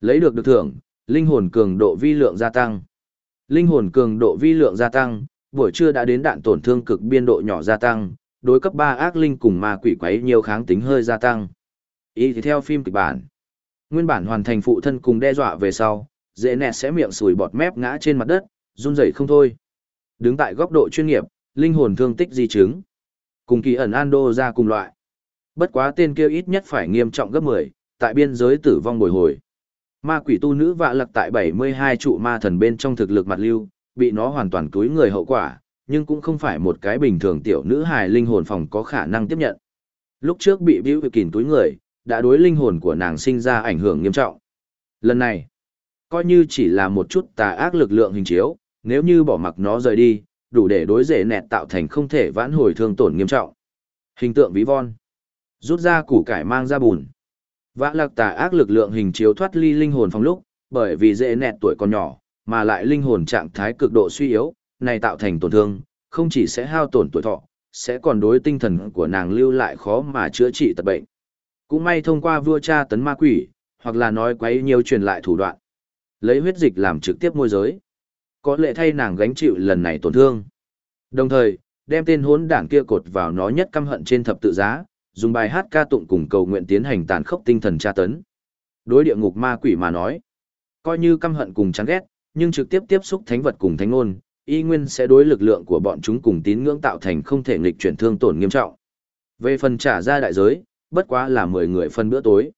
Lấy được được thưởng, linh hồn cường độ vi lượng gia tăng. Linh hồn cường độ vi lượng gia tăng, buổi trưa đã đến đạn tổn thương cực biên độ nhỏ gia tăng, đối cấp 3 ác linh cùng ma quỷ quấy nhiều kháng tính hơi gia tăng. Ý thì theo phim kịch bản. Nguyên bản hoàn thành phụ thân cùng đe dọa về sau, dễ nẹt sẽ miệng sùi bọt mép ngã trên mặt đất, run rẩy không thôi. Đứng tại góc độ chuyên nghiệp, linh hồn thương tích di chứng. Cùng kỳ ẩn Ando ra cùng loại. Bất quá tên kia ít nhất phải nghiêm trọng gấp 10, tại biên giới tử vong bồi hồi. Ma quỷ tu nữ vạ lặc tại 72 trụ ma thần bên trong thực lực mặt lưu, bị nó hoàn toàn túi người hậu quả, nhưng cũng không phải một cái bình thường tiểu nữ hài linh hồn phòng có khả năng tiếp nhận. Lúc trước bị bĩu kìm túi người, đã đối linh hồn của nàng sinh ra ảnh hưởng nghiêm trọng. Lần này, coi như chỉ là một chút tà ác lực lượng hình chiếu, nếu như bỏ mặc nó rời đi, đủ để đối rể nẹt tạo thành không thể vãn hồi thương tổn nghiêm trọng. Hình tượng ví von. Rút ra củ cải mang ra bùn. Vã lạc tà ác lực lượng hình chiếu thoát ly linh hồn phong lúc, bởi vì dễ nẹt tuổi còn nhỏ, mà lại linh hồn trạng thái cực độ suy yếu, này tạo thành tổn thương, không chỉ sẽ hao tổn tuổi thọ, sẽ còn đối tinh thần của nàng lưu lại khó mà chữa trị tật bệnh. Cũng may thông qua vua cha tấn ma quỷ, hoặc là nói quấy nhiều truyền lại thủ đoạn. Lấy huyết dịch làm trực tiếp môi giới. Có lệ thay nàng gánh chịu lần này tổn thương. Đồng thời, đem tên hốn đảng kia cột vào nó nhất căm hận trên thập tự giá, dùng bài hát ca tụng cùng cầu nguyện tiến hành tàn khốc tinh thần tra tấn. Đối địa ngục ma quỷ mà nói, coi như căm hận cùng chán ghét, nhưng trực tiếp tiếp xúc thánh vật cùng thánh ngôn, y nguyên sẽ đối lực lượng của bọn chúng cùng tín ngưỡng tạo thành không thể nghịch chuyển thương tổn nghiêm trọng. Về phần trả ra đại giới, bất quá là 10 người phân bữa tối.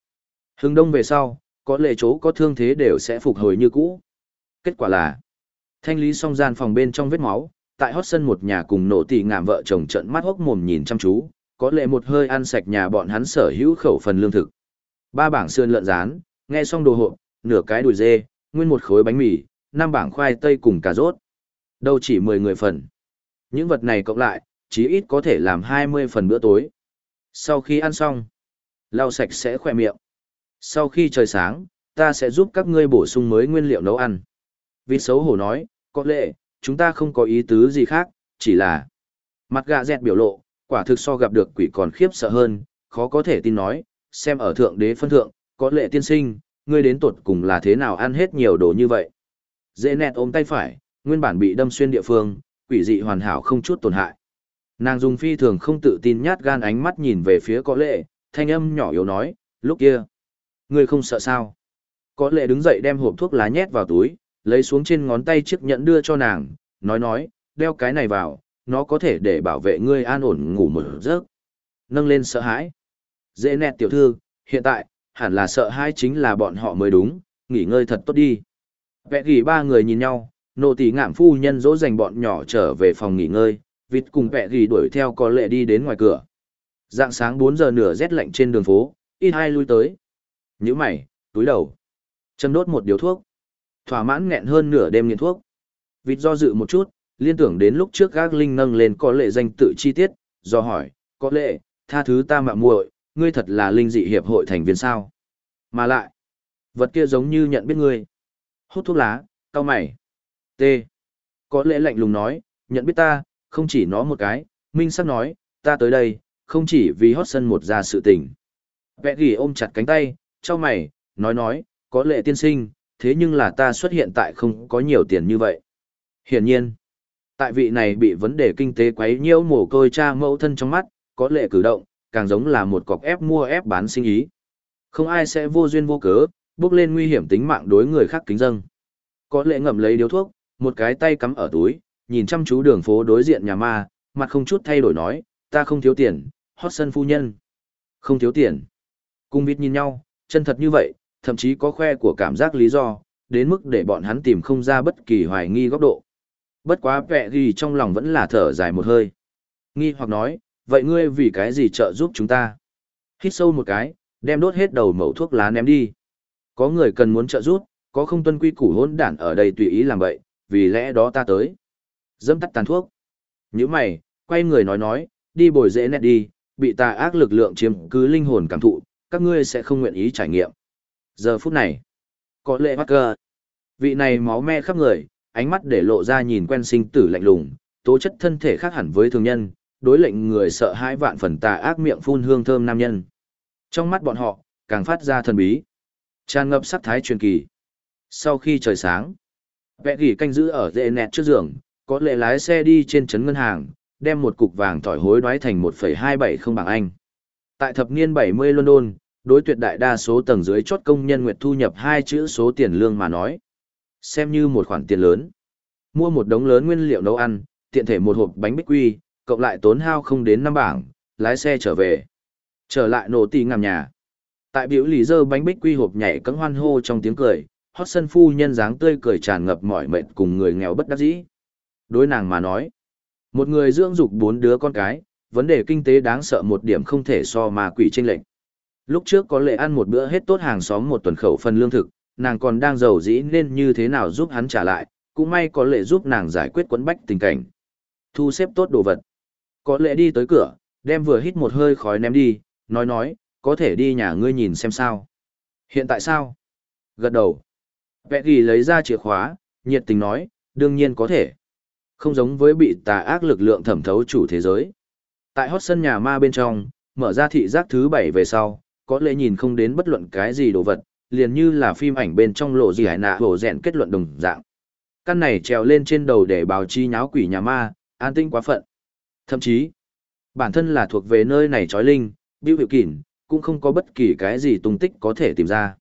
Hưng đông về sau, có lệ chỗ có thương thế đều sẽ phục hồi như cũ. Kết quả là, thanh lý xong gian phòng bên trong vết máu, tại hót sân một nhà cùng nổ tỷ ngạm vợ chồng trận mắt hốc mồm nhìn chăm chú, có lệ một hơi ăn sạch nhà bọn hắn sở hữu khẩu phần lương thực. Ba bảng sườn lợn rán, nghe xong đồ hộp, nửa cái đùi dê, nguyên một khối bánh mì, năm bảng khoai tây cùng cà rốt. Đâu chỉ 10 người phần. Những vật này cộng lại, chí ít có thể làm 20 phần bữa tối. Sau khi ăn xong, lau sạch sẽ khỏe miệng. Sau khi trời sáng, ta sẽ giúp các ngươi bổ sung mới nguyên liệu nấu ăn. vì xấu hổ nói, có lệ, chúng ta không có ý tứ gì khác, chỉ là... Mặt gà dẹt biểu lộ, quả thực so gặp được quỷ còn khiếp sợ hơn, khó có thể tin nói, xem ở thượng đế phân thượng, có lệ tiên sinh, ngươi đến tuột cùng là thế nào ăn hết nhiều đồ như vậy. Dễ nẹt ôm tay phải, nguyên bản bị đâm xuyên địa phương, quỷ dị hoàn hảo không chút tổn hại. Nàng dùng phi thường không tự tin nhát gan ánh mắt nhìn về phía có lệ, thanh âm nhỏ yếu nói, lúc kia, ngươi không sợ sao. Có lệ đứng dậy đem hộp thuốc lá nhét vào túi, lấy xuống trên ngón tay chiếc nhẫn đưa cho nàng, nói nói, đeo cái này vào, nó có thể để bảo vệ ngươi an ổn ngủ một giấc. Nâng lên sợ hãi. Dễ nẹt tiểu thư, hiện tại, hẳn là sợ hãi chính là bọn họ mới đúng, nghỉ ngơi thật tốt đi. vẽ gỉ ba người nhìn nhau, nộ tỳ ngạm phu nhân dỗ dành bọn nhỏ trở về phòng nghỉ ngơi, vịt cùng vẽ gỉ đuổi theo có lệ đi đến ngoài cửa. Dạng sáng 4 giờ nửa rét lạnh trên đường phố, ít hai lui tới. Nhữ mày, túi đầu. Châm đốt một điếu thuốc. Thỏa mãn nghẹn hơn nửa đêm nghiện thuốc. Vịt do dự một chút, liên tưởng đến lúc trước gác linh nâng lên có lệ danh tự chi tiết, do hỏi, có lệ, tha thứ ta mạ muội, ngươi thật là linh dị hiệp hội thành viên sao. Mà lại, vật kia giống như nhận biết ngươi. Hút thuốc lá, cao mày. T. Có lẽ lạnh lùng nói, nhận biết ta, không chỉ nó một cái, Minh sắc nói, ta tới đây, không chỉ vì hót sân một ra sự tình. Vẽ ghi ôm chặt cánh tay, cho mày, nói nói, có lệ tiên sinh, thế nhưng là ta xuất hiện tại không có nhiều tiền như vậy. Hiển nhiên, tại vị này bị vấn đề kinh tế quấy nhiễu mồ côi cha mẫu thân trong mắt, có lệ cử động, càng giống là một cọc ép mua ép bán sinh ý. Không ai sẽ vô duyên vô cớ, bước lên nguy hiểm tính mạng đối người khác kính dâng. Có lệ ngậm lấy điếu thuốc, một cái tay cắm ở túi, nhìn chăm chú đường phố đối diện nhà ma, mặt không chút thay đổi nói, ta không thiếu tiền, hót sân phu nhân. Không thiếu tiền. Cung vít nhìn nhau, chân thật như vậy, thậm chí có khoe của cảm giác lý do, đến mức để bọn hắn tìm không ra bất kỳ hoài nghi góc độ. Bất quá vẹ gì trong lòng vẫn là thở dài một hơi. Nghi hoặc nói, vậy ngươi vì cái gì trợ giúp chúng ta? Hít sâu một cái, đem đốt hết đầu mẩu thuốc lá ném đi. Có người cần muốn trợ giúp, có không tuân quy củ hỗn đản ở đây tùy ý làm vậy, vì lẽ đó ta tới. Dâm tắt tàn thuốc. Nhữ mày, quay người nói nói, đi bồi dễ nét đi, bị tà ác lực lượng chiếm cứ linh hồn cảm thụ, các ngươi sẽ không nguyện ý trải nghiệm. Giờ phút này, có lệ bắt cờ. Vị này máu me khắp người, ánh mắt để lộ ra nhìn quen sinh tử lạnh lùng, tố chất thân thể khác hẳn với thường nhân, đối lệnh người sợ hãi vạn phần tà ác miệng phun hương thơm nam nhân. Trong mắt bọn họ, càng phát ra thần bí. Tràn ngập sắc thái truyền kỳ. Sau khi trời sáng, vẽ gỉ canh giữ ở dệ nẹt trước giường, có lệ lái xe đi trên trấn ngân hàng, đem một cục vàng tỏi hối đoái thành 1,270 bảng Anh. Tại thập niên 70 London, đối tuyệt đại đa số tầng dưới chốt công nhân nguyệt thu nhập hai chữ số tiền lương mà nói. Xem như một khoản tiền lớn. Mua một đống lớn nguyên liệu nấu ăn, tiện thể một hộp bánh bích quy, cộng lại tốn hao không đến năm bảng, lái xe trở về. Trở lại nổ tì ngầm nhà. Tại biểu lì dơ bánh bích quy hộp nhảy cẫng hoan hô trong tiếng cười, hót sân phu nhân dáng tươi cười tràn ngập mỏi mệt cùng người nghèo bất đắc dĩ. Đối nàng mà nói, một người dưỡng dục bốn đứa con cái, vấn đề kinh tế đáng sợ một điểm không thể so mà quỷ tranh lệnh. Lúc trước có lệ ăn một bữa hết tốt hàng xóm một tuần khẩu phần lương thực, nàng còn đang giàu dĩ nên như thế nào giúp hắn trả lại, cũng may có lệ giúp nàng giải quyết quấn bách tình cảnh. Thu xếp tốt đồ vật. Có lệ đi tới cửa, đem vừa hít một hơi khói ném đi, nói nói, có thể đi nhà ngươi nhìn xem sao. Hiện tại sao? Gật đầu. Vẹ ghi lấy ra chìa khóa, nhiệt tình nói, đương nhiên có thể. Không giống với bị tà ác lực lượng thẩm thấu chủ thế giới. Tại hót sân nhà ma bên trong, mở ra thị giác thứ bảy về sau, có lẽ nhìn không đến bất luận cái gì đồ vật, liền như là phim ảnh bên trong lộ gì hải nạ hổ rèn kết luận đồng dạng. Căn này trèo lên trên đầu để báo chi nháo quỷ nhà ma, an tinh quá phận. Thậm chí, bản thân là thuộc về nơi này trói linh, biểu hiệu kỉn, cũng không có bất kỳ cái gì tung tích có thể tìm ra.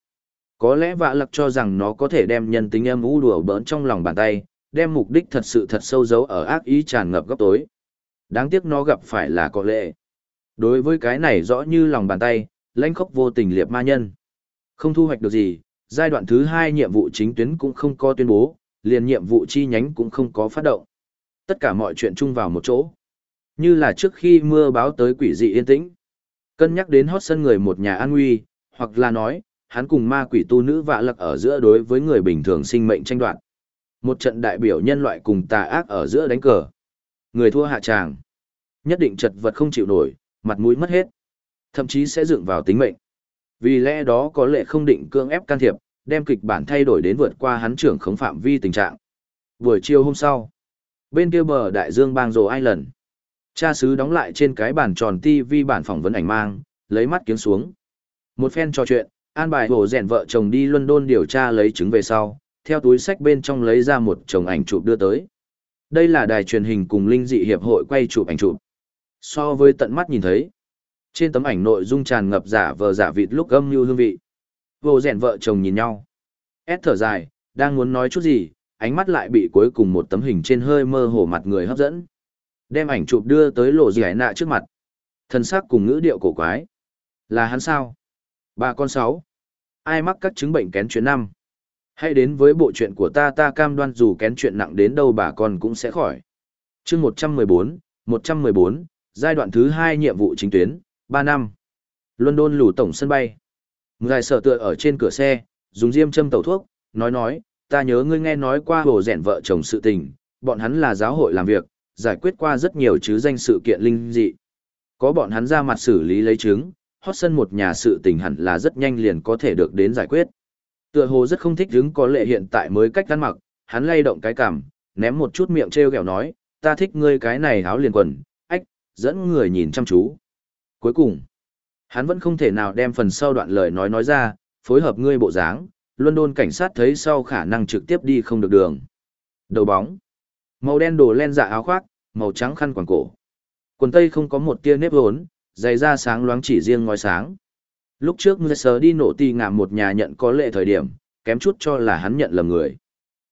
Có lẽ vạ lặc cho rằng nó có thể đem nhân tính âm u đùa bỡn trong lòng bàn tay, đem mục đích thật sự thật sâu giấu ở ác ý tràn ngập góc tối. Đáng tiếc nó gặp phải là có lệ. Đối với cái này rõ như lòng bàn tay, lãnh khốc vô tình liệp ma nhân. Không thu hoạch được gì, giai đoạn thứ hai nhiệm vụ chính tuyến cũng không có tuyên bố, liền nhiệm vụ chi nhánh cũng không có phát động. Tất cả mọi chuyện chung vào một chỗ. Như là trước khi mưa báo tới quỷ dị yên tĩnh. Cân nhắc đến hót sân người một nhà an nguy, hoặc là nói, hắn cùng ma quỷ tu nữ vạ lặc ở giữa đối với người bình thường sinh mệnh tranh đoạt. Một trận đại biểu nhân loại cùng tà ác ở giữa đánh cờ. Người thua hạ tràng. Nhất định chật vật không chịu nổi, mặt mũi mất hết. Thậm chí sẽ dựng vào tính mệnh. Vì lẽ đó có lệ không định cương ép can thiệp, đem kịch bản thay đổi đến vượt qua hắn trưởng khống phạm vi tình trạng. Buổi chiều hôm sau, bên kia bờ đại dương bang rồ lần cha sứ đóng lại trên cái bàn tròn TV bản phỏng vấn ảnh mang, lấy mắt kiếm xuống. Một phen trò chuyện, an bài hồ rèn vợ chồng đi London điều tra lấy chứng về sau, theo túi sách bên trong lấy ra một chồng ảnh chụp đưa tới. Đây là đài truyền hình cùng linh dị hiệp hội quay chụp ảnh chụp. So với tận mắt nhìn thấy, trên tấm ảnh nội dung tràn ngập giả vờ giả vịt lúc gâm như hương vị. Vô rèn vợ chồng nhìn nhau. Ed thở dài, đang muốn nói chút gì, ánh mắt lại bị cuối cùng một tấm hình trên hơi mơ hồ mặt người hấp dẫn. Đem ảnh chụp đưa tới lộ giải nạ trước mặt. Thân xác cùng ngữ điệu cổ quái. Là hắn sao? Ba con sáu. Ai mắc các chứng bệnh kén chuyện năm? Hãy đến với bộ chuyện của ta ta cam đoan dù kén chuyện nặng đến đâu bà con cũng sẽ khỏi. chương 114, 114, giai đoạn thứ hai nhiệm vụ chính tuyến, 3 năm. London lủ tổng sân bay. Ngài sở tựa ở trên cửa xe, dùng diêm châm tẩu thuốc, nói nói, ta nhớ ngươi nghe nói qua hồ rèn vợ chồng sự tình, bọn hắn là giáo hội làm việc, giải quyết qua rất nhiều chứ danh sự kiện linh dị. Có bọn hắn ra mặt xử lý lấy chứng, hót sân một nhà sự tình hẳn là rất nhanh liền có thể được đến giải quyết. Tựa hồ rất không thích đứng có lệ hiện tại mới cách ăn mặc, hắn lay động cái cằm, ném một chút miệng treo kẹo nói, ta thích ngươi cái này áo liền quần, ách, dẫn người nhìn chăm chú. Cuối cùng, hắn vẫn không thể nào đem phần sau đoạn lời nói nói ra, phối hợp ngươi bộ dáng, London cảnh sát thấy sau khả năng trực tiếp đi không được đường. Đầu bóng, màu đen đồ len dạ áo khoác, màu trắng khăn quàng cổ. Quần tây không có một tia nếp hốn, giày da sáng loáng chỉ riêng ngói sáng. Lúc trước Sơ đi nổ tì ngạm một nhà nhận có lệ thời điểm, kém chút cho là hắn nhận lầm người.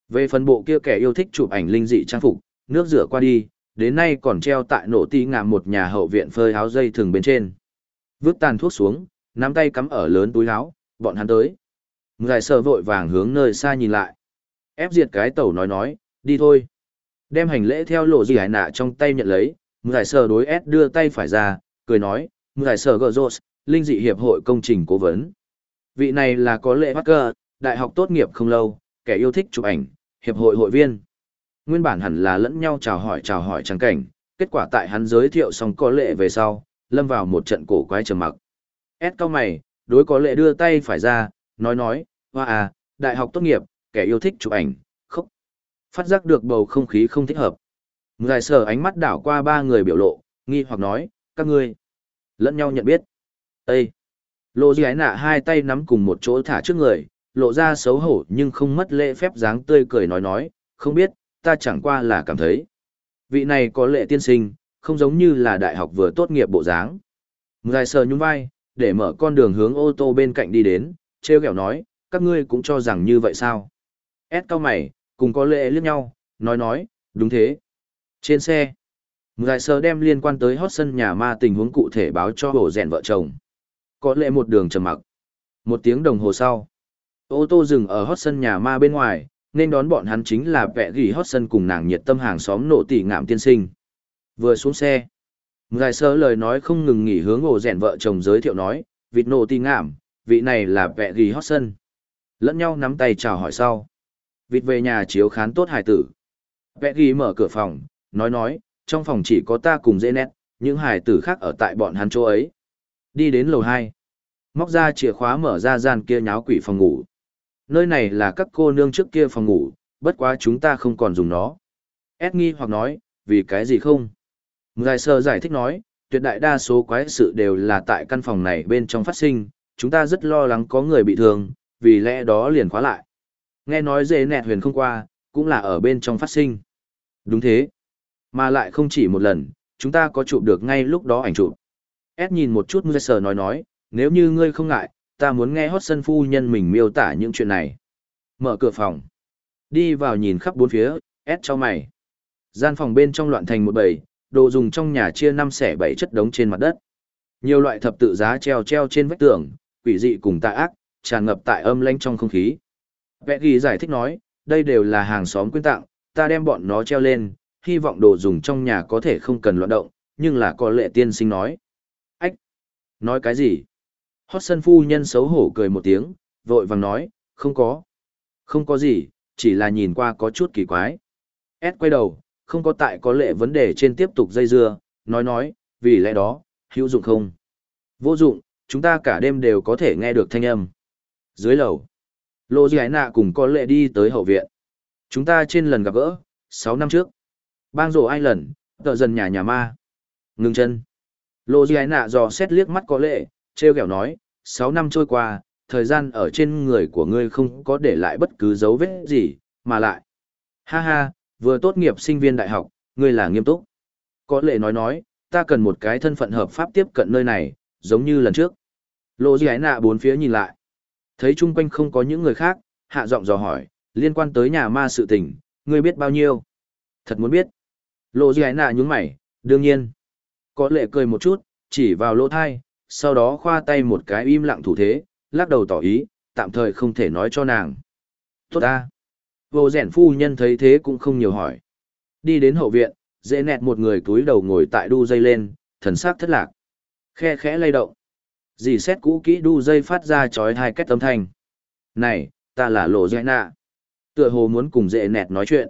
Về phần bộ kia kẻ yêu thích chụp ảnh linh dị trang phục, nước rửa qua đi, đến nay còn treo tại nổ tì ngạm một nhà hậu viện phơi áo dây thường bên trên. Vứt tàn thuốc xuống, nắm tay cắm ở lớn túi áo, bọn hắn tới. Ngài sơ vội vàng hướng nơi xa nhìn lại. Ép diệt cái tẩu nói nói, đi thôi. Đem hành lễ theo lộ gì hải nạ trong tay nhận lấy, ngài sơ đối ép đưa tay phải ra, cười nói, ngài sơ gỡ rột, linh dị hiệp hội công trình cố vấn. Vị này là có lệ Parker, đại học tốt nghiệp không lâu, kẻ yêu thích chụp ảnh, hiệp hội hội viên. Nguyên bản hẳn là lẫn nhau chào hỏi chào hỏi trắng cảnh, kết quả tại hắn giới thiệu xong có lệ về sau, lâm vào một trận cổ quái trầm mặc. Ed cao mày, đối có lệ đưa tay phải ra, nói nói, hoa à, đại học tốt nghiệp, kẻ yêu thích chụp ảnh, khóc. Phát giác được bầu không khí không thích hợp. Ngài sở ánh mắt đảo qua ba người biểu lộ, nghi hoặc nói, các ngươi lẫn nhau nhận biết. Ê! Lộ Duy Nạ hai tay nắm cùng một chỗ thả trước người, lộ ra xấu hổ nhưng không mất lễ phép dáng tươi cười nói nói, không biết, ta chẳng qua là cảm thấy. Vị này có lệ tiên sinh, không giống như là đại học vừa tốt nghiệp bộ dáng. Ngài sờ nhún vai, để mở con đường hướng ô tô bên cạnh đi đến, treo kẹo nói, các ngươi cũng cho rằng như vậy sao? S cao mày, cùng có lệ liếc nhau, nói nói, đúng thế. Trên xe, Ngài sờ đem liên quan tới hot sân nhà ma tình huống cụ thể báo cho bổ rèn vợ chồng. Có lệ một đường trầm mặc. Một tiếng đồng hồ sau, ô tô dừng ở hot sân nhà ma bên ngoài, nên đón bọn hắn chính là vẹ gỉ hót sân cùng nàng nhiệt tâm hàng xóm nộ tỷ ngạm tiên sinh. Vừa xuống xe, Ngài sơ lời nói không ngừng nghỉ hướng ổ rèn vợ chồng giới thiệu nói, vịt nổ tì ngảm, vị này là vẹ ghi hót sân. Lẫn nhau nắm tay chào hỏi sau. Vịt về nhà chiếu khán tốt hải tử. Vẹ ghi mở cửa phòng, nói nói, trong phòng chỉ có ta cùng dễ nét, những hải tử khác ở tại bọn hắn chỗ ấy. Đi đến lầu hai, móc ra chìa khóa mở ra gian kia nháo quỷ phòng ngủ. Nơi này là các cô nương trước kia phòng ngủ, bất quá chúng ta không còn dùng nó. Ed nghi hoặc nói, vì cái gì không? Ngài sơ giải thích nói, tuyệt đại đa số quái sự đều là tại căn phòng này bên trong phát sinh, chúng ta rất lo lắng có người bị thương, vì lẽ đó liền khóa lại. Nghe nói dễ nẹt huyền không qua, cũng là ở bên trong phát sinh. Đúng thế. Mà lại không chỉ một lần, chúng ta có chụp được ngay lúc đó ảnh chụp. Ed nhìn một chút Ngài nói nói, nếu như ngươi không ngại, ta muốn nghe hót sân phu nhân mình miêu tả những chuyện này. Mở cửa phòng. Đi vào nhìn khắp bốn phía, ép cho mày. Gian phòng bên trong loạn thành một bầy, đồ dùng trong nhà chia năm xẻ bảy chất đống trên mặt đất. Nhiều loại thập tự giá treo treo trên vách tường, quỷ dị cùng tà ác, tràn ngập tại âm lãnh trong không khí. Vẽ ghi giải thích nói, đây đều là hàng xóm quyên tặng, ta đem bọn nó treo lên, hy vọng đồ dùng trong nhà có thể không cần loạn động, nhưng là có lệ tiên sinh nói. Ách! Nói cái gì? Hót sân phu nhân xấu hổ cười một tiếng, vội vàng nói, không có. Không có gì, chỉ là nhìn qua có chút kỳ quái. Ed quay đầu, không có tại có lệ vấn đề trên tiếp tục dây dưa, nói nói, vì lẽ đó, hữu dụng không? Vô dụng, chúng ta cả đêm đều có thể nghe được thanh âm. Dưới lầu, Lô Giai Nạ cùng có lệ đi tới hậu viện. Chúng ta trên lần gặp gỡ, 6 năm trước. Bang rổ ai lần, tờ dần nhà nhà ma. Ngừng chân. Lô Giai Nạ dò xét liếc mắt có lệ, treo kẹo nói, 6 năm trôi qua, thời gian ở trên người của ngươi không có để lại bất cứ dấu vết gì, mà lại. Ha ha, vừa tốt nghiệp sinh viên đại học, ngươi là nghiêm túc. Có lệ nói nói, ta cần một cái thân phận hợp pháp tiếp cận nơi này, giống như lần trước. Lộ Di Ái Nạ bốn phía nhìn lại. Thấy chung quanh không có những người khác, hạ giọng dò hỏi, liên quan tới nhà ma sự tình, ngươi biết bao nhiêu? Thật muốn biết. Lộ Di Ái Nạ nhúng mày, đương nhiên. Có lệ cười một chút, chỉ vào lỗ thai, sau đó khoa tay một cái im lặng thủ thế, lắc đầu tỏ ý, tạm thời không thể nói cho nàng. Tốt ta. Vô rèn phu nhân thấy thế cũng không nhiều hỏi. Đi đến hậu viện, dễ nẹt một người túi đầu ngồi tại đu dây lên, thần sắc thất lạc. Khe khẽ lay động. Dì xét cũ kỹ đu dây phát ra chói hai cách âm thanh. Này, ta là lộ dễ nạ. Tựa hồ muốn cùng dễ nẹt nói chuyện.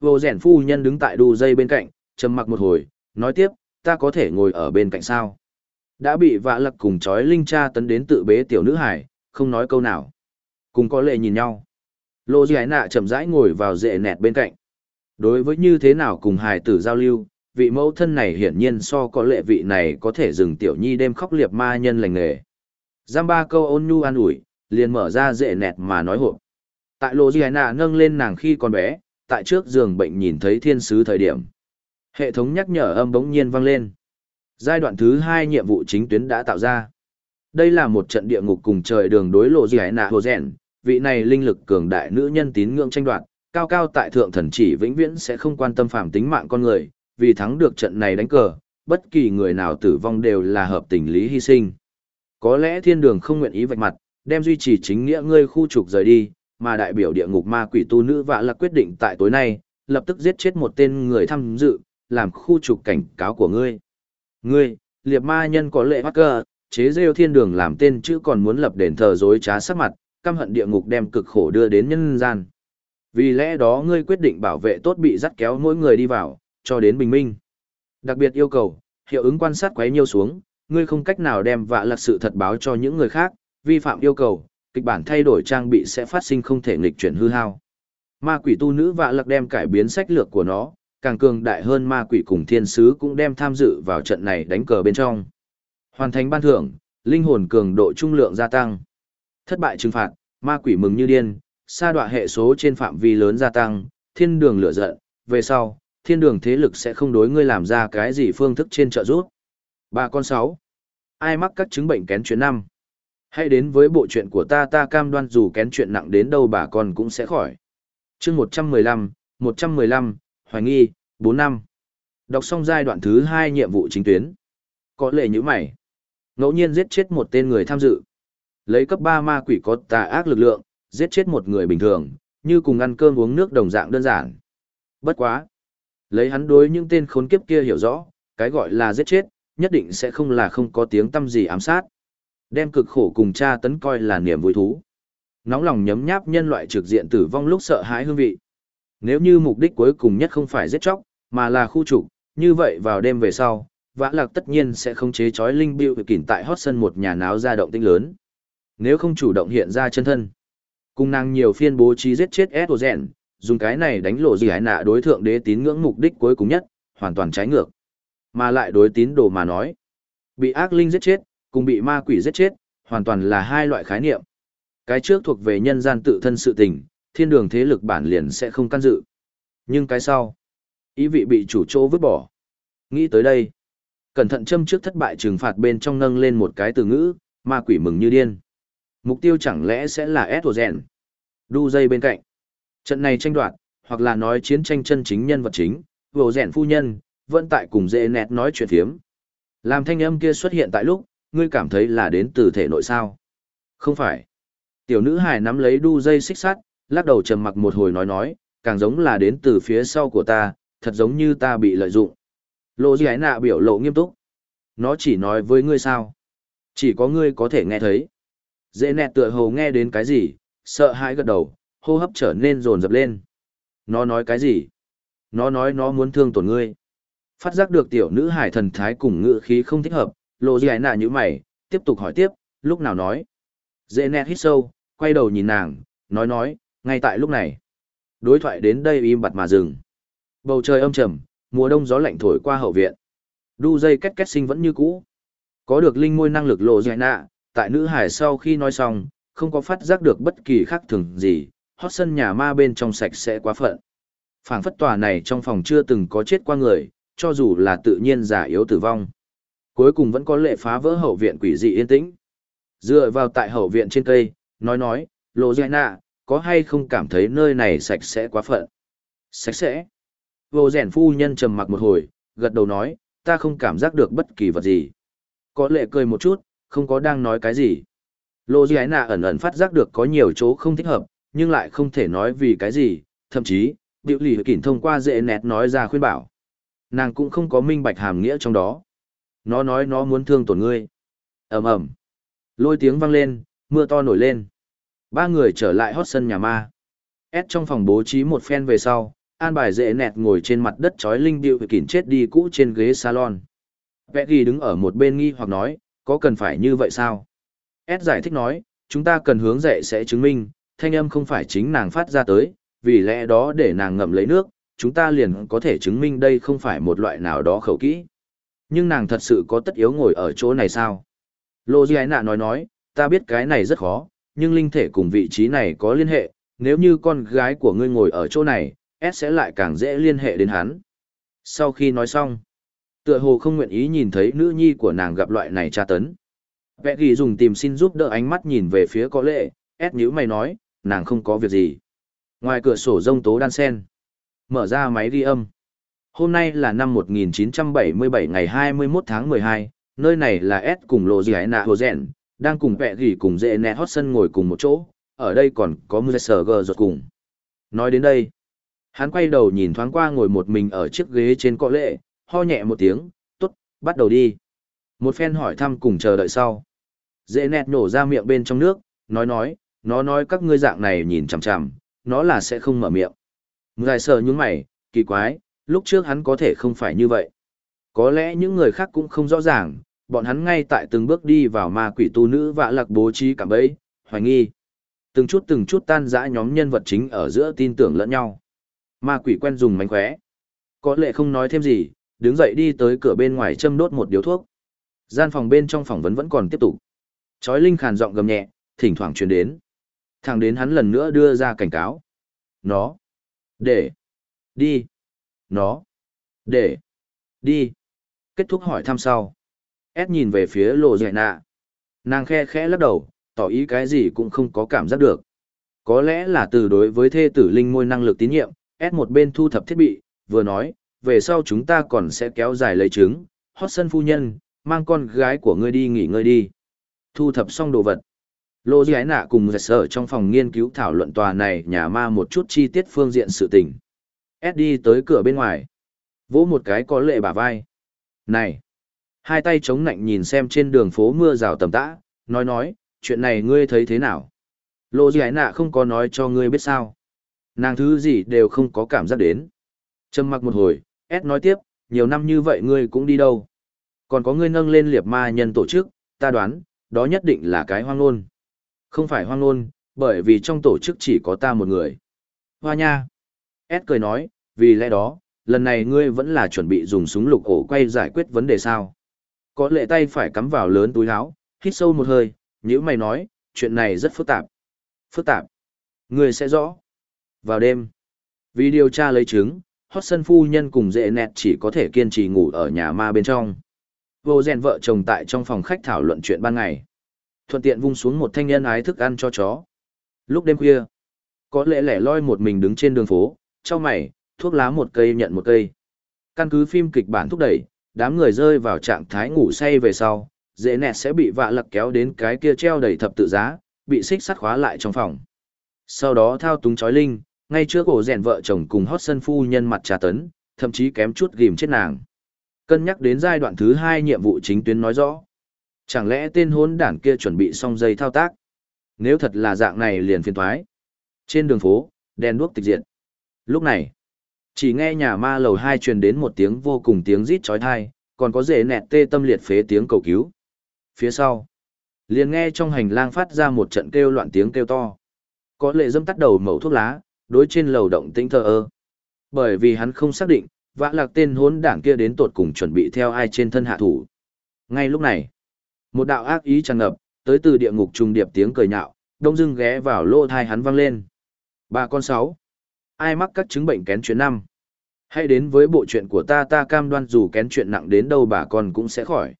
Vô rèn phu nhân đứng tại đu dây bên cạnh, trầm mặc một hồi, nói tiếp, ta có thể ngồi ở bên cạnh sao. Đã bị vạ lặc cùng chói linh cha tấn đến tự bế tiểu nữ hải, không nói câu nào. Cùng có lệ nhìn nhau. Lô Duy Ái Nạ chậm rãi ngồi vào dệ nẹt bên cạnh. Đối với như thế nào cùng hài tử giao lưu, vị mẫu thân này hiển nhiên so có lệ vị này có thể dừng tiểu nhi đêm khóc liệp ma nhân lành nghề. Giam ba câu ôn nhu an ủi, liền mở ra dệ nẹt mà nói hộp. Tại Lô Duy Ái Nạ nâng lên nàng khi còn bé, tại trước giường bệnh nhìn thấy thiên sứ thời điểm. Hệ thống nhắc nhở âm bỗng nhiên vang lên. Giai đoạn thứ hai nhiệm vụ chính tuyến đã tạo ra. Đây là một trận địa ngục cùng trời đường đối lộ Di Ái Nạ hồ rèn, vị này linh lực cường đại nữ nhân tín ngưỡng tranh đoạt, cao cao tại thượng thần chỉ vĩnh viễn sẽ không quan tâm phạm tính mạng con người, vì thắng được trận này đánh cờ, bất kỳ người nào tử vong đều là hợp tình lý hy sinh. Có lẽ thiên đường không nguyện ý vạch mặt, đem duy trì chính nghĩa ngươi khu trục rời đi, mà đại biểu địa ngục ma quỷ tu nữ vạ là quyết định tại tối nay, lập tức giết chết một tên người tham dự, làm khu trục cảnh cáo của ngươi. Ngươi, liệp ma nhân có lệ mắc cơ, chế rêu thiên đường làm tên chữ còn muốn lập đền thờ dối trá sắc mặt, căm hận địa ngục đem cực khổ đưa đến nhân gian. Vì lẽ đó ngươi quyết định bảo vệ tốt bị dắt kéo mỗi người đi vào, cho đến bình minh. Đặc biệt yêu cầu, hiệu ứng quan sát quấy nhiêu xuống, ngươi không cách nào đem vạ lạc sự thật báo cho những người khác, vi phạm yêu cầu, kịch bản thay đổi trang bị sẽ phát sinh không thể nghịch chuyển hư hao. Ma quỷ tu nữ vạ lạc đem cải biến sách lược của nó, càng cường đại hơn ma quỷ cùng thiên sứ cũng đem tham dự vào trận này đánh cờ bên trong. Hoàn thành ban thưởng, linh hồn cường độ trung lượng gia tăng. Thất bại trừng phạt, ma quỷ mừng như điên, sa đọa hệ số trên phạm vi lớn gia tăng, thiên đường lửa giận, về sau, thiên đường thế lực sẽ không đối ngươi làm ra cái gì phương thức trên trợ giúp. Ba con sáu. Ai mắc các chứng bệnh kén chuyện năm? Hãy đến với bộ chuyện của ta ta cam đoan dù kén chuyện nặng đến đâu bà con cũng sẽ khỏi. chương 115, 115, hoài nghi, 4 năm. Đọc xong giai đoạn thứ 2 nhiệm vụ chính tuyến. Có lệ như mày. Ngẫu nhiên giết chết một tên người tham dự. Lấy cấp 3 ma quỷ có tà ác lực lượng, giết chết một người bình thường, như cùng ăn cơm uống nước đồng dạng đơn giản. Bất quá. Lấy hắn đối những tên khốn kiếp kia hiểu rõ, cái gọi là giết chết, nhất định sẽ không là không có tiếng tâm gì ám sát. Đem cực khổ cùng cha tấn coi là niềm vui thú. Nóng lòng nhấm nháp nhân loại trực diện tử vong lúc sợ hãi hương vị. Nếu như mục đích cuối cùng nhất không phải giết chóc, mà là khu trục, như vậy vào đêm về sau, vã lạc tất nhiên sẽ không chế chói linh biêu kỉn tại hot sân một nhà náo ra động tinh lớn. Nếu không chủ động hiện ra chân thân, cùng năng nhiều phiên bố trí giết chết Estrogen, dùng cái này đánh lộ gì hải nạ đối thượng đế tín ngưỡng mục đích cuối cùng nhất, hoàn toàn trái ngược. Mà lại đối tín đồ mà nói, bị ác linh giết chết, cùng bị ma quỷ giết chết, hoàn toàn là hai loại khái niệm. Cái trước thuộc về nhân gian tự thân sự tình, thiên đường thế lực bản liền sẽ không can dự. Nhưng cái sau, ý vị bị chủ chỗ vứt bỏ. Nghĩ tới đây, cẩn thận châm trước thất bại trừng phạt bên trong nâng lên một cái từ ngữ, ma quỷ mừng như điên. Mục tiêu chẳng lẽ sẽ là Estrogen? Đu dây bên cạnh. Trận này tranh đoạt, hoặc là nói chiến tranh chân chính nhân vật chính, vô rèn phu nhân, vẫn tại cùng dễ nẹt nói chuyện thiếm. Làm thanh âm kia xuất hiện tại lúc, ngươi cảm thấy là đến từ thể nội sao? Không phải. Tiểu nữ hài nắm lấy đu dây xích sắt, lắc đầu trầm mặc một hồi nói nói, càng giống là đến từ phía sau của ta, thật giống như ta bị lợi dụng. Lộ gì nạ biểu lộ nghiêm túc. Nó chỉ nói với ngươi sao? Chỉ có ngươi có thể nghe thấy. Dễ nẹt tựa hồ nghe đến cái gì, sợ hãi gật đầu, hô hấp trở nên rồn rập lên. Nó nói cái gì? Nó nói nó muốn thương tổn ngươi. Phát giác được tiểu nữ hải thần thái cùng ngữ khí không thích hợp, lộ gì nạ như mày, tiếp tục hỏi tiếp, lúc nào nói. Dễ nẹt hít sâu, quay đầu nhìn nàng, nói nói, ngay tại lúc này. Đối thoại đến đây im bặt mà dừng. Bầu trời âm trầm, mùa đông gió lạnh thổi qua hậu viện. Đu dây két két sinh vẫn như cũ. Có được linh môi năng lực lộ dạy nạ, tại nữ hải sau khi nói xong, không có phát giác được bất kỳ khác thường gì, hót sân nhà ma bên trong sạch sẽ quá phận. phảng phất tòa này trong phòng chưa từng có chết qua người, cho dù là tự nhiên giả yếu tử vong. Cuối cùng vẫn có lệ phá vỡ hậu viện quỷ dị yên tĩnh. Dựa vào tại hậu viện trên cây, nói nói, lộ dạy nạ, có hay không cảm thấy nơi này sạch sẽ quá phận? Sạch sẽ. Vô rèn phu nhân trầm mặc một hồi, gật đầu nói, ta không cảm giác được bất kỳ vật gì. Có lệ cười một chút, không có đang nói cái gì. Lô Di Nạ ẩn ẩn phát giác được có nhiều chỗ không thích hợp, nhưng lại không thể nói vì cái gì, thậm chí, Điệu lì Kỳn thông qua dễ nét nói ra khuyên bảo. Nàng cũng không có minh bạch hàm nghĩa trong đó. Nó nói nó muốn thương tổn ngươi. ầm ầm Lôi tiếng vang lên, mưa to nổi lên. Ba người trở lại hót sân nhà ma. S trong phòng bố trí một phen về sau, an bài dễ nẹt ngồi trên mặt đất trói linh điệu kỉn chết đi cũ trên ghế salon. Vẽ ghi đứng ở một bên nghi hoặc nói, có cần phải như vậy sao? S giải thích nói, chúng ta cần hướng dạy sẽ chứng minh, thanh âm không phải chính nàng phát ra tới, vì lẽ đó để nàng ngậm lấy nước, chúng ta liền có thể chứng minh đây không phải một loại nào đó khẩu kỹ. Nhưng nàng thật sự có tất yếu ngồi ở chỗ này sao? Lô Di Nạ nói nói, ta biết cái này rất khó, nhưng linh thể cùng vị trí này có liên hệ, nếu như con gái của ngươi ngồi ở chỗ này, S sẽ lại càng dễ liên hệ đến hắn. Sau khi nói xong, tựa hồ không nguyện ý nhìn thấy nữ nhi của nàng gặp loại này tra tấn. Vẽ ghi dùng tìm xin giúp đỡ ánh mắt nhìn về phía có lệ, S nhữ mày nói, nàng không có việc gì. Ngoài cửa sổ rông tố đan sen, mở ra máy ghi âm. Hôm nay là năm 1977 ngày 21 tháng 12, nơi này là S cùng lộ gì nạ hồ rèn, đang cùng vẽ gỉ cùng dễ nẹ hót sân ngồi cùng một chỗ, ở đây còn có mưa sờ gờ ruột cùng. Nói đến đây, Hắn quay đầu nhìn thoáng qua ngồi một mình ở chiếc ghế trên cọ lệ, ho nhẹ một tiếng, tốt, bắt đầu đi. Một phen hỏi thăm cùng chờ đợi sau. Dễ nẹt nổ ra miệng bên trong nước, nói nói, nó nói các ngươi dạng này nhìn chằm chằm, nó là sẽ không mở miệng. Ngài sợ những mày, kỳ quái, lúc trước hắn có thể không phải như vậy. Có lẽ những người khác cũng không rõ ràng, bọn hắn ngay tại từng bước đi vào ma quỷ tu nữ vạ lạc bố trí cảm ấy, hoài nghi. Từng chút từng chút tan rã nhóm nhân vật chính ở giữa tin tưởng lẫn nhau. Ma quỷ quen dùng mánh khóe. Có lệ không nói thêm gì, đứng dậy đi tới cửa bên ngoài châm đốt một điếu thuốc. Gian phòng bên trong phỏng vấn vẫn còn tiếp tục. Chói linh khàn giọng gầm nhẹ, thỉnh thoảng truyền đến. Thẳng đến hắn lần nữa đưa ra cảnh cáo. Nó. Để. Đi. Nó. Để. Đi. Kết thúc hỏi thăm sau. S nhìn về phía lộ dạy nạ. Nàng khe khẽ lắc đầu, tỏ ý cái gì cũng không có cảm giác được. Có lẽ là từ đối với thê tử linh môi năng lực tín nhiệm, S một bên thu thập thiết bị, vừa nói, về sau chúng ta còn sẽ kéo dài lấy trứng, hót sân phu nhân, mang con gái của ngươi đi nghỉ ngơi đi. Thu thập xong đồ vật. Lô Giái Nạ cùng giải sở trong phòng nghiên cứu thảo luận tòa này nhà ma một chút chi tiết phương diện sự tình. S đi tới cửa bên ngoài. Vỗ một cái có lệ bả vai. Này! Hai tay chống nạnh nhìn xem trên đường phố mưa rào tầm tã, nói nói, chuyện này ngươi thấy thế nào? Lô Giái Nạ không có nói cho ngươi biết sao. Nàng thứ gì đều không có cảm giác đến. Trầm mặc một hồi, S nói tiếp, nhiều năm như vậy ngươi cũng đi đâu? Còn có ngươi nâng lên liệp ma nhân tổ chức, ta đoán, đó nhất định là cái hoang ngôn. Không phải hoang ngôn, bởi vì trong tổ chức chỉ có ta một người. Hoa nha. S cười nói, vì lẽ đó, lần này ngươi vẫn là chuẩn bị dùng súng lục ổ quay giải quyết vấn đề sao. Có lệ tay phải cắm vào lớn túi áo, hít sâu một hơi, nhữ mày nói, chuyện này rất phức tạp. Phức tạp. người sẽ rõ. Vào đêm, vì điều tra lấy chứng, hot sân phu nhân cùng dễ nẹt chỉ có thể kiên trì ngủ ở nhà ma bên trong. Vô rèn vợ chồng tại trong phòng khách thảo luận chuyện ban ngày. Thuận tiện vung xuống một thanh nhân ái thức ăn cho chó. Lúc đêm khuya, có lẽ lẻ loi một mình đứng trên đường phố, trong mày, thuốc lá một cây nhận một cây. Căn cứ phim kịch bản thúc đẩy, đám người rơi vào trạng thái ngủ say về sau, dễ nẹt sẽ bị vạ lật kéo đến cái kia treo đầy thập tự giá, bị xích sắt khóa lại trong phòng. Sau đó thao túng chói linh, ngay trước ổ rèn vợ chồng cùng hót sân phu nhân mặt trà tấn, thậm chí kém chút ghim chết nàng. Cân nhắc đến giai đoạn thứ hai nhiệm vụ chính tuyến nói rõ. Chẳng lẽ tên hốn đản kia chuẩn bị xong dây thao tác? Nếu thật là dạng này liền phiền thoái. Trên đường phố, đèn đuốc tịch diện. Lúc này, chỉ nghe nhà ma lầu hai truyền đến một tiếng vô cùng tiếng rít chói tai, còn có dễ nẹt tê tâm liệt phế tiếng cầu cứu. Phía sau, liền nghe trong hành lang phát ra một trận kêu loạn tiếng kêu to. Có lệ dâm tắt đầu mẩu thuốc lá, đối trên lầu động tĩnh thờ ơ. Bởi vì hắn không xác định, vã lạc tên hốn đảng kia đến tột cùng chuẩn bị theo ai trên thân hạ thủ. Ngay lúc này, một đạo ác ý tràn ngập, tới từ địa ngục trùng điệp tiếng cười nhạo, đông dưng ghé vào lỗ thai hắn vang lên. Ba con sáu. Ai mắc các chứng bệnh kén chuyện năm? Hãy đến với bộ chuyện của ta ta cam đoan dù kén chuyện nặng đến đâu bà con cũng sẽ khỏi.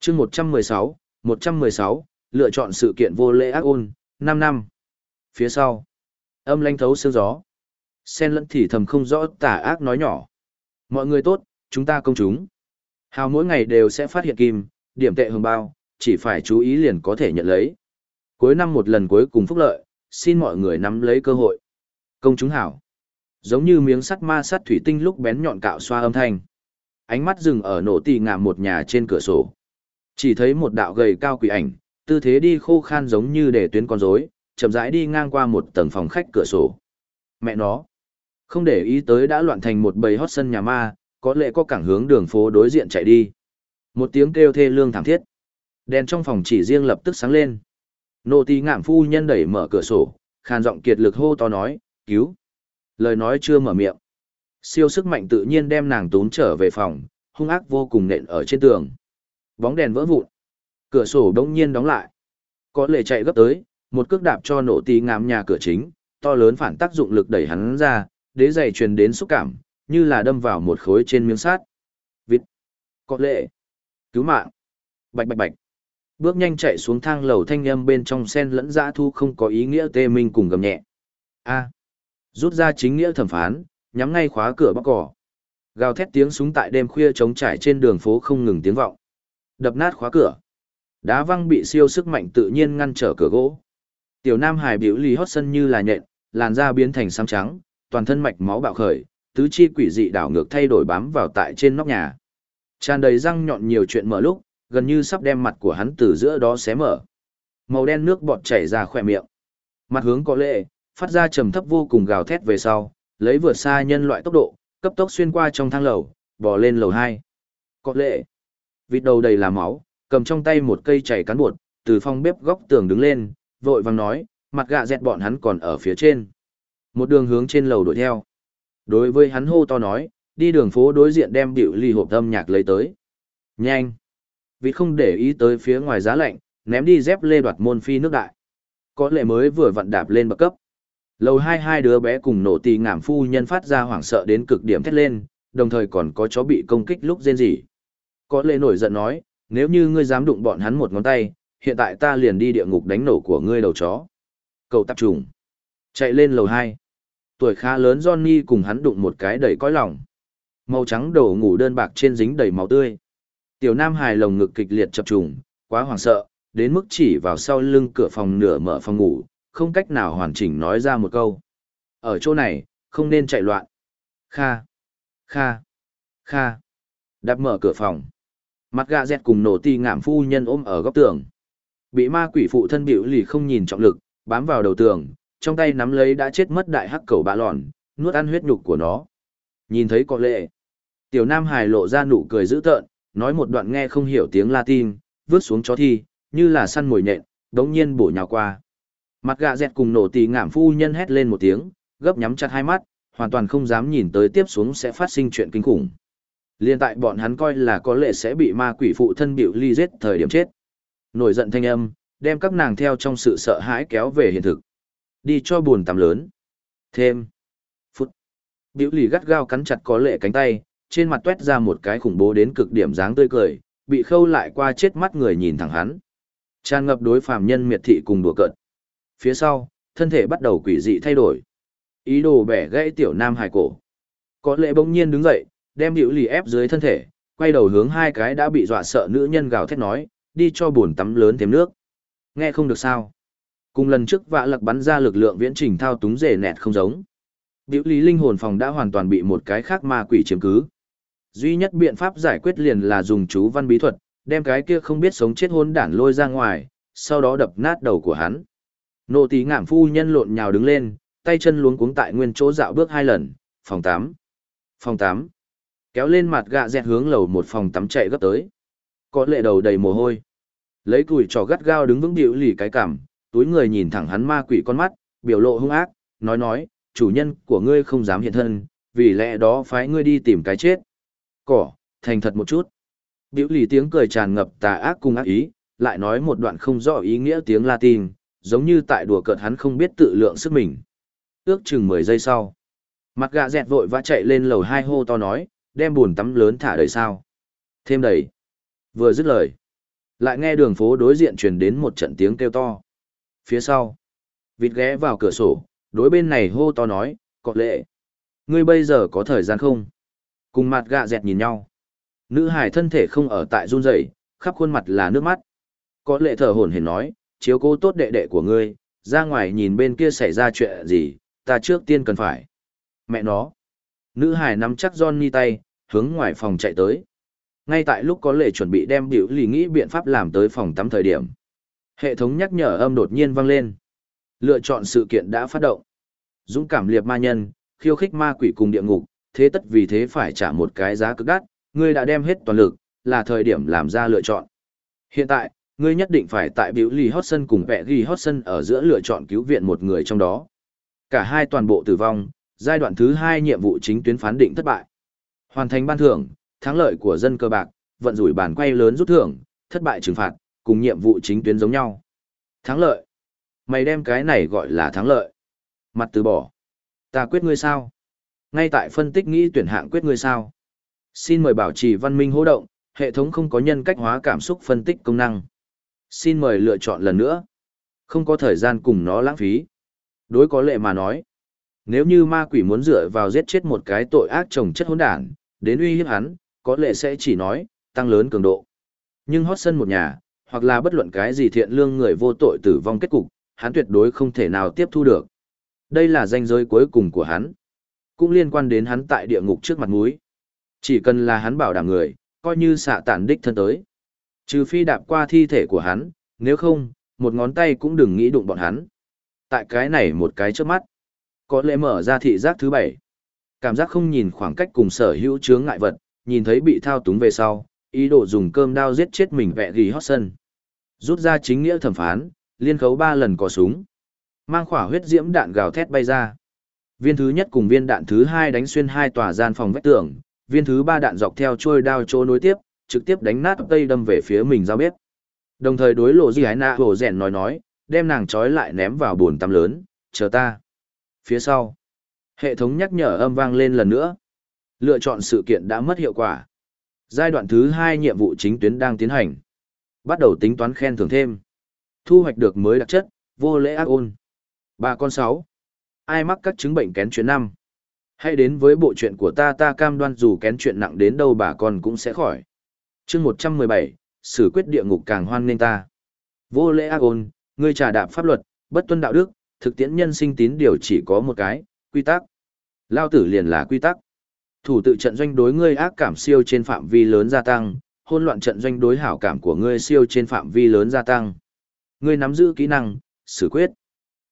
chương 116, 116, lựa chọn sự kiện vô lễ ác ôn, 5 năm. Phía sau, âm lanh thấu sương gió. Sen lẫn thì thầm không rõ tả ác nói nhỏ. Mọi người tốt, chúng ta công chúng. Hào mỗi ngày đều sẽ phát hiện kim, điểm tệ hồng bao, chỉ phải chú ý liền có thể nhận lấy. Cuối năm một lần cuối cùng phúc lợi, xin mọi người nắm lấy cơ hội. Công chúng hảo. Giống như miếng sắt ma sắt thủy tinh lúc bén nhọn cạo xoa âm thanh. Ánh mắt dừng ở nổ tì ngả một nhà trên cửa sổ. Chỉ thấy một đạo gầy cao quỷ ảnh, tư thế đi khô khan giống như để tuyến con rối, chậm rãi đi ngang qua một tầng phòng khách cửa sổ. Mẹ nó, không để ý tới đã loạn thành một bầy hót sân nhà ma, có lẽ có cảng hướng đường phố đối diện chạy đi. Một tiếng kêu thê lương thảm thiết. Đèn trong phòng chỉ riêng lập tức sáng lên. Nô tỳ ngạm phu nhân đẩy mở cửa sổ, khàn giọng kiệt lực hô to nói, cứu. Lời nói chưa mở miệng. Siêu sức mạnh tự nhiên đem nàng tốn trở về phòng, hung ác vô cùng nện ở trên tường. Bóng đèn vỡ vụn. Cửa sổ đông nhiên đóng lại. Có lệ chạy gấp tới, một cước đạp cho nổ tỳ ngám nhà cửa chính, to lớn phản tác dụng lực đẩy hắn ra, đế giày truyền đến xúc cảm, như là đâm vào một khối trên miếng sắt. Vịt. Có lệ. Cứu mạng. Bạch bạch bạch. Bước nhanh chạy xuống thang lầu thanh âm bên trong sen lẫn dã thu không có ý nghĩa tê minh cùng gầm nhẹ. A. Rút ra chính nghĩa thẩm phán, nhắm ngay khóa cửa bóc cỏ. Gào thét tiếng súng tại đêm khuya trống trải trên đường phố không ngừng tiếng vọng. Đập nát khóa cửa. Đá văng bị siêu sức mạnh tự nhiên ngăn trở cửa gỗ. Tiểu Nam Hải biểu lì hót sân như là nhện, làn da biến thành xám trắng, toàn thân mạch máu bạo khởi, tứ chi quỷ dị đảo ngược thay đổi bám vào tại trên nóc nhà. Tràn đầy răng nhọn nhiều chuyện mở lúc, gần như sắp đem mặt của hắn từ giữa đó xé mở. Màu đen nước bọt chảy ra khỏe miệng. Mặt hướng có lệ, phát ra trầm thấp vô cùng gào thét về sau, lấy vượt xa nhân loại tốc độ, cấp tốc xuyên qua trong thang lầu, bò lên lầu 2. Có lệ, vịt đầu đầy là máu, cầm trong tay một cây chảy cán bột, từ phòng bếp góc tường đứng lên, vội vàng nói, mặt gạ dẹt bọn hắn còn ở phía trên. Một đường hướng trên lầu đuổi theo. Đối với hắn hô to nói, đi đường phố đối diện đem biểu ly hộp âm nhạc lấy tới. Nhanh! Vịt không để ý tới phía ngoài giá lạnh, ném đi dép lê đoạt môn phi nước đại. Có lệ mới vừa vặn đạp lên bậc cấp. Lầu hai hai đứa bé cùng nổ tì ngảm phu nhân phát ra hoảng sợ đến cực điểm thét lên, đồng thời còn có chó bị công kích lúc rên rỉ. Có lệ nổi giận nói, nếu như ngươi dám đụng bọn hắn một ngón tay, hiện tại ta liền đi địa ngục đánh nổ của ngươi đầu chó. Cầu tập trùng. Chạy lên lầu hai. Tuổi khá lớn Johnny cùng hắn đụng một cái đầy cõi lòng. Màu trắng đổ ngủ đơn bạc trên dính đầy máu tươi. Tiểu Nam hài lồng ngực kịch liệt chập trùng, quá hoảng sợ, đến mức chỉ vào sau lưng cửa phòng nửa mở phòng ngủ, không cách nào hoàn chỉnh nói ra một câu. Ở chỗ này, không nên chạy loạn. Kha, kha, kha. Đạp mở cửa phòng. Mặt gà dẹt cùng nổ ti ngảm phu nhân ôm ở góc tường. Bị ma quỷ phụ thân biểu lì không nhìn trọng lực, bám vào đầu tường, trong tay nắm lấy đã chết mất đại hắc cầu bạ lòn, nuốt ăn huyết nhục của nó. Nhìn thấy có lệ. Tiểu Nam Hải lộ ra nụ cười dữ tợn, nói một đoạn nghe không hiểu tiếng Latin, vướt xuống chó thi, như là săn mồi nhện, đống nhiên bổ nhào qua. Mặt gạ dẹt cùng nổ tì ngảm phu nhân hét lên một tiếng, gấp nhắm chặt hai mắt, hoàn toàn không dám nhìn tới tiếp xuống sẽ phát sinh chuyện kinh khủng. Liên tại bọn hắn coi là có lệ sẽ bị ma quỷ phụ thân biểu ly giết thời điểm chết. Nổi giận thanh âm, đem các nàng theo trong sự sợ hãi kéo về hiện thực. Đi cho buồn tắm lớn. Thêm. Phút. Biểu lì gắt gao cắn chặt có lệ cánh tay, trên mặt tuét ra một cái khủng bố đến cực điểm dáng tươi cười, bị khâu lại qua chết mắt người nhìn thẳng hắn. Tràn ngập đối phàm nhân miệt thị cùng đùa cợt. Phía sau, thân thể bắt đầu quỷ dị thay đổi. Ý đồ bẻ gãy tiểu nam hải cổ. Có lệ bỗng nhiên đứng dậy, đem biểu lì ép dưới thân thể, quay đầu hướng hai cái đã bị dọa sợ nữ nhân gào thét nói, đi cho buồn tắm lớn thêm nước. Nghe không được sao. Cùng lần trước vạ lặc bắn ra lực lượng viễn trình thao túng rể nẹt không giống. Biểu lý linh hồn phòng đã hoàn toàn bị một cái khác ma quỷ chiếm cứ. Duy nhất biện pháp giải quyết liền là dùng chú văn bí thuật, đem cái kia không biết sống chết hôn đản lôi ra ngoài, sau đó đập nát đầu của hắn. Nô tí ngảm phu nhân lộn nhào đứng lên, tay chân luống cuống tại nguyên chỗ dạo bước hai lần, phòng 8. Phòng 8. Kéo lên mặt gạ dẹt hướng lầu một phòng tắm chạy gấp tới. Có lệ đầu đầy mồ hôi. Lấy cùi trò gắt gao đứng vững điệu lì cái cảm, túi người nhìn thẳng hắn ma quỷ con mắt, biểu lộ hung ác, nói nói, chủ nhân của ngươi không dám hiện thân, vì lẽ đó phái ngươi đi tìm cái chết. Cỏ, thành thật một chút. Biểu lì tiếng cười tràn ngập tà ác cùng ác ý, lại nói một đoạn không rõ ý nghĩa tiếng Latin, giống như tại đùa cợt hắn không biết tự lượng sức mình. Ước chừng 10 giây sau. Mặt gạ dẹt vội vã chạy lên lầu hai hô to nói, đem buồn tắm lớn thả đầy sao. Thêm đầy. Vừa dứt lời. Lại nghe đường phố đối diện truyền đến một trận tiếng kêu to. Phía sau. Vịt ghé vào cửa sổ, đối bên này hô to nói, có lệ. Ngươi bây giờ có thời gian không? Cùng mặt gạ dẹt nhìn nhau. Nữ hải thân thể không ở tại run rẩy, khắp khuôn mặt là nước mắt. Có lệ thở hổn hển nói, chiếu cố tốt đệ đệ của ngươi, ra ngoài nhìn bên kia xảy ra chuyện gì, ta trước tiên cần phải. Mẹ nó. Nữ hải nắm chắc Johnny tay, hướng ngoài phòng chạy tới. Ngay tại lúc có lệ chuẩn bị đem biểu lì nghĩ biện pháp làm tới phòng tắm thời điểm. Hệ thống nhắc nhở âm đột nhiên vang lên. Lựa chọn sự kiện đã phát động. Dũng cảm liệt ma nhân, khiêu khích ma quỷ cùng địa ngục, thế tất vì thế phải trả một cái giá cực đắt, ngươi đã đem hết toàn lực, là thời điểm làm ra lựa chọn. Hiện tại, ngươi nhất định phải tại biểu lì hót sân cùng vẹ ghi hót sân ở giữa lựa chọn cứu viện một người trong đó. Cả hai toàn bộ tử vong, giai đoạn thứ hai nhiệm vụ chính tuyến phán định thất bại. Hoàn thành ban thưởng, thắng lợi của dân cơ bạc, vận rủi bàn quay lớn rút thưởng, thất bại trừng phạt, cùng nhiệm vụ chính tuyến giống nhau. Thắng lợi. Mày đem cái này gọi là thắng lợi. Mặt từ bỏ. Ta quyết ngươi sao? Ngay tại phân tích nghĩ tuyển hạng quyết ngươi sao? Xin mời bảo trì văn minh hỗ động, hệ thống không có nhân cách hóa cảm xúc phân tích công năng. Xin mời lựa chọn lần nữa. Không có thời gian cùng nó lãng phí. Đối có lệ mà nói. Nếu như ma quỷ muốn dựa vào giết chết một cái tội ác trồng chất hỗn đản, đến uy hiếp hắn, có lệ sẽ chỉ nói, tăng lớn cường độ. Nhưng hót sân một nhà, hoặc là bất luận cái gì thiện lương người vô tội tử vong kết cục, hắn tuyệt đối không thể nào tiếp thu được. Đây là danh giới cuối cùng của hắn. Cũng liên quan đến hắn tại địa ngục trước mặt mũi. Chỉ cần là hắn bảo đảm người, coi như xạ tản đích thân tới. Trừ phi đạp qua thi thể của hắn, nếu không, một ngón tay cũng đừng nghĩ đụng bọn hắn. Tại cái này một cái trước mắt, có lẽ mở ra thị giác thứ bảy. Cảm giác không nhìn khoảng cách cùng sở hữu chướng ngại vật, nhìn thấy bị thao túng về sau, ý đồ dùng cơm đao giết chết mình vẹ ghi hót sân. Rút ra chính nghĩa thẩm phán, liên khấu ba lần có súng. Mang khỏa huyết diễm đạn gào thét bay ra. Viên thứ nhất cùng viên đạn thứ hai đánh xuyên hai tòa gian phòng vách tường, viên thứ ba đạn dọc theo trôi đao chỗ nối tiếp, trực tiếp đánh nát tây đâm về phía mình giao bếp. Đồng thời đối lộ Di Ái Na Hồ Rèn nói nói, đem nàng trói lại ném vào bồn tắm lớn, chờ ta. Phía sau, hệ thống nhắc nhở âm vang lên lần nữa. Lựa chọn sự kiện đã mất hiệu quả. Giai đoạn thứ hai nhiệm vụ chính tuyến đang tiến hành. Bắt đầu tính toán khen thưởng thêm. Thu hoạch được mới đặc chất, vô lễ ác ôn. Bà con sáu. Ai mắc các chứng bệnh kén chuyện năm. Hãy đến với bộ chuyện của ta ta cam đoan dù kén chuyện nặng đến đâu bà con cũng sẽ khỏi chương một trăm mười bảy, xử quyết địa ngục càng hoan nên ta. Vô lễ ác ôn, ngươi trà đạp pháp luật, bất tuân đạo đức, thực tiễn nhân sinh tín điều chỉ có một cái, quy tắc. Lao tử liền là quy tắc. Thủ tự trận doanh đối ngươi ác cảm siêu trên phạm vi lớn gia tăng, hôn loạn trận doanh đối hảo cảm của ngươi siêu trên phạm vi lớn gia tăng. Ngươi nắm giữ kỹ năng, xử quyết.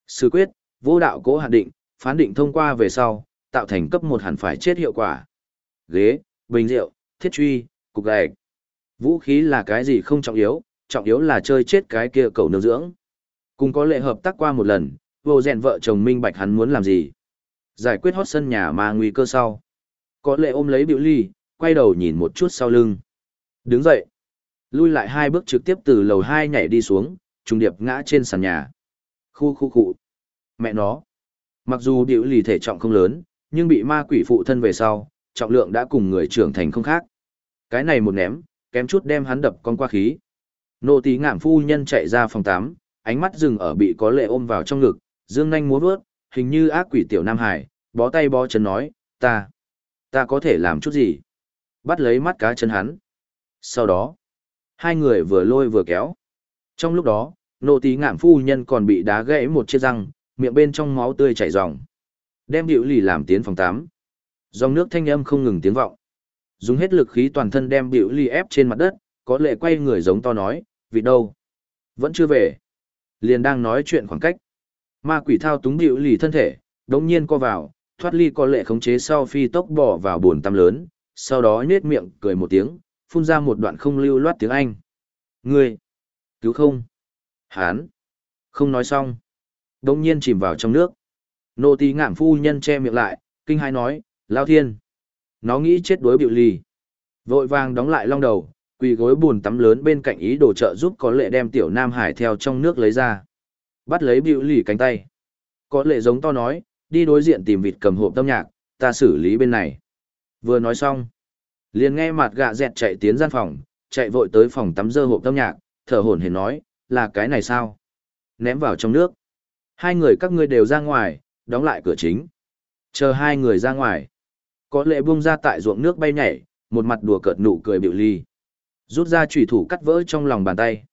Xử quyết, vô đạo cố hạn định, phán định thông qua về sau, tạo thành cấp một hẳn phải chết hiệu quả. Ghế, bình rượu, thiết truy, cục gạch. Vũ khí là cái gì không trọng yếu, trọng yếu là chơi chết cái kia cầu nương dưỡng. Cùng có lệ hợp tác qua một lần, vô rèn vợ chồng minh bạch hắn muốn làm gì. Giải quyết hót sân nhà mà nguy cơ sau. Có lệ ôm lấy biểu ly, quay đầu nhìn một chút sau lưng. Đứng dậy. Lui lại hai bước trực tiếp từ lầu hai nhảy đi xuống, trùng điệp ngã trên sàn nhà. Khu khu khu. Mẹ nó. Mặc dù biểu lì thể trọng không lớn, nhưng bị ma quỷ phụ thân về sau, trọng lượng đã cùng người trưởng thành không khác. Cái này một ném, kém chút đem hắn đập con qua khí. Nô tí ngảm phu nhân chạy ra phòng tắm, ánh mắt dừng ở bị có lệ ôm vào trong ngực, dương nanh múa vớt, hình như ác quỷ tiểu Nam Hải, bó tay bó chân nói, ta, ta có thể làm chút gì? Bắt lấy mắt cá chân hắn. Sau đó, hai người vừa lôi vừa kéo. Trong lúc đó, nô tí ngảm phu nhân còn bị đá gãy một chiếc răng, miệng bên trong máu tươi chảy ròng. Đem điệu lì làm tiến phòng tắm, Dòng nước thanh âm không ngừng tiếng vọng. Dùng hết lực khí toàn thân đem biểu ly ép trên mặt đất, có lệ quay người giống to nói, vì đâu? Vẫn chưa về. Liền đang nói chuyện khoảng cách. Ma quỷ thao túng biểu ly thân thể, đống nhiên co vào, thoát ly có lệ khống chế sau phi tốc bỏ vào buồn tăm lớn, sau đó nhết miệng cười một tiếng, phun ra một đoạn không lưu loát tiếng Anh. Ngươi! Cứu không! Hán! Không nói xong. Đống nhiên chìm vào trong nước. Nô tỳ ngạm phu nhân che miệng lại, kinh hai nói, lao thiên. Nó nghĩ chết đối biểu lì. Vội vàng đóng lại long đầu, quỳ gối buồn tắm lớn bên cạnh ý đồ trợ giúp có lệ đem tiểu Nam Hải theo trong nước lấy ra. Bắt lấy biểu lì cánh tay. Có lệ giống to nói, đi đối diện tìm vịt cầm hộp tâm nhạc, ta xử lý bên này. Vừa nói xong, liền nghe mặt gạ dẹt chạy tiến gian phòng, chạy vội tới phòng tắm dơ hộp tâm nhạc, thở hổn hển nói, là cái này sao? Ném vào trong nước. Hai người các ngươi đều ra ngoài, đóng lại cửa chính. Chờ hai người ra ngoài. Có lệ buông ra tại ruộng nước bay nhảy, một mặt đùa cợt nụ cười biểu ly. Rút ra chủy thủ cắt vỡ trong lòng bàn tay.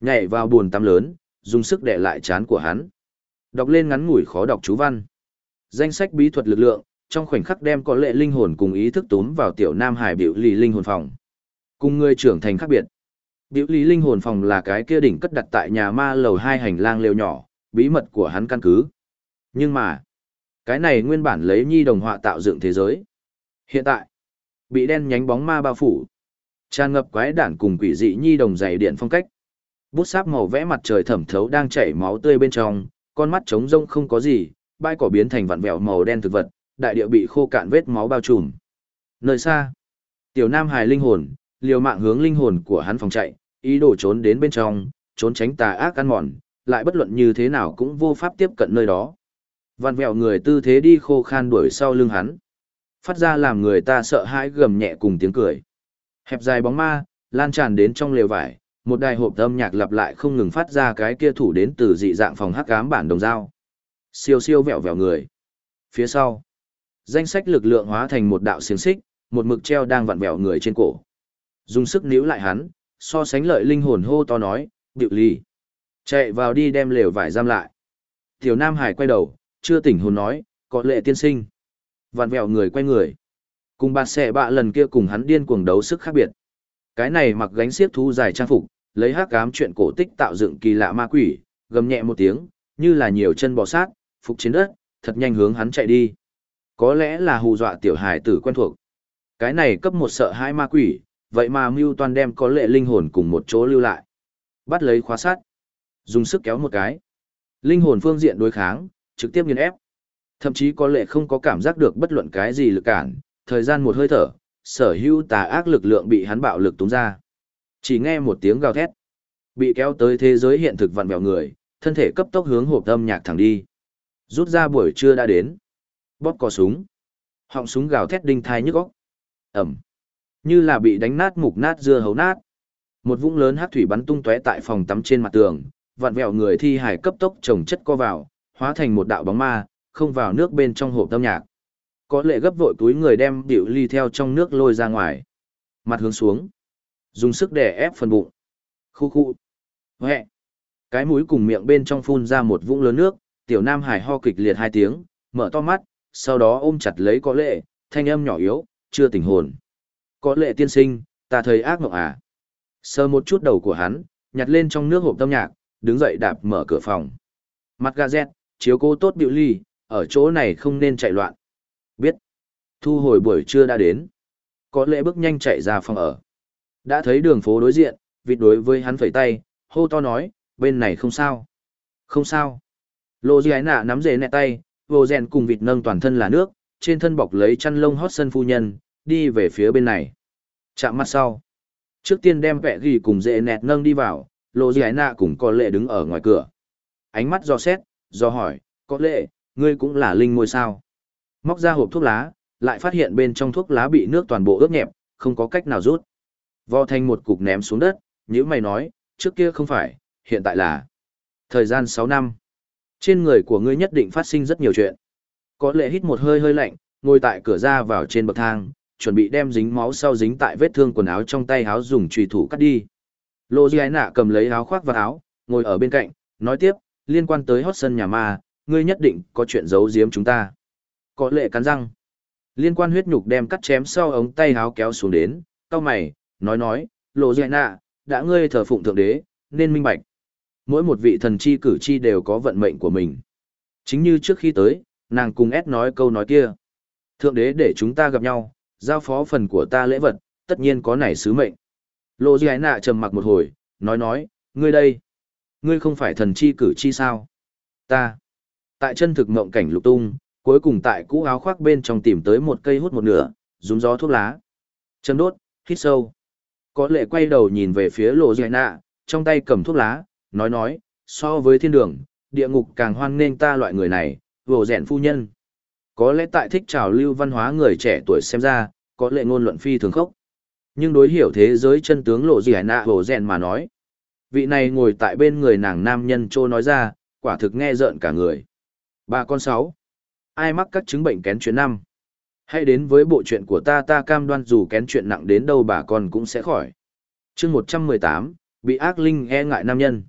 Nhảy vào buồn tắm lớn, dùng sức đè lại chán của hắn. Đọc lên ngắn ngủi khó đọc chú văn. Danh sách bí thuật lực lượng, trong khoảnh khắc đem có lệ linh hồn cùng ý thức tốn vào tiểu nam hải biểu lì linh hồn phòng. Cùng người trưởng thành khác biệt. Biểu lý linh hồn phòng là cái kia đỉnh cất đặt tại nhà ma lầu hai hành lang lều nhỏ, bí mật của hắn căn cứ. Nhưng mà, cái này nguyên bản lấy nhi đồng họa tạo dựng thế giới. Hiện tại, bị đen nhánh bóng ma bao phủ. Tràn ngập quái đản cùng quỷ dị nhi đồng dày điện phong cách. Bút sáp màu vẽ mặt trời thẩm thấu đang chảy máu tươi bên trong, con mắt trống rông không có gì, bãi cỏ biến thành vặn vẹo màu đen thực vật, đại địa bị khô cạn vết máu bao trùm. Nơi xa, tiểu nam hài linh hồn, liều mạng hướng linh hồn của hắn phòng chạy, ý đồ trốn đến bên trong, trốn tránh tà ác ăn mòn, lại bất luận như thế nào cũng vô pháp tiếp cận nơi đó. Vặn vẹo người tư thế đi khô khan đuổi sau lưng hắn. Phát ra làm người ta sợ hãi gầm nhẹ cùng tiếng cười. Hẹp dài bóng ma, lan tràn đến trong lều vải, một đài hộp âm nhạc lặp lại không ngừng phát ra cái kia thủ đến từ dị dạng phòng hắc ám bản đồng dao. Siêu siêu vẹo vẹo người. Phía sau, danh sách lực lượng hóa thành một đạo xiềng xích, một mực treo đang vặn vẹo người trên cổ. Dùng sức níu lại hắn, so sánh lợi linh hồn hô to nói, điệu ly. Chạy vào đi đem lều vải giam lại. Tiểu Nam Hải quay đầu, chưa tỉnh hồn nói, có lệ tiên sinh. Vạn vẹo người quay người. Cùng bà xẻ bạ lần kia cùng hắn điên cuồng đấu sức khác biệt. Cái này mặc gánh xiếc thú dài trang phục, lấy hát cám chuyện cổ tích tạo dựng kỳ lạ ma quỷ, gầm nhẹ một tiếng, như là nhiều chân bò sát, phục trên đất, thật nhanh hướng hắn chạy đi. Có lẽ là hù dọa tiểu hài tử quen thuộc. Cái này cấp một sợ hai ma quỷ, vậy mà mưu toàn đem có lệ linh hồn cùng một chỗ lưu lại. Bắt lấy khóa sát, dùng sức kéo một cái. Linh hồn phương diện đối kháng, trực tiếp nghiền ép. Thậm chí có lệ không có cảm giác được bất luận cái gì lực cản, thời gian một hơi thở, sở hữu tà ác lực lượng bị hắn bạo lực túng ra. Chỉ nghe một tiếng gào thét. Bị kéo tới thế giới hiện thực vặn vẹo người, thân thể cấp tốc hướng hộp âm nhạc thẳng đi. Rút ra buổi trưa đã đến. Bóp cò súng. Họng súng gào thét đinh thai nhức óc. Ẩm. Như là bị đánh nát mục nát dưa hấu nát. Một vũng lớn hát thủy bắn tung tóe tại phòng tắm trên mặt tường, vặn vẹo người thi hải cấp tốc trồng chất co vào, hóa thành một đạo bóng ma, không vào nước bên trong hộp âm nhạc. Có lệ gấp vội túi người đem điệu ly theo trong nước lôi ra ngoài. Mặt hướng xuống. Dùng sức để ép phần bụng. Khu khu. Huệ. Cái mũi cùng miệng bên trong phun ra một vũng lớn nước, tiểu nam hải ho kịch liệt hai tiếng, mở to mắt, sau đó ôm chặt lấy có lệ, thanh âm nhỏ yếu, chưa tỉnh hồn. Có lệ tiên sinh, ta thấy ác mộng à. Sờ một chút đầu của hắn, nhặt lên trong nước hộp tâm nhạc, đứng dậy đạp mở cửa phòng. Mặt gà dẹt, chiếu cố tốt biểu ly, ở chỗ này không nên chạy loạn. Biết. Thu hồi buổi trưa đã đến. Có lệ bước nhanh chạy ra phòng ở. Đã thấy đường phố đối diện, vịt đối với hắn phẩy tay, hô to nói, bên này không sao. Không sao. Lô ái nạ nắm dề nẹ tay, vô rèn cùng vịt nâng toàn thân là nước, trên thân bọc lấy chăn lông hót sân phu nhân, đi về phía bên này. Chạm mắt sau. Trước tiên đem vẹ ghi cùng dễ nẹt nâng đi vào, lộ dì nạ cùng có lệ đứng ở ngoài cửa. Ánh mắt do xét, do hỏi, có lệ, ngươi cũng là linh môi sao. Móc ra hộp thuốc lá, lại phát hiện bên trong thuốc lá bị nước toàn bộ ướt nhẹp, không có cách nào rút. Vò thành một cục ném xuống đất, như mày nói, trước kia không phải, hiện tại là thời gian 6 năm. Trên người của ngươi nhất định phát sinh rất nhiều chuyện. Có lệ hít một hơi hơi lạnh, ngồi tại cửa ra vào trên bậc thang, chuẩn bị đem dính máu sau dính tại vết thương quần áo trong tay áo dùng chùy thủ cắt đi. Lô Giai Nạ cầm lấy áo khoác và áo, ngồi ở bên cạnh, nói tiếp, liên quan tới hót sân nhà ma, ngươi nhất định có chuyện giấu giếm chúng ta. Có lệ cắn răng. Liên quan huyết nhục đem cắt chém sau ống tay háo kéo xuống đến, cao mày, nói nói, Lô dạy Nạ, đã ngươi thờ phụng thượng đế, nên minh bạch. Mỗi một vị thần chi cử chi đều có vận mệnh của mình. Chính như trước khi tới, nàng cùng ép nói câu nói kia. Thượng đế để chúng ta gặp nhau, giao phó phần của ta lễ vật, tất nhiên có nảy sứ mệnh. Lộ dạy Nạ trầm mặc một hồi, nói nói, ngươi đây, ngươi không phải thần chi cử chi sao? Ta, tại chân thực mộng cảnh lục tung, cuối cùng tại cũ áo khoác bên trong tìm tới một cây hút một nửa, rúm gió thuốc lá. Châm đốt, hít sâu. Có lệ quay đầu nhìn về phía Lộ Di Nạ, trong tay cầm thuốc lá, nói nói, so với thiên đường, địa ngục càng hoan nghênh ta loại người này, vồ rèn phu nhân. Có lẽ tại thích trào lưu văn hóa người trẻ tuổi xem ra, có lệ ngôn luận phi thường khốc. Nhưng đối hiểu thế giới chân tướng lộ gì nạ vồ rèn mà nói. Vị này ngồi tại bên người nàng nam nhân trô nói ra, quả thực nghe rợn cả người. Bà con sáu. Ai mắc các chứng bệnh kén chuyện năm? Hãy đến với bộ chuyện của ta ta cam đoan dù kén chuyện nặng đến đâu bà con cũng sẽ khỏi. chương một trăm mười tám bị ác linh e ngại nam nhân.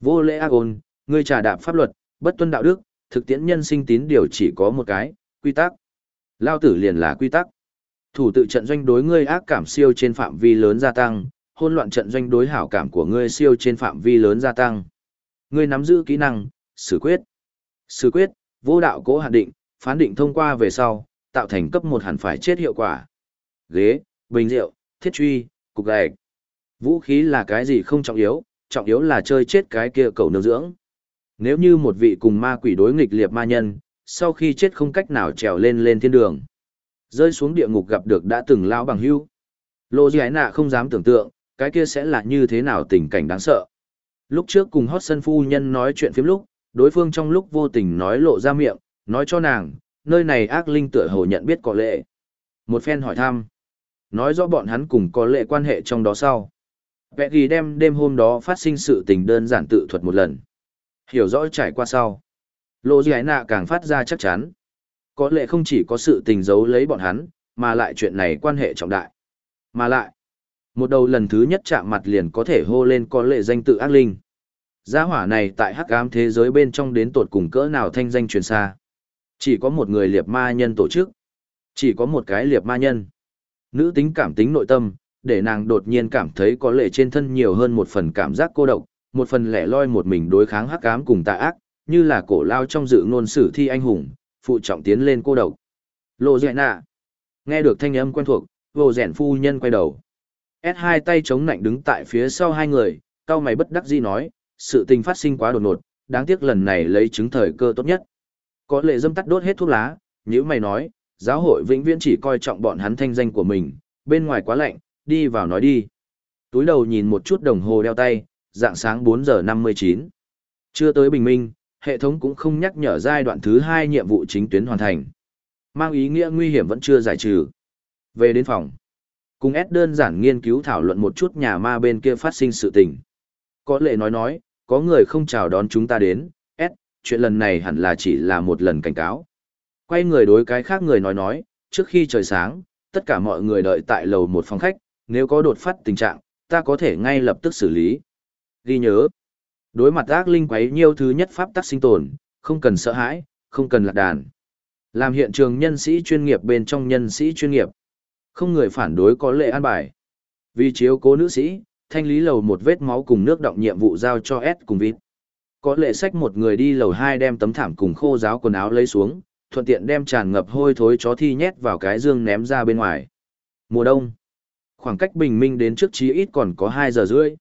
Vô lễ ác ôn, ngươi trà đạp pháp luật, bất tuân đạo đức, thực tiễn nhân sinh tín điều chỉ có một cái, quy tắc. Lao tử liền là quy tắc. Thủ tự trận doanh đối ngươi ác cảm siêu trên phạm vi lớn gia tăng, hôn loạn trận doanh đối hảo cảm của ngươi siêu trên phạm vi lớn gia tăng. Ngươi nắm giữ kỹ năng, xử quyết. Xử quyết, vô đạo cố hạn định, phán định thông qua về sau, tạo thành cấp một hẳn phải chết hiệu quả. Ghế, bình rượu, thiết truy, cục gạch. Vũ khí là cái gì không trọng yếu, trọng yếu là chơi chết cái kia cầu nương dưỡng. Nếu như một vị cùng ma quỷ đối nghịch liệt ma nhân, sau khi chết không cách nào trèo lên lên thiên đường. Rơi xuống địa ngục gặp được đã từng lão bằng hưu. Lô Di Nạ không dám tưởng tượng, cái kia sẽ là như thế nào tình cảnh đáng sợ. Lúc trước cùng hót sân phu nhân nói chuyện phiếm lúc, đối phương trong lúc vô tình nói lộ ra miệng, nói cho nàng, nơi này ác linh tựa hồ nhận biết có lệ. Một phen hỏi thăm, nói rõ bọn hắn cùng có lệ quan hệ trong đó sau. Vẹ ghi đem đêm hôm đó phát sinh sự tình đơn giản tự thuật một lần. Hiểu rõ trải qua sau. Lộ Di Nạ càng phát ra chắc chắn. Có lệ không chỉ có sự tình giấu lấy bọn hắn, mà lại chuyện này quan hệ trọng đại. Mà lại, một đầu lần thứ nhất chạm mặt liền có thể hô lên có lệ danh tự ác linh. Gia hỏa này tại hắc ám thế giới bên trong đến tột cùng cỡ nào thanh danh truyền xa. Chỉ có một người liệp ma nhân tổ chức. Chỉ có một cái liệp ma nhân. Nữ tính cảm tính nội tâm, để nàng đột nhiên cảm thấy có lệ trên thân nhiều hơn một phần cảm giác cô độc, một phần lẻ loi một mình đối kháng hắc ám cùng tà ác, như là cổ lao trong dự ngôn sử thi anh hùng, phụ trọng tiến lên cô độc. Lộ dẹ nạ. Nghe được thanh âm quen thuộc, vô rèn phu nhân quay đầu. S hai tay chống nạnh đứng tại phía sau hai người, cao mày bất đắc dĩ nói, sự tình phát sinh quá đột ngột, đáng tiếc lần này lấy chứng thời cơ tốt nhất. Có lệ dâm tắt đốt hết thuốc lá, như mày nói, giáo hội vĩnh viễn chỉ coi trọng bọn hắn thanh danh của mình, bên ngoài quá lạnh, đi vào nói đi. Túi đầu nhìn một chút đồng hồ đeo tay, dạng sáng 4 giờ 59. Chưa tới bình minh, hệ thống cũng không nhắc nhở giai đoạn thứ 2 nhiệm vụ chính tuyến hoàn thành. Mang ý nghĩa nguy hiểm vẫn chưa giải trừ. Về đến phòng. Cùng S đơn giản nghiên cứu thảo luận một chút nhà ma bên kia phát sinh sự tình. Có lệ nói nói, có người không chào đón chúng ta đến, S, chuyện lần này hẳn là chỉ là một lần cảnh cáo. Quay người đối cái khác người nói nói, trước khi trời sáng, tất cả mọi người đợi tại lầu một phòng khách, nếu có đột phát tình trạng, ta có thể ngay lập tức xử lý. Ghi nhớ, đối mặt ác linh quấy nhiều thứ nhất pháp tắc sinh tồn, không cần sợ hãi, không cần lạc đàn. Làm hiện trường nhân sĩ chuyên nghiệp bên trong nhân sĩ chuyên nghiệp. Không người phản đối có lệ an bài. Vì chiếu cố nữ sĩ, thanh lý lầu một vết máu cùng nước động nhiệm vụ giao cho S cùng vịt. Có lệ sách một người đi lầu hai đem tấm thảm cùng khô giáo quần áo lấy xuống, thuận tiện đem tràn ngập hôi thối chó thi nhét vào cái dương ném ra bên ngoài. Mùa đông. Khoảng cách bình minh đến trước chí ít còn có 2 giờ rưỡi.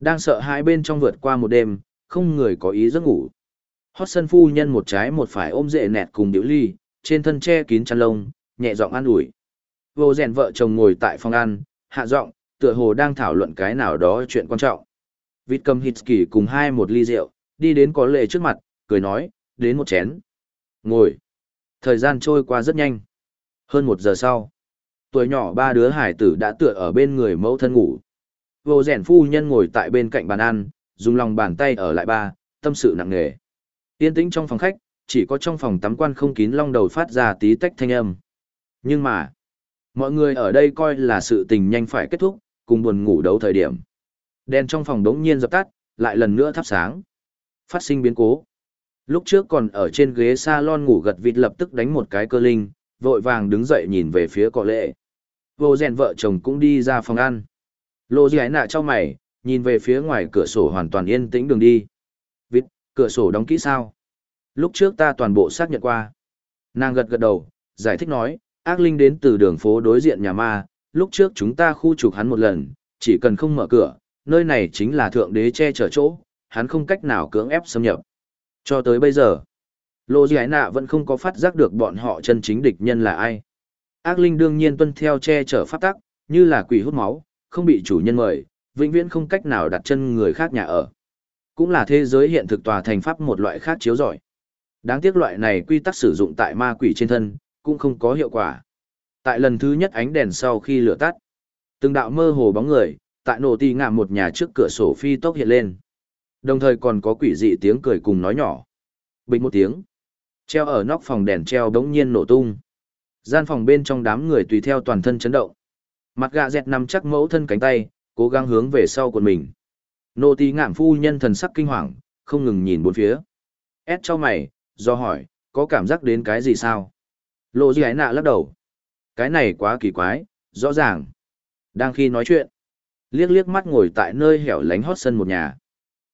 Đang sợ hai bên trong vượt qua một đêm, không người có ý giấc ngủ. Hót sân phu nhân một trái một phải ôm dệ nẹt cùng điệu ly, trên thân che kín chăn lông, nhẹ giọng an ủi. Vô rèn vợ chồng ngồi tại phòng ăn, hạ giọng, tựa hồ đang thảo luận cái nào đó chuyện quan trọng. Vịt cầm hít kỳ cùng hai một ly rượu, đi đến có lệ trước mặt, cười nói, đến một chén. Ngồi. Thời gian trôi qua rất nhanh. Hơn một giờ sau, tuổi nhỏ ba đứa hải tử đã tựa ở bên người mẫu thân ngủ. Vô rèn phu nhân ngồi tại bên cạnh bàn ăn, dùng lòng bàn tay ở lại ba, tâm sự nặng nề. Yên tĩnh trong phòng khách, chỉ có trong phòng tắm quan không kín long đầu phát ra tí tách thanh âm. Nhưng mà, mọi người ở đây coi là sự tình nhanh phải kết thúc, cùng buồn ngủ đấu thời điểm. Đèn trong phòng đống nhiên dập tắt, lại lần nữa thắp sáng. Phát sinh biến cố. Lúc trước còn ở trên ghế salon ngủ gật vịt lập tức đánh một cái cơ linh, vội vàng đứng dậy nhìn về phía cọ lệ. Vô rèn vợ chồng cũng đi ra phòng ăn. Lô dì nạ cho mày, nhìn về phía ngoài cửa sổ hoàn toàn yên tĩnh đường đi. Vịt, cửa sổ đóng kỹ sao? Lúc trước ta toàn bộ xác nhận qua. Nàng gật gật đầu, giải thích nói, ác linh đến từ đường phố đối diện nhà ma, lúc trước chúng ta khu trục hắn một lần, chỉ cần không mở cửa, nơi này chính là thượng đế che chở chỗ, hắn không cách nào cưỡng ép xâm nhập. Cho tới bây giờ, Lô Giải Nạ vẫn không có phát giác được bọn họ chân chính địch nhân là ai. Ác linh đương nhiên tuân theo che chở pháp tắc, như là quỷ hút máu, không bị chủ nhân mời, vĩnh viễn không cách nào đặt chân người khác nhà ở. Cũng là thế giới hiện thực tòa thành pháp một loại khác chiếu giỏi. Đáng tiếc loại này quy tắc sử dụng tại ma quỷ trên thân, cũng không có hiệu quả. Tại lần thứ nhất ánh đèn sau khi lửa tắt, từng đạo mơ hồ bóng người, tại nổ tì ngạm một nhà trước cửa sổ phi tốc hiện lên. Đồng thời còn có quỷ dị tiếng cười cùng nói nhỏ. Bình một tiếng. Treo ở nóc phòng đèn treo đống nhiên nổ tung. Gian phòng bên trong đám người tùy theo toàn thân chấn động. Mặt gạ dẹt nằm chắc mẫu thân cánh tay, cố gắng hướng về sau của mình. Nô tì ngạm phu nhân thần sắc kinh hoàng, không ngừng nhìn bốn phía. Ed cho mày, do hỏi, có cảm giác đến cái gì sao? Lộ gì nạ lắc đầu. Cái này quá kỳ quái, rõ ràng. Đang khi nói chuyện, liếc liếc mắt ngồi tại nơi hẻo lánh hót sân một nhà.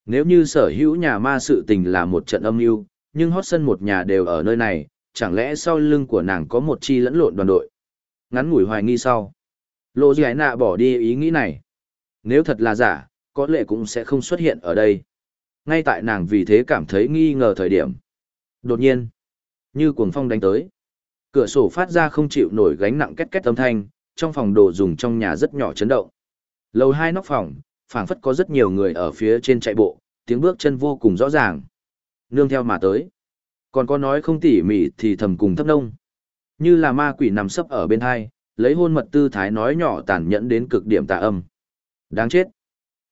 Nếu như sở hữu nhà ma sự tình là một trận âm mưu, nhưng hót sân một nhà đều ở nơi này, chẳng lẽ sau lưng của nàng có một chi lẫn lộn đoàn đội? Ngắn ngủi hoài nghi sau. Lộ gì nạ bỏ đi ý nghĩ này. Nếu thật là giả, có lẽ cũng sẽ không xuất hiện ở đây. Ngay tại nàng vì thế cảm thấy nghi ngờ thời điểm. Đột nhiên, như cuồng phong đánh tới. Cửa sổ phát ra không chịu nổi gánh nặng két két âm thanh, trong phòng đồ dùng trong nhà rất nhỏ chấn động. Lầu hai nóc phòng, phảng phất có rất nhiều người ở phía trên chạy bộ, tiếng bước chân vô cùng rõ ràng. Nương theo mà tới. Còn có nói không tỉ mỉ thì thầm cùng thấp nông. Như là ma quỷ nằm sấp ở bên hai, lấy hôn mật tư thái nói nhỏ tàn nhẫn đến cực điểm tà âm. Đáng chết.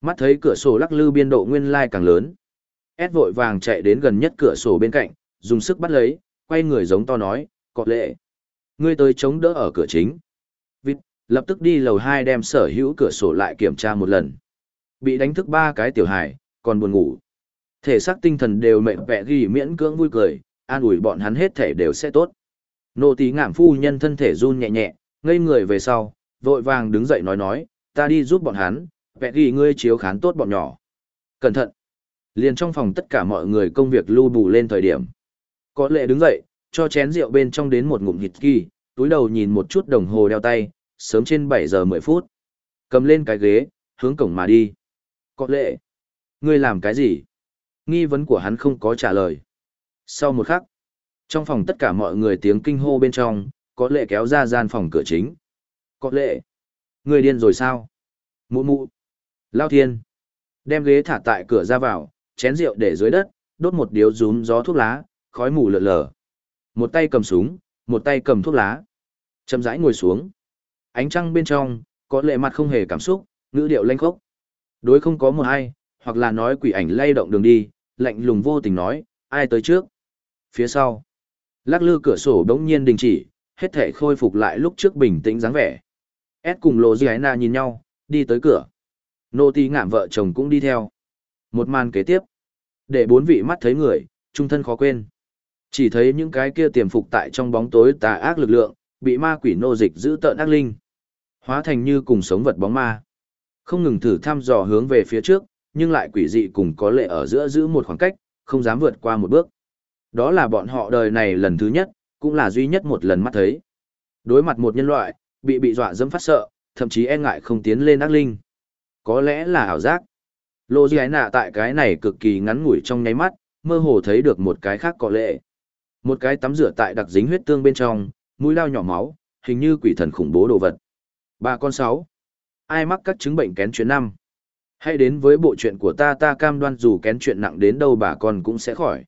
Mắt thấy cửa sổ lắc lư biên độ nguyên lai càng lớn. Ed vội vàng chạy đến gần nhất cửa sổ bên cạnh, dùng sức bắt lấy, quay người giống to nói, cọt lệ. Ngươi tới chống đỡ ở cửa chính. Vịt, lập tức đi lầu hai đem sở hữu cửa sổ lại kiểm tra một lần. Bị đánh thức ba cái tiểu hải, còn buồn ngủ. Thể xác tinh thần đều mệt vẹ ghi miễn cưỡng vui cười, an ủi bọn hắn hết thể đều sẽ tốt. Nô tí ngảm phu nhân thân thể run nhẹ nhẹ, ngây người về sau, vội vàng đứng dậy nói nói, ta đi giúp bọn hắn, vẹ ghi ngươi chiếu khán tốt bọn nhỏ. Cẩn thận. Liền trong phòng tất cả mọi người công việc lưu bù lên thời điểm. Có lệ đứng dậy, cho chén rượu bên trong đến một ngụm hít kỳ, túi đầu nhìn một chút đồng hồ đeo tay, sớm trên 7 giờ 10 phút. Cầm lên cái ghế, hướng cổng mà đi. Có lệ. Ngươi làm cái gì? Nghi vấn của hắn không có trả lời. Sau một khắc, trong phòng tất cả mọi người tiếng kinh hô bên trong, có lệ kéo ra gian phòng cửa chính. Có lệ. Ngươi điên rồi sao? Mụ mụ. Lao thiên. Đem ghế thả tại cửa ra vào, chén rượu để dưới đất, đốt một điếu rúm gió thuốc lá, khói mù lợn lờ. Một tay cầm súng, một tay cầm thuốc lá. Chậm rãi ngồi xuống. Ánh trăng bên trong, có lệ mặt không hề cảm xúc, ngữ điệu lanh khốc. Đối không có một ai, hoặc là nói quỷ ảnh lay động đường đi, lạnh lùng vô tình nói, ai tới trước. Phía sau, lắc lư cửa sổ đống nhiên đình chỉ, hết thể khôi phục lại lúc trước bình tĩnh dáng vẻ. S cùng Lô Di Na nhìn nhau, đi tới cửa. Nô tỳ ngạm vợ chồng cũng đi theo. Một màn kế tiếp. Để bốn vị mắt thấy người, trung thân khó quên. Chỉ thấy những cái kia tiềm phục tại trong bóng tối tà ác lực lượng, bị ma quỷ nô dịch giữ tợn ác linh. Hóa thành như cùng sống vật bóng ma. Không ngừng thử thăm dò hướng về phía trước, nhưng lại quỷ dị cùng có lệ ở giữa giữ một khoảng cách, không dám vượt qua một bước. Đó là bọn họ đời này lần thứ nhất, cũng là duy nhất một lần mắt thấy. Đối mặt một nhân loại, bị bị dọa dẫm phát sợ, thậm chí e ngại không tiến lên ác linh. Có lẽ là ảo giác. Lô Di Nạ tại cái này cực kỳ ngắn ngủi trong nháy mắt, mơ hồ thấy được một cái khác có lệ. Một cái tắm rửa tại đặc dính huyết tương bên trong, mũi lao nhỏ máu, hình như quỷ thần khủng bố đồ vật. Ba con sáu. Ai mắc các chứng bệnh kén chuyện năm? Hãy đến với bộ chuyện của ta ta cam đoan dù kén chuyện nặng đến đâu bà con cũng sẽ khỏi.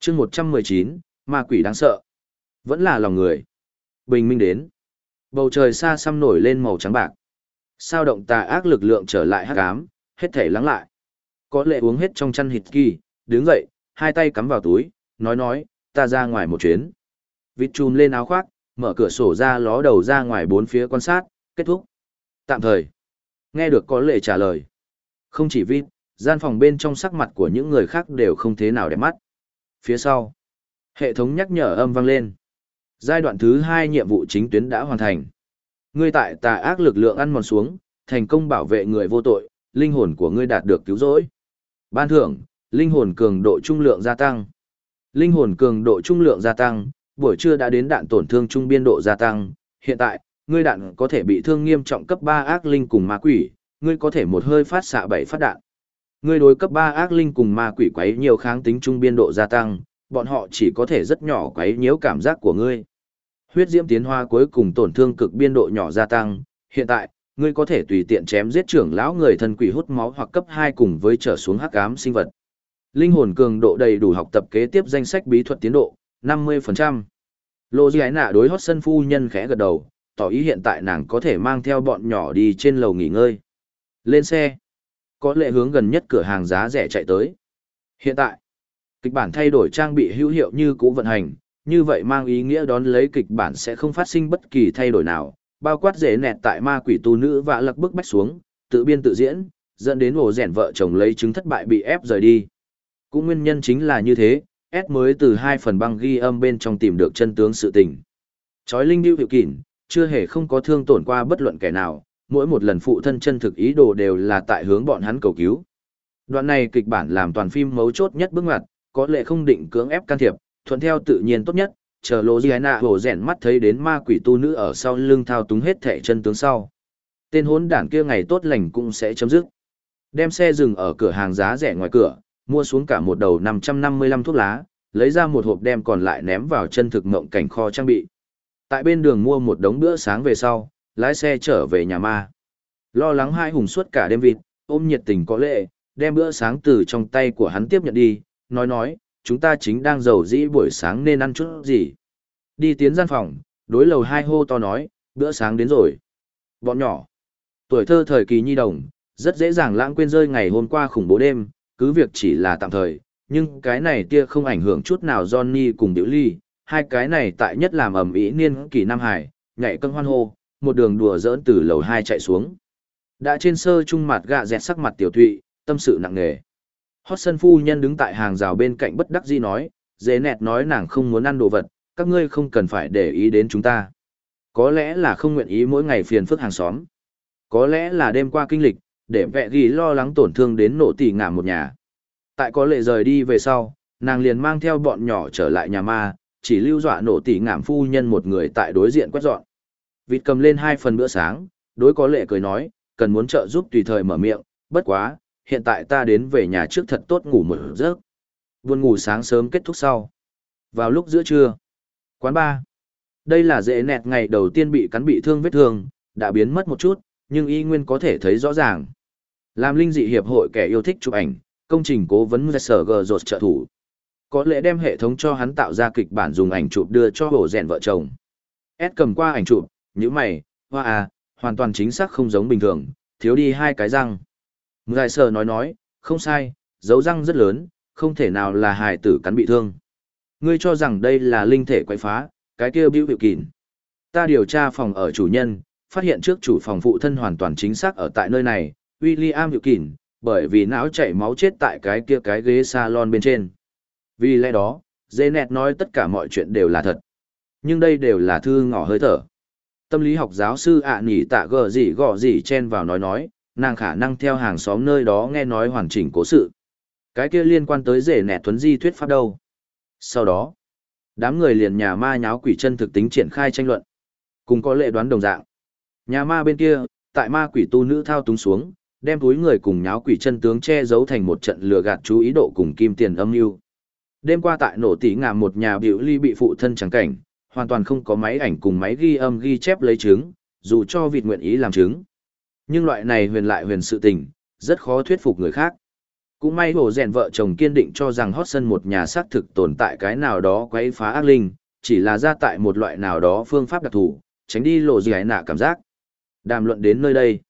chương 119, ma quỷ đáng sợ. Vẫn là lòng người. Bình minh đến. Bầu trời xa xăm nổi lên màu trắng bạc. Sao động tà ác lực lượng trở lại hắc ám, hết thể lắng lại. Có lệ uống hết trong chăn hịt kỳ, đứng dậy, hai tay cắm vào túi, nói nói, ta ra ngoài một chuyến. Vịt chùm lên áo khoác, mở cửa sổ ra ló đầu ra ngoài bốn phía quan sát, kết thúc. Tạm thời. Nghe được có lệ trả lời. Không chỉ vịt, gian phòng bên trong sắc mặt của những người khác đều không thế nào đẹp mắt. Phía sau, hệ thống nhắc nhở âm vang lên. Giai đoạn thứ hai nhiệm vụ chính tuyến đã hoàn thành. Ngươi tại tà ác lực lượng ăn mòn xuống, thành công bảo vệ người vô tội, linh hồn của ngươi đạt được cứu rỗi. Ban thưởng, linh hồn cường độ trung lượng gia tăng. Linh hồn cường độ trung lượng gia tăng, buổi trưa đã đến đạn tổn thương trung biên độ gia tăng, hiện tại, ngươi đạn có thể bị thương nghiêm trọng cấp 3 ác linh cùng ma quỷ, ngươi có thể một hơi phát xạ 7 phát đạn. Ngươi đối cấp 3 ác linh cùng ma quỷ quấy nhiều kháng tính trung biên độ gia tăng, bọn họ chỉ có thể rất nhỏ quấy nhiễu cảm giác của ngươi. Huyết diễm tiến hoa cuối cùng tổn thương cực biên độ nhỏ gia tăng, hiện tại, ngươi có thể tùy tiện chém giết trưởng lão người thân quỷ hút máu hoặc cấp 2 cùng với trở xuống hắc ám sinh vật. Linh hồn cường độ đầy đủ học tập kế tiếp danh sách bí thuật tiến độ, 50%. Lô Di Ái Nạ đối hót sân phu nhân khẽ gật đầu, tỏ ý hiện tại nàng có thể mang theo bọn nhỏ đi trên lầu nghỉ ngơi. Lên xe. Có lệ hướng gần nhất cửa hàng giá rẻ chạy tới. Hiện tại, kịch bản thay đổi trang bị hữu hiệu như cũ vận hành, như vậy mang ý nghĩa đón lấy kịch bản sẽ không phát sinh bất kỳ thay đổi nào, bao quát dễ nẹt tại ma quỷ tu nữ và lật bức bách xuống, tự biên tự diễn, dẫn đến ổ rèn vợ chồng lấy chứng thất bại bị ép rời đi. Cũng nguyên nhân chính là như thế, S mới từ hai phần băng ghi âm bên trong tìm được chân tướng sự tình. Chói linh điêu hiệu kỉn, chưa hề không có thương tổn qua bất luận kẻ nào, mỗi một lần phụ thân chân thực ý đồ đều là tại hướng bọn hắn cầu cứu. Đoạn này kịch bản làm toàn phim mấu chốt nhất bước ngoặt, có lẽ không định cưỡng ép can thiệp, thuận theo tự nhiên tốt nhất, chờ lô nạ hổ rèn mắt thấy đến ma quỷ tu nữ ở sau lưng thao túng hết thẻ chân tướng sau. Tên hốn đảng kia ngày tốt lành cũng sẽ chấm dứt. Đem xe dừng ở cửa hàng giá rẻ ngoài cửa, mua xuống cả một đầu 555 thuốc lá, lấy ra một hộp đem còn lại ném vào chân thực mộng cảnh kho trang bị. Tại bên đường mua một đống bữa sáng về sau, lái xe trở về nhà ma. Lo lắng hai hùng suốt cả đêm vịt, ôm nhiệt tình có lệ, đem bữa sáng từ trong tay của hắn tiếp nhận đi, nói nói, chúng ta chính đang giàu dĩ buổi sáng nên ăn chút gì. Đi tiến gian phòng, đối lầu hai hô to nói, bữa sáng đến rồi. Bọn nhỏ, tuổi thơ thời kỳ nhi đồng, rất dễ dàng lãng quên rơi ngày hôm qua khủng bố đêm, cứ việc chỉ là tạm thời, nhưng cái này tia không ảnh hưởng chút nào Johnny cùng Điệu Ly, hai cái này tại nhất làm ẩm ý niên kỳ Nam Hải, nhảy cân hoan hô, một đường đùa dỡn từ lầu hai chạy xuống. Đã trên sơ trung mặt gạ dẹt sắc mặt tiểu thụy, tâm sự nặng nề. Hót sân phu nhân đứng tại hàng rào bên cạnh bất đắc dĩ nói, dễ nẹt nói nàng không muốn ăn đồ vật, các ngươi không cần phải để ý đến chúng ta. Có lẽ là không nguyện ý mỗi ngày phiền phức hàng xóm. Có lẽ là đêm qua kinh lịch, để vẹ ghi lo lắng tổn thương đến nổ tỉ ngả một nhà. Tại có lệ rời đi về sau, nàng liền mang theo bọn nhỏ trở lại nhà ma, chỉ lưu dọa nổ tỉ ngảm phu nhân một người tại đối diện quét dọn. Vịt cầm lên hai phần bữa sáng, đối có lệ cười nói, cần muốn trợ giúp tùy thời mở miệng, bất quá, hiện tại ta đến về nhà trước thật tốt ngủ một giấc. Buồn ngủ sáng sớm kết thúc sau. Vào lúc giữa trưa, quán ba. Đây là dễ nẹt ngày đầu tiên bị cắn bị thương vết thương, đã biến mất một chút, nhưng y nguyên có thể thấy rõ ràng. Làm linh dị hiệp hội kẻ yêu thích chụp ảnh, công trình cố vấn sở gờ rột trợ thủ. Có lẽ đem hệ thống cho hắn tạo ra kịch bản dùng ảnh chụp đưa cho hổ rèn vợ chồng. S cầm qua ảnh chụp, như mày, hoa à, hoàn toàn chính xác không giống bình thường, thiếu đi hai cái răng. Ngài sở nói nói, không sai, dấu răng rất lớn, không thể nào là hài tử cắn bị thương. Ngươi cho rằng đây là linh thể quậy phá, cái kia biểu biểu kỉn. Ta điều tra phòng ở chủ nhân, phát hiện trước chủ phòng phụ thân hoàn toàn chính xác ở tại nơi này, William hiệu kỉn, bởi vì não chảy máu chết tại cái kia cái ghế salon bên trên. Vì lẽ đó, dê nẹt nói tất cả mọi chuyện đều là thật. Nhưng đây đều là thư ngỏ hơi thở. Tâm lý học giáo sư ạ nỉ tạ gờ gì gọ gì chen vào nói nói, nàng khả năng theo hàng xóm nơi đó nghe nói hoàn chỉnh cố sự. Cái kia liên quan tới rể nẹt thuấn di thuyết pháp đâu. Sau đó, đám người liền nhà ma nháo quỷ chân thực tính triển khai tranh luận. Cùng có lệ đoán đồng dạng. Nhà ma bên kia, tại ma quỷ tu nữ thao túng xuống, đem túi người cùng nháo quỷ chân tướng che giấu thành một trận lừa gạt chú ý độ cùng kim tiền âm mưu. Đêm qua tại nổ tỉ ngà một nhà biểu ly bị phụ thân trắng cảnh, hoàn toàn không có máy ảnh cùng máy ghi âm ghi chép lấy chứng, dù cho vịt nguyện ý làm chứng. Nhưng loại này huyền lại huyền sự tình, rất khó thuyết phục người khác. Cũng may hồ rèn vợ chồng kiên định cho rằng hot sân một nhà xác thực tồn tại cái nào đó quấy phá ác linh, chỉ là ra tại một loại nào đó phương pháp đặc thù, tránh đi lộ gì nạ cảm giác. Đàm luận đến nơi đây.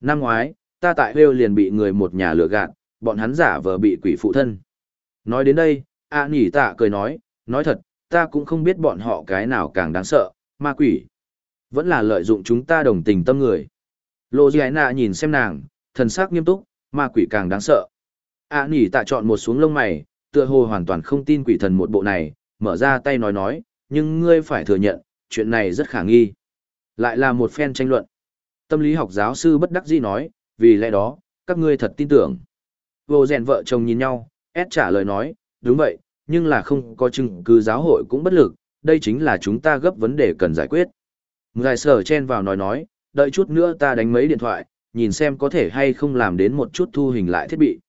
Năm ngoái, ta tại Hêu liền bị người một nhà lừa gạt, bọn hắn giả vờ bị quỷ phụ thân. Nói đến đây, A à, nhỉ tạ cười nói, nói thật, ta cũng không biết bọn họ cái nào càng đáng sợ, ma quỷ. Vẫn là lợi dụng chúng ta đồng tình tâm người. lô Giai Nạ nhìn xem nàng, thần sắc nghiêm túc, ma quỷ càng đáng sợ. A à, nhỉ tạ chọn một xuống lông mày, tựa hồ hoàn toàn không tin quỷ thần một bộ này, mở ra tay nói nói, nhưng ngươi phải thừa nhận, chuyện này rất khả nghi. Lại là một phen tranh luận. Tâm lý học giáo sư bất đắc dĩ nói, vì lẽ đó, các ngươi thật tin tưởng. Vô rèn vợ chồng nhìn nhau, S trả lời nói, đúng vậy, nhưng là không có chứng cứ giáo hội cũng bất lực, đây chính là chúng ta gấp vấn đề cần giải quyết. Ngài sở chen vào nói nói, đợi chút nữa ta đánh mấy điện thoại, nhìn xem có thể hay không làm đến một chút thu hình lại thiết bị.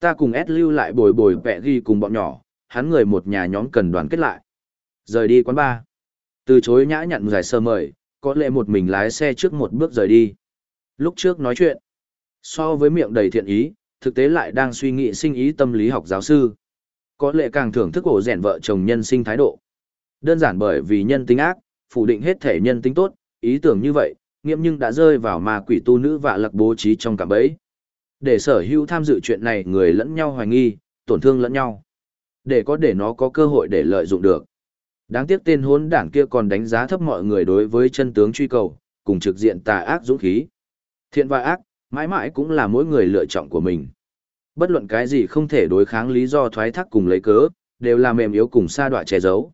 Ta cùng S lưu lại bồi bồi vẹ ghi cùng bọn nhỏ, hắn người một nhà nhóm cần đoàn kết lại. Rời đi quán bar. Từ chối nhã nhặn giải sơ mời, có lẽ một mình lái xe trước một bước rời đi. Lúc trước nói chuyện, so với miệng đầy thiện ý, thực tế lại đang suy nghĩ sinh ý tâm lý học giáo sư. Có lẽ càng thưởng thức ổ rèn vợ chồng nhân sinh thái độ. Đơn giản bởi vì nhân tính ác, phủ định hết thể nhân tính tốt, ý tưởng như vậy, nghiệm nhưng đã rơi vào ma quỷ tu nữ và lặc bố trí trong cả bẫy. Để sở hữu tham dự chuyện này người lẫn nhau hoài nghi, tổn thương lẫn nhau. Để có để nó có cơ hội để lợi dụng được. Đáng tiếc tên hốn đảng kia còn đánh giá thấp mọi người đối với chân tướng truy cầu, cùng trực diện tà ác dũng khí. Thiện và ác, mãi mãi cũng là mỗi người lựa chọn của mình. Bất luận cái gì không thể đối kháng lý do thoái thác cùng lấy cớ, đều là mềm yếu cùng sa đoạn che giấu.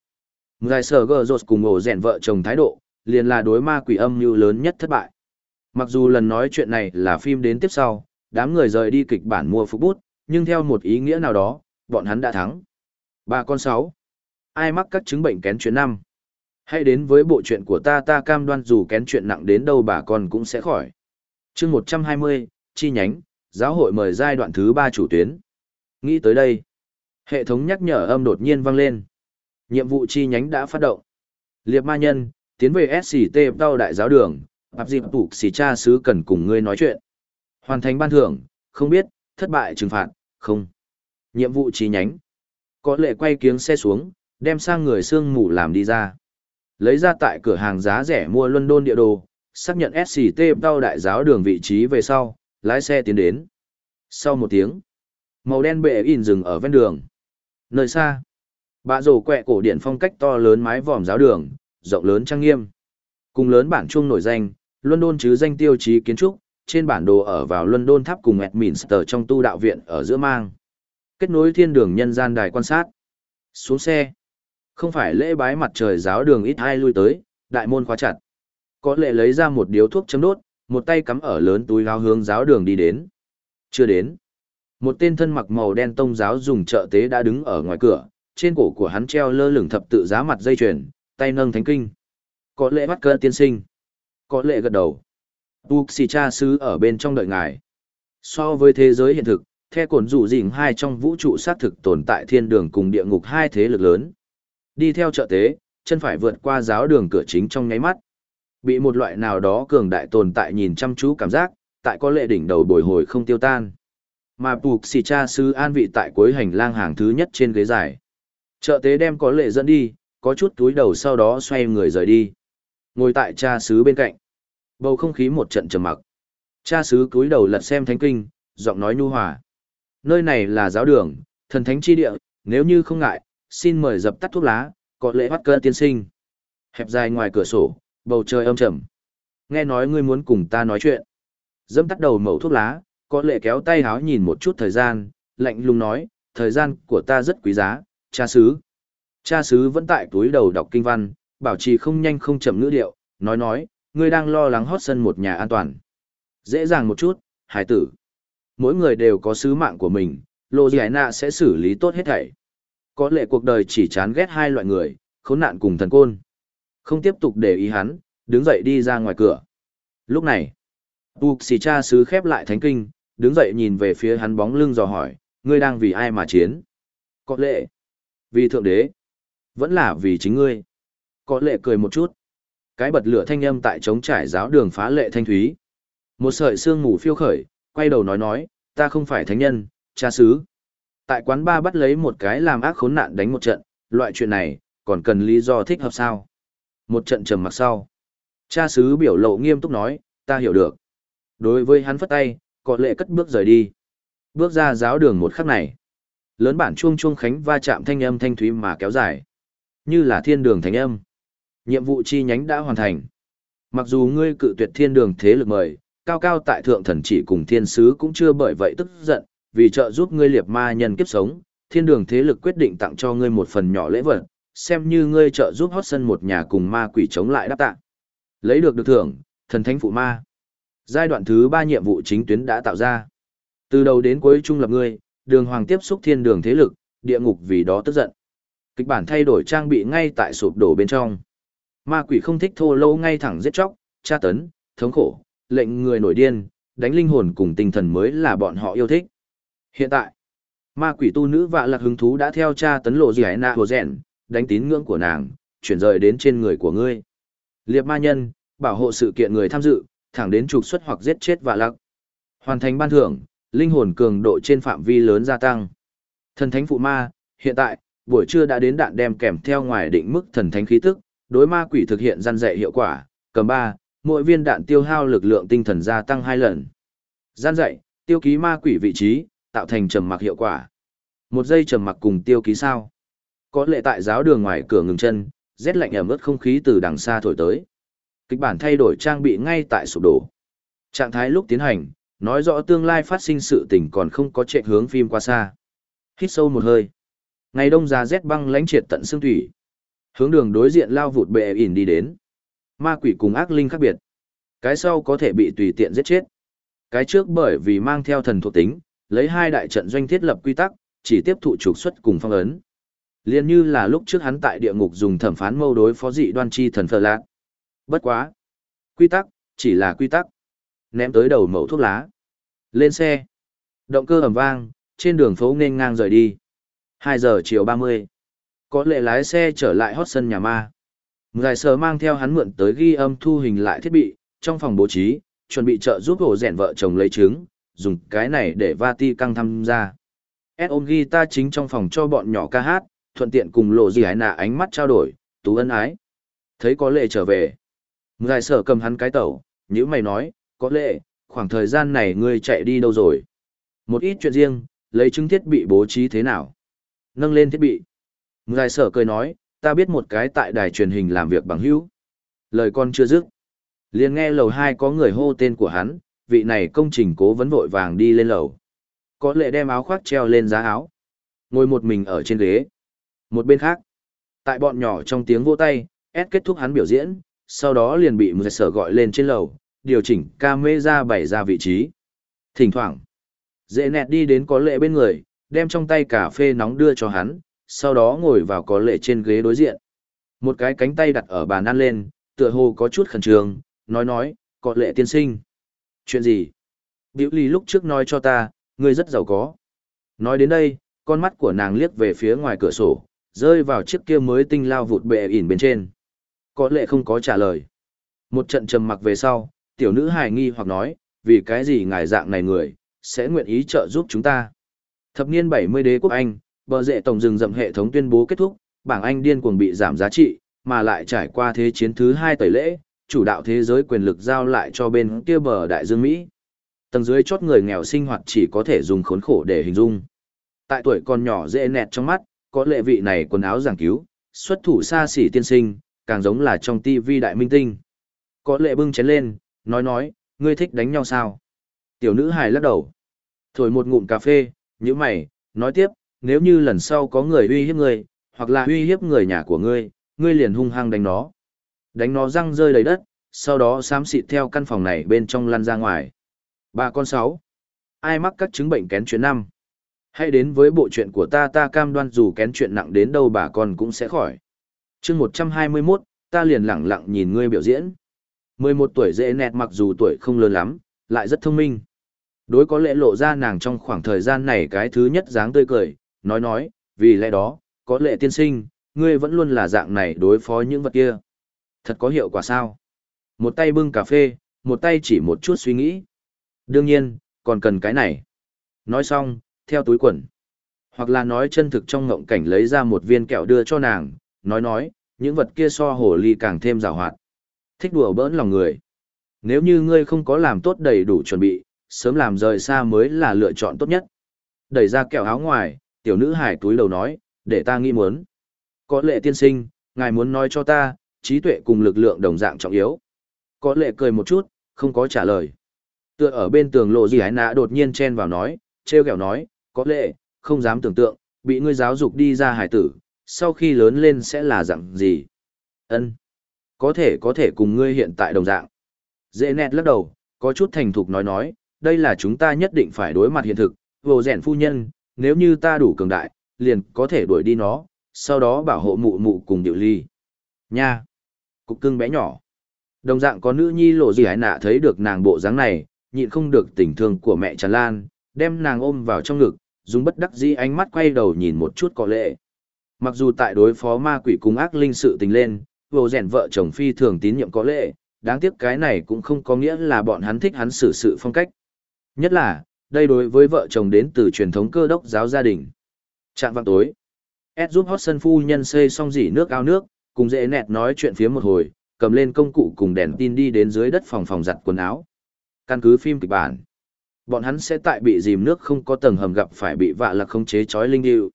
Ngài sở gờ rột cùng ổ rèn vợ chồng thái độ, liền là đối ma quỷ âm như lớn nhất thất bại. Mặc dù lần nói chuyện này là phim đến tiếp sau, đám người rời đi kịch bản mua phục bút, nhưng theo một ý nghĩa nào đó, bọn hắn đã thắng. Ba con sáu. Ai mắc các chứng bệnh kén chuyện năm? Hãy đến với bộ chuyện của ta ta cam đoan dù kén chuyện nặng đến đâu bà con cũng sẽ khỏi. chương 120, chi nhánh, giáo hội mời giai đoạn thứ ba chủ tuyến. Nghĩ tới đây, hệ thống nhắc nhở âm đột nhiên vang lên. Nhiệm vụ chi nhánh đã phát động. Liệp ma nhân, tiến về SCT đau đại giáo đường, bạp dịp tủ xì cha sứ cần cùng ngươi nói chuyện. Hoàn thành ban thưởng, không biết, thất bại trừng phạt, không. Nhiệm vụ chi nhánh. Có lệ quay kiếng xe xuống, đem sang người xương mù làm đi ra. Lấy ra tại cửa hàng giá rẻ mua London địa đồ, xác nhận SCT đau đại giáo đường vị trí về sau, lái xe tiến đến. Sau một tiếng, màu đen bệ in dừng ở ven đường. Nơi xa, bạ rổ quẹ cổ điện phong cách to lớn mái vòm giáo đường, rộng lớn trang nghiêm. Cùng lớn bản chuông nổi danh, London chứ danh tiêu chí kiến trúc, trên bản đồ ở vào London tháp cùng Edminster trong tu đạo viện ở giữa mang. Kết nối thiên đường nhân gian đài quan sát. Xuống xe. Không phải lễ bái mặt trời giáo đường ít ai lui tới, đại môn khóa chặt. Có lệ lấy ra một điếu thuốc chấm đốt, một tay cắm ở lớn túi áo hướng giáo đường đi đến. Chưa đến. Một tên thân mặc màu đen tông giáo dùng trợ tế đã đứng ở ngoài cửa, trên cổ của hắn treo lơ lửng thập tự giá mặt dây chuyền, tay nâng thánh kinh. Có lệ bắt cơ tiên sinh. Có lệ gật đầu. Bục xì cha sứ ở bên trong đợi ngài. So với thế giới hiện thực, theo cổn rủ dình hai trong vũ trụ xác thực tồn tại thiên đường cùng địa ngục hai thế lực lớn. Đi theo trợ tế, chân phải vượt qua giáo đường cửa chính trong nháy mắt. Bị một loại nào đó cường đại tồn tại nhìn chăm chú cảm giác, tại có lệ đỉnh đầu bồi hồi không tiêu tan. Mà buộc xì cha sư an vị tại cuối hành lang hàng thứ nhất trên ghế dài. Trợ tế đem có lệ dẫn đi, có chút túi đầu sau đó xoay người rời đi. Ngồi tại cha sứ bên cạnh. Bầu không khí một trận trầm mặc. Cha sứ cúi đầu lật xem thánh kinh, giọng nói nhu hòa. Nơi này là giáo đường, thần thánh chi địa, nếu như không ngại, xin mời dập tắt thuốc lá, có lễ bắt cơn tiên sinh. Hẹp dài ngoài cửa sổ, bầu trời âm trầm. Nghe nói ngươi muốn cùng ta nói chuyện. Dẫm tắt đầu mẩu thuốc lá, có lệ kéo tay háo nhìn một chút thời gian, lạnh lùng nói, thời gian của ta rất quý giá, cha sứ. Cha sứ vẫn tại túi đầu đọc kinh văn, bảo trì không nhanh không chậm ngữ điệu, nói nói, ngươi đang lo lắng hót sân một nhà an toàn. Dễ dàng một chút, hải tử. Mỗi người đều có sứ mạng của mình, Lô Giải Nạ sẽ xử lý tốt hết thảy. Có lệ cuộc đời chỉ chán ghét hai loại người, khốn nạn cùng thần côn. Không tiếp tục để ý hắn, đứng dậy đi ra ngoài cửa. Lúc này, Bục xì cha sứ khép lại thánh kinh, đứng dậy nhìn về phía hắn bóng lưng dò hỏi, ngươi đang vì ai mà chiến? Có lệ. Vì thượng đế. Vẫn là vì chính ngươi. Có lệ cười một chút. Cái bật lửa thanh âm tại trống trải giáo đường phá lệ thanh thúy. Một sợi xương ngủ phiêu khởi, quay đầu nói nói, ta không phải thánh nhân, cha sứ. Tại quán ba bắt lấy một cái làm ác khốn nạn đánh một trận, loại chuyện này, còn cần lý do thích hợp sao? Một trận trầm mặc sau. Cha sứ biểu lộ nghiêm túc nói, ta hiểu được. Đối với hắn phất tay, có lệ cất bước rời đi. Bước ra giáo đường một khắc này. Lớn bản chuông chuông khánh va chạm thanh âm thanh thúy mà kéo dài. Như là thiên đường thánh âm. Nhiệm vụ chi nhánh đã hoàn thành. Mặc dù ngươi cự tuyệt thiên đường thế lực mời, cao cao tại thượng thần chỉ cùng thiên sứ cũng chưa bởi vậy tức giận, vì trợ giúp ngươi liệt ma nhân kiếp sống, thiên đường thế lực quyết định tặng cho ngươi một phần nhỏ lễ vật, xem như ngươi trợ giúp hót sân một nhà cùng ma quỷ chống lại đáp tạ. Lấy được được thưởng, thần thánh phụ ma. Giai đoạn thứ ba nhiệm vụ chính tuyến đã tạo ra. Từ đầu đến cuối trung lập ngươi, đường hoàng tiếp xúc thiên đường thế lực, địa ngục vì đó tức giận. Kịch bản thay đổi trang bị ngay tại sụp đổ bên trong. Ma quỷ không thích thô lâu ngay thẳng giết chóc, tra tấn, thống khổ, lệnh người nổi điên, đánh linh hồn cùng tinh thần mới là bọn họ yêu thích. Hiện tại, ma quỷ tu nữ vạ lạc hứng thú đã theo cha tấn lộ gì ấy nạ hồ rèn, đánh tín ngưỡng của nàng, chuyển rời đến trên người của ngươi. Liệp ma nhân, bảo hộ sự kiện người tham dự, thẳng đến trục xuất hoặc giết chết vạ lạc. Hoàn thành ban thưởng, linh hồn cường độ trên phạm vi lớn gia tăng. Thần thánh phụ ma, hiện tại, buổi trưa đã đến đạn đem kèm theo ngoài định mức thần thánh khí tức, đối ma quỷ thực hiện gian dạy hiệu quả, cầm ba, mỗi viên đạn tiêu hao lực lượng tinh thần gia tăng hai lần. Gian dạy, tiêu ký ma quỷ vị trí, tạo thành trầm mặc hiệu quả. Một giây trầm mặc cùng tiêu ký sao. Có lệ tại giáo đường ngoài cửa ngừng chân, rét lạnh ẩm ướt không khí từ đằng xa thổi tới. Kịch bản thay đổi trang bị ngay tại sụp đổ. Trạng thái lúc tiến hành, nói rõ tương lai phát sinh sự tình còn không có trệ hướng phim qua xa. Hít sâu một hơi. Ngày đông giá rét băng lãnh triệt tận xương thủy. Hướng đường đối diện lao vụt bệ ỉn đi đến. Ma quỷ cùng ác linh khác biệt. Cái sau có thể bị tùy tiện giết chết. Cái trước bởi vì mang theo thần thuộc tính, lấy hai đại trận doanh thiết lập quy tắc, chỉ tiếp thụ trục xuất cùng phong ấn. Liên như là lúc trước hắn tại địa ngục dùng thẩm phán mâu đối phó dị đoan chi thần phở lạc. Bất quá. Quy tắc, chỉ là quy tắc. Ném tới đầu mẫu thuốc lá. Lên xe. Động cơ ầm vang, trên đường phố nên ngang rời đi. 2 giờ chiều 30. Có lệ lái xe trở lại hot sân nhà ma. Ngài sờ mang theo hắn mượn tới ghi âm thu hình lại thiết bị, trong phòng bố trí, chuẩn bị trợ giúp hồ rèn vợ chồng lấy trứng, dùng cái này để Vati căng tham gia. Ed ôm guitar chính trong phòng cho bọn nhỏ ca hát, thuận tiện cùng lộ gì hái nạ ánh mắt trao đổi, tú ân ái. Thấy có lệ trở về. Ngài sở cầm hắn cái tẩu, như mày nói, có lệ, khoảng thời gian này ngươi chạy đi đâu rồi? Một ít chuyện riêng, lấy chứng thiết bị bố trí thế nào? Nâng lên thiết bị. Ngài sở cười nói, ta biết một cái tại đài truyền hình làm việc bằng hữu. Lời con chưa dứt. liền nghe lầu hai có người hô tên của hắn, vị này công trình cố vấn vội vàng đi lên lầu. Có lệ đem áo khoác treo lên giá áo. Ngồi một mình ở trên ghế. Một bên khác, tại bọn nhỏ trong tiếng vỗ tay, S kết thúc hắn biểu diễn, sau đó liền bị một sở gọi lên trên lầu, điều chỉnh camera bày ra vị trí. Thỉnh thoảng, dễ nẹt đi đến có lệ bên người, đem trong tay cà phê nóng đưa cho hắn, sau đó ngồi vào có lệ trên ghế đối diện. Một cái cánh tay đặt ở bàn ăn lên, tựa hồ có chút khẩn trương, nói nói, có lệ tiên sinh. Chuyện gì? Biểu Ly lúc trước nói cho ta, ngươi rất giàu có. Nói đến đây, con mắt của nàng liếc về phía ngoài cửa sổ, rơi vào chiếc kia mới tinh lao vụt bệ ỉn bên trên. Có lệ không có trả lời. Một trận trầm mặc về sau, tiểu nữ hài nghi hoặc nói, vì cái gì ngài dạng này người, sẽ nguyện ý trợ giúp chúng ta. Thập niên 70 đế quốc Anh, bờ rệ tổng rừng rậm hệ thống tuyên bố kết thúc, bảng Anh điên cuồng bị giảm giá trị, mà lại trải qua thế chiến thứ hai tẩy lễ, chủ đạo thế giới quyền lực giao lại cho bên kia bờ đại dương Mỹ. Tầng dưới chốt người nghèo sinh hoạt chỉ có thể dùng khốn khổ để hình dung. Tại tuổi còn nhỏ dễ nẹt trong mắt, có lệ vị này quần áo giảng cứu, xuất thủ xa xỉ tiên sinh, càng giống là trong tivi đại minh tinh. Có lệ bưng chén lên, nói nói, ngươi thích đánh nhau sao? Tiểu nữ hài lắc đầu. Thổi một ngụm cà phê, như mày, nói tiếp, nếu như lần sau có người uy hiếp ngươi, hoặc là uy hiếp người nhà của ngươi, ngươi liền hung hăng đánh nó. Đánh nó răng rơi đầy đất, sau đó xám xịt theo căn phòng này bên trong lăn ra ngoài. Bà con sáu. Ai mắc các chứng bệnh kén chuyện năm? Hãy đến với bộ chuyện của ta ta cam đoan dù kén chuyện nặng đến đâu bà con cũng sẽ khỏi. chương 121, ta liền lặng lặng nhìn ngươi biểu diễn. 11 tuổi dễ nẹt mặc dù tuổi không lớn lắm, lại rất thông minh. Đối có lẽ lộ ra nàng trong khoảng thời gian này cái thứ nhất dáng tươi cười, nói nói, vì lẽ đó, có lẽ tiên sinh, ngươi vẫn luôn là dạng này đối phó những vật kia. Thật có hiệu quả sao? Một tay bưng cà phê, một tay chỉ một chút suy nghĩ. Đương nhiên, còn cần cái này. Nói xong, theo túi quần. Hoặc là nói chân thực trong ngộng cảnh lấy ra một viên kẹo đưa cho nàng, nói nói, những vật kia so hồ ly càng thêm rào hoạt. Thích đùa bỡn lòng người. Nếu như ngươi không có làm tốt đầy đủ chuẩn bị, sớm làm rời xa mới là lựa chọn tốt nhất. Đẩy ra kẹo áo ngoài, tiểu nữ hải túi đầu nói, để ta nghĩ muốn. Có lệ tiên sinh, ngài muốn nói cho ta, trí tuệ cùng lực lượng đồng dạng trọng yếu. Có lệ cười một chút, không có trả lời. Tựa ở bên tường lộ gì ái nã đột nhiên chen vào nói, treo kẹo nói, có lệ, không dám tưởng tượng, bị ngươi giáo dục đi ra hải tử, sau khi lớn lên sẽ là dạng gì. ân Có thể có thể cùng ngươi hiện tại đồng dạng. Dễ nẹt lắc đầu, có chút thành thục nói nói, đây là chúng ta nhất định phải đối mặt hiện thực, vô rèn phu nhân, nếu như ta đủ cường đại, liền có thể đuổi đi nó, sau đó bảo hộ mụ mụ cùng điệu ly. Nha! Cục cưng bé nhỏ. Đồng dạng có nữ nhi lộ gì hải nạ thấy được nàng bộ dáng này, nhịn không được tình thương của mẹ tràn lan, đem nàng ôm vào trong ngực, dùng bất đắc dĩ ánh mắt quay đầu nhìn một chút có lệ. Mặc dù tại đối phó ma quỷ cung ác linh sự tình lên, vô rèn vợ chồng phi thường tín nhiệm có lệ, đáng tiếc cái này cũng không có nghĩa là bọn hắn thích hắn xử sự phong cách. Nhất là, đây đối với vợ chồng đến từ truyền thống cơ đốc giáo gia đình. Trạng vạng tối, Ed giúp hot sân phu nhân xây xong dỉ nước ao nước, cùng dễ nẹt nói chuyện phía một hồi, cầm lên công cụ cùng đèn tin đi đến dưới đất phòng phòng giặt quần áo. Căn cứ phim kịch bản, bọn hắn sẽ tại bị dìm nước không có tầng hầm gặp phải bị vạ lạc không chế chói linh điệu.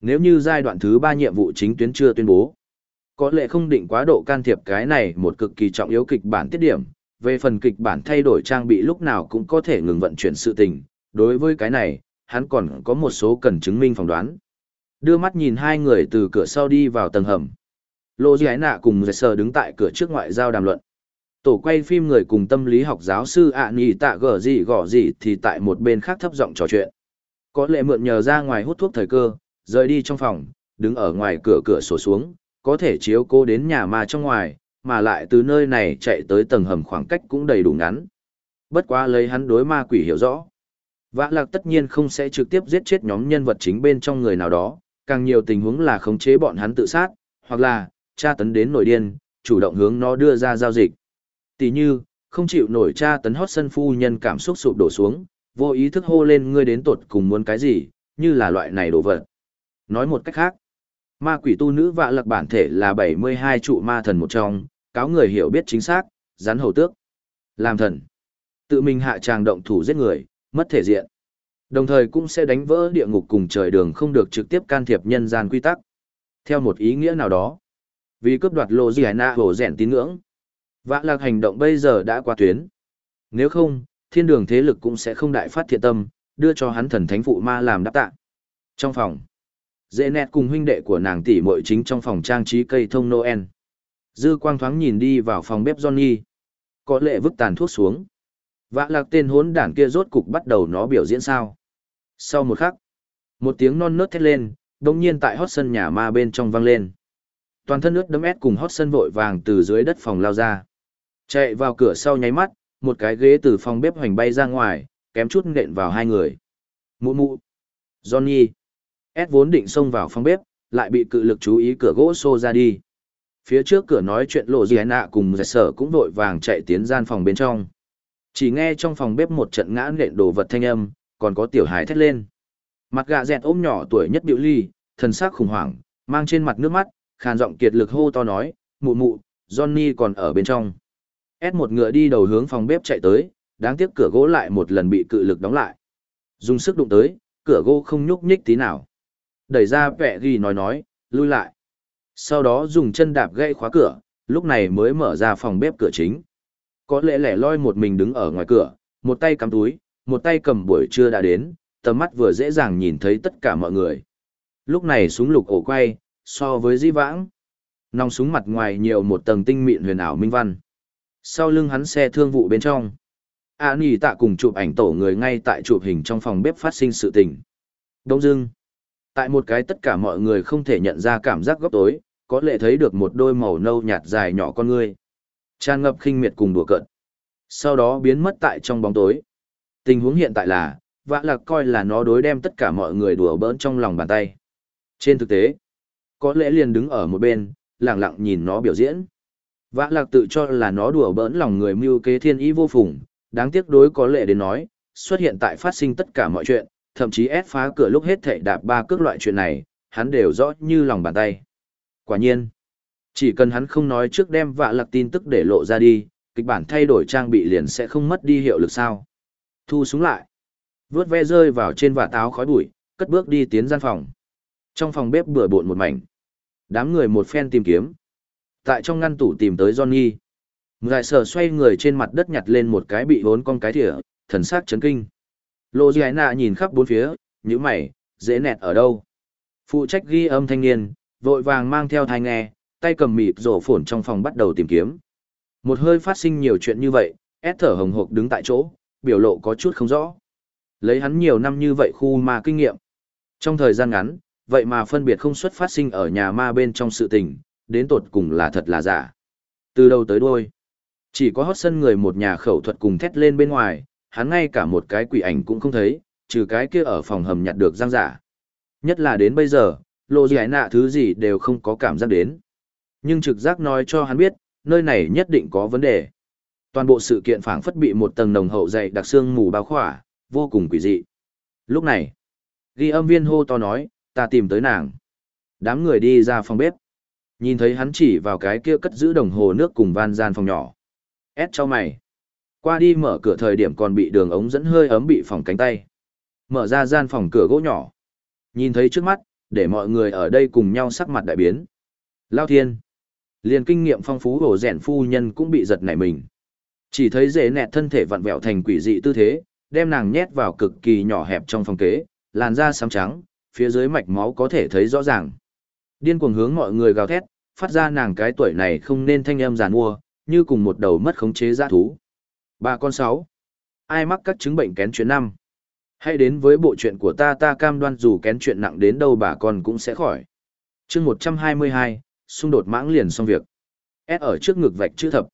Nếu như giai đoạn thứ ba nhiệm vụ chính tuyến chưa tuyên bố, có lẽ không định quá độ can thiệp cái này một cực kỳ trọng yếu kịch bản tiết điểm, về phần kịch bản thay đổi trang bị lúc nào cũng có thể ngừng vận chuyển sự tình, đối với cái này, hắn còn có một số cần chứng minh phỏng đoán. Đưa mắt nhìn hai người từ cửa sau đi vào tầng hầm. Lô Giái Nạ cùng Giải Sở đứng tại cửa trước ngoại giao đàm luận. Tổ quay phim người cùng tâm lý học giáo sư ạ nhì tạ gở gì gõ gì thì tại một bên khác thấp giọng trò chuyện. Có lẽ mượn nhờ ra ngoài hút thuốc thời cơ, rời đi trong phòng, đứng ở ngoài cửa cửa sổ xuống, có thể chiếu cô đến nhà ma trong ngoài, mà lại từ nơi này chạy tới tầng hầm khoảng cách cũng đầy đủ ngắn. Bất quá lấy hắn đối ma quỷ hiểu rõ. Vã lạc tất nhiên không sẽ trực tiếp giết chết nhóm nhân vật chính bên trong người nào đó, càng nhiều tình huống là khống chế bọn hắn tự sát, hoặc là, tra tấn đến nổi điên, chủ động hướng nó đưa ra giao dịch. Tỷ như, không chịu nổi tra tấn hót sân phu nhân cảm xúc sụp đổ xuống, vô ý thức hô lên ngươi đến tột cùng muốn cái gì, như là loại này đồ vật. Nói một cách khác, ma quỷ tu nữ vạ lạc bản thể là 72 trụ ma thần một trong, cáo người hiểu biết chính xác, rắn hầu tước. Làm thần. Tự mình hạ tràng động thủ giết người, mất thể diện. Đồng thời cũng sẽ đánh vỡ địa ngục cùng trời đường không được trực tiếp can thiệp nhân gian quy tắc. Theo một ý nghĩa nào đó. Vì cướp đoạt lộ gì nạ hổ rèn tín ngưỡng. Vã lạc hành động bây giờ đã qua tuyến. Nếu không, thiên đường thế lực cũng sẽ không đại phát thiện tâm, đưa cho hắn thần thánh phụ ma làm đáp tạ. Trong phòng, dễ nẹt cùng huynh đệ của nàng tỷ muội chính trong phòng trang trí cây thông Noel. Dư quang thoáng nhìn đi vào phòng bếp Johnny. Có lệ vứt tàn thuốc xuống. Vã lạc tên hốn đản kia rốt cục bắt đầu nó biểu diễn sao. Sau một khắc, một tiếng non nớt thét lên, đồng nhiên tại hót sân nhà ma bên trong vang lên. Toàn thân nước đấm ép cùng hót sân vội vàng từ dưới đất phòng lao ra. Chạy vào cửa sau nháy mắt, một cái ghế từ phòng bếp hoành bay ra ngoài, kém chút nện vào hai người. Mụ mụ. Johnny. Ed vốn định xông vào phòng bếp, lại bị cự lực chú ý cửa gỗ xô ra đi. Phía trước cửa nói chuyện lộ gì nạ cùng giải sở cũng vội vàng chạy tiến gian phòng bên trong. Chỉ nghe trong phòng bếp một trận ngã nện đồ vật thanh âm, còn có tiểu hài thét lên. Mặt gà dẹt ôm nhỏ tuổi nhất biểu ly, thần sắc khủng hoảng, mang trên mặt nước mắt, khàn giọng kiệt lực hô to nói, mụ mụ, Johnny còn ở bên trong. S một ngựa đi đầu hướng phòng bếp chạy tới, đáng tiếc cửa gỗ lại một lần bị cự lực đóng lại. Dùng sức đụng tới, cửa gỗ không nhúc nhích tí nào. Đẩy ra vẻ ghi nói nói, lui lại. Sau đó dùng chân đạp gãy khóa cửa, lúc này mới mở ra phòng bếp cửa chính. Có lẽ lẻ loi một mình đứng ở ngoài cửa, một tay cắm túi, một tay cầm buổi trưa đã đến, tầm mắt vừa dễ dàng nhìn thấy tất cả mọi người. Lúc này súng lục ổ quay, so với di vãng. Nòng súng mặt ngoài nhiều một tầng tinh mịn huyền ảo minh văn. Sau lưng hắn xe thương vụ bên trong. A Nhi tạ cùng chụp ảnh tổ người ngay tại chụp hình trong phòng bếp phát sinh sự tình. Đông dưng. Tại một cái tất cả mọi người không thể nhận ra cảm giác góc tối, có lẽ thấy được một đôi màu nâu nhạt dài nhỏ con người. Tràn ngập khinh miệt cùng đùa cợt. Sau đó biến mất tại trong bóng tối. Tình huống hiện tại là, vã lạc coi là nó đối đem tất cả mọi người đùa bỡn trong lòng bàn tay. Trên thực tế, có lẽ liền đứng ở một bên, lặng lặng nhìn nó biểu diễn. Vã lạc tự cho là nó đùa bỡn lòng người mưu kế thiên ý vô phùng, đáng tiếc đối có lệ đến nói, xuất hiện tại phát sinh tất cả mọi chuyện, thậm chí ép phá cửa lúc hết thảy đạp ba cước loại chuyện này, hắn đều rõ như lòng bàn tay. Quả nhiên, chỉ cần hắn không nói trước đem vạ lạc tin tức để lộ ra đi, kịch bản thay đổi trang bị liền sẽ không mất đi hiệu lực sao. Thu súng lại, vướt ve rơi vào trên vạt áo khói bụi, cất bước đi tiến gian phòng. Trong phòng bếp bừa bộn một mảnh. Đám người một phen tìm kiếm. Tại trong ngăn tủ tìm tới Johnny. Ngài sở xoay người trên mặt đất nhặt lên một cái bị bốn con cái thỉa, thần sắc chấn kinh. Lô Giai Nạ nhìn khắp bốn phía, như mày, dễ nẹt ở đâu. Phụ trách ghi âm thanh niên, vội vàng mang theo thai nghe, tay cầm mịt rổ phổn trong phòng bắt đầu tìm kiếm. Một hơi phát sinh nhiều chuyện như vậy, ép thở hồng hộc đứng tại chỗ, biểu lộ có chút không rõ. Lấy hắn nhiều năm như vậy khu ma kinh nghiệm. Trong thời gian ngắn, vậy mà phân biệt không xuất phát sinh ở nhà ma bên trong sự tình, đến tột cùng là thật là giả. Từ đầu tới đuôi, chỉ có hót sân người một nhà khẩu thuật cùng thét lên bên ngoài, hắn ngay cả một cái quỷ ảnh cũng không thấy, trừ cái kia ở phòng hầm nhặt được giang giả. Nhất là đến bây giờ, lộ giải nạ thứ gì đều không có cảm giác đến. Nhưng trực giác nói cho hắn biết, nơi này nhất định có vấn đề. Toàn bộ sự kiện phảng phất bị một tầng nồng hậu dày đặc xương mù bao khỏa, vô cùng quỷ dị. Lúc này, ghi âm viên hô to nói, ta tìm tới nàng. Đám người đi ra phòng bếp. Nhìn thấy hắn chỉ vào cái kia cất giữ đồng hồ nước cùng van gian phòng nhỏ. Ép cho mày. Qua đi mở cửa thời điểm còn bị đường ống dẫn hơi ấm bị phòng cánh tay. Mở ra gian phòng cửa gỗ nhỏ. Nhìn thấy trước mắt, để mọi người ở đây cùng nhau sắc mặt đại biến. Lao thiên. Liền kinh nghiệm phong phú hổ rèn phu nhân cũng bị giật nảy mình. Chỉ thấy dễ nẹt thân thể vặn vẹo thành quỷ dị tư thế, đem nàng nhét vào cực kỳ nhỏ hẹp trong phòng kế, làn da xám trắng, phía dưới mạch máu có thể thấy rõ ràng. Điên cuồng hướng mọi người gào thét, phát ra nàng cái tuổi này không nên thanh âm giàn mua, như cùng một đầu mất khống chế giã thú. Bà con sáu. Ai mắc các chứng bệnh kén chuyện năm? Hãy đến với bộ chuyện của ta ta cam đoan dù kén chuyện nặng đến đâu bà con cũng sẽ khỏi. chương 122, xung đột mãng liền xong việc. S ở trước ngực vạch chữ thập.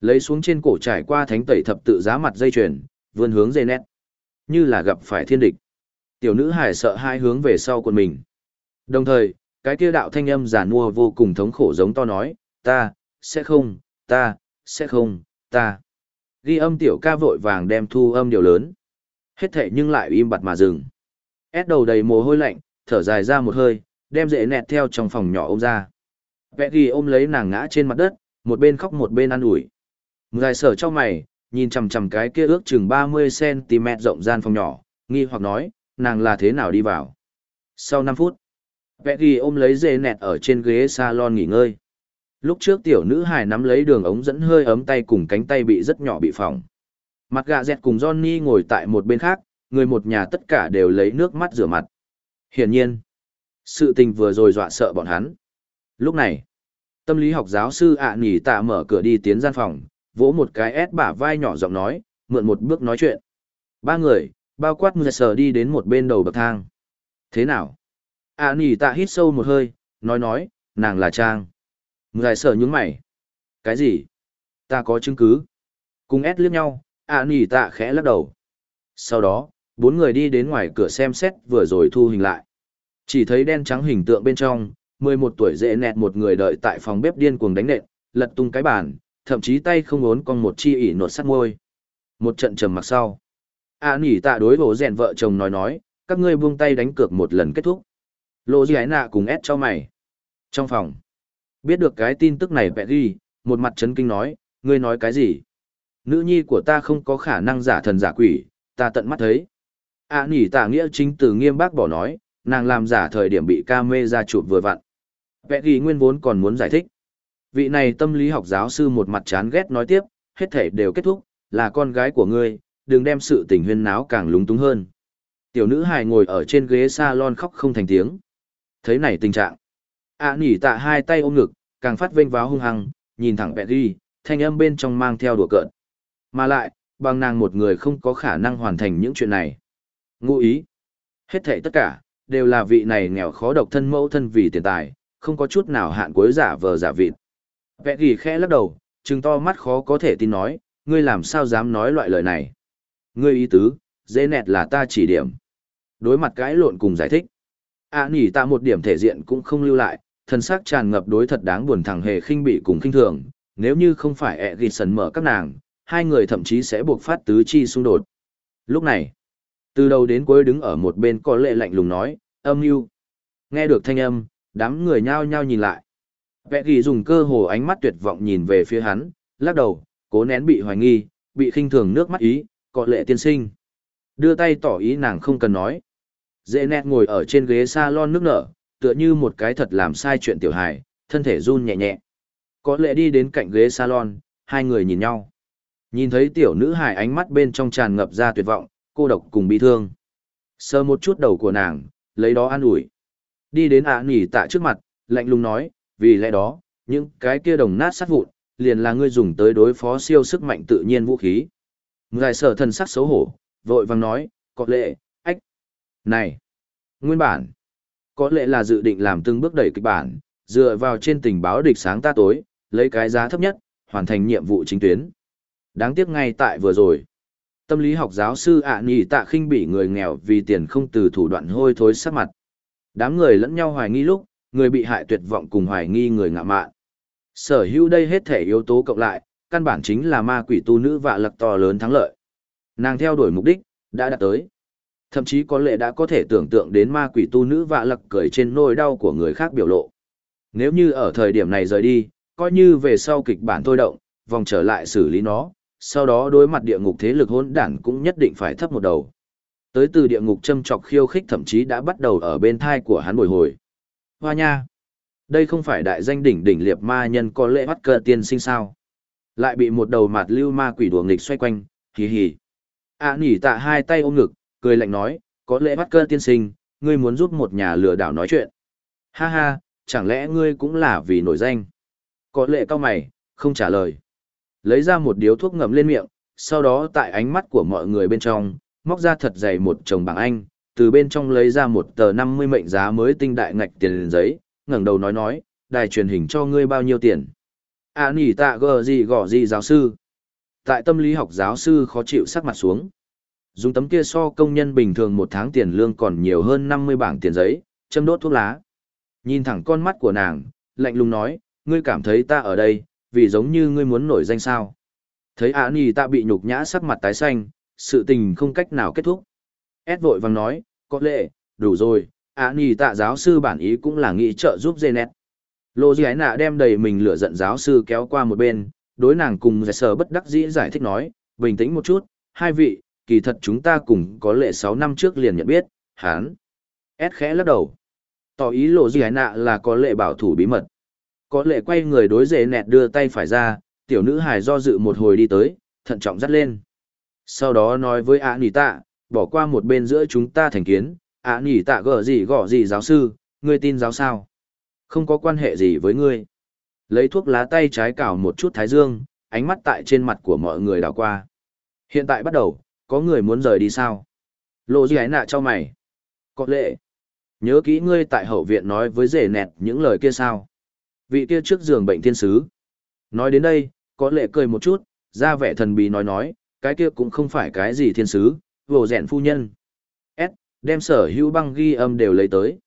Lấy xuống trên cổ trải qua thánh tẩy thập tự giá mặt dây chuyền, vươn hướng dây nét. Như là gặp phải thiên địch. Tiểu nữ hải sợ hai hướng về sau quần mình. Đồng thời, cái kia đạo thanh âm giả nua vô cùng thống khổ giống to nói, ta, sẽ không, ta, sẽ không, ta. Ghi âm tiểu ca vội vàng đem thu âm điều lớn. Hết thể nhưng lại im bặt mà dừng. Ép đầu đầy mồ hôi lạnh, thở dài ra một hơi, đem dễ nẹt theo trong phòng nhỏ ôm ra. Vẹ ghi ôm lấy nàng ngã trên mặt đất, một bên khóc một bên ăn ủi. Ngài sở cho mày, nhìn chằm chằm cái kia ước chừng 30cm rộng gian phòng nhỏ, nghi hoặc nói, nàng là thế nào đi vào. Sau 5 phút, Peggy ôm lấy dê nẹt ở trên ghế salon nghỉ ngơi. Lúc trước tiểu nữ hài nắm lấy đường ống dẫn hơi ấm tay cùng cánh tay bị rất nhỏ bị phỏng. Mặt gà dẹt cùng Johnny ngồi tại một bên khác, người một nhà tất cả đều lấy nước mắt rửa mặt. Hiển nhiên, sự tình vừa rồi dọa sợ bọn hắn. Lúc này, tâm lý học giáo sư ạ à tạ mở cửa đi tiến gian phòng, vỗ một cái ép bả vai nhỏ giọng nói, mượn một bước nói chuyện. Ba người, bao quát người sờ đi đến một bên đầu bậc thang. Thế nào? À nỉ tạ hít sâu một hơi, nói nói, nàng là Trang. Người sở nhướng mày. Cái gì? Ta có chứng cứ. Cùng ép liếc nhau, à nỉ tạ khẽ lắc đầu. Sau đó, bốn người đi đến ngoài cửa xem xét vừa rồi thu hình lại. Chỉ thấy đen trắng hình tượng bên trong, 11 tuổi dễ nẹt một người đợi tại phòng bếp điên cuồng đánh nện, lật tung cái bàn, thậm chí tay không ốn con một chi ỉ nột sắt môi. Một trận trầm mặc sau. A nỉ tạ đối bố rèn vợ chồng nói nói, các ngươi buông tay đánh cược một lần kết thúc. Lộ gì nạ cùng ép cho mày. Trong phòng. Biết được cái tin tức này bẹ ghi, một mặt chấn kinh nói, ngươi nói cái gì? Nữ nhi của ta không có khả năng giả thần giả quỷ, ta tận mắt thấy. A nỉ tạ nghĩa chính từ nghiêm bác bỏ nói, nàng làm giả thời điểm bị ca mê ra chụp vừa vặn. Vẽ ghi nguyên vốn còn muốn giải thích. Vị này tâm lý học giáo sư một mặt chán ghét nói tiếp, hết thể đều kết thúc, là con gái của ngươi, đừng đem sự tình huyên náo càng lúng túng hơn. Tiểu nữ hài ngồi ở trên ghế salon khóc không thành tiếng. Thấy này tình trạng. À nỉ tạ hai tay ôm ngực, càng phát vênh váo hung hăng, nhìn thẳng bẹt đi, thanh âm bên trong mang theo đùa cợt. Mà lại, bằng nàng một người không có khả năng hoàn thành những chuyện này. Ngụ ý. Hết thảy tất cả, đều là vị này nghèo khó độc thân mẫu thân vì tiền tài, không có chút nào hạn cuối giả vờ giả vịt. Bẹt đi khẽ lắc đầu, trừng to mắt khó có thể tin nói, ngươi làm sao dám nói loại lời này. Ngươi ý tứ, dễ nẹt là ta chỉ điểm. Đối mặt cãi lộn cùng giải thích. À nỉ ta một điểm thể diện cũng không lưu lại, thân xác tràn ngập đối thật đáng buồn thẳng hề khinh bị cùng khinh thường, nếu như không phải ẹ ghi sần mở các nàng, hai người thậm chí sẽ buộc phát tứ chi xung đột. Lúc này, từ đầu đến cuối đứng ở một bên có lệ lạnh lùng nói, âm mưu Nghe được thanh âm, đám người nhao nhao nhìn lại. Vẹ ghi dùng cơ hồ ánh mắt tuyệt vọng nhìn về phía hắn, lắc đầu, cố nén bị hoài nghi, bị khinh thường nước mắt ý, có lệ tiên sinh. Đưa tay tỏ ý nàng không cần nói. Dễ nét ngồi ở trên ghế salon nước nở, tựa như một cái thật làm sai chuyện tiểu hài, thân thể run nhẹ nhẹ. Có lệ đi đến cạnh ghế salon, hai người nhìn nhau. Nhìn thấy tiểu nữ hài ánh mắt bên trong tràn ngập ra tuyệt vọng, cô độc cùng bi thương. Sơ một chút đầu của nàng, lấy đó an ủi. Đi đến à nỉ tạ trước mặt, lạnh lùng nói, vì lẽ đó, những cái kia đồng nát sát vụn, liền là ngươi dùng tới đối phó siêu sức mạnh tự nhiên vũ khí. Ngài sở thần sắc xấu hổ, vội vàng nói, có lệ, ách. Này, nguyên bản, có lẽ là dự định làm từng bước đẩy kịch bản, dựa vào trên tình báo địch sáng ta tối, lấy cái giá thấp nhất, hoàn thành nhiệm vụ chính tuyến. Đáng tiếc ngay tại vừa rồi. Tâm lý học giáo sư ạ à nhì tạ khinh bị người nghèo vì tiền không từ thủ đoạn hôi thối sắc mặt. Đám người lẫn nhau hoài nghi lúc, người bị hại tuyệt vọng cùng hoài nghi người ngạ mạn. Sở hữu đây hết thể yếu tố cộng lại, căn bản chính là ma quỷ tu nữ vạ lặc to lớn thắng lợi. Nàng theo đuổi mục đích, đã đạt tới. Thậm chí có lẽ đã có thể tưởng tượng đến ma quỷ tu nữ vạ lặc cười trên nỗi đau của người khác biểu lộ. Nếu như ở thời điểm này rời đi, coi như về sau kịch bản thôi động, vòng trở lại xử lý nó, sau đó đối mặt địa ngục thế lực hỗn đản cũng nhất định phải thấp một đầu. Tới từ địa ngục châm chọc khiêu khích thậm chí đã bắt đầu ở bên thai của hắn bồi hồi. Hoa nha! Đây không phải đại danh đỉnh đỉnh liệt ma nhân có lệ bắt cờ tiên sinh sao. Lại bị một đầu mặt lưu ma quỷ đùa nghịch xoay quanh, hì hì. À nỉ tạ hai tay ôm ngực, cười lạnh nói, có lễ bắt cơn tiên sinh, ngươi muốn giúp một nhà lừa đảo nói chuyện. Ha ha, chẳng lẽ ngươi cũng là vì nổi danh. Có lệ cao mày, không trả lời. Lấy ra một điếu thuốc ngậm lên miệng, sau đó tại ánh mắt của mọi người bên trong, móc ra thật dày một chồng bảng anh, từ bên trong lấy ra một tờ 50 mệnh giá mới tinh đại ngạch tiền giấy, ngẩng đầu nói nói, đài truyền hình cho ngươi bao nhiêu tiền. À nỉ tạ gờ gì gõ gì giáo sư. Tại tâm lý học giáo sư khó chịu sắc mặt xuống. Dùng tấm kia so công nhân bình thường một tháng tiền lương còn nhiều hơn 50 bảng tiền giấy, châm đốt thuốc lá. Nhìn thẳng con mắt của nàng, lạnh lùng nói, ngươi cảm thấy ta ở đây, vì giống như ngươi muốn nổi danh sao. Thấy ạ nỉ tạ bị nhục nhã sắc mặt tái xanh, sự tình không cách nào kết thúc. Ed vội vàng nói, có lệ, đủ rồi, ạ nỉ tạ giáo sư bản ý cũng là nghĩ trợ giúp dê Lô Di Ái nạ đem đầy mình lửa giận giáo sư kéo qua một bên, đối nàng cùng giải sở bất đắc dĩ giải thích nói, bình tĩnh một chút, hai vị, kỳ thật chúng ta cùng có lệ 6 năm trước liền nhận biết, hán. Ed khẽ lắc đầu. Tỏ ý lộ Ái nạ là có lệ bảo thủ bí mật. Có lệ quay người đối dễ nẹt đưa tay phải ra, tiểu nữ hài do dự một hồi đi tới, thận trọng dắt lên. Sau đó nói với ạ nỉ tạ, bỏ qua một bên giữa chúng ta thành kiến, ạ nỉ tạ gở gì gõ gì giáo sư, ngươi tin giáo sao? Không có quan hệ gì với ngươi. Lấy thuốc lá tay trái cào một chút thái dương, ánh mắt tại trên mặt của mọi người đảo qua. Hiện tại bắt đầu, có người muốn rời đi sao? Lộ gì ái nạ cho mày. Có lệ. Nhớ kỹ ngươi tại hậu viện nói với rể nẹt những lời kia sao? Vị kia trước giường bệnh thiên sứ. Nói đến đây, có lệ cười một chút, ra vẻ thần bí nói nói, cái kia cũng không phải cái gì thiên sứ, vồ rèn phu nhân. S, đem sở hữu băng ghi âm đều lấy tới.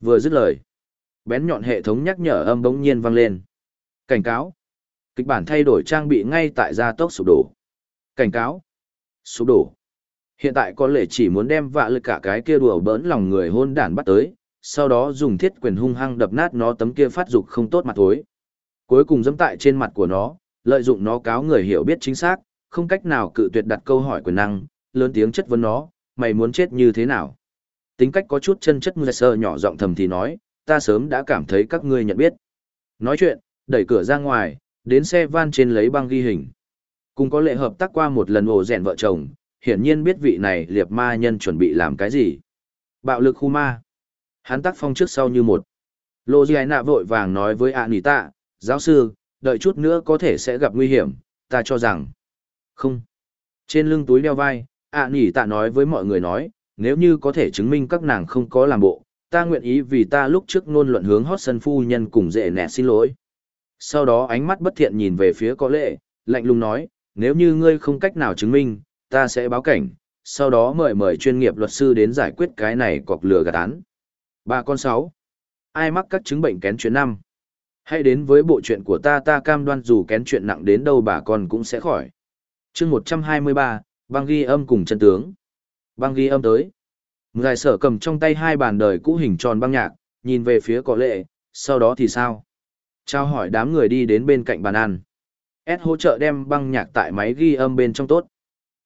Vừa dứt lời, bén nhọn hệ thống nhắc nhở âm bỗng nhiên vang lên. Cảnh cáo. Kịch bản thay đổi trang bị ngay tại gia tốc sụp đổ. Cảnh cáo. Sụp đổ. Hiện tại có lẽ chỉ muốn đem vạ lực cả cái kia đùa bỡn lòng người hôn đản bắt tới, sau đó dùng thiết quyền hung hăng đập nát nó tấm kia phát dục không tốt mặt thối. Cuối cùng dẫm tại trên mặt của nó, lợi dụng nó cáo người hiểu biết chính xác, không cách nào cự tuyệt đặt câu hỏi quyền năng, lớn tiếng chất vấn nó, mày muốn chết như thế nào? Tính cách có chút chân chất mưa sơ nhỏ giọng thầm thì nói, ta sớm đã cảm thấy các ngươi nhận biết. Nói chuyện, đẩy cửa ra ngoài, đến xe van trên lấy băng ghi hình. Cùng có lệ hợp tác qua một lần ổ rèn vợ chồng, hiển nhiên biết vị này liệp ma nhân chuẩn bị làm cái gì. Bạo lực khu ma. Hắn tác phong trước sau như một. Lô Di Nạ vội vàng nói với ạ nỉ tạ, giáo sư, đợi chút nữa có thể sẽ gặp nguy hiểm, ta cho rằng. Không. Trên lưng túi đeo vai, ạ nỉ tạ nói với mọi người nói, nếu như có thể chứng minh các nàng không có làm bộ, ta nguyện ý vì ta lúc trước ngôn luận hướng hót sân phu nhân cùng dễ nẹ xin lỗi. Sau đó ánh mắt bất thiện nhìn về phía có lệ, lạnh lùng nói, nếu như ngươi không cách nào chứng minh, ta sẽ báo cảnh, sau đó mời mời chuyên nghiệp luật sư đến giải quyết cái này cọc lừa gạt án. Ba con sáu. Ai mắc các chứng bệnh kén chuyện năm? Hãy đến với bộ chuyện của ta ta cam đoan dù kén chuyện nặng đến đâu bà con cũng sẽ khỏi. chương 123, băng ghi âm cùng chân tướng. Băng ghi âm tới. Ngài sở cầm trong tay hai bàn đời cũ hình tròn băng nhạc, nhìn về phía có lệ, sau đó thì sao? Trao hỏi đám người đi đến bên cạnh bàn ăn. S hỗ trợ đem băng nhạc tại máy ghi âm bên trong tốt.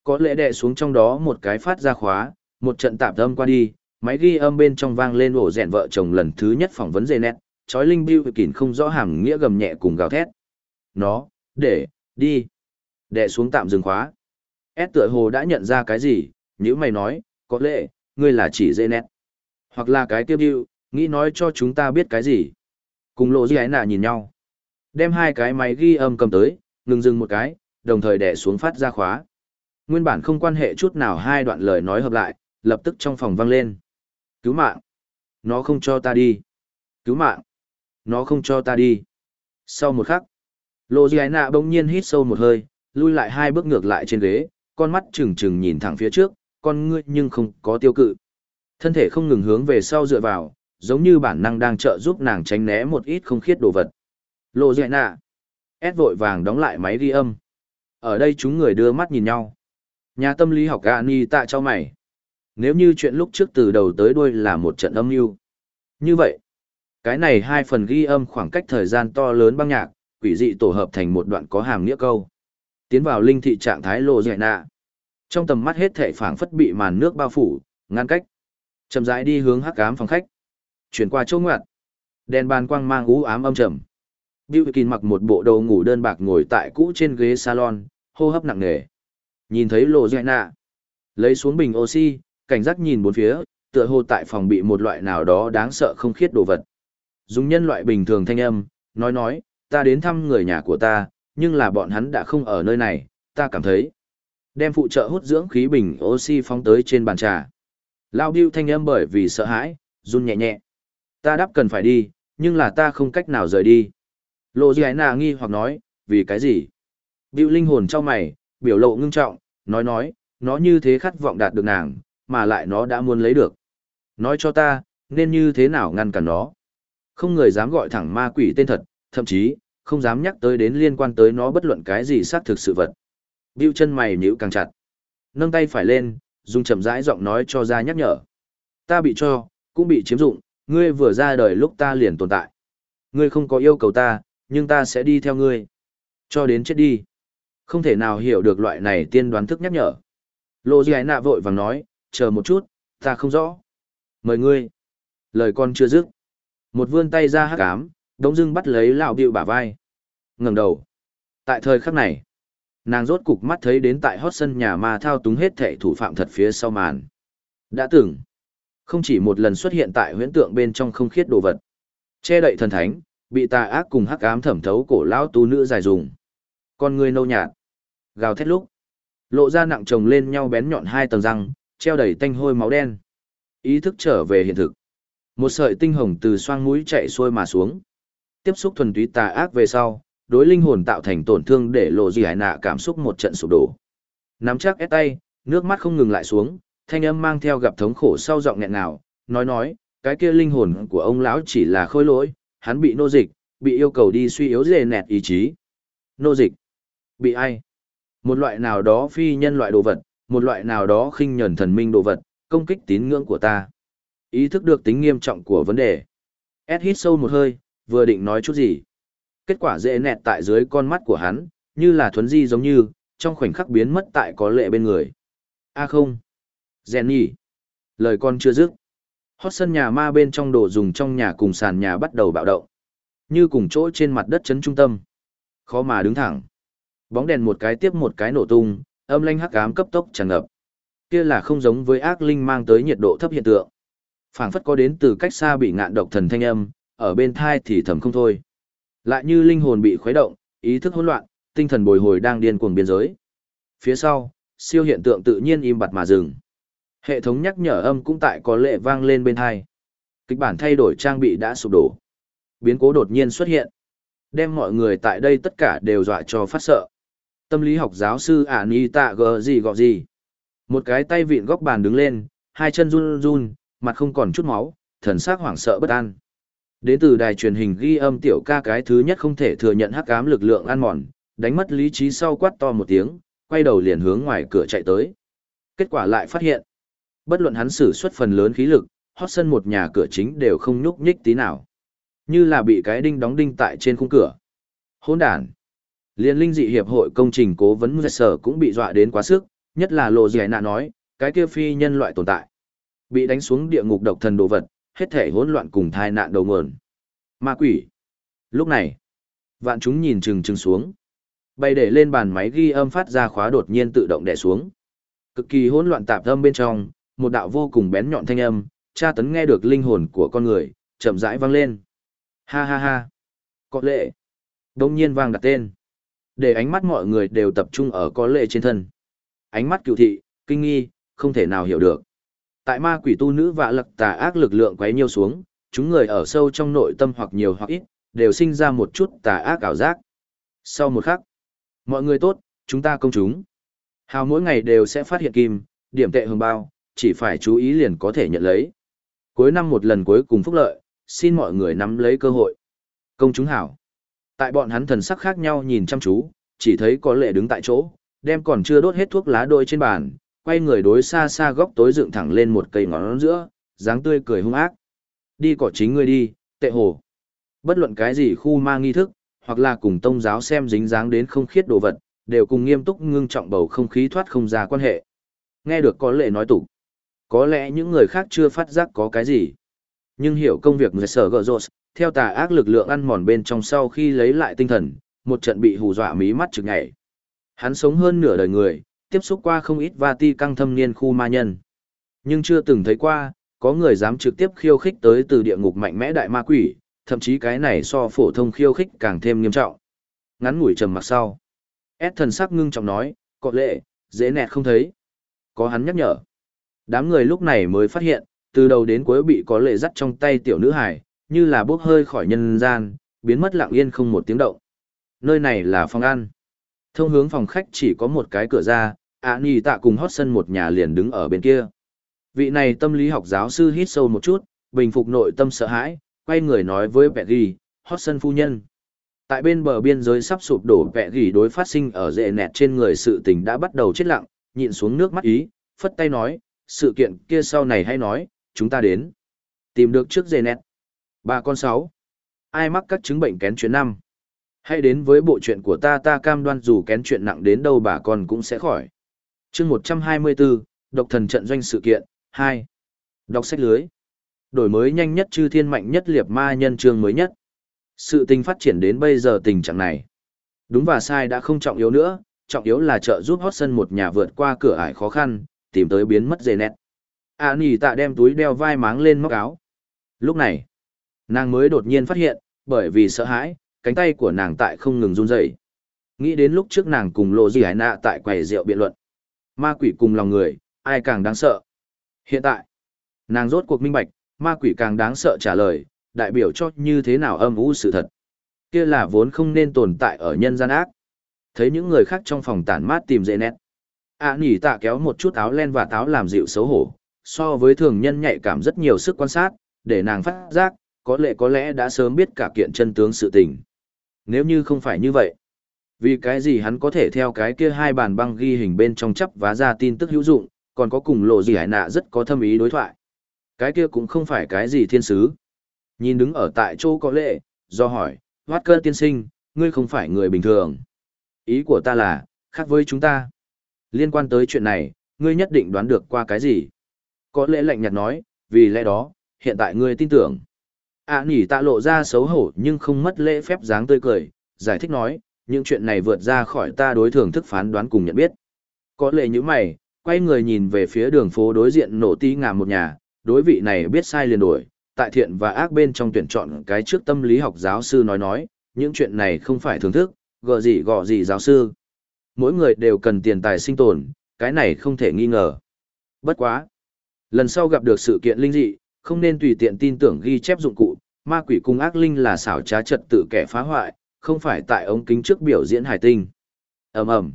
Có lệ đè xuống trong đó một cái phát ra khóa, một trận tạp âm qua đi, máy ghi âm bên trong vang lên ổ rèn vợ chồng lần thứ nhất phỏng vấn dây nét, chói linh bưu kỉn không rõ hàm nghĩa gầm nhẹ cùng gào thét. Nó, để, đi. Đè xuống tạm dừng khóa. S tựa hồ đã nhận ra cái gì, nếu mày nói, có lệ, ngươi là chỉ dễ nét. Hoặc là cái tiêu bưu, nghĩ nói cho chúng ta biết cái gì. Cùng lộ dì nạ nhìn nhau. Đem hai cái máy ghi âm cầm tới, ngừng dừng một cái, đồng thời đè xuống phát ra khóa. Nguyên bản không quan hệ chút nào hai đoạn lời nói hợp lại, lập tức trong phòng vang lên. Cứu mạng! Nó không cho ta đi! Cứu mạng! Nó không cho ta đi! Sau một khắc, lộ dì nạ bỗng nhiên hít sâu một hơi, lui lại hai bước ngược lại trên ghế, con mắt trừng trừng nhìn thẳng phía trước, con ngươi nhưng không có tiêu cự. Thân thể không ngừng hướng về sau dựa vào, giống như bản năng đang trợ giúp nàng tránh né một ít không khiết đồ vật. Lộ dạy nạ. ad vội vàng đóng lại máy ghi âm. Ở đây chúng người đưa mắt nhìn nhau. Nhà tâm lý học Gani tạ cho mày. Nếu như chuyện lúc trước từ đầu tới đuôi là một trận âm mưu Như vậy, cái này hai phần ghi âm khoảng cách thời gian to lớn băng nhạc, quỷ dị tổ hợp thành một đoạn có hàm nghĩa câu. Tiến vào linh thị trạng thái lộ dạy nạ. Trong tầm mắt hết thảy phảng phất bị màn nước bao phủ, ngăn cách. Chậm rãi đi hướng hắc ám phòng khách. Chuyển qua chỗ ngoặt. Đèn bàn quang mang u ám âm trầm. BillKin mặc một bộ đồ ngủ đơn bạc ngồi tại cũ trên ghế salon, hô hấp nặng nề. Nhìn thấy lộ dại nạ. Lấy xuống bình oxy, cảnh giác nhìn bốn phía, tựa hồ tại phòng bị một loại nào đó đáng sợ không khiết đồ vật. Dùng nhân loại bình thường thanh âm, nói nói, ta đến thăm người nhà của ta, nhưng là bọn hắn đã không ở nơi này, ta cảm thấy. Đem phụ trợ hút dưỡng khí bình oxy phóng tới trên bàn trà. Lao Bill thanh âm bởi vì sợ hãi, run nhẹ nhẹ. Ta đáp cần phải đi, nhưng là ta không cách nào rời đi. Lộ Dị Nà nghi hoặc nói, vì cái gì? Bill linh hồn trong mày, biểu lộ ngưng trọng, nói nói, nó như thế khát vọng đạt được nàng, mà lại nó đã muốn lấy được. Nói cho ta, nên như thế nào ngăn cản nó? Không người dám gọi thẳng ma quỷ tên thật, thậm chí, không dám nhắc tới đến liên quan tới nó bất luận cái gì xác thực sự vật biêu chân mày nhíu càng chặt. Nâng tay phải lên, dùng chậm rãi giọng nói cho ra nhắc nhở. Ta bị cho, cũng bị chiếm dụng, ngươi vừa ra đời lúc ta liền tồn tại. Ngươi không có yêu cầu ta, nhưng ta sẽ đi theo ngươi. Cho đến chết đi. Không thể nào hiểu được loại này tiên đoán thức nhắc nhở. Lộ giải nạ vội vàng nói, chờ một chút, ta không rõ. Mời ngươi. Lời con chưa dứt. Một vươn tay ra hắc ám, đống dưng bắt lấy lão bịu bả vai. ngẩng đầu. Tại thời khắc này, nàng rốt cục mắt thấy đến tại hót sân nhà ma thao túng hết thệ thủ phạm thật phía sau màn. Đã từng, không chỉ một lần xuất hiện tại huyễn tượng bên trong không khiết đồ vật. Che đậy thần thánh, bị tà ác cùng hắc ám thẩm thấu cổ lão tu nữ dài dùng. Con người nâu nhạt, gào thét lúc, lộ ra nặng chồng lên nhau bén nhọn hai tầng răng, treo đầy tanh hôi máu đen. Ý thức trở về hiện thực. Một sợi tinh hồng từ xoang mũi chạy xuôi mà xuống. Tiếp xúc thuần túy tà ác về sau, đối linh hồn tạo thành tổn thương để lộ gì hải nạ cảm xúc một trận sụp đổ. Nắm chắc ép tay, nước mắt không ngừng lại xuống, thanh âm mang theo gặp thống khổ sau giọng nghẹn nào, nói nói, cái kia linh hồn của ông lão chỉ là khôi lỗi, hắn bị nô dịch, bị yêu cầu đi suy yếu dề nẹt ý chí. Nô dịch? Bị ai? Một loại nào đó phi nhân loại đồ vật, một loại nào đó khinh nhẫn thần minh đồ vật, công kích tín ngưỡng của ta. Ý thức được tính nghiêm trọng của vấn đề. Ed hít sâu một hơi, vừa định nói chút gì. Kết quả dễ nẹt tại dưới con mắt của hắn, như là thuấn di giống như, trong khoảnh khắc biến mất tại có lệ bên người. A à không. Jenny. Lời con chưa dứt. Hót sân nhà ma bên trong đồ dùng trong nhà cùng sàn nhà bắt đầu bạo động. Như cùng chỗ trên mặt đất chấn trung tâm. Khó mà đứng thẳng. Bóng đèn một cái tiếp một cái nổ tung, âm lanh hắc ám cấp tốc tràn ngập. Kia là không giống với ác linh mang tới nhiệt độ thấp hiện tượng. Phảng phất có đến từ cách xa bị ngạn độc thần thanh âm, ở bên thai thì thầm không thôi. Lại như linh hồn bị khuấy động, ý thức hỗn loạn, tinh thần bồi hồi đang điên cuồng biên giới. Phía sau, siêu hiện tượng tự nhiên im bặt mà dừng. Hệ thống nhắc nhở âm cũng tại có lệ vang lên bên hai. Kịch bản thay đổi trang bị đã sụp đổ. Biến cố đột nhiên xuất hiện. Đem mọi người tại đây tất cả đều dọa cho phát sợ. Tâm lý học giáo sư Anita gờ gì gọ gì. Một cái tay vịn góc bàn đứng lên, hai chân run run, mặt không còn chút máu, thần sắc hoảng sợ bất an. Đến từ đài truyền hình ghi âm tiểu ca cái thứ nhất không thể thừa nhận hắc ám lực lượng ăn mòn, đánh mất lý trí sau quát to một tiếng, quay đầu liền hướng ngoài cửa chạy tới. Kết quả lại phát hiện, bất luận hắn sử xuất phần lớn khí lực, hót sân một nhà cửa chính đều không nhúc nhích tí nào. Như là bị cái đinh đóng đinh tại trên khung cửa. Hỗn đàn. Liên linh dị hiệp hội công trình cố vấn sở cũng bị dọa đến quá sức, nhất là lộ dẻ nạ nói, cái kia phi nhân loại tồn tại. Bị đánh xuống địa ngục độc thần đồ vật, hết thể hỗn loạn cùng thai nạn đầu nguồn. Ma quỷ. Lúc này, vạn chúng nhìn chừng chừng xuống. Bay để lên bàn máy ghi âm phát ra khóa đột nhiên tự động đè xuống. Cực kỳ hỗn loạn tạp âm bên trong, một đạo vô cùng bén nhọn thanh âm, tra tấn nghe được linh hồn của con người, chậm rãi vang lên. Ha ha ha. Có lệ. Đông nhiên vang đặt tên. Để ánh mắt mọi người đều tập trung ở có lệ trên thân. Ánh mắt cựu thị, kinh nghi, không thể nào hiểu được. Tại ma quỷ tu nữ vạ lặc tà ác lực lượng quấy nhiêu xuống, chúng người ở sâu trong nội tâm hoặc nhiều hoặc ít, đều sinh ra một chút tà ác ảo giác. Sau một khắc, mọi người tốt, chúng ta công chúng. Hào mỗi ngày đều sẽ phát hiện kim, điểm tệ hương bao, chỉ phải chú ý liền có thể nhận lấy. Cuối năm một lần cuối cùng phúc lợi, xin mọi người nắm lấy cơ hội. Công chúng hảo. Tại bọn hắn thần sắc khác nhau nhìn chăm chú, chỉ thấy có lệ đứng tại chỗ, đem còn chưa đốt hết thuốc lá đôi trên bàn, quay người đối xa xa góc tối dựng thẳng lên một cây ngón giữa, dáng tươi cười hung ác. Đi cỏ chính ngươi đi, tệ hồ. Bất luận cái gì khu ma nghi thức, hoặc là cùng tông giáo xem dính dáng đến không khiết đồ vật, đều cùng nghiêm túc ngưng trọng bầu không khí thoát không ra quan hệ. Nghe được có lệ nói tủ. Có lẽ những người khác chưa phát giác có cái gì. Nhưng hiểu công việc người sở gỡ rột, theo tà ác lực lượng ăn mòn bên trong sau khi lấy lại tinh thần, một trận bị hù dọa mí mắt trực nhảy. Hắn sống hơn nửa đời người, tiếp xúc qua không ít va ti căng thâm niên khu ma nhân. Nhưng chưa từng thấy qua, có người dám trực tiếp khiêu khích tới từ địa ngục mạnh mẽ đại ma quỷ, thậm chí cái này so phổ thông khiêu khích càng thêm nghiêm trọng. Ngắn ngủi trầm mặc sau. S thần sắc ngưng trọng nói, có lệ, dễ nẹt không thấy. Có hắn nhắc nhở. Đám người lúc này mới phát hiện, từ đầu đến cuối bị có lệ dắt trong tay tiểu nữ hải, như là bốc hơi khỏi nhân gian, biến mất lặng yên không một tiếng động. Nơi này là phòng ăn. Thông hướng phòng khách chỉ có một cái cửa ra, ạ nhì tạ cùng hót sân một nhà liền đứng ở bên kia. Vị này tâm lý học giáo sư hít sâu một chút, bình phục nội tâm sợ hãi, quay người nói với Pẹ Ghi, hót sân phu nhân. Tại bên bờ biên giới sắp sụp đổ Pẹ Ghi đối phát sinh ở dệ nẹt trên người sự tình đã bắt đầu chết lặng, nhịn xuống nước mắt ý, phất tay nói, sự kiện kia sau này hay nói, chúng ta đến. Tìm được trước dệ nẹt. Bà con sáu. Ai mắc các chứng bệnh kén chuyện năm? Hãy đến với bộ chuyện của ta ta cam đoan dù kén chuyện nặng đến đâu bà con cũng sẽ khỏi chương 124, Độc thần trận doanh sự kiện, 2. Đọc sách lưới. Đổi mới nhanh nhất chư thiên mạnh nhất liệt ma nhân chương mới nhất. Sự tình phát triển đến bây giờ tình trạng này. Đúng và sai đã không trọng yếu nữa, trọng yếu là trợ giúp hot sân một nhà vượt qua cửa ải khó khăn, tìm tới biến mất dề nét. a nỉ tạ đem túi đeo vai máng lên móc áo. Lúc này, nàng mới đột nhiên phát hiện, bởi vì sợ hãi, cánh tay của nàng tại không ngừng run rẩy. Nghĩ đến lúc trước nàng cùng lộ di hải nạ tại quầy rượu biện luận. Ma quỷ cùng lòng người, ai càng đáng sợ. Hiện tại, nàng rốt cuộc minh bạch, ma quỷ càng đáng sợ trả lời, đại biểu cho như thế nào âm u sự thật. Kia là vốn không nên tồn tại ở nhân gian ác. Thấy những người khác trong phòng tản mát tìm dễ nét. À nỉ tạ kéo một chút áo len và táo làm dịu xấu hổ, so với thường nhân nhạy cảm rất nhiều sức quan sát, để nàng phát giác, có lẽ có lẽ đã sớm biết cả kiện chân tướng sự tình. Nếu như không phải như vậy, vì cái gì hắn có thể theo cái kia hai bàn băng ghi hình bên trong chấp vá ra tin tức hữu dụng, còn có cùng lộ gì hải nạ rất có thâm ý đối thoại. Cái kia cũng không phải cái gì thiên sứ. Nhìn đứng ở tại chỗ có lệ, do hỏi, hoát cơ tiên sinh, ngươi không phải người bình thường. Ý của ta là, khác với chúng ta. Liên quan tới chuyện này, ngươi nhất định đoán được qua cái gì. Có lẽ lạnh nhạt nói, vì lẽ đó, hiện tại ngươi tin tưởng. À nỉ tạ lộ ra xấu hổ nhưng không mất lễ phép dáng tươi cười, giải thích nói, những chuyện này vượt ra khỏi ta đối thường thức phán đoán cùng nhận biết. Có lệ như mày, quay người nhìn về phía đường phố đối diện nổ tí ngà một nhà, đối vị này biết sai liền đổi, tại thiện và ác bên trong tuyển chọn cái trước tâm lý học giáo sư nói nói, những chuyện này không phải thưởng thức, gọ gì gọ gì giáo sư. Mỗi người đều cần tiền tài sinh tồn, cái này không thể nghi ngờ. Bất quá. Lần sau gặp được sự kiện linh dị, không nên tùy tiện tin tưởng ghi chép dụng cụ, ma quỷ cung ác linh là xảo trá trật tự kẻ phá hoại, không phải tại ống kính trước biểu diễn hải tinh. ầm ầm,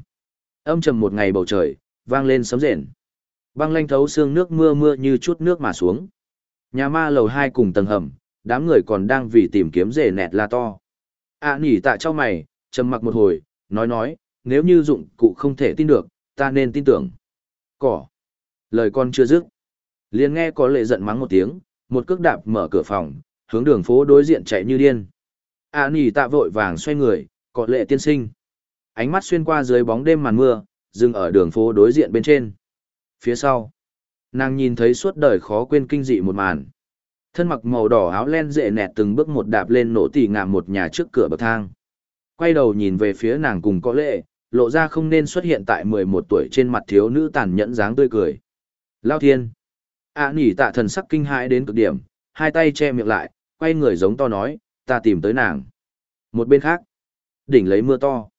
âm trầm một ngày bầu trời, vang lên sấm rền. Băng lanh thấu xương nước mưa mưa như chút nước mà xuống. Nhà ma lầu hai cùng tầng hầm, đám người còn đang vì tìm kiếm rể nẹt la to. À nỉ tạ cho mày, trầm mặc một hồi, nói nói, nếu như dụng cụ không thể tin được, ta nên tin tưởng. Cỏ. Lời con chưa dứt. liền nghe có lệ giận mắng một tiếng, một cước đạp mở cửa phòng, hướng đường phố đối diện chạy như điên a nỉ tạ vội vàng xoay người, có lệ tiên sinh. Ánh mắt xuyên qua dưới bóng đêm màn mưa, dừng ở đường phố đối diện bên trên. Phía sau, nàng nhìn thấy suốt đời khó quên kinh dị một màn. Thân mặc màu đỏ áo len dệ nẹt từng bước một đạp lên nổ tỉ ngạm một nhà trước cửa bậc thang. Quay đầu nhìn về phía nàng cùng có lệ, lộ ra không nên xuất hiện tại 11 tuổi trên mặt thiếu nữ tàn nhẫn dáng tươi cười. Lao thiên. À nỉ tạ thần sắc kinh hãi đến cực điểm, hai tay che miệng lại, quay người giống to nói, ta tìm tới nàng. Một bên khác, đỉnh lấy mưa to.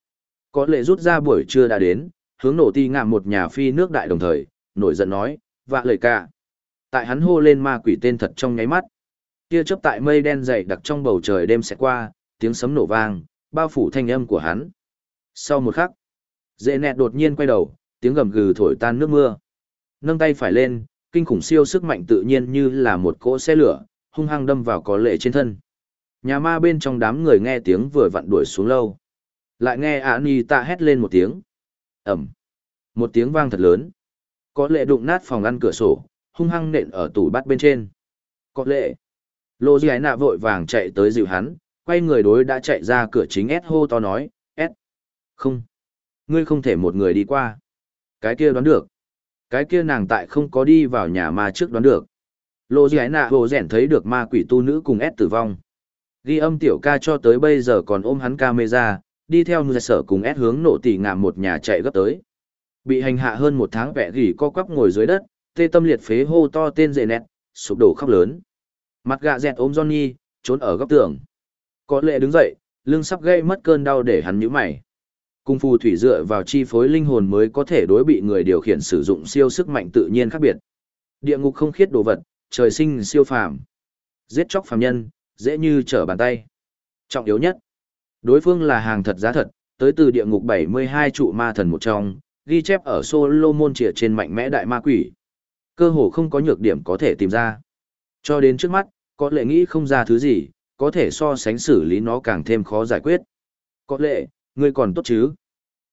Có lệ rút ra buổi trưa đã đến, hướng nổ ti ngạm một nhà phi nước đại đồng thời, nổi giận nói, vạ lời cả. Tại hắn hô lên ma quỷ tên thật trong nháy mắt. kia chớp tại mây đen dày đặc trong bầu trời đêm sẽ qua, tiếng sấm nổ vang, bao phủ thanh âm của hắn. Sau một khắc, dễ nẹt đột nhiên quay đầu, tiếng gầm gừ thổi tan nước mưa. Nâng tay phải lên, kinh khủng siêu sức mạnh tự nhiên như là một cỗ xe lửa, hung hăng đâm vào có lệ trên thân. Nhà ma bên trong đám người nghe tiếng vừa vặn đuổi xuống lâu. Lại nghe ả ni tạ hét lên một tiếng. Ẩm. Một tiếng vang thật lớn. Có lệ đụng nát phòng ăn cửa sổ, hung hăng nện ở tủ bát bên trên. Có lệ. Lô Di Ái Nạ vội vàng chạy tới dịu hắn, quay người đối đã chạy ra cửa chính S hô to nói, S. Không. Ngươi không thể một người đi qua. Cái kia đoán được. Cái kia nàng tại không có đi vào nhà ma trước đoán được. Lô Di Ái Nạ hồ rẻn thấy được ma quỷ tu nữ cùng S tử vong. Ghi âm tiểu ca cho tới bây giờ còn ôm hắn camera, đi theo người sở cùng ép hướng nộ tỉ ngạm một nhà chạy gấp tới. Bị hành hạ hơn một tháng vẽ gỉ co quắp ngồi dưới đất, tê tâm liệt phế hô to tên dệ nẹt, sụp đổ khóc lớn. Mặt gạ dẹt ôm Johnny, trốn ở góc tường. Có lệ đứng dậy, lưng sắp gây mất cơn đau để hắn nhíu mày. Cung phù thủy dựa vào chi phối linh hồn mới có thể đối bị người điều khiển sử dụng siêu sức mạnh tự nhiên khác biệt. Địa ngục không khiết đồ vật, trời sinh siêu phàm. Giết chóc phàm nhân, dễ như trở bàn tay. Trọng yếu nhất, đối phương là hàng thật giá thật, tới từ địa ngục 72 trụ ma thần một trong, ghi chép ở Solomon trịa trên mạnh mẽ đại ma quỷ. Cơ hồ không có nhược điểm có thể tìm ra. Cho đến trước mắt, có lệ nghĩ không ra thứ gì, có thể so sánh xử lý nó càng thêm khó giải quyết. Có lệ, ngươi còn tốt chứ?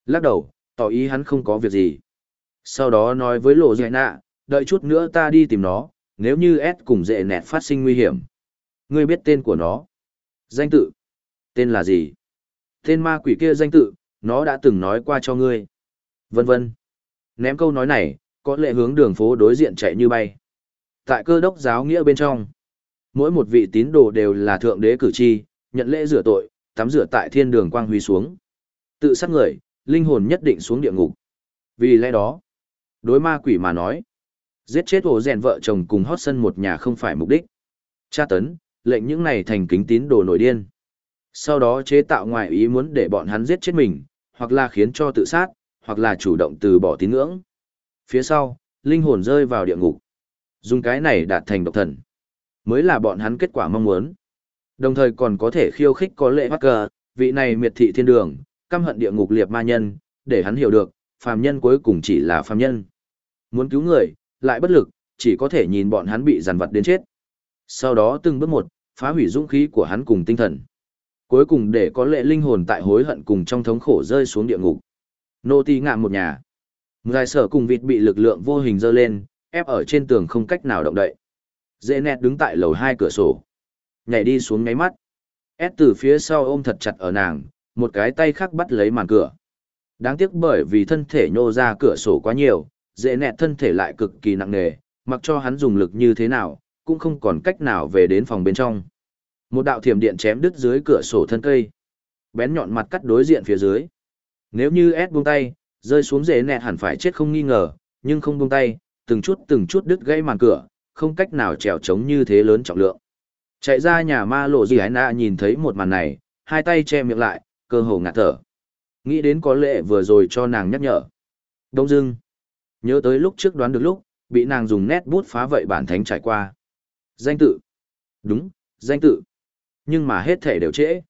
Lắc đầu, tỏ ý hắn không có việc gì. Sau đó nói với lộ dạy nạ, đợi chút nữa ta đi tìm nó, nếu như S cùng dệ nẹt phát sinh nguy hiểm. Ngươi biết tên của nó. Danh tự. Tên là gì? Tên ma quỷ kia danh tự, nó đã từng nói qua cho ngươi. Vân vân. Ném câu nói này, có lệ hướng đường phố đối diện chạy như bay. Tại cơ đốc giáo nghĩa bên trong, mỗi một vị tín đồ đều là thượng đế cử tri, nhận lễ rửa tội, tắm rửa tại thiên đường quang huy xuống. Tự sát người, linh hồn nhất định xuống địa ngục. Vì lẽ đó, đối ma quỷ mà nói, giết chết ổ rèn vợ chồng cùng hót sân một nhà không phải mục đích. Cha tấn, lệnh những này thành kính tín đồ nổi điên. Sau đó chế tạo ngoại ý muốn để bọn hắn giết chết mình, hoặc là khiến cho tự sát, hoặc là chủ động từ bỏ tín ngưỡng. Phía sau, linh hồn rơi vào địa ngục. Dùng cái này đạt thành độc thần. Mới là bọn hắn kết quả mong muốn. Đồng thời còn có thể khiêu khích có lệ mắc cờ, vị này miệt thị thiên đường, căm hận địa ngục liệt ma nhân, để hắn hiểu được, phàm nhân cuối cùng chỉ là phàm nhân. Muốn cứu người, lại bất lực, chỉ có thể nhìn bọn hắn bị giàn vật đến chết. Sau đó từng bước một, phá hủy dũng khí của hắn cùng tinh thần. Cuối cùng để có lệ linh hồn tại hối hận cùng trong thống khổ rơi xuống địa ngục. Nô tỳ ngạm một nhà. Ngài sở cùng vịt bị lực lượng vô hình dơ lên, ép ở trên tường không cách nào động đậy. Dễ nẹt đứng tại lầu hai cửa sổ. Nhảy đi xuống ngáy mắt. S từ phía sau ôm thật chặt ở nàng, một cái tay khác bắt lấy màn cửa. Đáng tiếc bởi vì thân thể nhô ra cửa sổ quá nhiều, dễ nẹt thân thể lại cực kỳ nặng nề, mặc cho hắn dùng lực như thế nào, cũng không còn cách nào về đến phòng bên trong. Một đạo thiểm điện chém đứt dưới cửa sổ thân cây. Bén nhọn mặt cắt đối diện phía dưới. Nếu như S buông tay, rơi xuống dễ nẹt hẳn phải chết không nghi ngờ, nhưng không buông tay, từng chút từng chút đứt gãy màn cửa, không cách nào trèo chống như thế lớn trọng lượng. Chạy ra nhà ma lộ gì ái nạ nhìn thấy một màn này, hai tay che miệng lại, cơ hồ ngạt thở. Nghĩ đến có lệ vừa rồi cho nàng nhắc nhở. Đông dưng. Nhớ tới lúc trước đoán được lúc, bị nàng dùng nét bút phá vậy bản thánh trải qua. Danh tự. Đúng, danh tự. Nhưng mà hết thể đều trễ.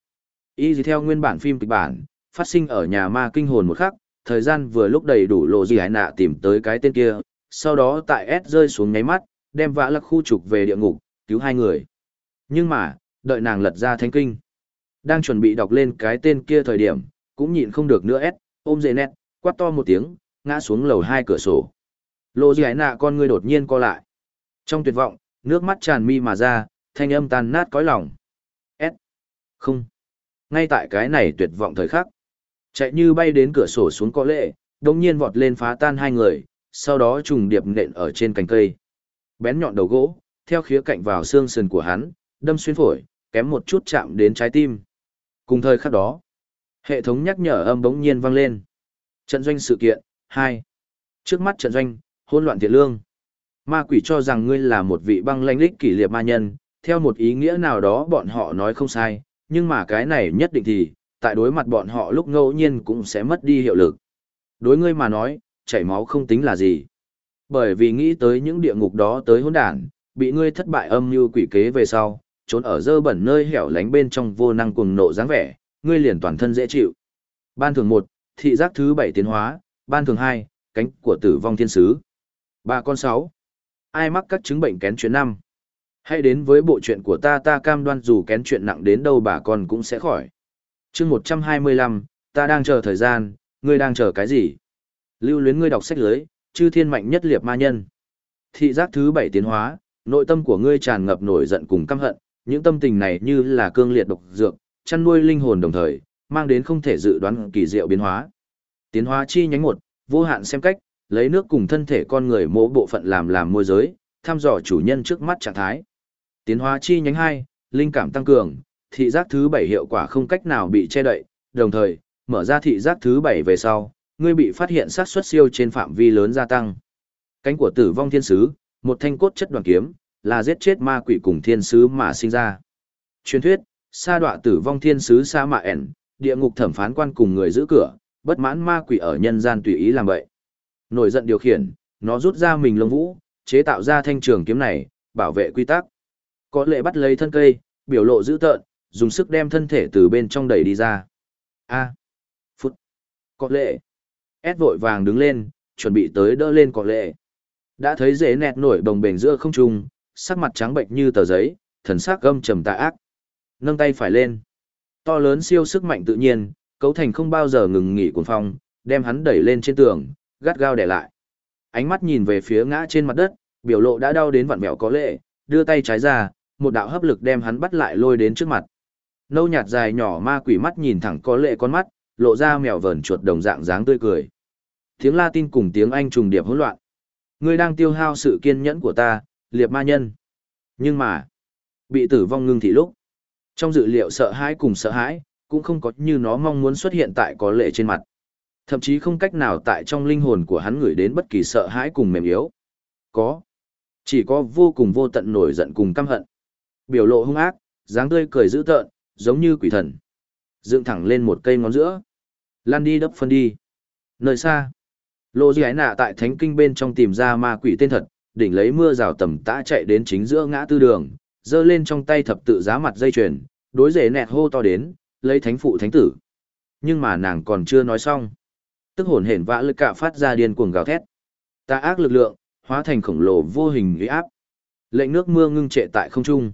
Y gì theo nguyên bản phim kịch bản, phát sinh ở nhà ma kinh hồn một khắc, thời gian vừa lúc đầy đủ lộ gì hải nạ tìm tới cái tên kia, sau đó tại S rơi xuống nháy mắt, đem vã lắc khu trục về địa ngục, cứu hai người. Nhưng mà, đợi nàng lật ra thánh kinh. Đang chuẩn bị đọc lên cái tên kia thời điểm, cũng nhịn không được nữa S, ôm dề nét, quát to một tiếng, ngã xuống lầu hai cửa sổ. Lộ gì hải nạ con người đột nhiên co lại. Trong tuyệt vọng, nước mắt tràn mi mà ra, thanh âm tan nát cõi lòng. S. Không. Ngay tại cái này tuyệt vọng thời khắc. Chạy như bay đến cửa sổ xuống có lệ, đồng nhiên vọt lên phá tan hai người, sau đó trùng điệp nện ở trên cành cây. Bén nhọn đầu gỗ, theo khía cạnh vào xương sườn của hắn, đâm xuyên phổi, kém một chút chạm đến trái tim. Cùng thời khắc đó, hệ thống nhắc nhở âm bỗng nhiên vang lên. Trận doanh sự kiện, 2. Trước mắt trận doanh, hỗn loạn thiện lương. Ma quỷ cho rằng ngươi là một vị băng lãnh lích kỷ liệt ma nhân, theo một ý nghĩa nào đó bọn họ nói không sai, nhưng mà cái này nhất định thì, tại đối mặt bọn họ lúc ngẫu nhiên cũng sẽ mất đi hiệu lực. Đối ngươi mà nói, chảy máu không tính là gì. Bởi vì nghĩ tới những địa ngục đó tới hỗn đản, bị ngươi thất bại âm như quỷ kế về sau, trốn ở dơ bẩn nơi hẻo lánh bên trong vô năng cuồng nộ dáng vẻ, ngươi liền toàn thân dễ chịu. Ban thường 1, thị giác thứ 7 tiến hóa, ban thường 2, cánh của tử vong thiên sứ. Ba con 6. Ai mắc các chứng bệnh kén chuyện năm? Hãy đến với bộ chuyện của ta ta cam đoan dù kén chuyện nặng đến đâu bà con cũng sẽ khỏi. chương 125, ta đang chờ thời gian, ngươi đang chờ cái gì? Lưu luyến ngươi đọc sách lưới, chư thiên mạnh nhất liệt ma nhân. Thị giác thứ bảy tiến hóa, nội tâm của ngươi tràn ngập nổi giận cùng căm hận, những tâm tình này như là cương liệt độc dược, chăn nuôi linh hồn đồng thời, mang đến không thể dự đoán kỳ diệu biến hóa. Tiến hóa chi nhánh một, vô hạn xem cách, lấy nước cùng thân thể con người mỗi bộ phận làm làm môi giới, thăm dò chủ nhân trước mắt trạng thái. Tiến hóa chi nhánh 2, linh cảm tăng cường, thị giác thứ 7 hiệu quả không cách nào bị che đậy, đồng thời, mở ra thị giác thứ 7 về sau, ngươi bị phát hiện sát xuất siêu trên phạm vi lớn gia tăng. Cánh của tử vong thiên sứ, một thanh cốt chất đoàn kiếm, là giết chết ma quỷ cùng thiên sứ mà sinh ra. Truyền thuyết, sa đọa tử vong thiên sứ sa mạ ẻn, địa ngục thẩm phán quan cùng người giữ cửa, bất mãn ma quỷ ở nhân gian tùy ý làm vậy. Nổi giận điều khiển, nó rút ra mình lông vũ, chế tạo ra thanh trường kiếm này, bảo vệ quy tắc. Có lệ bắt lấy thân cây, biểu lộ dữ tợn, dùng sức đem thân thể từ bên trong đẩy đi ra. A. Phút. Có lệ. ép vội vàng đứng lên, chuẩn bị tới đỡ lên có lệ. Đã thấy dễ nẹt nổi bồng bềnh giữa không trung, sắc mặt trắng bệnh như tờ giấy, thần sắc gâm trầm tà ác. Nâng tay phải lên. To lớn siêu sức mạnh tự nhiên, cấu thành không bao giờ ngừng nghỉ cuồng phong, đem hắn đẩy lên trên tường, gắt gao để lại. Ánh mắt nhìn về phía ngã trên mặt đất, biểu lộ đã đau đến vặn vẹo có lệ, đưa tay trái ra, một đạo hấp lực đem hắn bắt lại lôi đến trước mặt. Nâu nhạt dài nhỏ ma quỷ mắt nhìn thẳng có lệ con mắt, lộ ra mèo vờn chuột đồng dạng dáng tươi cười. Tiếng Latin cùng tiếng Anh trùng điệp hỗn loạn. Ngươi đang tiêu hao sự kiên nhẫn của ta, liệp ma nhân. Nhưng mà, bị tử vong ngưng thị lúc. Trong dự liệu sợ hãi cùng sợ hãi, cũng không có như nó mong muốn xuất hiện tại có lệ trên mặt. Thậm chí không cách nào tại trong linh hồn của hắn gửi đến bất kỳ sợ hãi cùng mềm yếu. Có. Chỉ có vô cùng vô tận nổi giận cùng căm hận. Biểu lộ hung ác, dáng tươi cười dữ tợn, giống như quỷ thần. Dựng thẳng lên một cây ngón giữa. Lan đi đấp phân đi. Nơi xa. Lô Duy Ái Nạ tại thánh kinh bên trong tìm ra ma quỷ tên thật, đỉnh lấy mưa rào tầm tã chạy đến chính giữa ngã tư đường, giơ lên trong tay thập tự giá mặt dây chuyền, đối rể nẹt hô to đến, lấy thánh phụ thánh tử. Nhưng mà nàng còn chưa nói xong. Tức hồn hển vã lực cả phát ra điên cuồng gào thét. Ta ác lực lượng, hóa thành khổng lồ vô hình uy áp. Lệnh nước mưa ngưng trệ tại không trung.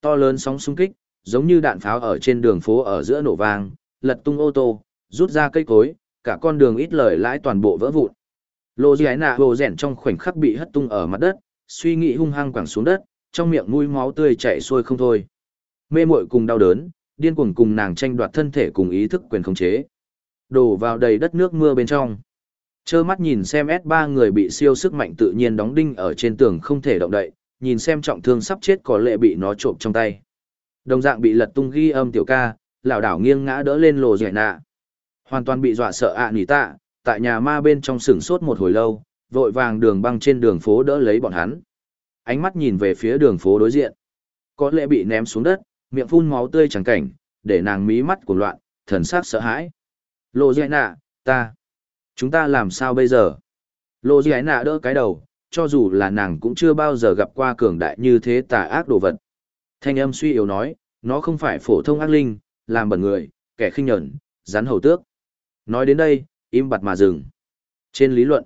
To lớn sóng xung kích, giống như đạn pháo ở trên đường phố ở giữa nổ vang, lật tung ô tô, rút ra cây cối, cả con đường ít lời lãi toàn bộ vỡ vụn. Lô Giái Nạ hồ rèn trong khoảnh khắc bị hất tung ở mặt đất, suy nghĩ hung hăng quẳng xuống đất, trong miệng mũi máu tươi chảy xuôi không thôi. Mê muội cùng đau đớn, điên cuồng cùng nàng tranh đoạt thân thể cùng ý thức quyền khống chế. Đổ vào đầy đất nước mưa bên trong. Chơ mắt nhìn xem S3 người bị siêu sức mạnh tự nhiên đóng đinh ở trên tường không thể động đậy, nhìn xem trọng thương sắp chết có lệ bị nó trộm trong tay. Đồng dạng bị lật tung ghi âm tiểu ca, lão đảo nghiêng ngã đỡ lên lồ rẻ nạ. Hoàn toàn bị dọa sợ ạ à nỉ tạ, tại nhà ma bên trong sửng sốt một hồi lâu, vội vàng đường băng trên đường phố đỡ lấy bọn hắn. Ánh mắt nhìn về phía đường phố đối diện. Có lệ bị ném xuống đất, miệng phun máu tươi chẳng cảnh, để nàng mí mắt của loạn, thần sắc sợ hãi. Lô dẻ nạ, ta, chúng ta làm sao bây giờ? Lô dẻ nạ đỡ cái đầu, cho dù là nàng cũng chưa bao giờ gặp qua cường đại như thế tà ác đồ vật. Thanh âm suy yếu nói, nó không phải phổ thông ác linh, làm bẩn người, kẻ khinh nhẫn, rắn hầu tước. Nói đến đây, im bặt mà dừng. Trên lý luận,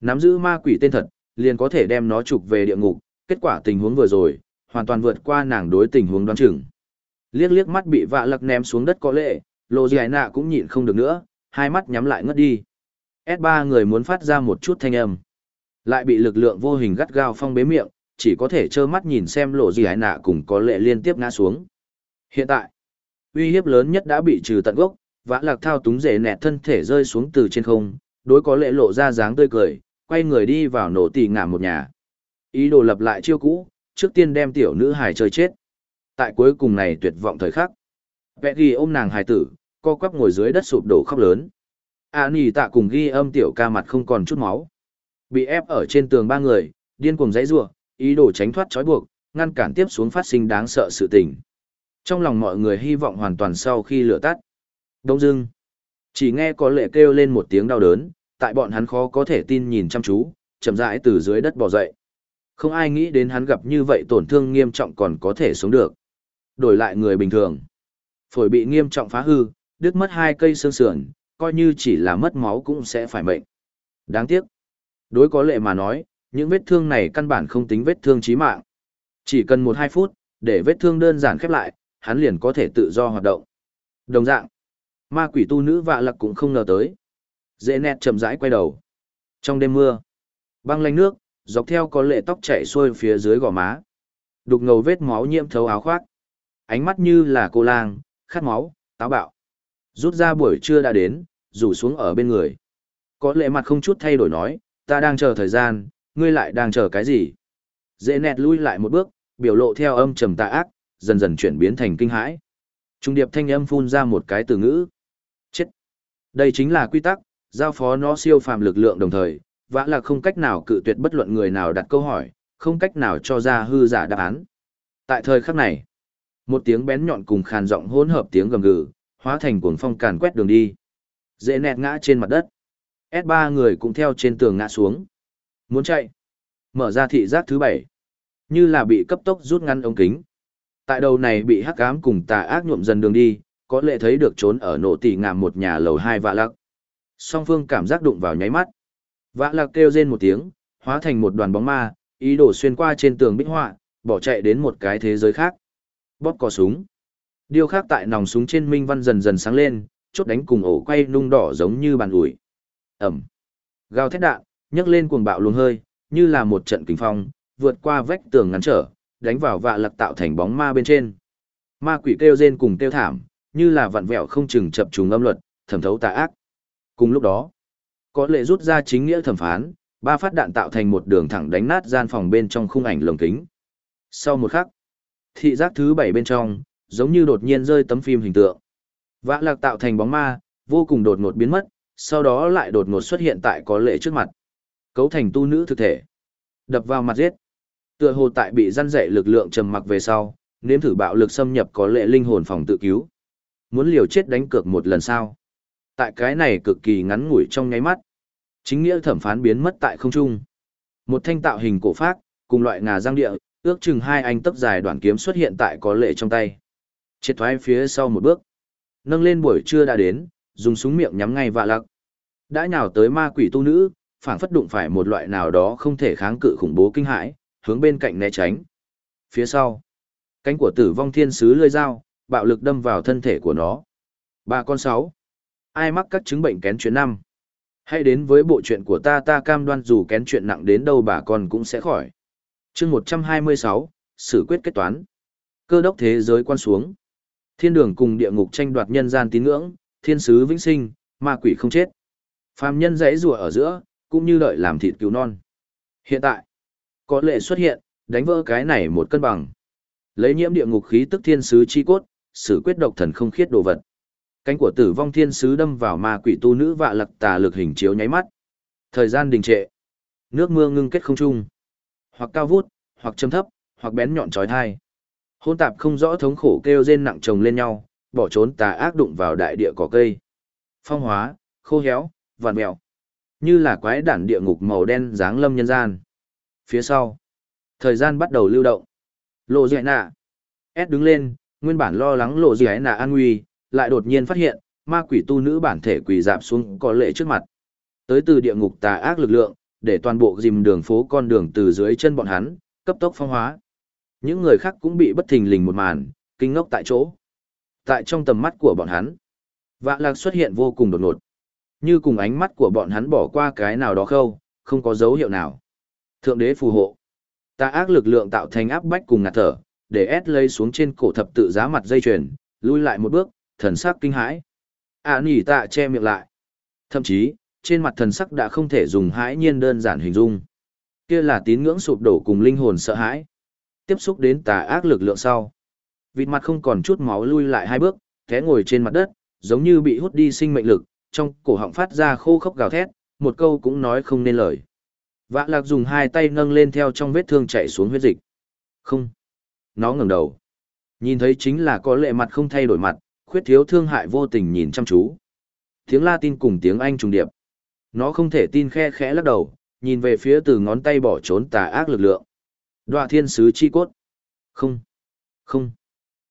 nắm giữ ma quỷ tên thật, liền có thể đem nó trục về địa ngục, kết quả tình huống vừa rồi, hoàn toàn vượt qua nàng đối tình huống đoán chừng. Liếc liếc mắt bị vạ lặc ném xuống đất có lệ, lộ dài nạ cũng nhịn không được nữa, hai mắt nhắm lại ngất đi. S3 người muốn phát ra một chút thanh âm. Lại bị lực lượng vô hình gắt gao phong bế miệng, chỉ có thể trơ mắt nhìn xem lộ gì nạ cùng có lệ liên tiếp ngã xuống. Hiện tại, uy hiếp lớn nhất đã bị trừ tận gốc, vã lạc thao túng rể nẹt thân thể rơi xuống từ trên không, đối có lệ lộ ra dáng tươi cười, quay người đi vào nổ tì ngả một nhà. Ý đồ lập lại chiêu cũ, trước tiên đem tiểu nữ hài chơi chết. Tại cuối cùng này tuyệt vọng thời khắc. Vẹ ghi ôm nàng hài tử, co quắp ngồi dưới đất sụp đổ khóc lớn. A nì tạ cùng ghi âm tiểu ca mặt không còn chút máu. Bị ép ở trên tường ba người, điên cuồng dãy rủa, ý đồ tránh thoát trói buộc, ngăn cản tiếp xuống phát sinh đáng sợ sự tình. Trong lòng mọi người hy vọng hoàn toàn sau khi lửa tắt. Đông dưng, chỉ nghe có lệ kêu lên một tiếng đau đớn, tại bọn hắn khó có thể tin nhìn chăm chú, chậm rãi từ dưới đất bò dậy. Không ai nghĩ đến hắn gặp như vậy tổn thương nghiêm trọng còn có thể sống được. Đổi lại người bình thường. Phổi bị nghiêm trọng phá hư, đứt mất hai cây xương sườn, coi như chỉ là mất máu cũng sẽ phải mệnh. Đáng tiếc. Đối có lệ mà nói, những vết thương này căn bản không tính vết thương chí mạng. Chỉ cần một hai phút, để vết thương đơn giản khép lại, hắn liền có thể tự do hoạt động. Đồng dạng, ma quỷ tu nữ vạ lặc cũng không ngờ tới. Dễ nẹt chậm rãi quay đầu. Trong đêm mưa, băng lanh nước, dọc theo có lệ tóc chảy xuôi phía dưới gò má. Đục ngầu vết máu nhiễm thấu áo khoác. Ánh mắt như là cô lang, khát máu, táo bạo. Rút ra buổi trưa đã đến, rủ xuống ở bên người. Có lệ mặt không chút thay đổi nói, ta đang chờ thời gian, ngươi lại đang chờ cái gì? Dễ nẹt lui lại một bước, biểu lộ theo âm trầm tà ác, dần dần chuyển biến thành kinh hãi. Trung điệp thanh âm phun ra một cái từ ngữ. Chết. Đây chính là quy tắc, giao phó nó siêu phàm lực lượng đồng thời, vã là không cách nào cự tuyệt bất luận người nào đặt câu hỏi, không cách nào cho ra hư giả đáp án. Tại thời khắc này, một tiếng bén nhọn cùng khàn giọng hỗn hợp tiếng gầm gừ, hóa thành cuồng phong càn quét đường đi. Dễ nẹt ngã trên mặt đất. S3 người cũng theo trên tường ngã xuống. Muốn chạy. Mở ra thị giác thứ bảy. Như là bị cấp tốc rút ngăn ống kính. Tại đầu này bị hắc ám cùng tà ác nhuộm dần đường đi, có lẽ thấy được trốn ở nổ tỉ ngạm một nhà lầu hai vạ lặc. Song phương cảm giác đụng vào nháy mắt. Vạ lặc kêu rên một tiếng, hóa thành một đoàn bóng ma, ý đồ xuyên qua trên tường bích họa, bỏ chạy đến một cái thế giới khác. Bóp cò súng. Điều khác tại nòng súng trên minh văn dần dần sáng lên, chốt đánh cùng ổ quay nung đỏ giống như bàn ủi. Ẩm. Gào thét đạn, nhấc lên cuồng bạo luồng hơi, như là một trận kinh phong, vượt qua vách tường ngắn trở, đánh vào vạ lặc tạo thành bóng ma bên trên. Ma quỷ kêu rên cùng kêu thảm, như là vặn vẹo không chừng chập trùng âm luật, thẩm thấu tà ác. Cùng lúc đó, có lệ rút ra chính nghĩa thẩm phán, ba phát đạn tạo thành một đường thẳng đánh nát gian phòng bên trong khung ảnh lồng kính. Sau một khắc, thị giác thứ bảy bên trong, giống như đột nhiên rơi tấm phim hình tượng. Vã lạc tạo thành bóng ma, vô cùng đột ngột biến mất, sau đó lại đột ngột xuất hiện tại có lệ trước mặt. Cấu thành tu nữ thực thể. Đập vào mặt giết. Tựa hồ tại bị răn dạy lực lượng trầm mặc về sau, nếm thử bạo lực xâm nhập có lệ linh hồn phòng tự cứu. Muốn liều chết đánh cược một lần sao? Tại cái này cực kỳ ngắn ngủi trong nháy mắt. Chính nghĩa thẩm phán biến mất tại không trung. Một thanh tạo hình cổ phác cùng loại ngà giang địa, ước chừng hai anh tấc dài đoạn kiếm xuất hiện tại có lệ trong tay. Triệt thoái phía sau một bước. Nâng lên buổi trưa đã đến, dùng súng miệng nhắm ngay vạ lặc. Đã nhào tới ma quỷ tu nữ, phảng phất đụng phải một loại nào đó không thể kháng cự khủng bố kinh hãi, hướng bên cạnh né tránh. Phía sau, Cánh của tử vong thiên sứ lơi dao, bạo lực đâm vào thân thể của nó. Ba con sáu. Ai mắc các chứng bệnh kén chuyện năm? Hãy đến với bộ chuyện của ta ta cam đoan dù kén chuyện nặng đến đâu bà con cũng sẽ khỏi. chương 126, xử quyết kết toán. Cơ đốc thế giới quan xuống. Thiên đường cùng địa ngục tranh đoạt nhân gian tín ngưỡng, thiên sứ vĩnh sinh, ma quỷ không chết. Phàm nhân dãy rùa ở giữa, cũng như đợi làm thịt cứu non. Hiện tại, có lệ xuất hiện, đánh vỡ cái này một cân bằng. Lấy nhiễm địa ngục khí tức thiên sứ chi cốt, xử quyết độc thần không khiết đồ vật. Cánh của tử vong thiên sứ đâm vào ma quỷ tu nữ vạ lặc tà lực hình chiếu nháy mắt. Thời gian đình trệ. Nước mưa ngưng kết không trung. Hoặc cao vút, hoặc châm thấp, hoặc bén nhọn trói thai. Hôn tạp không rõ thống khổ kêu rên nặng chồng lên nhau, bỏ trốn tà ác đụng vào đại địa cỏ cây. Phong hóa, khô héo, vằn mèo. Như là quái đản địa ngục màu đen dáng lâm nhân gian. Phía sau, thời gian bắt đầu lưu động. Lộ dạy nạ. S đứng lên, nguyên bản lo lắng lộ dạy nạ an nguy, lại đột nhiên phát hiện, ma quỷ tu nữ bản thể quỳ dạp xuống có lệ trước mặt. Tới từ địa ngục tà ác lực lượng, để toàn bộ dìm đường phố con đường từ dưới chân bọn hắn, cấp tốc phong hóa. Những người khác cũng bị bất thình lình một màn, kinh ngốc tại chỗ. Tại trong tầm mắt của bọn hắn, vạ lạc xuất hiện vô cùng đột ngột. Như cùng ánh mắt của bọn hắn bỏ qua cái nào đó khâu, không có dấu hiệu nào. Thượng đế phù hộ. Tà ác lực lượng tạo thành áp bách cùng ngạt thở, để ép lây xuống trên cổ thập tự giá mặt dây chuyền, lui lại một bước, thần sắc kinh hãi. À nỉ tạ che miệng lại. Thậm chí, trên mặt thần sắc đã không thể dùng hãi nhiên đơn giản hình dung. Kia là tín ngưỡng sụp đổ cùng linh hồn sợ hãi. Tiếp xúc đến tà ác lực lượng sau. Vịt mặt không còn chút máu lui lại hai bước, té ngồi trên mặt đất, giống như bị hút đi sinh mệnh lực, trong cổ họng phát ra khô khốc gào thét, một câu cũng nói không nên lời. Vạ lạc dùng hai tay nâng lên theo trong vết thương chạy xuống huyết dịch. Không. Nó ngẩng đầu. Nhìn thấy chính là có lệ mặt không thay đổi mặt, khuyết thiếu thương hại vô tình nhìn chăm chú. Tiếng Latin cùng tiếng Anh trùng điệp. Nó không thể tin khe khẽ lắc đầu, nhìn về phía từ ngón tay bỏ trốn tà ác lực lượng. Đoạ thiên sứ chi cốt. Không. Không.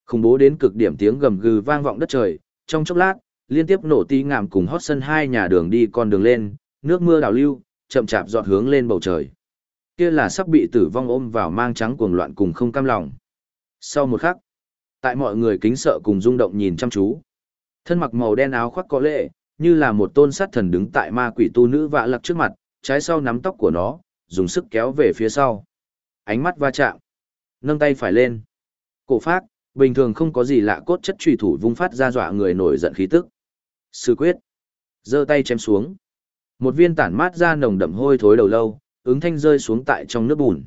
Khủng bố đến cực điểm tiếng gầm gừ vang vọng đất trời, trong chốc lát, liên tiếp nổ tí ngạm cùng hót sân hai nhà đường đi con đường lên, nước mưa đảo lưu, chậm chạp dọn hướng lên bầu trời. Kia là sắp bị tử vong ôm vào mang trắng cuồng loạn cùng không cam lòng. Sau một khắc, tại mọi người kính sợ cùng rung động nhìn chăm chú. Thân mặc màu đen áo khoác có lệ, như là một tôn sát thần đứng tại ma quỷ tu nữ vạ lặc trước mặt, trái sau nắm tóc của nó, dùng sức kéo về phía sau. Ánh mắt va chạm, nâng tay phải lên. Cổ phát, bình thường không có gì lạ cốt chất truy thủ vung phát ra dọa người nổi giận khí tức. Sư quyết, giơ tay chém xuống. Một viên tản mát ra nồng đậm hôi thối đầu lâu, ứng thanh rơi xuống tại trong nước bùn.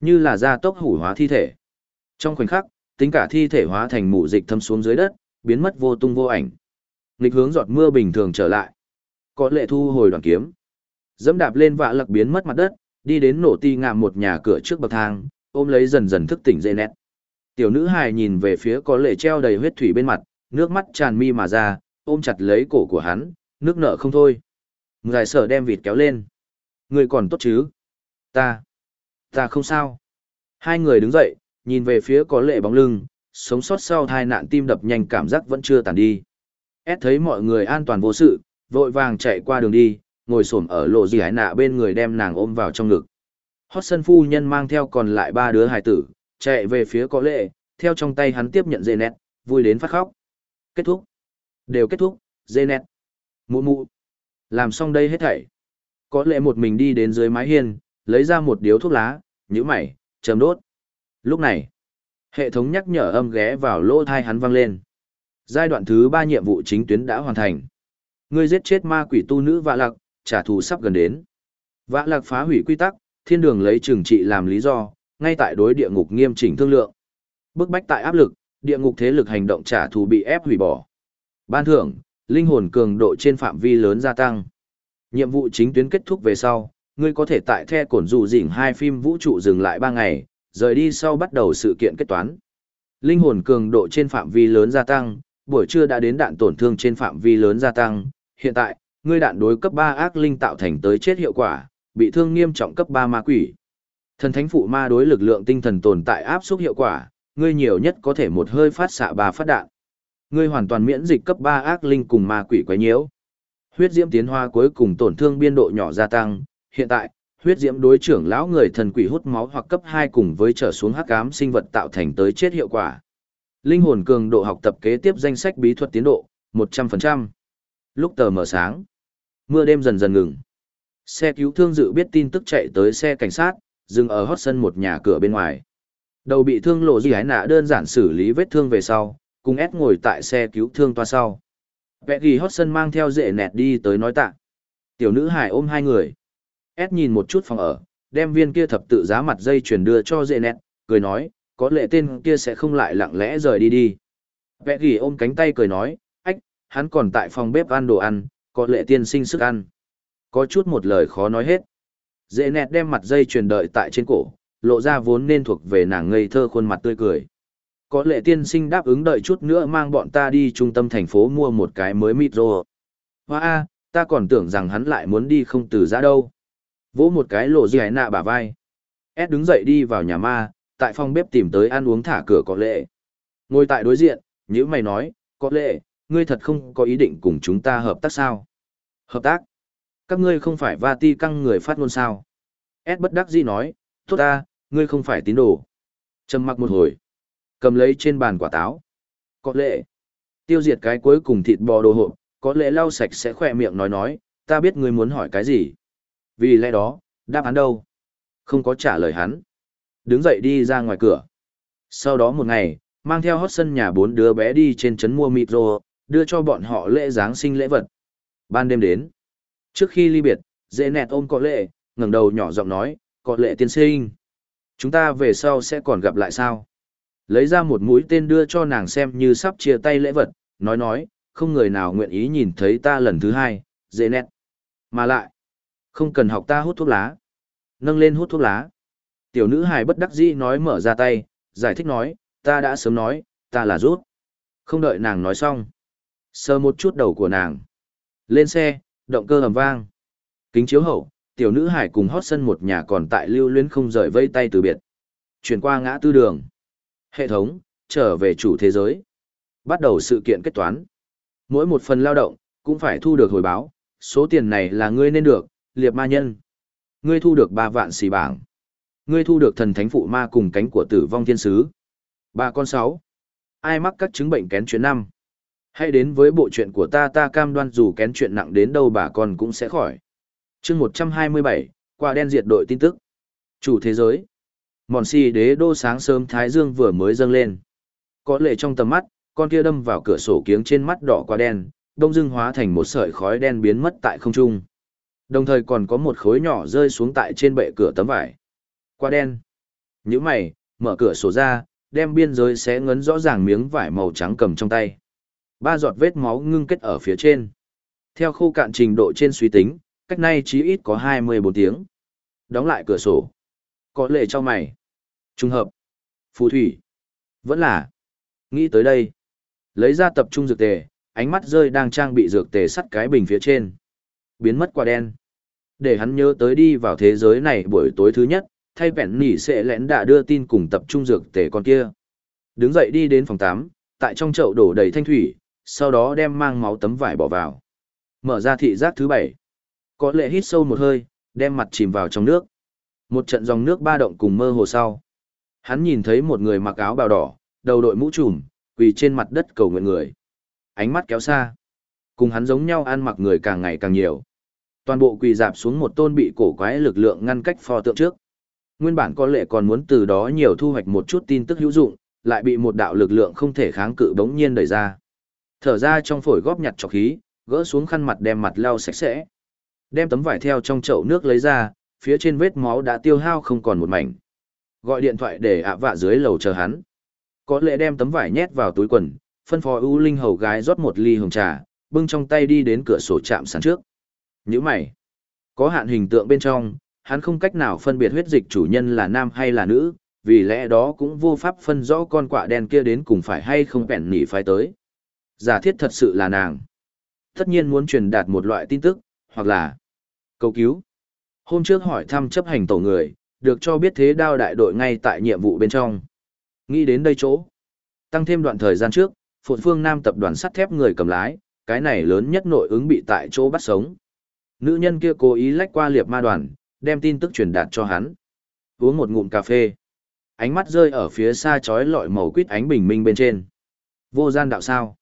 Như là da tốc hủ hóa thi thể. Trong khoảnh khắc, tính cả thi thể hóa thành mụ dịch thâm xuống dưới đất, biến mất vô tung vô ảnh. Nghịch hướng giọt mưa bình thường trở lại. Có lệ thu hồi đoàn kiếm. Dẫm đạp lên vạ lặc biến mất mặt đất, đi đến nổ ti ngạm một nhà cửa trước bậc thang, ôm lấy dần dần thức tỉnh dây nét. Tiểu nữ hài nhìn về phía có lệ treo đầy huyết thủy bên mặt, nước mắt tràn mi mà ra, ôm chặt lấy cổ của hắn, nước nợ không thôi. Ngài sở đem vịt kéo lên. Người còn tốt chứ? Ta. Ta không sao. Hai người đứng dậy, nhìn về phía có lệ bóng lưng, sống sót sau tai nạn tim đập nhanh cảm giác vẫn chưa tàn đi. S thấy mọi người an toàn vô sự, vội vàng chạy qua đường đi, ngồi xổm ở lộ gì hải nạ bên người đem nàng ôm vào trong ngực. Hót sân phu nhân mang theo còn lại ba đứa hài tử, chạy về phía có lệ, theo trong tay hắn tiếp nhận dê nét, vui đến phát khóc. Kết thúc. Đều kết thúc, dê nét. Mụ mụ. Làm xong đây hết thảy. Có lệ một mình đi đến dưới mái hiên, lấy ra một điếu thuốc lá, nhíu mày, chấm đốt. Lúc này, hệ thống nhắc nhở âm ghé vào lỗ thai hắn vang lên. Giai đoạn thứ ba nhiệm vụ chính tuyến đã hoàn thành. Ngươi giết chết ma quỷ tu nữ vạ lặc, trả thù sắp gần đến. Vã lạc phá hủy quy tắc, thiên đường lấy trừng trị làm lý do, ngay tại đối địa ngục nghiêm chỉnh thương lượng. Bức bách tại áp lực, địa ngục thế lực hành động trả thù bị ép hủy bỏ. Ban thưởng, linh hồn cường độ trên phạm vi lớn gia tăng. Nhiệm vụ chính tuyến kết thúc về sau, ngươi có thể tại The Cổn Dù Dỉnh hai phim vũ trụ dừng lại 3 ngày, rời đi sau bắt đầu sự kiện kết toán. Linh hồn cường độ trên phạm vi lớn gia tăng, buổi trưa đã đến đạn tổn thương trên phạm vi lớn gia tăng, hiện tại, ngươi đạn đối cấp 3 ác linh tạo thành tới chết hiệu quả, bị thương nghiêm trọng cấp 3 ma quỷ. Thần thánh phụ ma đối lực lượng tinh thần tồn tại áp suất hiệu quả, ngươi nhiều nhất có thể một hơi phát xạ ba phát đạn. Ngươi hoàn toàn miễn dịch cấp 3 ác linh cùng ma quỷ quấy nhiễu. Huyết diễm tiến hóa cuối cùng tổn thương biên độ nhỏ gia tăng, hiện tại, huyết diễm đối trưởng lão người thần quỷ hút máu hoặc cấp 2 cùng với trở xuống hắc ám sinh vật tạo thành tới chết hiệu quả. Linh hồn cường độ học tập kế tiếp danh sách bí thuật tiến độ, 100%. Lúc tờ mở sáng, mưa đêm dần dần ngừng. Xe cứu thương dự biết tin tức chạy tới xe cảnh sát, dừng ở hót sân một nhà cửa bên ngoài. Đầu bị thương lộ gì hái nạ đơn giản xử lý vết thương về sau, cùng ép ngồi tại xe cứu thương toa sau. Vẹ ghi hót sân mang theo dễ nẹt đi tới nói tạ. Tiểu nữ hải ôm hai người. Ed nhìn một chút phòng ở, đem viên kia thập tự giá mặt dây chuyển đưa cho dễ nẹt, cười nói, có lẽ tên kia sẽ không lại lặng lẽ rời đi đi. Vẹ ghi ôm cánh tay cười nói, ách, hắn còn tại phòng bếp ăn đồ ăn, có lệ tiên sinh sức ăn. Có chút một lời khó nói hết. Dễ nẹt đem mặt dây truyền đợi tại trên cổ, lộ ra vốn nên thuộc về nàng ngây thơ khuôn mặt tươi cười. Có lệ tiên sinh đáp ứng đợi chút nữa mang bọn ta đi trung tâm thành phố mua một cái mới micro. Hoa a, ta còn tưởng rằng hắn lại muốn đi không từ ra đâu. Vỗ một cái lộ gì nạ bả vai. Ed đứng dậy đi vào nhà ma, tại phòng bếp tìm tới ăn uống thả cửa có lệ. Ngồi tại đối diện, nhữ mày nói, có lệ, ngươi thật không có ý định cùng chúng ta hợp tác sao? Hợp tác? Các ngươi không phải va ti căng người phát ngôn sao? S bất đắc dĩ nói, tốt ta, ngươi không phải tín đồ. Trầm mặc một hồi, cầm lấy trên bàn quả táo. Có lệ, tiêu diệt cái cuối cùng thịt bò đồ hộp, có lẽ lau sạch sẽ khỏe miệng nói nói, ta biết ngươi muốn hỏi cái gì. Vì lẽ đó, đáp án đâu? Không có trả lời hắn. Đứng dậy đi ra ngoài cửa. Sau đó một ngày, mang theo hót sân nhà bốn đứa bé đi trên trấn mua micro, đưa cho bọn họ lễ Giáng sinh lễ vật. Ban đêm đến. Trước khi ly biệt, dễ nẹt ôm có lệ, ngẩng đầu nhỏ giọng nói, có lệ tiên sinh. Chúng ta về sau sẽ còn gặp lại sao? Lấy ra một mũi tên đưa cho nàng xem như sắp chia tay lễ vật, nói nói, không người nào nguyện ý nhìn thấy ta lần thứ hai, dễ nẹt. Mà lại, không cần học ta hút thuốc lá. Nâng lên hút thuốc lá. Tiểu nữ hài bất đắc dĩ nói mở ra tay, giải thích nói, ta đã sớm nói, ta là rút. Không đợi nàng nói xong. Sờ một chút đầu của nàng. Lên xe, động cơ ầm vang. Kính chiếu hậu, tiểu nữ hải cùng hót sân một nhà còn tại lưu luyến không rời vây tay từ biệt. Chuyển qua ngã tư đường. Hệ thống, trở về chủ thế giới. Bắt đầu sự kiện kết toán. Mỗi một phần lao động, cũng phải thu được hồi báo. Số tiền này là ngươi nên được, liệp ma nhân. Ngươi thu được ba vạn xì bảng. Ngươi thu được thần thánh phụ ma cùng cánh của tử vong thiên sứ. Ba con sáu. Ai mắc các chứng bệnh kén chuyến năm. Hãy đến với bộ chuyện của ta ta cam đoan dù kén chuyện nặng đến đâu bà con cũng sẽ khỏi. chương 127, qua đen diệt đội tin tức. Chủ thế giới. Mòn si đế đô sáng sớm Thái Dương vừa mới dâng lên. Có lệ trong tầm mắt, con kia đâm vào cửa sổ kiếng trên mắt đỏ qua đen, đông dưng hóa thành một sợi khói đen biến mất tại không trung. Đồng thời còn có một khối nhỏ rơi xuống tại trên bệ cửa tấm vải. Qua đen. Những mày, mở cửa sổ ra, đem biên giới xé ngấn rõ ràng miếng vải màu trắng cầm trong tay. Ba giọt vết máu ngưng kết ở phía trên. Theo khô cạn trình độ trên suy tính, cách nay chí ít có 24 tiếng. Đóng lại cửa sổ. Có lệ cho mày. Trung hợp. Phù thủy. Vẫn là. Nghĩ tới đây. Lấy ra tập trung dược tề, ánh mắt rơi đang trang bị dược tề sắt cái bình phía trên. Biến mất quả đen. Để hắn nhớ tới đi vào thế giới này buổi tối thứ nhất, thay vẹn nỉ sẽ lén đã đưa tin cùng tập trung dược tề con kia. Đứng dậy đi đến phòng 8, tại trong chậu đổ đầy thanh thủy, sau đó đem mang máu tấm vải bỏ vào. Mở ra thị giác thứ bảy. Có lệ hít sâu một hơi, đem mặt chìm vào trong nước. Một trận dòng nước ba động cùng mơ hồ sau. Hắn nhìn thấy một người mặc áo bào đỏ, đầu đội mũ trùm, quỳ trên mặt đất cầu nguyện người. Ánh mắt kéo xa. Cùng hắn giống nhau ăn mặc người càng ngày càng nhiều. Toàn bộ quỳ dạp xuống một tôn bị cổ quái lực lượng ngăn cách pho tượng trước. Nguyên bản có lệ còn muốn từ đó nhiều thu hoạch một chút tin tức hữu dụng, lại bị một đạo lực lượng không thể kháng cự bỗng nhiên đẩy ra. Thở ra trong phổi góp nhặt trọc khí, gỡ xuống khăn mặt đem mặt lau sạch sẽ. Đem tấm vải theo trong chậu nước lấy ra, phía trên vết máu đã tiêu hao không còn một mảnh. Gọi điện thoại để ạ vạ dưới lầu chờ hắn. Có lẽ đem tấm vải nhét vào túi quần, phân phó ưu linh hầu gái rót một ly hồng trà, bưng trong tay đi đến cửa sổ chạm sàn trước. Nhữ mày. Có hạn hình tượng bên trong, hắn không cách nào phân biệt huyết dịch chủ nhân là nam hay là nữ, vì lẽ đó cũng vô pháp phân rõ con quạ đen kia đến cùng phải hay không bẻn nỉ phái tới. Giả thiết thật sự là nàng. Tất nhiên muốn truyền đạt một loại tin tức, hoặc là cầu cứu. Hôm trước hỏi thăm chấp hành tổ người, được cho biết thế đao đại đội ngay tại nhiệm vụ bên trong. Nghĩ đến đây chỗ. Tăng thêm đoạn thời gian trước, Phộn Phương Nam tập đoàn sắt thép người cầm lái, cái này lớn nhất nội ứng bị tại chỗ bắt sống. Nữ nhân kia cố ý lách qua liệp ma đoàn, đem tin tức truyền đạt cho hắn. Uống một ngụm cà phê. Ánh mắt rơi ở phía xa chói lọi màu quýt ánh bình minh bên trên. Vô gian đạo sao?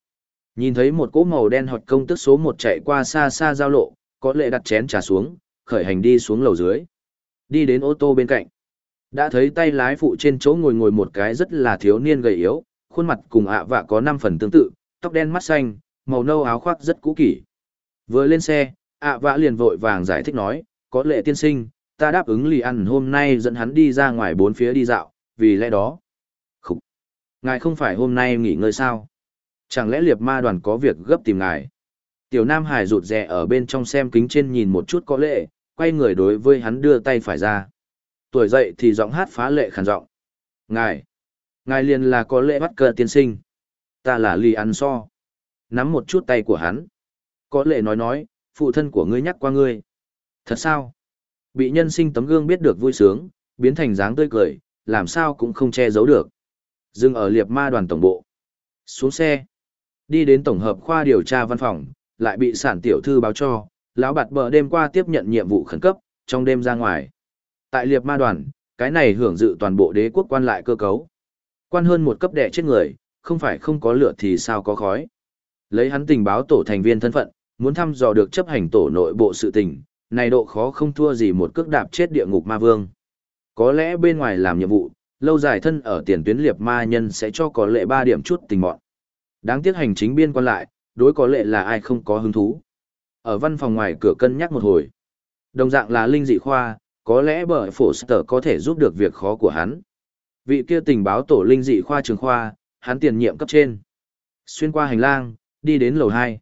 Nhìn thấy một cỗ màu đen hoặc công tức số một chạy qua xa xa giao lộ, có lệ đặt chén trà xuống, khởi hành đi xuống lầu dưới. Đi đến ô tô bên cạnh. Đã thấy tay lái phụ trên chỗ ngồi ngồi một cái rất là thiếu niên gầy yếu, khuôn mặt cùng ạ vạ có năm phần tương tự, tóc đen mắt xanh, màu nâu áo khoác rất cũ kỷ. Vừa lên xe, ạ vạ liền vội vàng giải thích nói, có lệ tiên sinh, ta đáp ứng lì ăn hôm nay dẫn hắn đi ra ngoài bốn phía đi dạo, vì lẽ đó. Khúc! Ngài không phải hôm nay nghỉ ngơi sao? Chẳng lẽ liệt ma đoàn có việc gấp tìm ngài? Tiểu Nam Hải rụt rè ở bên trong xem kính trên nhìn một chút có lệ, quay người đối với hắn đưa tay phải ra. Tuổi dậy thì giọng hát phá lệ khàn giọng. Ngài! Ngài liền là có lệ bắt cờ tiên sinh. Ta là lì ăn so. Nắm một chút tay của hắn. Có lệ nói nói, phụ thân của ngươi nhắc qua ngươi. Thật sao? Bị nhân sinh tấm gương biết được vui sướng, biến thành dáng tươi cười, làm sao cũng không che giấu được. Dừng ở liệp ma đoàn tổng bộ. Xuống xe. Đi đến tổng hợp khoa điều tra văn phòng, lại bị sản tiểu thư báo cho, lão bạt bờ đêm qua tiếp nhận nhiệm vụ khẩn cấp, trong đêm ra ngoài. Tại liệp ma đoàn, cái này hưởng dự toàn bộ đế quốc quan lại cơ cấu. Quan hơn một cấp đệ chết người, không phải không có lửa thì sao có khói. Lấy hắn tình báo tổ thành viên thân phận, muốn thăm dò được chấp hành tổ nội bộ sự tình, này độ khó không thua gì một cước đạp chết địa ngục ma vương. Có lẽ bên ngoài làm nhiệm vụ, lâu dài thân ở tiền tuyến liệp ma nhân sẽ cho có lệ ba điểm chút tình mọn. Đáng tiếc hành chính biên quan lại, đối có lệ là ai không có hứng thú. Ở văn phòng ngoài cửa cân nhắc một hồi. Đồng dạng là linh dị khoa, có lẽ bởi phổ sở có thể giúp được việc khó của hắn. Vị kia tình báo tổ linh dị khoa trường khoa, hắn tiền nhiệm cấp trên. Xuyên qua hành lang, đi đến lầu 2.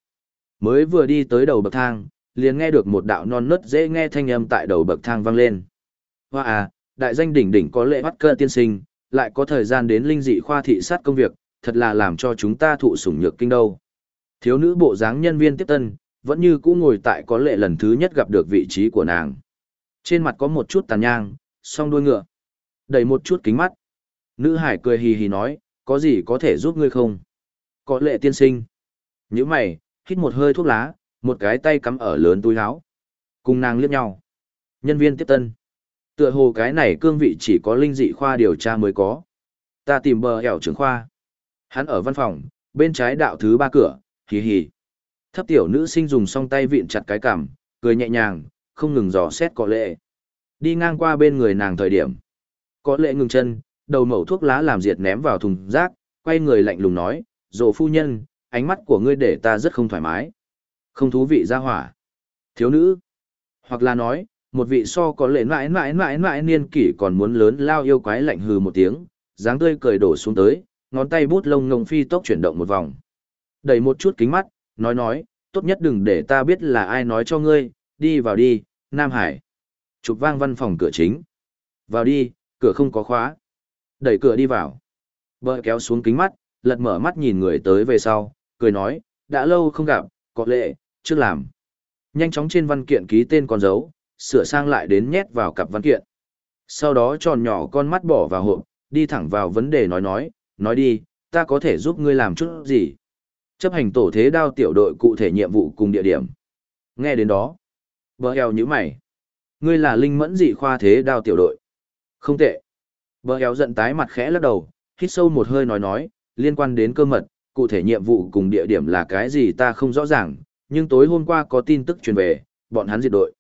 Mới vừa đi tới đầu bậc thang, liền nghe được một đạo non nớt dễ nghe thanh âm tại đầu bậc thang vang lên. Hoa à, đại danh đỉnh đỉnh có lệ bắt cơ tiên sinh, lại có thời gian đến linh dị khoa thị sát công việc, thật là làm cho chúng ta thụ sủng nhược kinh đâu. Thiếu nữ bộ dáng nhân viên tiếp tân, vẫn như cũ ngồi tại có lệ lần thứ nhất gặp được vị trí của nàng. Trên mặt có một chút tàn nhang, song đuôi ngựa. Đầy một chút kính mắt. Nữ hải cười hì hì nói, có gì có thể giúp ngươi không? Có lệ tiên sinh. Nhữ mày, hít một hơi thuốc lá, một cái tay cắm ở lớn túi áo. Cùng nàng liếc nhau. Nhân viên tiếp tân. Tựa hồ cái này cương vị chỉ có linh dị khoa điều tra mới có. Ta tìm bờ hẻo trưởng khoa. Hắn ở văn phòng, bên trái đạo thứ ba cửa, hì hì. Thấp tiểu nữ sinh dùng song tay vịn chặt cái cằm, cười nhẹ nhàng, không ngừng dò xét có lệ. Đi ngang qua bên người nàng thời điểm. Có lệ ngừng chân, đầu mẩu thuốc lá làm diệt ném vào thùng rác, quay người lạnh lùng nói, dồ phu nhân, ánh mắt của ngươi để ta rất không thoải mái. Không thú vị ra hỏa. Thiếu nữ. Hoặc là nói, một vị so có lệ mãi mãi mãi mãi niên kỷ còn muốn lớn lao yêu quái lạnh hừ một tiếng, dáng tươi cười đổ xuống tới, ngón tay bút lông ngông phi tốc chuyển động một vòng. Đẩy một chút kính mắt, nói nói, tốt nhất đừng để ta biết là ai nói cho ngươi, đi vào đi, Nam Hải. Chụp vang văn phòng cửa chính. Vào đi, cửa không có khóa. Đẩy cửa đi vào. Bờ kéo xuống kính mắt, lật mở mắt nhìn người tới về sau, cười nói, đã lâu không gặp, có lệ, trước làm. Nhanh chóng trên văn kiện ký tên con dấu, sửa sang lại đến nhét vào cặp văn kiện. Sau đó tròn nhỏ con mắt bỏ vào hộp, đi thẳng vào vấn đề nói nói, nói đi, ta có thể giúp ngươi làm chút gì. Chấp hành tổ thế đao tiểu đội cụ thể nhiệm vụ cùng địa điểm. Nghe đến đó, bờ eo như mày. Ngươi là linh mẫn dị khoa thế đao tiểu đội. Không tệ. Bờ eo giận tái mặt khẽ lắc đầu, hít sâu một hơi nói nói, liên quan đến cơ mật, cụ thể nhiệm vụ cùng địa điểm là cái gì ta không rõ ràng, nhưng tối hôm qua có tin tức truyền về, bọn hắn diệt đội.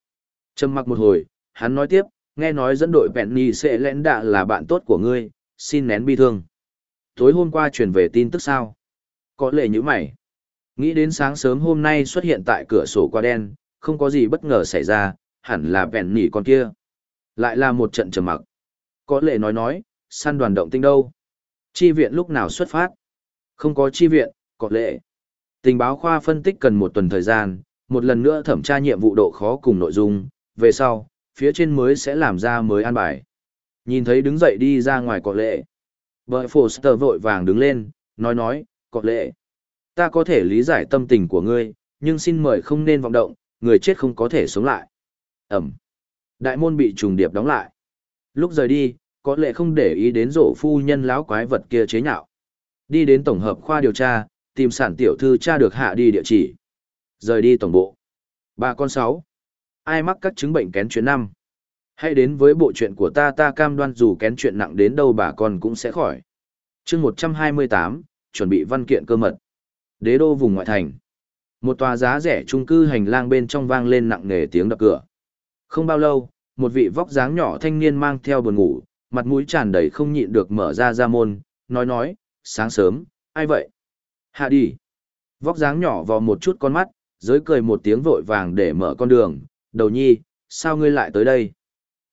Trầm mặc một hồi, hắn nói tiếp, nghe nói dẫn đội Penny sẽ lén đạ là bạn tốt của ngươi, xin nén bi thương. Tối hôm qua truyền về tin tức sao? Có lệ như mày. Nghĩ đến sáng sớm hôm nay xuất hiện tại cửa sổ qua đen, không có gì bất ngờ xảy ra, hẳn là Penny con kia. Lại là một trận trầm mặc. Có lệ nói nói, săn đoàn động tinh đâu? Chi viện lúc nào xuất phát? Không có chi viện, có lệ. Tình báo khoa phân tích cần một tuần thời gian, một lần nữa thẩm tra nhiệm vụ độ khó cùng nội dung, về sau, phía trên mới sẽ làm ra mới an bài. Nhìn thấy đứng dậy đi ra ngoài có lệ. Bờ Foster vội vàng đứng lên, nói nói, có lệ. Ta có thể lý giải tâm tình của ngươi, nhưng xin mời không nên vọng động, người chết không có thể sống lại. Ẩm. Đại môn bị trùng điệp đóng lại. Lúc rời đi, có lệ không để ý đến rổ phu nhân láo quái vật kia chế nhạo. Đi đến tổng hợp khoa điều tra, tìm sản tiểu thư tra được hạ đi địa chỉ. Rời đi tổng bộ. Bà con sáu. Ai mắc các chứng bệnh kén chuyến năm? Hãy đến với bộ chuyện của ta ta cam đoan dù kén chuyện nặng đến đâu bà con cũng sẽ khỏi. chương 128, chuẩn bị văn kiện cơ mật. Đế đô vùng ngoại thành. Một tòa giá rẻ trung cư hành lang bên trong vang lên nặng nề tiếng đập cửa. Không bao lâu, một vị vóc dáng nhỏ thanh niên mang theo buồn ngủ, mặt mũi tràn đầy không nhịn được mở ra ra môn, nói nói, sáng sớm, ai vậy? Hạ đi. Vóc dáng nhỏ vào một chút con mắt, giới cười một tiếng vội vàng để mở con đường, đầu nhi, sao ngươi lại tới đây?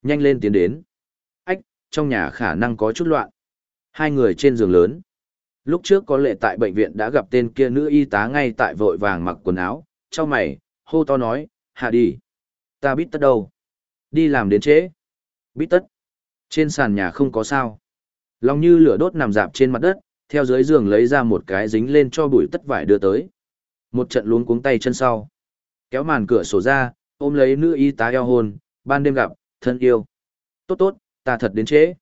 Nhanh lên tiến đến. Ách, trong nhà khả năng có chút loạn. Hai người trên giường lớn. Lúc trước có lệ tại bệnh viện đã gặp tên kia nữ y tá ngay tại vội vàng mặc quần áo, cho mày, hô to nói, hạ đi. Ta biết tất đâu. Đi làm đến trễ. Biết tất. Trên sàn nhà không có sao. Lòng như lửa đốt nằm dạp trên mặt đất, theo dưới giường lấy ra một cái dính lên cho bụi tất vải đưa tới. Một trận luống cuống tay chân sau. Kéo màn cửa sổ ra, ôm lấy nữ y tá eo hôn, ban đêm gặp, thân yêu. Tốt tốt, ta thật đến trễ.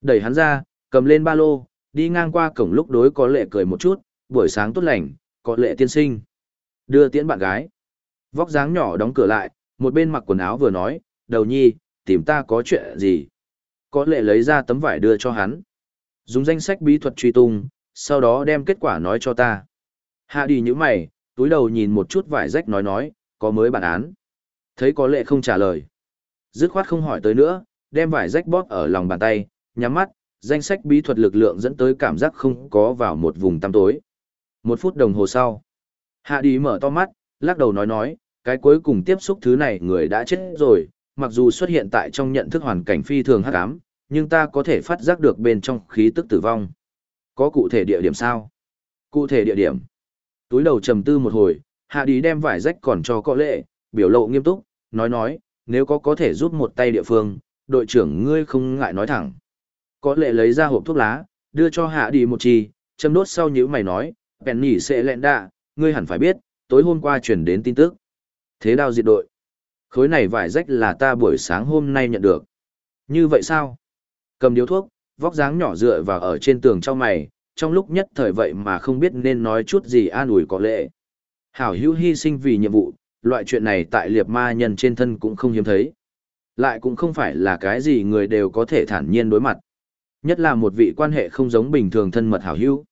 Đẩy hắn ra, cầm lên ba lô, đi ngang qua cổng lúc đối có lệ cười một chút, buổi sáng tốt lành, có lệ tiên sinh. Đưa tiễn bạn gái. Vóc dáng nhỏ đóng cửa lại, một bên mặc quần áo vừa nói, đầu nhi, tìm ta có chuyện gì. Có lệ lấy ra tấm vải đưa cho hắn. Dùng danh sách bí thuật truy tung, sau đó đem kết quả nói cho ta. Hạ đi như mày, túi đầu nhìn một chút vải rách nói nói, có mới bản án. Thấy có lệ không trả lời. Dứt khoát không hỏi tới nữa, đem vải rách bóp ở lòng bàn tay, nhắm mắt, danh sách bí thuật lực lượng dẫn tới cảm giác không có vào một vùng tăm tối. Một phút đồng hồ sau, Hạ đi mở to mắt, lắc đầu nói nói, cái cuối cùng tiếp xúc thứ này người đã chết rồi, mặc dù xuất hiện tại trong nhận thức hoàn cảnh phi thường hắc ám, nhưng ta có thể phát giác được bên trong khí tức tử vong. Có cụ thể địa điểm sao? Cụ thể địa điểm. Túi đầu trầm tư một hồi, Hạ đi đem vải rách còn cho có lệ, biểu lộ nghiêm túc, nói nói, nếu có có thể giúp một tay địa phương, đội trưởng ngươi không ngại nói thẳng. Có lệ lấy ra hộp thuốc lá, đưa cho Hạ đi một chi, châm đốt sau nhữ mày nói, Penny sẽ lẹn đạ, ngươi hẳn phải biết, tối hôm qua chuyển đến tin tức. Thế đao diệt đội. Khối này vải rách là ta buổi sáng hôm nay nhận được. Như vậy sao? Cầm điếu thuốc, vóc dáng nhỏ dựa vào ở trên tường trong mày, trong lúc nhất thời vậy mà không biết nên nói chút gì an ủi có lệ. Hảo hữu hy sinh vì nhiệm vụ, loại chuyện này tại liệt ma nhân trên thân cũng không hiếm thấy. Lại cũng không phải là cái gì người đều có thể thản nhiên đối mặt. Nhất là một vị quan hệ không giống bình thường thân mật hảo hữu.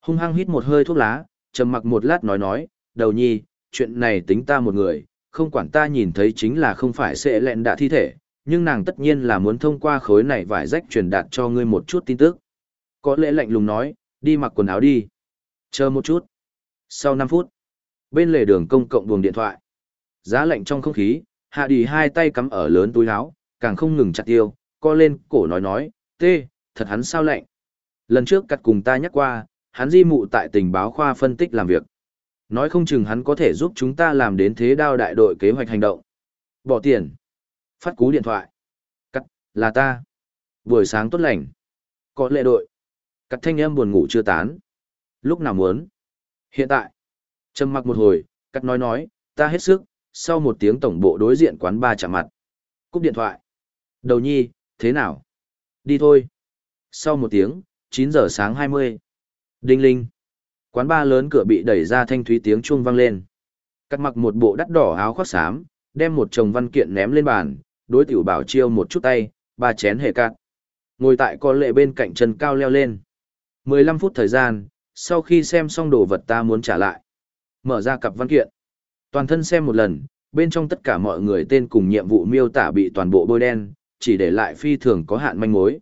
Hung hăng hít một hơi thuốc lá, trầm mặc một lát nói nói, đầu nhi, chuyện này tính ta một người, không quản ta nhìn thấy chính là không phải sẽ lẹn đạ thi thể, nhưng nàng tất nhiên là muốn thông qua khối này vải rách truyền đạt cho ngươi một chút tin tức. Có lẽ lạnh lùng nói, đi mặc quần áo đi. Chờ một chút. Sau 5 phút, bên lề đường công cộng buồng điện thoại. Giá lạnh trong không khí, hạ đi hai tay cắm ở lớn túi áo, càng không ngừng chặt tiêu, co lên cổ nói nói, tê, thật hắn sao lạnh. Lần trước cắt cùng ta nhắc qua, hắn di mụ tại tình báo khoa phân tích làm việc. Nói không chừng hắn có thể giúp chúng ta làm đến thế đao đại đội kế hoạch hành động. Bỏ tiền. Phát cú điện thoại. Cắt, là ta. Buổi sáng tốt lành. Có lệ đội. Cắt thanh em buồn ngủ chưa tán. Lúc nào muốn. Hiện tại. Trầm mặc một hồi, cắt nói nói, ta hết sức, sau một tiếng tổng bộ đối diện quán ba chạm mặt. Cúp điện thoại. Đầu nhi, thế nào? Đi thôi. Sau một tiếng, 9 giờ sáng 20. Đinh linh. Quán ba lớn cửa bị đẩy ra thanh thúy tiếng chuông vang lên. Cắt mặc một bộ đắt đỏ áo khoác xám, đem một chồng văn kiện ném lên bàn, đối tiểu bảo chiêu một chút tay, ba chén hệ cạn. Ngồi tại con lệ bên cạnh chân cao leo lên. 15 phút thời gian, sau khi xem xong đồ vật ta muốn trả lại. Mở ra cặp văn kiện. Toàn thân xem một lần, bên trong tất cả mọi người tên cùng nhiệm vụ miêu tả bị toàn bộ bôi đen, chỉ để lại phi thường có hạn manh mối.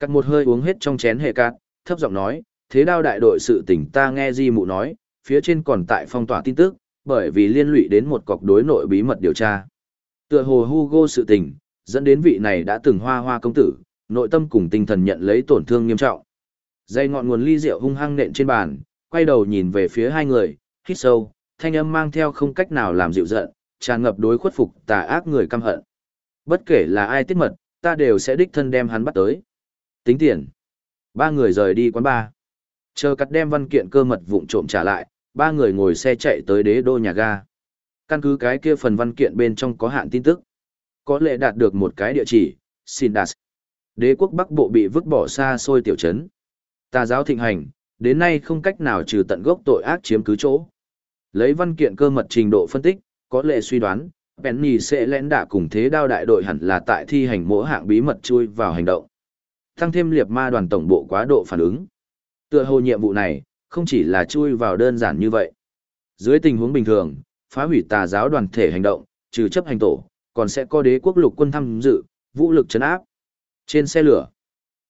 Cắt một hơi uống hết trong chén hệ cạn, thấp giọng nói, thế đao đại đội sự tỉnh ta nghe di mụ nói, phía trên còn tại phong tỏa tin tức, bởi vì liên lụy đến một cọc đối nội bí mật điều tra. Tựa hồ Hugo sự tình, dẫn đến vị này đã từng hoa hoa công tử, nội tâm cùng tinh thần nhận lấy tổn thương nghiêm trọng. Dây ngọn nguồn ly rượu hung hăng nện trên bàn, quay đầu nhìn về phía hai người, hít sâu, thanh âm mang theo không cách nào làm dịu giận, tràn ngập đối khuất phục tà ác người căm hận. Bất kể là ai tiết mật, ta đều sẽ đích thân đem hắn bắt tới. Tính tiền. Ba người rời đi quán bar. Chờ cắt đem văn kiện cơ mật vụng trộm trả lại, ba người ngồi xe chạy tới đế đô nhà ga. Căn cứ cái kia phần văn kiện bên trong có hạn tin tức. Có lẽ đạt được một cái địa chỉ, Sindas. Đế quốc Bắc Bộ bị vứt bỏ xa xôi tiểu trấn. Tà giáo thịnh hành, đến nay không cách nào trừ tận gốc tội ác chiếm cứ chỗ. Lấy văn kiện cơ mật trình độ phân tích, có lệ suy đoán, Penny sẽ lén đả cùng thế đao đại đội hẳn là tại thi hành mỗi hạng bí mật chui vào hành động. Tăng thêm liệt ma đoàn tổng bộ quá độ phản ứng. Tựa hồ nhiệm vụ này, không chỉ là chui vào đơn giản như vậy. Dưới tình huống bình thường, phá hủy tà giáo đoàn thể hành động, trừ chấp hành tổ, còn sẽ có đế quốc lục quân tham dự, vũ lực chấn áp. Trên xe lửa,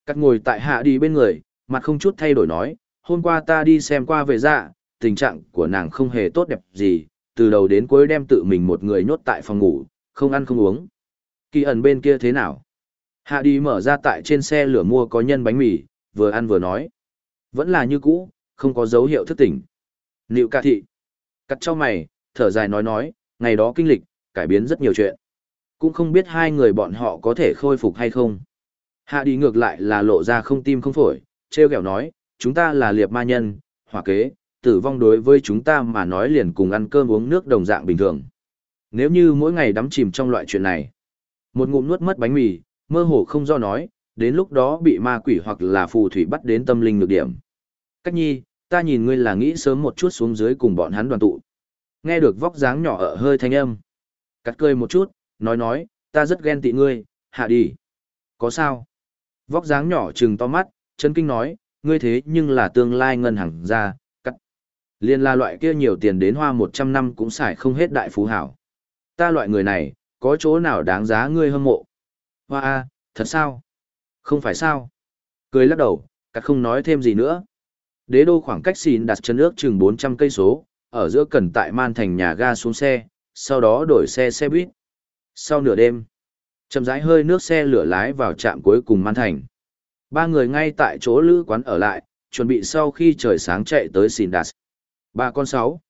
cắt ngồi tại hạ đi bên người, mặt không chút thay đổi nói, hôm qua ta đi xem qua về dạ, tình trạng của nàng không hề tốt đẹp gì, từ đầu đến cuối đem tự mình một người nhốt tại phòng ngủ, không ăn không uống. Kỳ ẩn bên kia thế nào? Hạ đi mở ra tại trên xe lửa mua có nhân bánh mì, vừa ăn vừa nói. Vẫn là như cũ, không có dấu hiệu thức tỉnh. Nịu ca thị. Cắt cho mày, thở dài nói nói, ngày đó kinh lịch, cải biến rất nhiều chuyện. Cũng không biết hai người bọn họ có thể khôi phục hay không. Hạ đi ngược lại là lộ ra không tim không phổi, treo kẹo nói, chúng ta là liệp ma nhân, hỏa kế, tử vong đối với chúng ta mà nói liền cùng ăn cơm uống nước đồng dạng bình thường. Nếu như mỗi ngày đắm chìm trong loại chuyện này, một ngụm nuốt mất bánh mì, mơ hồ không do nói, đến lúc đó bị ma quỷ hoặc là phù thủy bắt đến tâm linh ngược điểm. Cách nhi, ta nhìn ngươi là nghĩ sớm một chút xuống dưới cùng bọn hắn đoàn tụ. Nghe được vóc dáng nhỏ ở hơi thanh âm. Cắt cười một chút, nói nói, ta rất ghen tị ngươi, hạ đi. Có sao? Vóc dáng nhỏ trừng to mắt, chân kinh nói, ngươi thế nhưng là tương lai ngân hàng ra. Liên là loại kia nhiều tiền đến hoa 100 năm cũng xài không hết đại phú hảo. Ta loại người này, có chỗ nào đáng giá ngươi hâm mộ? Hoa a, thật sao? Không phải sao? Cười lắc đầu, cắt không nói thêm gì nữa. Đế đô khoảng cách xìn đặt chân ước chừng 400 cây số, ở giữa cần tại man thành nhà ga xuống xe, sau đó đổi xe xe buýt. Sau nửa đêm, chậm rãi hơi nước xe lửa lái vào trạm cuối cùng man thành. Ba người ngay tại chỗ lữ quán ở lại, chuẩn bị sau khi trời sáng chạy tới Sindas. Ba con sáu.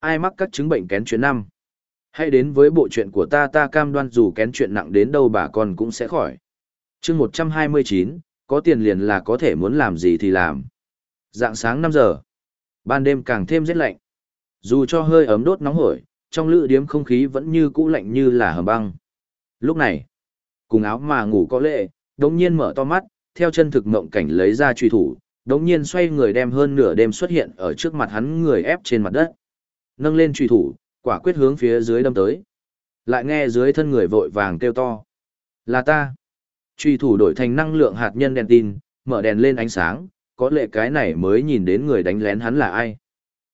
Ai mắc các chứng bệnh kén chuyện năm? Hãy đến với bộ chuyện của ta ta cam đoan dù kén chuyện nặng đến đâu bà con cũng sẽ khỏi. chương 129, có tiền liền là có thể muốn làm gì thì làm. Dạng sáng 5 giờ. Ban đêm càng thêm rét lạnh. Dù cho hơi ấm đốt nóng hổi, trong lữ điếm không khí vẫn như cũ lạnh như là hầm băng. Lúc này, cùng áo mà ngủ có lệ, đống nhiên mở to mắt, theo chân thực mộng cảnh lấy ra truy thủ, đống nhiên xoay người đem hơn nửa đêm xuất hiện ở trước mặt hắn người ép trên mặt đất. Nâng lên truy thủ, quả quyết hướng phía dưới đâm tới. Lại nghe dưới thân người vội vàng kêu to. Là ta. Truy thủ đổi thành năng lượng hạt nhân đèn tin, mở đèn lên ánh sáng, có lệ cái này mới nhìn đến người đánh lén hắn là ai.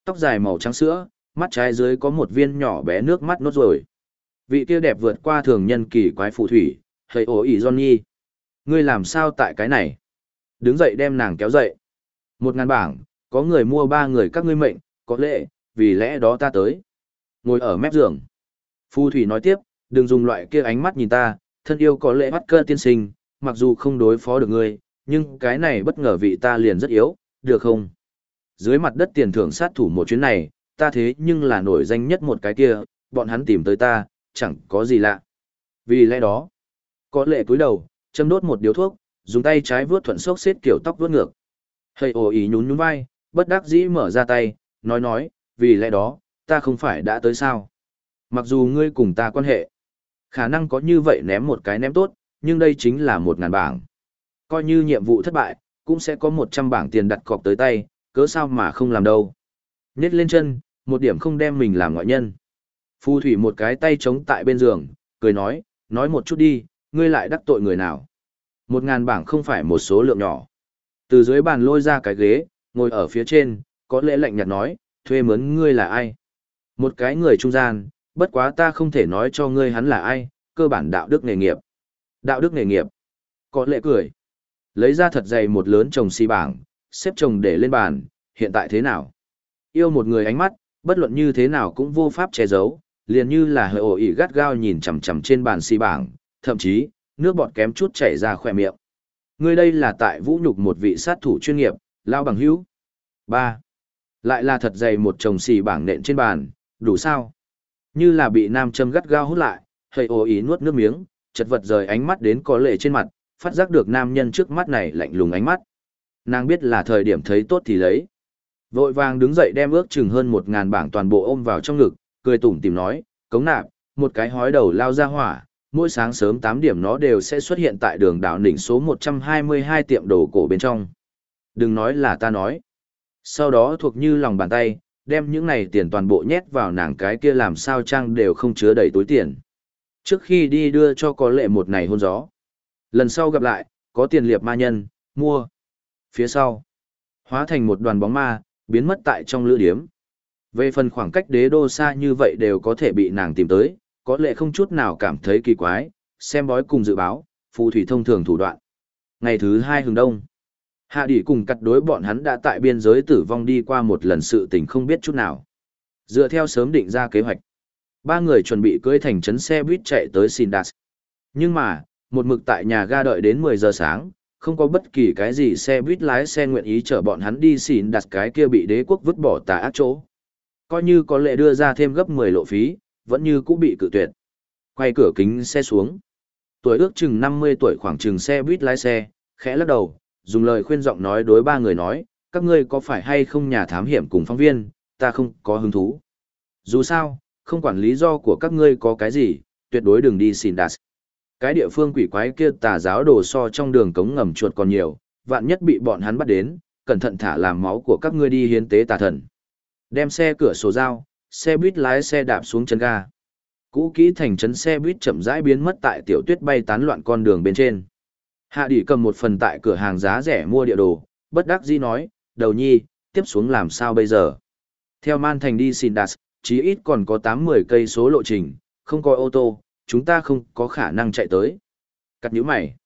Tóc dài màu trắng sữa, mắt trái dưới có một viên nhỏ bé nước mắt nốt rồi. Vị kia đẹp vượt qua thường nhân kỳ quái phù thủy, hầy ổ ỉ Johnny. Ngươi làm sao tại cái này? Đứng dậy đem nàng kéo dậy. Một ngàn bảng, có người mua ba người các ngươi mệnh, có lẽ, vì lẽ đó ta tới. Ngồi ở mép giường. Phu thủy nói tiếp, đừng dùng loại kia ánh mắt nhìn ta, thân yêu có lẽ bắt cơ tiên sinh, mặc dù không đối phó được ngươi, nhưng cái này bất ngờ vị ta liền rất yếu, được không? Dưới mặt đất tiền thưởng sát thủ một chuyến này, ta thế nhưng là nổi danh nhất một cái kia, bọn hắn tìm tới ta, chẳng có gì lạ. Vì lẽ đó, có lệ cúi đầu, châm đốt một điếu thuốc, dùng tay trái vướt thuận sốc xếp kiểu tóc vướt ngược. Hơi ồ ý nhún nhún vai, bất đắc dĩ mở ra tay, nói nói, vì lẽ đó, ta không phải đã tới sao. Mặc dù ngươi cùng ta quan hệ, khả năng có như vậy ném một cái ném tốt, nhưng đây chính là một ngàn bảng. Coi như nhiệm vụ thất bại, cũng sẽ có một trăm bảng tiền đặt cọc tới tay, cớ sao mà không làm đâu. Nhét lên chân, một điểm không đem mình làm ngoại nhân. Phu thủy một cái tay chống tại bên giường, cười nói, nói một chút đi, ngươi lại đắc tội người nào. Một ngàn bảng không phải một số lượng nhỏ. Từ dưới bàn lôi ra cái ghế, ngồi ở phía trên, có lẽ lạnh nhạt nói, thuê mướn ngươi là ai. Một cái người trung gian, bất quá ta không thể nói cho ngươi hắn là ai, cơ bản đạo đức nghề nghiệp. Đạo đức nghề nghiệp. Có lẽ cười. Lấy ra thật dày một lớn chồng xì bảng, xếp chồng để lên bàn, hiện tại thế nào? Yêu một người ánh mắt, bất luận như thế nào cũng vô pháp che giấu, liền như là hơi ổ ỉ gắt gao nhìn chằm chằm trên bàn xì bảng, thậm chí, nước bọt kém chút chảy ra khỏe miệng. Người đây là tại vũ nhục một vị sát thủ chuyên nghiệp, lao bằng hữu. 3. Lại là thật dày một chồng xì bảng nện trên bàn, đủ sao? Như là bị nam châm gắt gao hút lại, hơi ồ ý nuốt nước miếng, chật vật rời ánh mắt đến có lệ trên mặt, phát giác được nam nhân trước mắt này lạnh lùng ánh mắt. Nàng biết là thời điểm thấy tốt thì lấy. Vội vàng đứng dậy đem ước chừng hơn một ngàn bảng toàn bộ ôm vào trong ngực, cười tủm tìm nói, cống nạp, một cái hói đầu lao ra hỏa, mỗi sáng sớm 8 điểm nó đều sẽ xuất hiện tại đường đảo đỉnh số 122 tiệm đồ cổ bên trong. Đừng nói là ta nói. Sau đó thuộc như lòng bàn tay, đem những này tiền toàn bộ nhét vào nàng cái kia làm sao trang đều không chứa đầy túi tiền. Trước khi đi đưa cho có lệ một ngày hôn gió. Lần sau gặp lại, có tiền liệp ma nhân, mua. Phía sau, hóa thành một đoàn bóng ma, biến mất tại trong lữ điếm. Về phần khoảng cách đế đô xa như vậy đều có thể bị nàng tìm tới, có lẽ không chút nào cảm thấy kỳ quái, xem bói cùng dự báo, phù thủy thông thường thủ đoạn. Ngày thứ hai hừng đông, Hạ Đỉ cùng cắt đối bọn hắn đã tại biên giới tử vong đi qua một lần sự tình không biết chút nào. Dựa theo sớm định ra kế hoạch, ba người chuẩn bị cưỡi thành trấn xe buýt chạy tới Sindas. Nhưng mà, một mực tại nhà ga đợi đến 10 giờ sáng, không có bất kỳ cái gì xe buýt lái xe nguyện ý chở bọn hắn đi xỉn đặt cái kia bị đế quốc vứt bỏ tà ác chỗ. Coi như có lệ đưa ra thêm gấp 10 lộ phí, vẫn như cũng bị cự tuyệt. Quay cửa kính xe xuống. Tuổi ước chừng 50 tuổi khoảng chừng xe buýt lái xe, khẽ lắc đầu, dùng lời khuyên giọng nói đối ba người nói, các ngươi có phải hay không nhà thám hiểm cùng phóng viên, ta không có hứng thú. Dù sao, không quản lý do của các ngươi có cái gì, tuyệt đối đừng đi xin đạt. Cái địa phương quỷ quái kia tà giáo đồ so trong đường cống ngầm chuột còn nhiều, vạn nhất bị bọn hắn bắt đến, cẩn thận thả làm máu của các ngươi đi hiến tế tà thần. Đem xe cửa sổ dao, xe buýt lái xe đạp xuống chân ga. Cũ kỹ thành trấn xe buýt chậm rãi biến mất tại tiểu tuyết bay tán loạn con đường bên trên. Hạ đỉ cầm một phần tại cửa hàng giá rẻ mua địa đồ, bất đắc dĩ nói, đầu nhi, tiếp xuống làm sao bây giờ? Theo man thành đi xin đạt, chí ít còn có 8-10 cây số lộ trình, không có ô tô, chúng ta không có khả năng chạy tới. Cắt nhíu mày.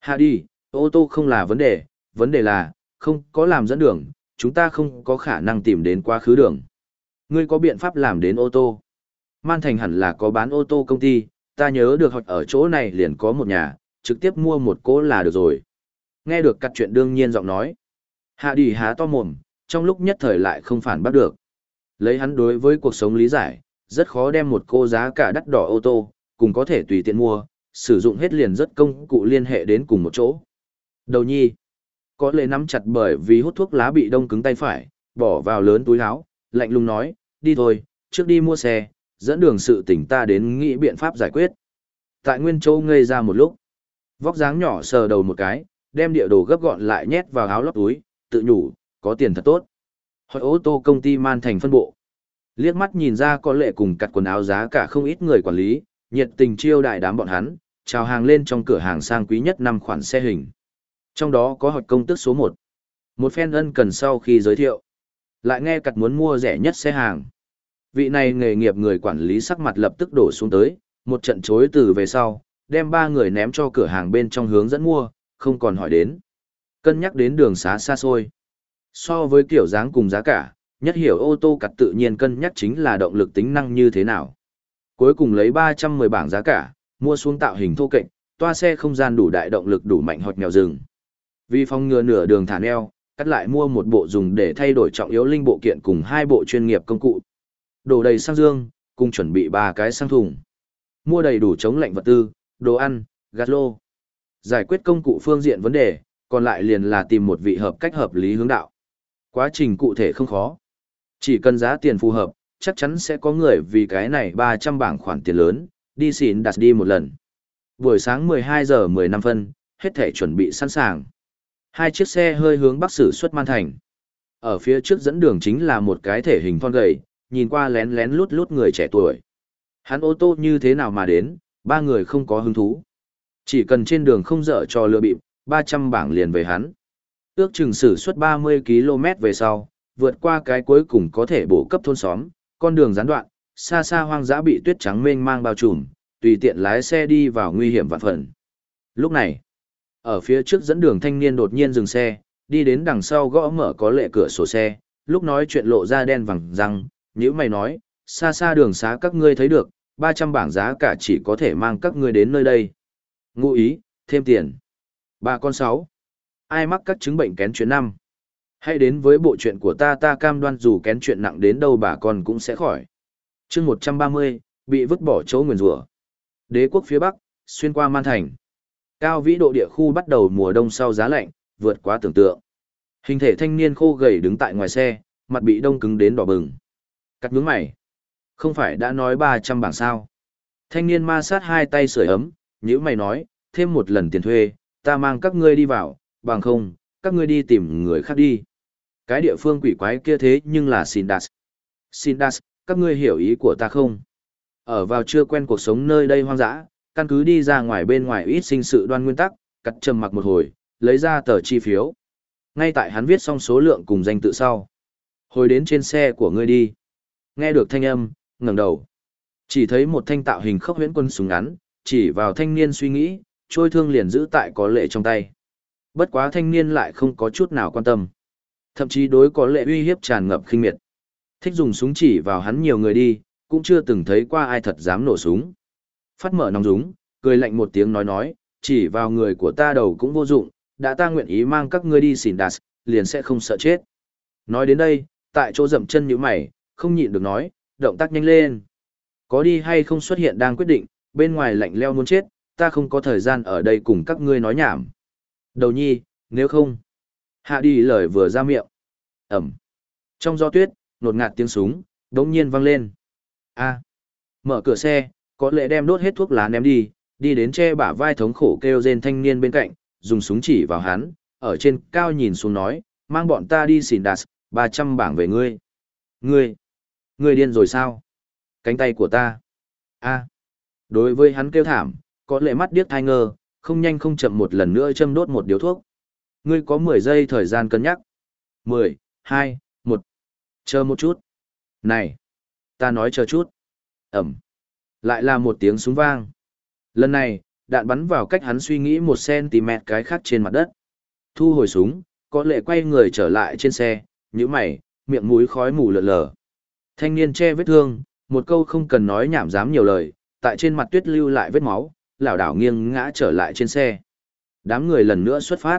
Hạ đi, ô tô không là vấn đề, vấn đề là, không có làm dẫn đường, chúng ta không có khả năng tìm đến quá khứ đường. Ngươi có biện pháp làm đến ô tô? Man Thành hẳn là có bán ô tô công ty, ta nhớ được hoặc ở chỗ này liền có một nhà, trực tiếp mua một cố là được rồi. Nghe được cắt chuyện đương nhiên giọng nói. Hạ đi há to mồm, trong lúc nhất thời lại không phản bắt được. Lấy hắn đối với cuộc sống lý giải, rất khó đem một cô giá cả đắt đỏ ô tô, cùng có thể tùy tiện mua, sử dụng hết liền rất công cụ liên hệ đến cùng một chỗ. Đầu nhi, có lẽ nắm chặt bởi vì hút thuốc lá bị đông cứng tay phải, bỏ vào lớn túi áo, lạnh lùng nói, đi thôi, trước đi mua xe, dẫn đường sự tỉnh ta đến nghĩ biện pháp giải quyết. Tại Nguyên Châu ngây ra một lúc, vóc dáng nhỏ sờ đầu một cái, đem địa đồ gấp gọn lại nhét vào áo lót túi, tự nhủ, có tiền thật tốt. Hỏi ô tô công ty man thành phân bộ. Liếc mắt nhìn ra có lệ cùng cặt quần áo giá cả không ít người quản lý, nhiệt tình chiêu đại đám bọn hắn, chào hàng lên trong cửa hàng sang quý nhất năm khoản xe hình. Trong đó có hot công tức số 1. Một phen ân cần sau khi giới thiệu. Lại nghe cặt muốn mua rẻ nhất xe hàng. Vị này nghề nghiệp người quản lý sắc mặt lập tức đổ xuống tới, một trận chối từ về sau, đem ba người ném cho cửa hàng bên trong hướng dẫn mua, không còn hỏi đến. Cân nhắc đến đường xá xa xôi. So với kiểu dáng cùng giá cả, nhất hiểu ô tô cặt tự nhiên cân nhắc chính là động lực tính năng như thế nào. Cuối cùng lấy 310 bảng giá cả, mua xuống tạo hình thô kệch, toa xe không gian đủ đại động lực đủ mạnh hoặc nghèo rừng. Vì phòng ngừa nửa đường thả neo, cắt lại mua một bộ dùng để thay đổi trọng yếu linh bộ kiện cùng hai bộ chuyên nghiệp công cụ. Đổ đầy sang dương, cùng chuẩn bị ba cái xăng thùng. Mua đầy đủ chống lạnh vật tư, đồ ăn, gạt lô. Giải quyết công cụ phương diện vấn đề, còn lại liền là tìm một vị hợp cách hợp lý hướng đạo. Quá trình cụ thể không khó. Chỉ cần giá tiền phù hợp, chắc chắn sẽ có người vì cái này 300 bảng khoản tiền lớn, đi xỉn đặt đi một lần. Buổi sáng 12 giờ 15 phân, hết thể chuẩn bị sẵn sàng. Hai chiếc xe hơi hướng bắc sử xuất man thành. Ở phía trước dẫn đường chính là một cái thể hình thon gầy, nhìn qua lén lén lút lút người trẻ tuổi. Hắn ô tô như thế nào mà đến, ba người không có hứng thú. Chỉ cần trên đường không dở cho lừa bịp, 300 bảng liền về hắn. Ước chừng sử suất 30 km về sau, vượt qua cái cuối cùng có thể bổ cấp thôn xóm, con đường gián đoạn, xa xa hoang dã bị tuyết trắng mênh mang bao trùm, tùy tiện lái xe đi vào nguy hiểm vạn phần. Lúc này, ở phía trước dẫn đường thanh niên đột nhiên dừng xe, đi đến đằng sau gõ mở có lệ cửa sổ xe, lúc nói chuyện lộ ra đen vàng răng, nếu mày nói, xa xa đường xá các ngươi thấy được, 300 bảng giá cả chỉ có thể mang các ngươi đến nơi đây. Ngụ ý, thêm tiền. bà con sáu. Ai mắc các chứng bệnh kén chuyện năm? Hãy đến với bộ chuyện của ta ta cam đoan dù kén chuyện nặng đến đâu bà con cũng sẽ khỏi. chương 130, bị vứt bỏ chỗ nguyền rủa Đế quốc phía Bắc, xuyên qua man thành. Cao vĩ độ địa khu bắt đầu mùa đông sau giá lạnh, vượt quá tưởng tượng. Hình thể thanh niên khô gầy đứng tại ngoài xe, mặt bị đông cứng đến đỏ bừng. Cắt nhướng mày. Không phải đã nói 300 bảng sao. Thanh niên ma sát hai tay sưởi ấm, nhữ mày nói, thêm một lần tiền thuê, ta mang các ngươi đi vào, bằng không, các ngươi đi tìm người khác đi. Cái địa phương quỷ quái kia thế nhưng là Sindas. Sindas, các ngươi hiểu ý của ta không? Ở vào chưa quen cuộc sống nơi đây hoang dã, căn cứ đi ra ngoài bên ngoài ít sinh sự đoan nguyên tắc, cắt trầm mặc một hồi, lấy ra tờ chi phiếu. Ngay tại hắn viết xong số lượng cùng danh tự sau. Hồi đến trên xe của ngươi đi. Nghe được thanh âm, ngẩng đầu. Chỉ thấy một thanh tạo hình khốc huyễn quân súng ngắn, chỉ vào thanh niên suy nghĩ, trôi thương liền giữ tại có lệ trong tay. Bất quá thanh niên lại không có chút nào quan tâm. Thậm chí đối có lệ uy hiếp tràn ngập khinh miệt. Thích dùng súng chỉ vào hắn nhiều người đi, cũng chưa từng thấy qua ai thật dám nổ súng. Phát mở nòng súng, cười lạnh một tiếng nói nói, chỉ vào người của ta đầu cũng vô dụng, đã ta nguyện ý mang các ngươi đi xỉn đạt, liền sẽ không sợ chết. Nói đến đây, tại chỗ dậm chân như mày, không nhịn được nói, động tác nhanh lên. Có đi hay không xuất hiện đang quyết định, bên ngoài lạnh leo muốn chết, ta không có thời gian ở đây cùng các ngươi nói nhảm. Đầu nhi, nếu không. Hạ đi lời vừa ra miệng. Ẩm. Trong gió tuyết, nột ngạt tiếng súng, đống nhiên vang lên. A. Mở cửa xe, có lẽ đem đốt hết thuốc lá ném đi, đi đến che bả vai thống khổ kêu rên thanh niên bên cạnh, dùng súng chỉ vào hắn, ở trên cao nhìn xuống nói, mang bọn ta đi xỉn đạt, 300 bảng về ngươi. Ngươi, ngươi điên rồi sao? Cánh tay của ta. A. Đối với hắn kêu thảm, có lệ mắt điếc thai ngơ, không nhanh không chậm một lần nữa châm đốt một điếu thuốc. Ngươi có 10 giây thời gian cân nhắc. 10, 2, 1. Chờ một chút. Này, ta nói chờ chút. Ẩm. Lại là một tiếng súng vang. Lần này, đạn bắn vào cách hắn suy nghĩ một cm cái khác trên mặt đất. Thu hồi súng, có lệ quay người trở lại trên xe, như mày, miệng mũi khói mù lợn lờ. Thanh niên che vết thương, một câu không cần nói nhảm dám nhiều lời, tại trên mặt tuyết lưu lại vết máu, lảo đảo nghiêng ngã trở lại trên xe. Đám người lần nữa xuất phát.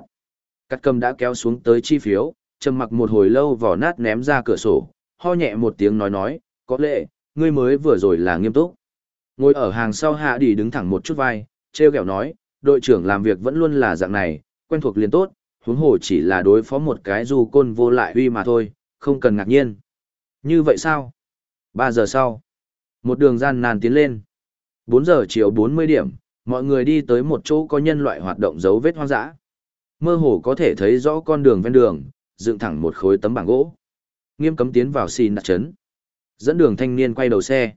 Cắt cầm đã kéo xuống tới chi phiếu, trầm mặc một hồi lâu vỏ nát ném ra cửa sổ, ho nhẹ một tiếng nói nói, có lệ, ngươi mới vừa rồi là nghiêm túc. Ngồi ở hàng sau hạ đi đứng thẳng một chút vai, treo kẹo nói, đội trưởng làm việc vẫn luôn là dạng này, quen thuộc liền tốt, huống hồ chỉ là đối phó một cái du côn vô lại huy mà thôi, không cần ngạc nhiên. Như vậy sao? Ba giờ sau, một đường gian nan tiến lên. Bốn giờ chiều bốn mươi điểm, mọi người đi tới một chỗ có nhân loại hoạt động dấu vết hoang dã. Mơ hồ có thể thấy rõ con đường ven đường, dựng thẳng một khối tấm bảng gỗ. Nghiêm cấm tiến vào xin đặt chấn. Dẫn đường thanh niên quay đầu xe.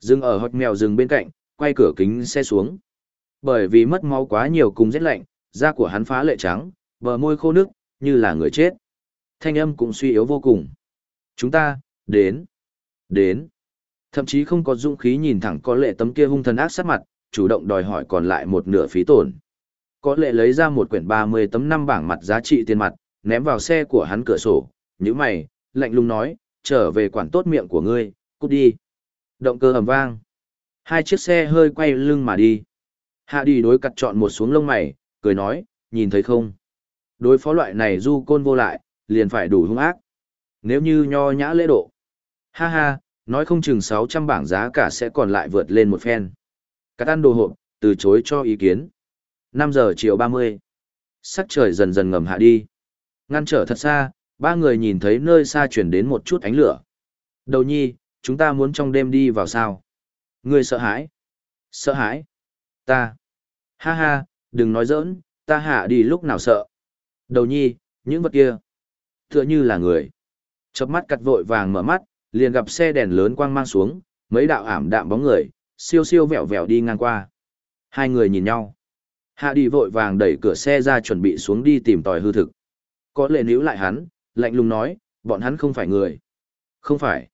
Dừng ở hot mèo dừng bên cạnh, quay cửa kính xe xuống. Bởi vì mất máu quá nhiều cùng rét lạnh, da của hắn phá lệ trắng, bờ môi khô nước, như là người chết. Thanh âm cũng suy yếu vô cùng. Chúng ta, đến, đến. Thậm chí không có dũng khí nhìn thẳng có lệ tấm kia hung thần ác sát mặt, chủ động đòi hỏi còn lại một nửa phí tổn. Có lệ lấy ra một quyển 30 tấm năm bảng mặt giá trị tiền mặt, ném vào xe của hắn cửa sổ, như mày, lạnh lùng nói, trở về quản tốt miệng của ngươi, cút đi. Động cơ ầm vang. Hai chiếc xe hơi quay lưng mà đi. Hạ đi đối cặt chọn một xuống lông mày, cười nói, nhìn thấy không? Đối phó loại này du côn vô lại, liền phải đủ hung ác. Nếu như nho nhã lễ độ. Ha ha, nói không chừng 600 bảng giá cả sẽ còn lại vượt lên một phen. Cắt ăn đồ hộp, từ chối cho ý kiến. 5 giờ chiều 30. Sắc trời dần dần ngầm hạ đi. Ngăn trở thật xa, ba người nhìn thấy nơi xa chuyển đến một chút ánh lửa. Đầu nhi, chúng ta muốn trong đêm đi vào sao? Ngươi sợ hãi? Sợ hãi? Ta? Ha ha, đừng nói giỡn, ta hạ đi lúc nào sợ. Đầu nhi, những vật kia. Tựa như là người. Chớp mắt cặt vội vàng mở mắt, liền gặp xe đèn lớn quang mang xuống, mấy đạo ảm đạm bóng người, siêu siêu vẹo vẹo đi ngang qua. Hai người nhìn nhau. Hạ đi vội vàng đẩy cửa xe ra chuẩn bị xuống đi tìm tòi hư thực. Có lệ níu lại hắn, lạnh lùng nói, bọn hắn không phải người. Không phải.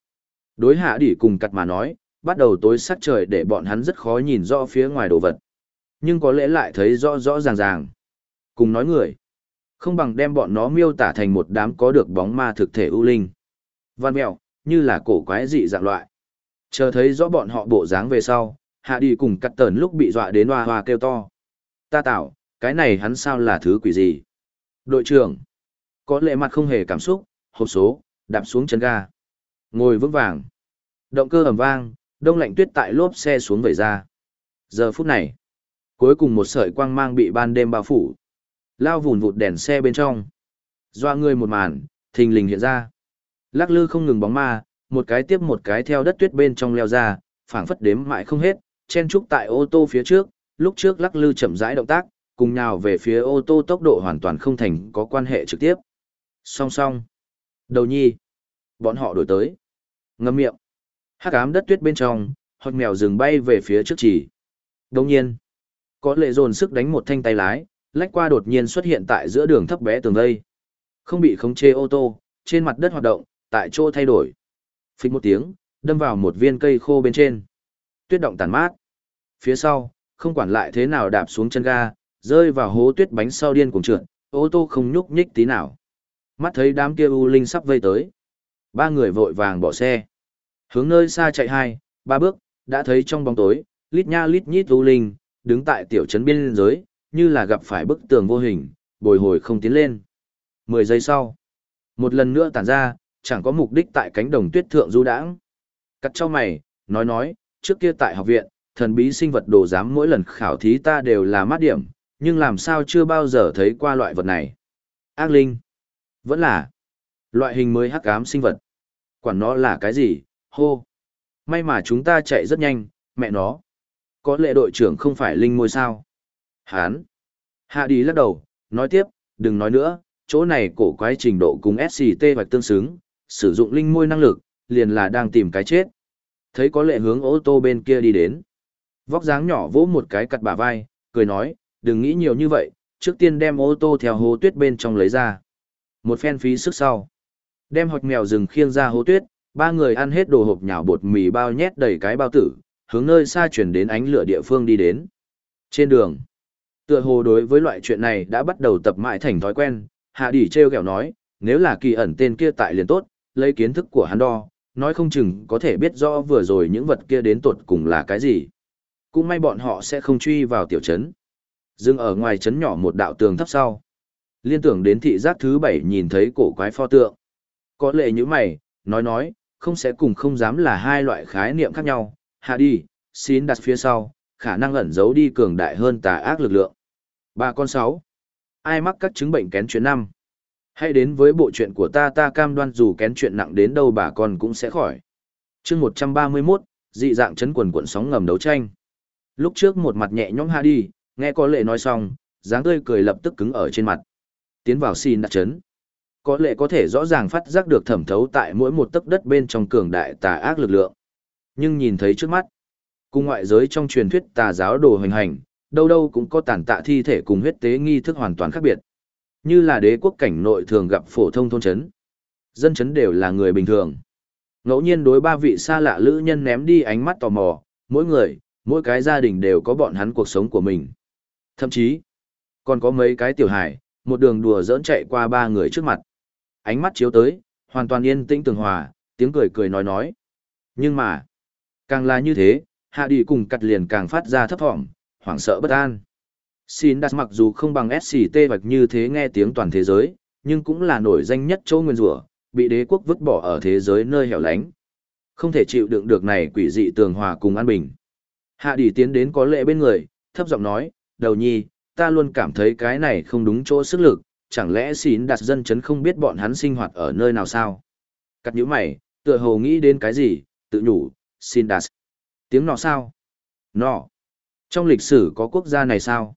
Đối hạ đi cùng cặt mà nói, bắt đầu tối sắc trời để bọn hắn rất khó nhìn rõ phía ngoài đồ vật. Nhưng có lẽ lại thấy rõ rõ ràng ràng. Cùng nói người. Không bằng đem bọn nó miêu tả thành một đám có được bóng ma thực thể ưu linh. Văn mẹo, như là cổ quái dị dạng loại. Chờ thấy rõ bọn họ bộ dáng về sau, hạ đi cùng cắt tờn lúc bị dọa đến hoa hoa kêu to. Ta tạo, cái này hắn sao là thứ quỷ gì? Đội trưởng, có lệ mặt không hề cảm xúc, hộp số, đạp xuống chân ga. Ngồi vững vàng. Động cơ ầm vang, đông lạnh tuyết tại lốp xe xuống vẩy ra. Giờ phút này, cuối cùng một sợi quang mang bị ban đêm bao phủ. Lao vùn vụt đèn xe bên trong. Doa người một màn, thình lình hiện ra. Lắc lư không ngừng bóng ma, một cái tiếp một cái theo đất tuyết bên trong leo ra, phảng phất đếm mãi không hết, chen trúc tại ô tô phía trước, lúc trước lắc lư chậm rãi động tác, cùng nhào về phía ô tô tốc độ hoàn toàn không thành có quan hệ trực tiếp. Song song. Đầu nhi. Bọn họ đổi tới. Ngâm miệng. Hắc ám đất tuyết bên trong, hột mèo dừng bay về phía trước chỉ. Đồng nhiên, có lệ dồn sức đánh một thanh tay lái, lách qua đột nhiên xuất hiện tại giữa đường thấp bé tường vây. Không bị khống chế ô tô, trên mặt đất hoạt động, tại chỗ thay đổi. Phích một tiếng, đâm vào một viên cây khô bên trên. Tuyết động tàn mát. Phía sau, không quản lại thế nào đạp xuống chân ga, rơi vào hố tuyết bánh sau điên cuồng trượt, ô tô không nhúc nhích tí nào. Mắt thấy đám kia U Linh sắp vây tới. Ba người vội vàng bỏ xe. Hướng nơi xa chạy hai, ba bước, đã thấy trong bóng tối, lít nha lít nhít U Linh, đứng tại tiểu trấn biên giới, như là gặp phải bức tường vô hình, bồi hồi không tiến lên. Mười giây sau, một lần nữa tản ra, chẳng có mục đích tại cánh đồng tuyết thượng du đãng. Cắt cho mày, nói nói, trước kia tại học viện, thần bí sinh vật đồ giám mỗi lần khảo thí ta đều là mát điểm, nhưng làm sao chưa bao giờ thấy qua loại vật này. Ác linh. Vẫn là loại hình mới hắc ám sinh vật. Quản nó là cái gì, hô. May mà chúng ta chạy rất nhanh, mẹ nó. Có lệ đội trưởng không phải linh môi sao. Hán. Hạ đi lắc đầu, nói tiếp, đừng nói nữa, chỗ này cổ quái trình độ cùng SCT vạch tương xứng, sử dụng linh môi năng lực, liền là đang tìm cái chết. Thấy có lệ hướng ô tô bên kia đi đến. Vóc dáng nhỏ vỗ một cái cặt bả vai, cười nói, đừng nghĩ nhiều như vậy, trước tiên đem ô tô theo hố tuyết bên trong lấy ra. Một phen phí sức sau. Đem hột mèo rừng khiêng ra hố tuyết, ba người ăn hết đồ hộp nhào bột mì bao nhét đầy cái bao tử, hướng nơi xa chuyển đến ánh lửa địa phương đi đến. Trên đường, tựa hồ đối với loại chuyện này đã bắt đầu tập mãi thành thói quen, hạ đỉ treo kẹo nói, nếu là kỳ ẩn tên kia tại liền tốt, lấy kiến thức của hắn đo, nói không chừng có thể biết rõ vừa rồi những vật kia đến tột cùng là cái gì. Cũng may bọn họ sẽ không truy vào tiểu trấn. Dừng ở ngoài trấn nhỏ một đạo tường thấp sau. Liên tưởng đến thị giác thứ bảy nhìn thấy cổ quái pho tượng. Có lệ như mày, nói nói, không sẽ cùng không dám là hai loại khái niệm khác nhau. Hạ đi, xin đặt phía sau, khả năng ẩn giấu đi cường đại hơn tà ác lực lượng. Ba con sáu. Ai mắc các chứng bệnh kén chuyện năm? Hãy đến với bộ chuyện của ta ta cam đoan dù kén chuyện nặng đến đâu bà con cũng sẽ khỏi. chương 131, dị dạng chấn quần cuộn sóng ngầm đấu tranh. Lúc trước một mặt nhẹ nhõm hạ đi, nghe có lệ nói xong, dáng tươi cười lập tức cứng ở trên mặt. Tiến vào xin đặt chấn. Có lệ có thể rõ ràng phát giác được thẩm thấu tại mỗi một tấc đất bên trong cường đại tà ác lực lượng. Nhưng nhìn thấy trước mắt, cùng ngoại giới trong truyền thuyết tà giáo đồ hành hành, đâu đâu cũng có tàn tạ thi thể cùng huyết tế nghi thức hoàn toàn khác biệt. Như là đế quốc cảnh nội thường gặp phổ thông thôn chấn. Dân chấn đều là người bình thường. Ngẫu nhiên đối ba vị xa lạ lữ nhân ném đi ánh mắt tò mò, mỗi người, mỗi cái gia đình đều có bọn hắn cuộc sống của mình. Thậm chí, còn có mấy cái tiểu hải, một đường đùa dỡn chạy qua ba người trước mặt. Ánh mắt chiếu tới, hoàn toàn yên tĩnh tường hòa, tiếng cười cười nói nói. Nhưng mà, càng là như thế, hạ đi cùng cặt liền càng phát ra thấp thỏm, hoảng sợ bất an. Xin đặt mặc dù không bằng SCT vạch như thế nghe tiếng toàn thế giới, nhưng cũng là nổi danh nhất châu nguyên rủa, bị đế quốc vứt bỏ ở thế giới nơi hẻo lánh. Không thể chịu đựng được này quỷ dị tường hòa cùng an bình. Hạ đi tiến đến có lệ bên người, thấp giọng nói, đầu nhi, ta luôn cảm thấy cái này không đúng chỗ sức lực, chẳng lẽ xin đặt dân chấn không biết bọn hắn sinh hoạt ở nơi nào sao? Cắt nhíu mày, tựa hồ nghĩ đến cái gì, tự nhủ, xin đặt. Tiếng nọ sao? Nọ. Trong lịch sử có quốc gia này sao?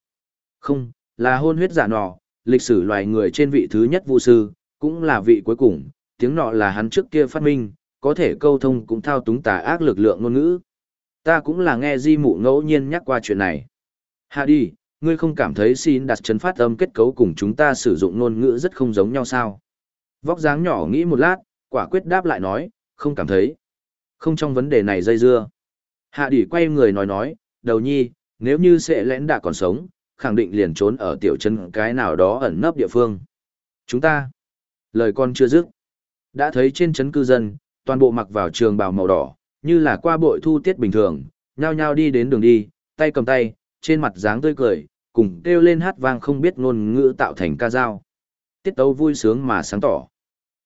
Không, là hôn huyết giả nọ, lịch sử loài người trên vị thứ nhất vu sư, cũng là vị cuối cùng, tiếng nọ là hắn trước kia phát minh, có thể câu thông cũng thao túng tà ác lực lượng ngôn ngữ. Ta cũng là nghe di mụ ngẫu nhiên nhắc qua chuyện này. Hạ đi, ngươi không cảm thấy xin đặt chấn phát âm kết cấu cùng chúng ta sử dụng ngôn ngữ rất không giống nhau sao? Vóc dáng nhỏ nghĩ một lát, quả quyết đáp lại nói, không cảm thấy. Không trong vấn đề này dây dưa. Hạ đỉ quay người nói nói, đầu nhi, nếu như sẽ lẽn đã còn sống, khẳng định liền trốn ở tiểu chân cái nào đó ẩn nấp địa phương. Chúng ta, lời con chưa dứt, đã thấy trên chấn cư dân, toàn bộ mặc vào trường bào màu đỏ, như là qua bội thu tiết bình thường, nhao nhao đi đến đường đi, tay cầm tay, trên mặt dáng tươi cười, cùng kêu lên hát vang không biết ngôn ngữ tạo thành ca dao. Tiết tấu vui sướng mà sáng tỏ.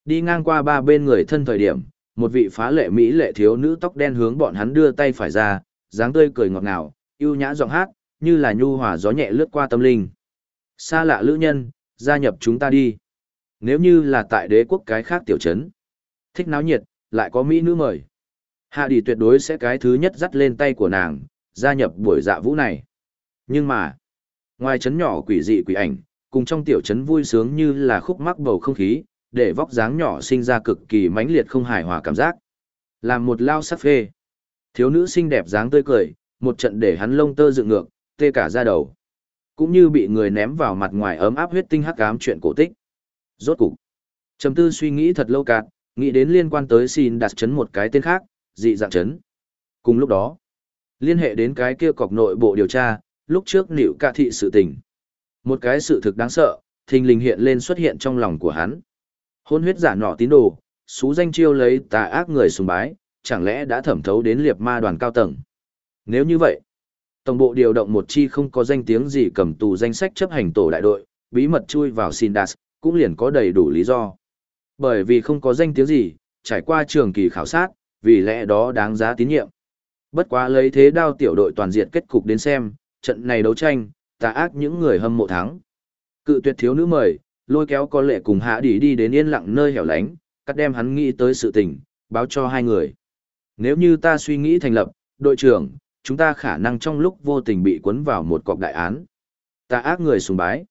Đi ngang qua ba bên người thân thời điểm, một vị phá lệ mỹ lệ thiếu nữ tóc đen hướng bọn hắn đưa tay phải ra, dáng tươi cười ngọt ngào, yêu nhã giọng hát, như là nhu hòa gió nhẹ lướt qua tâm linh. Xa lạ lữ nhân, gia nhập chúng ta đi. Nếu như là tại đế quốc cái khác tiểu trấn, thích náo nhiệt, lại có mỹ nữ mời. Hạ đi tuyệt đối sẽ cái thứ nhất dắt lên tay của nàng, gia nhập buổi dạ vũ này. Nhưng mà, ngoài trấn nhỏ quỷ dị quỷ ảnh, cùng trong tiểu trấn vui sướng như là khúc mắc bầu không khí, để vóc dáng nhỏ sinh ra cực kỳ mãnh liệt không hài hòa cảm giác. Làm một lao sắc phê. Thiếu nữ xinh đẹp dáng tươi cười, một trận để hắn lông tơ dựng ngược, tê cả da đầu. Cũng như bị người ném vào mặt ngoài ấm áp huyết tinh hắc ám chuyện cổ tích. Rốt cục. Trầm tư suy nghĩ thật lâu cạn, nghĩ đến liên quan tới xin đặt chấn một cái tên khác, dị dạng chấn. Cùng lúc đó, liên hệ đến cái kia cọc nội bộ điều tra, lúc trước nịu ca thị sự tình. Một cái sự thực đáng sợ, thình lình hiện lên xuất hiện trong lòng của hắn. Hôn huyết giả nọ tín đồ, xú danh chiêu lấy tà ác người sùng bái, chẳng lẽ đã thẩm thấu đến liệt ma đoàn cao tầng. Nếu như vậy, tổng bộ điều động một chi không có danh tiếng gì cầm tù danh sách chấp hành tổ đại đội, bí mật chui vào Sindas, cũng liền có đầy đủ lý do. Bởi vì không có danh tiếng gì, trải qua trường kỳ khảo sát, vì lẽ đó đáng giá tín nhiệm. Bất quá lấy thế đao tiểu đội toàn diện kết cục đến xem, trận này đấu tranh, tà ác những người hâm mộ thắng. Cự tuyệt thiếu nữ mời, lôi kéo có lệ cùng hạ đi đi đến yên lặng nơi hẻo lánh, cắt đem hắn nghĩ tới sự tình, báo cho hai người. Nếu như ta suy nghĩ thành lập, đội trưởng, chúng ta khả năng trong lúc vô tình bị cuốn vào một cọc đại án. Ta ác người sùng bái.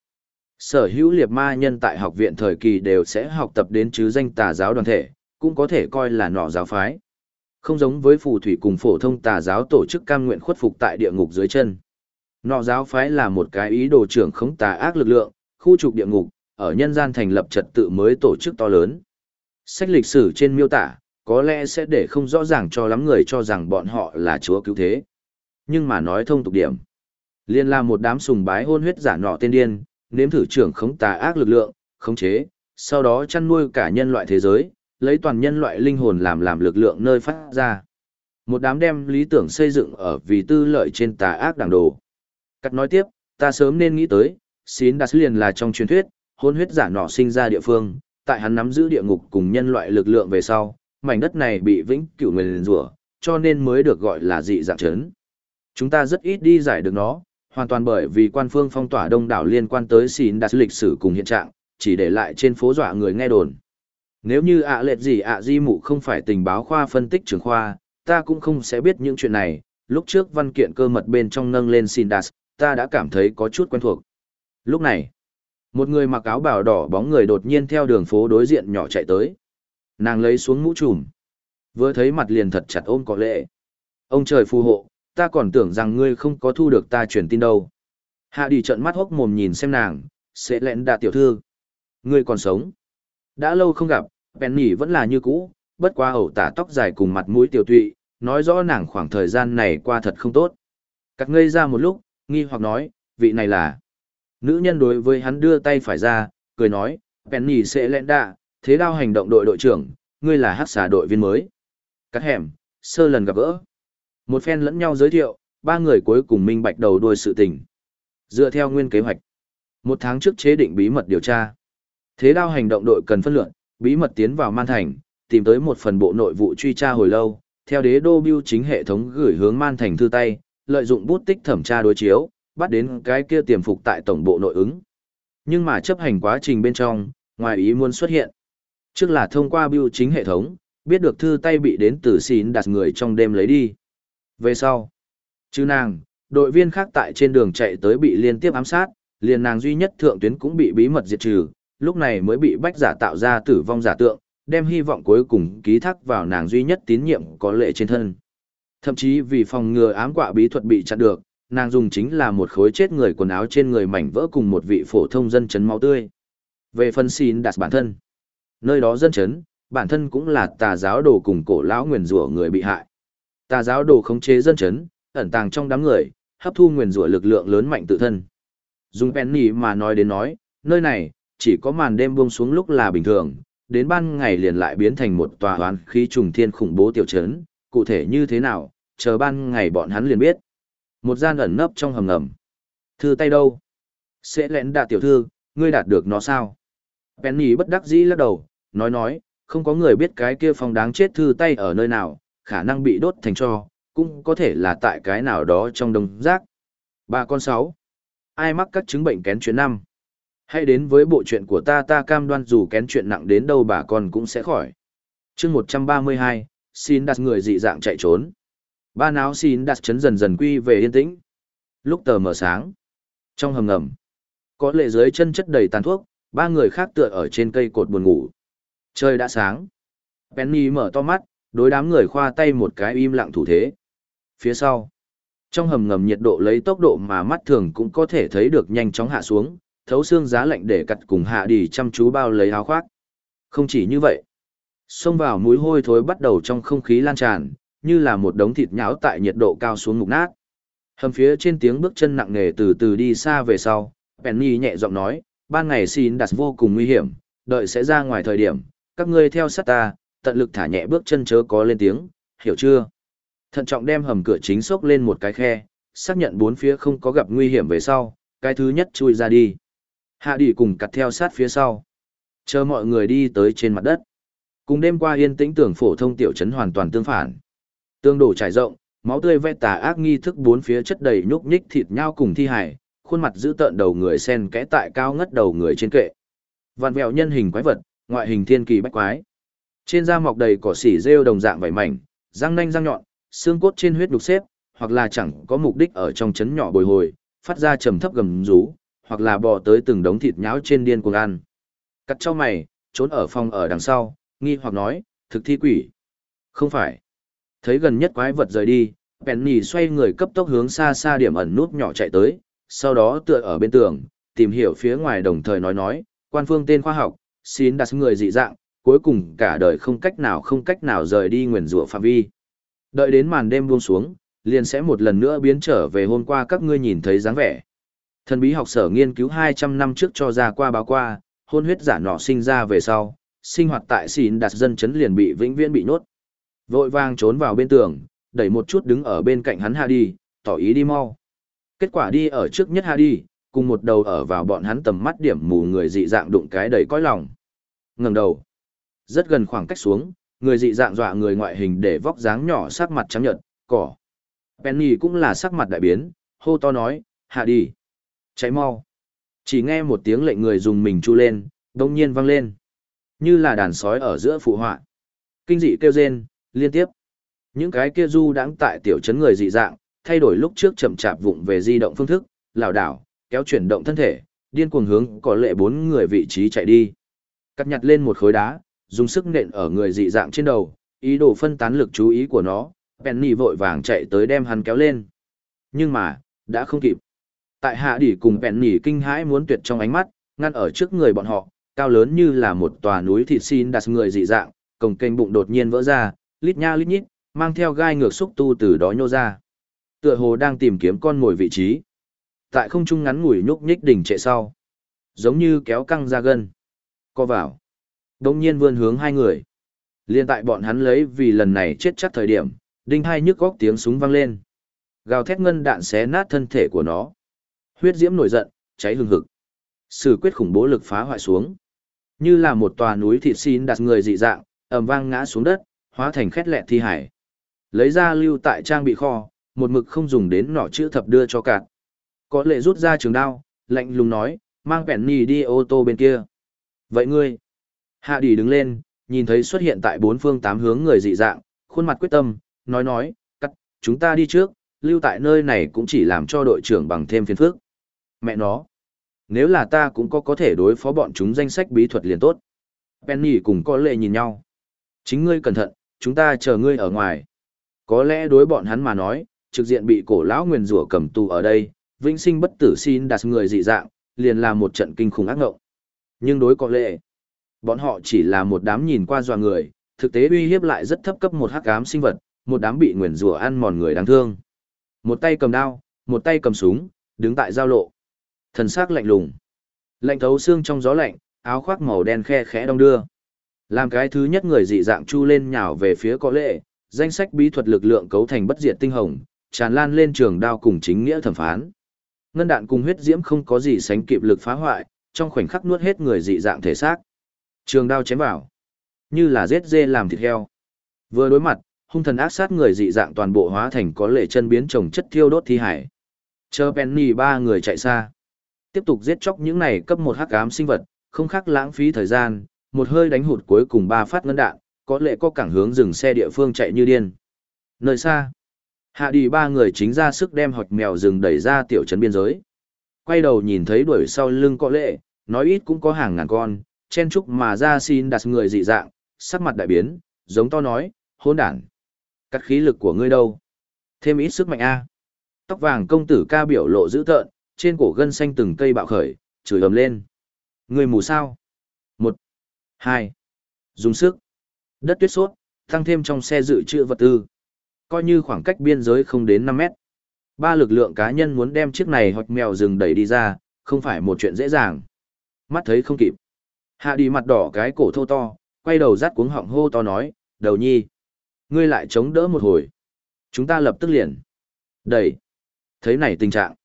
Sở hữu liệt ma nhân tại học viện thời kỳ đều sẽ học tập đến chứ danh tà giáo đoàn thể, cũng có thể coi là nọ giáo phái. Không giống với phù thủy cùng phổ thông tà giáo tổ chức cam nguyện khuất phục tại địa ngục dưới chân. Nọ giáo phái là một cái ý đồ trưởng khống tà ác lực lượng, khu trục địa ngục, ở nhân gian thành lập trật tự mới tổ chức to lớn. Sách lịch sử trên miêu tả, có lẽ sẽ để không rõ ràng cho lắm người cho rằng bọn họ là chúa cứu thế. Nhưng mà nói thông tục điểm. Liên là một đám sùng bái hôn huyết giả nọ tên điên, nếm thử trưởng khống tà ác lực lượng, khống chế, sau đó chăn nuôi cả nhân loại thế giới, lấy toàn nhân loại linh hồn làm làm lực lượng nơi phát ra. Một đám đem lý tưởng xây dựng ở vì tư lợi trên tà ác đảng đồ. Cắt nói tiếp, ta sớm nên nghĩ tới, xín Đas liền là trong truyền thuyết, hôn huyết giả nọ sinh ra địa phương, tại hắn nắm giữ địa ngục cùng nhân loại lực lượng về sau, mảnh đất này bị vĩnh cửu nguyền rủa, cho nên mới được gọi là dị dạng chấn. Chúng ta rất ít đi giải được nó, hoàn toàn bởi vì quan phương phong tỏa đông đảo liên quan tới xin đạt lịch sử cùng hiện trạng, chỉ để lại trên phố dọa người nghe đồn. Nếu như ạ lệch gì ạ di mụ không phải tình báo khoa phân tích trường khoa, ta cũng không sẽ biết những chuyện này. Lúc trước văn kiện cơ mật bên trong nâng lên xin đạt, ta đã cảm thấy có chút quen thuộc. Lúc này, một người mặc áo bào đỏ bóng người đột nhiên theo đường phố đối diện nhỏ chạy tới. Nàng lấy xuống mũ trùm. Vừa thấy mặt liền thật chặt ôm có lệ. Ông trời phù hộ, ta còn tưởng rằng ngươi không có thu được ta truyền tin đâu. Hạ đi trận mắt hốc mồm nhìn xem nàng, sẽ lẹn đà tiểu thư. Ngươi còn sống. Đã lâu không gặp, Penny vẫn là như cũ, bất qua ẩu tả tóc dài cùng mặt mũi tiểu tụy, nói rõ nàng khoảng thời gian này qua thật không tốt. Cắt ngây ra một lúc, nghi hoặc nói, vị này là... Nữ nhân đối với hắn đưa tay phải ra, cười nói, Penny sẽ lẹn đà, thế đao hành động đội đội trưởng, ngươi là hát xà đội viên mới. Cắt hẻm, sơ lần gặp gỡ. Một phen lẫn nhau giới thiệu, ba người cuối cùng minh bạch đầu đuôi sự tình. Dựa theo nguyên kế hoạch, một tháng trước chế định bí mật điều tra. Thế đao hành động đội cần phân lượng, bí mật tiến vào Man Thành, tìm tới một phần bộ nội vụ truy tra hồi lâu, theo đế đô biêu chính hệ thống gửi hướng Man Thành thư tay, lợi dụng bút tích thẩm tra đối chiếu, bắt đến cái kia tiềm phục tại tổng bộ nội ứng. Nhưng mà chấp hành quá trình bên trong, ngoài ý muốn xuất hiện. Trước là thông qua biêu chính hệ thống, biết được thư tay bị đến từ xín đặt người trong đêm lấy đi. Về sau, chứ nàng, đội viên khác tại trên đường chạy tới bị liên tiếp ám sát, liền nàng duy nhất thượng tuyến cũng bị bí mật diệt trừ, lúc này mới bị bách giả tạo ra tử vong giả tượng, đem hy vọng cuối cùng ký thác vào nàng duy nhất tín nhiệm có lệ trên thân. Thậm chí vì phòng ngừa ám quạ bí thuật bị chặn được, nàng dùng chính là một khối chết người quần áo trên người mảnh vỡ cùng một vị phổ thông dân chấn máu tươi. Về phân xin đặt bản thân. Nơi đó dân chấn, bản thân cũng là tà giáo đồ cùng cổ lão nguyền rủa người bị hại. Tà giáo đồ khống chế dân chấn, ẩn tàng trong đám người, hấp thu nguyền rủa lực lượng lớn mạnh tự thân. Dùng Penny mà nói đến nói, nơi này, chỉ có màn đêm buông xuống lúc là bình thường, đến ban ngày liền lại biến thành một tòa hoán khí trùng thiên khủng bố tiểu trấn, cụ thể như thế nào, chờ ban ngày bọn hắn liền biết. Một gian ẩn nấp trong hầm ngầm. Thư tay đâu? Sẽ lẽn đạ tiểu thư, ngươi đạt được nó sao? Penny bất đắc dĩ lắc đầu, nói nói, không có người biết cái kia phòng đáng chết thư tay ở nơi nào, khả năng bị đốt thành cho, cũng có thể là tại cái nào đó trong đồng rác. Bà con sáu, ai mắc các chứng bệnh kén chuyện năm? Hãy đến với bộ chuyện của ta ta cam đoan dù kén chuyện nặng đến đâu bà con cũng sẽ khỏi. chương 132, xin đặt người dị dạng chạy trốn. Ba náo xin đặt chấn dần dần quy về yên tĩnh. Lúc tờ mở sáng, trong hầm ngầm, có lệ dưới chân chất đầy tàn thuốc, ba người khác tựa ở trên cây cột buồn ngủ. Trời đã sáng. Penny mở to mắt, đối đám người khoa tay một cái im lặng thủ thế. Phía sau, trong hầm ngầm nhiệt độ lấy tốc độ mà mắt thường cũng có thể thấy được nhanh chóng hạ xuống, thấu xương giá lạnh để cặt cùng hạ đi chăm chú bao lấy áo khoác. Không chỉ như vậy, xông vào mũi hôi thối bắt đầu trong không khí lan tràn, như là một đống thịt nhão tại nhiệt độ cao xuống mục nát. Hầm phía trên tiếng bước chân nặng nề từ từ đi xa về sau, Penny nhẹ giọng nói, ban ngày xin đặt vô cùng nguy hiểm, đợi sẽ ra ngoài thời điểm, các ngươi theo sát ta, tận lực thả nhẹ bước chân chớ có lên tiếng, hiểu chưa? Thận trọng đem hầm cửa chính sốc lên một cái khe, xác nhận bốn phía không có gặp nguy hiểm về sau, cái thứ nhất chui ra đi. Hạ đi cùng cặt theo sát phía sau. Chờ mọi người đi tới trên mặt đất. Cùng đêm qua yên tĩnh tưởng phổ thông tiểu trấn hoàn toàn tương phản. Tương đổ trải rộng, máu tươi vẽ tà ác nghi thức bốn phía chất đầy nhúc nhích thịt nhau cùng thi hải, khuôn mặt giữ tợn đầu người sen kẽ tại cao ngất đầu người trên kệ. Vạn vẹo nhân hình quái vật, ngoại hình thiên kỳ bách quái. Trên da mọc đầy cỏ xỉ rêu đồng dạng vảy mảnh, răng nanh răng nhọn, xương cốt trên huyết đục xếp, hoặc là chẳng có mục đích ở trong chấn nhỏ bồi hồi, phát ra trầm thấp gầm rú, hoặc là bò tới từng đống thịt nháo trên điên cuồng ăn. Cắt cho mày, trốn ở phòng ở đằng sau, nghi hoặc nói, thực thi quỷ. Không phải. Thấy gần nhất quái vật rời đi, Penny xoay người cấp tốc hướng xa xa điểm ẩn nút nhỏ chạy tới, sau đó tựa ở bên tường, tìm hiểu phía ngoài đồng thời nói nói, quan phương tên khoa học, xin đặt người dị dạng, cuối cùng cả đời không cách nào không cách nào rời đi nguyền rủa phạm vi. Đợi đến màn đêm buông xuống, liền sẽ một lần nữa biến trở về hôm qua các ngươi nhìn thấy dáng vẻ. Thần bí học sở nghiên cứu 200 năm trước cho ra qua báo qua, hôn huyết giả nọ sinh ra về sau, sinh hoạt tại xỉn đặt dân chấn liền bị vĩnh viễn bị nốt. Vội vang trốn vào bên tường, đẩy một chút đứng ở bên cạnh hắn ha đi, tỏ ý đi mau. Kết quả đi ở trước nhất ha đi, cùng một đầu ở vào bọn hắn tầm mắt điểm mù người dị dạng đụng cái đầy cõi lòng. ngẩng đầu, rất gần khoảng cách xuống, người dị dạng dọa người ngoại hình để vóc dáng nhỏ sắc mặt trắng nhợt, cỏ. Penny cũng là sắc mặt đại biến, hô to nói, hạ đi. Cháy mau. Chỉ nghe một tiếng lệnh người dùng mình chu lên, đông nhiên vang lên. Như là đàn sói ở giữa phụ họa. Kinh dị kêu rên, liên tiếp. Những cái kia du đãng tại tiểu trấn người dị dạng, thay đổi lúc trước chậm chạp vụng về di động phương thức, lảo đảo, kéo chuyển động thân thể, điên cuồng hướng có lệ bốn người vị trí chạy đi. Cắt nhặt lên một khối đá, dùng sức nện ở người dị dạng trên đầu, ý đồ phân tán lực chú ý của nó, Penny vội vàng chạy tới đem hắn kéo lên. Nhưng mà, đã không kịp. Tại hạ đỉ cùng Penny kinh hãi muốn tuyệt trong ánh mắt, ngăn ở trước người bọn họ, cao lớn như là một tòa núi thịt xin đặt người dị dạng, cổng kênh bụng đột nhiên vỡ ra, lít nha lít nhít, mang theo gai ngược xúc tu từ đó nhô ra. Tựa hồ đang tìm kiếm con mồi vị trí. Tại không trung ngắn ngủi nhúc nhích đỉnh trệ sau. Giống như kéo căng ra gân. Co vào. Đông nhiên vươn hướng hai người. Liên tại bọn hắn lấy vì lần này chết chắc thời điểm, đinh hai nhức góc tiếng súng vang lên. Gào thét ngân đạn xé nát thân thể của nó. Huyết diễm nổi giận, cháy hừng hực. Sử quyết khủng bố lực phá hoại xuống. Như là một tòa núi thịt xin đặt người dị dạng, ầm vang ngã xuống đất, hóa thành khét lẹ thi hải. Lấy ra lưu tại trang bị kho, một mực không dùng đến nỏ chữ thập đưa cho cạn. Có lệ rút ra trường đao, lạnh lùng nói, mang Penny đi ô tô bên kia. Vậy ngươi? Hạ đi đứng lên, nhìn thấy xuất hiện tại bốn phương tám hướng người dị dạng, khuôn mặt quyết tâm, nói nói, cắt, chúng ta đi trước, lưu tại nơi này cũng chỉ làm cho đội trưởng bằng thêm phiền phức. Mẹ nó, nếu là ta cũng có có thể đối phó bọn chúng danh sách bí thuật liền tốt. Penny cùng có lệ nhìn nhau. Chính ngươi cẩn thận, chúng ta chờ ngươi ở ngoài. Có lẽ đối bọn hắn mà nói, trực diện bị cổ lão nguyền rủa cầm tù ở đây, vĩnh sinh bất tử xin đặt người dị dạng, liền là một trận kinh khủng ác ngộng. Nhưng đối có lệ bọn họ chỉ là một đám nhìn qua dọa người, thực tế uy hiếp lại rất thấp cấp một hắc ám sinh vật, một đám bị nguyền rủa ăn mòn người đáng thương. Một tay cầm đao, một tay cầm súng, đứng tại giao lộ. Thần sắc lạnh lùng. Lạnh thấu xương trong gió lạnh, áo khoác màu đen khe khẽ đông đưa. Làm cái thứ nhất người dị dạng chu lên nhào về phía có lệ, danh sách bí thuật lực lượng cấu thành bất diệt tinh hồng, tràn lan lên trường đao cùng chính nghĩa thẩm phán. Ngân đạn cùng huyết diễm không có gì sánh kịp lực phá hoại, trong khoảnh khắc nuốt hết người dị dạng thể xác. Trường đao chém vào, như là giết dê làm thịt heo. Vừa đối mặt, hung thần ác sát người dị dạng toàn bộ hóa thành có lệ chân biến trồng chất thiêu đốt thi hải. Chờ Penny ba người chạy xa. Tiếp tục giết chóc những này cấp một hắc ám sinh vật, không khác lãng phí thời gian, một hơi đánh hụt cuối cùng ba phát ngân đạn, có lẽ có cảng hướng dừng xe địa phương chạy như điên. Nơi xa, hạ đi ba người chính ra sức đem hột mèo rừng đẩy ra tiểu trấn biên giới. Quay đầu nhìn thấy đuổi sau lưng có lệ, nói ít cũng có hàng ngàn con, chen chúc mà ra xin đặt người dị dạng, sắc mặt đại biến, giống to nói, hỗn đản. Cắt khí lực của ngươi đâu? Thêm ít sức mạnh a. Tóc vàng công tử ca biểu lộ dữ tợn, trên cổ gân xanh từng cây bạo khởi, chửi ầm lên. Ngươi mù sao? Một, hai, dùng sức. Đất tuyết suốt, tăng thêm trong xe dự trữ vật tư. Coi như khoảng cách biên giới không đến 5 mét. Ba lực lượng cá nhân muốn đem chiếc này hoặc mèo rừng đẩy đi ra, không phải một chuyện dễ dàng. Mắt thấy không kịp. Hạ đi mặt đỏ cái cổ thô to, quay đầu rát cuống họng hô to nói, đầu nhi. Ngươi lại chống đỡ một hồi. Chúng ta lập tức liền. Đẩy. Thấy này tình trạng.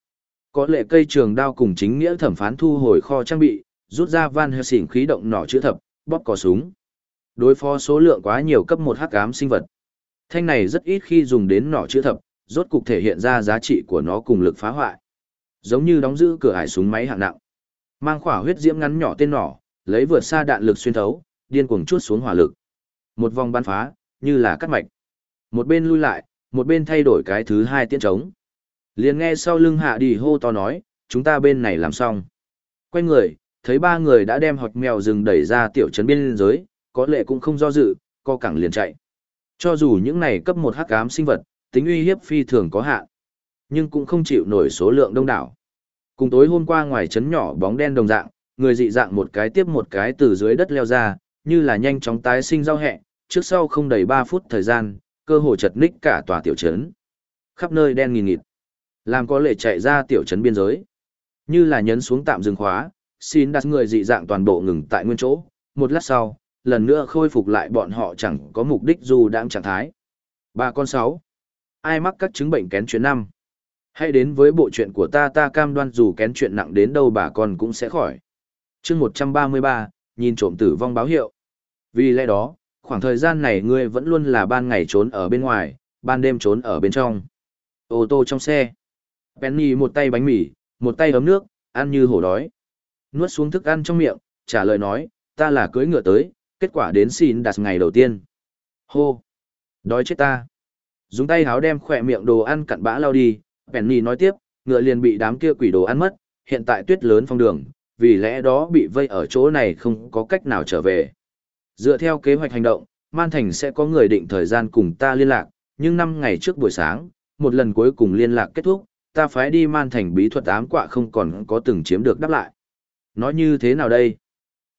Có lệ cây trường đao cùng chính nghĩa thẩm phán thu hồi kho trang bị, rút ra van Helsing khí động nỏ chữa thập, bóp cò súng. Đối phó số lượng quá nhiều cấp một hắc ám sinh vật. Thanh này rất ít khi dùng đến nỏ chữa thập, rốt cục thể hiện ra giá trị của nó cùng lực phá hoại. Giống như đóng giữ cửa ải súng máy hạng nặng. Mang khỏa huyết diễm ngắn nhỏ tên nỏ, lấy vượt xa đạn lực xuyên thấu, điên cuồng chuốt xuống hỏa lực. Một vòng bắn phá, như là cắt mạch. Một bên lui lại, một bên thay đổi cái thứ hai tiễn trống. Liền nghe sau lưng hạ đi hô to nói, chúng ta bên này làm xong. Quay người, thấy ba người đã đem hột mèo rừng đẩy ra tiểu trấn biên giới, có lệ cũng không do dự, co cẳng liền chạy. Cho dù những này cấp một hắc ám sinh vật, tính uy hiếp phi thường có hạn, nhưng cũng không chịu nổi số lượng đông đảo. Cùng tối hôm qua ngoài trấn nhỏ bóng đen đồng dạng, người dị dạng một cái tiếp một cái từ dưới đất leo ra, như là nhanh chóng tái sinh rau hẹ, trước sau không đầy 3 phút thời gian, cơ hồ chật ních cả tòa tiểu trấn. Khắp nơi đen nghìn nghịt. Làm có lệ chạy ra tiểu trấn biên giới. Như là nhấn xuống tạm dừng khóa, xin đặt người dị dạng toàn bộ ngừng tại nguyên chỗ, một lát sau, lần nữa khôi phục lại bọn họ chẳng có mục đích dù đang trạng thái. Ba con sáu. Ai mắc các chứng bệnh kén chuyện năm? Hãy đến với bộ chuyện của ta ta cam đoan dù kén chuyện nặng đến đâu bà con cũng sẽ khỏi chương 133, nhìn trộm tử vong báo hiệu. Vì lẽ đó, khoảng thời gian này ngươi vẫn luôn là ban ngày trốn ở bên ngoài, ban đêm trốn ở bên trong. Ô tô trong xe. Penny một tay bánh mì, một tay ấm nước, ăn như hổ đói. Nuốt xuống thức ăn trong miệng, trả lời nói, ta là cưới ngựa tới, kết quả đến xin đặt ngày đầu tiên. Hô! Đói chết ta! Dùng tay háo đem khỏe miệng đồ ăn cặn bã lao đi, Penny nói tiếp, ngựa liền bị đám kia quỷ đồ ăn mất, hiện tại tuyết lớn phong đường, vì lẽ đó bị vây ở chỗ này không có cách nào trở về. Dựa theo kế hoạch hành động, Man Thành sẽ có người định thời gian cùng ta liên lạc, nhưng 5 ngày trước buổi sáng, một lần cuối cùng liên lạc kết thúc, ta phái đi Man Thành bí thuật ám quạ không còn có từng chiếm được đáp lại. Nói như thế nào đây?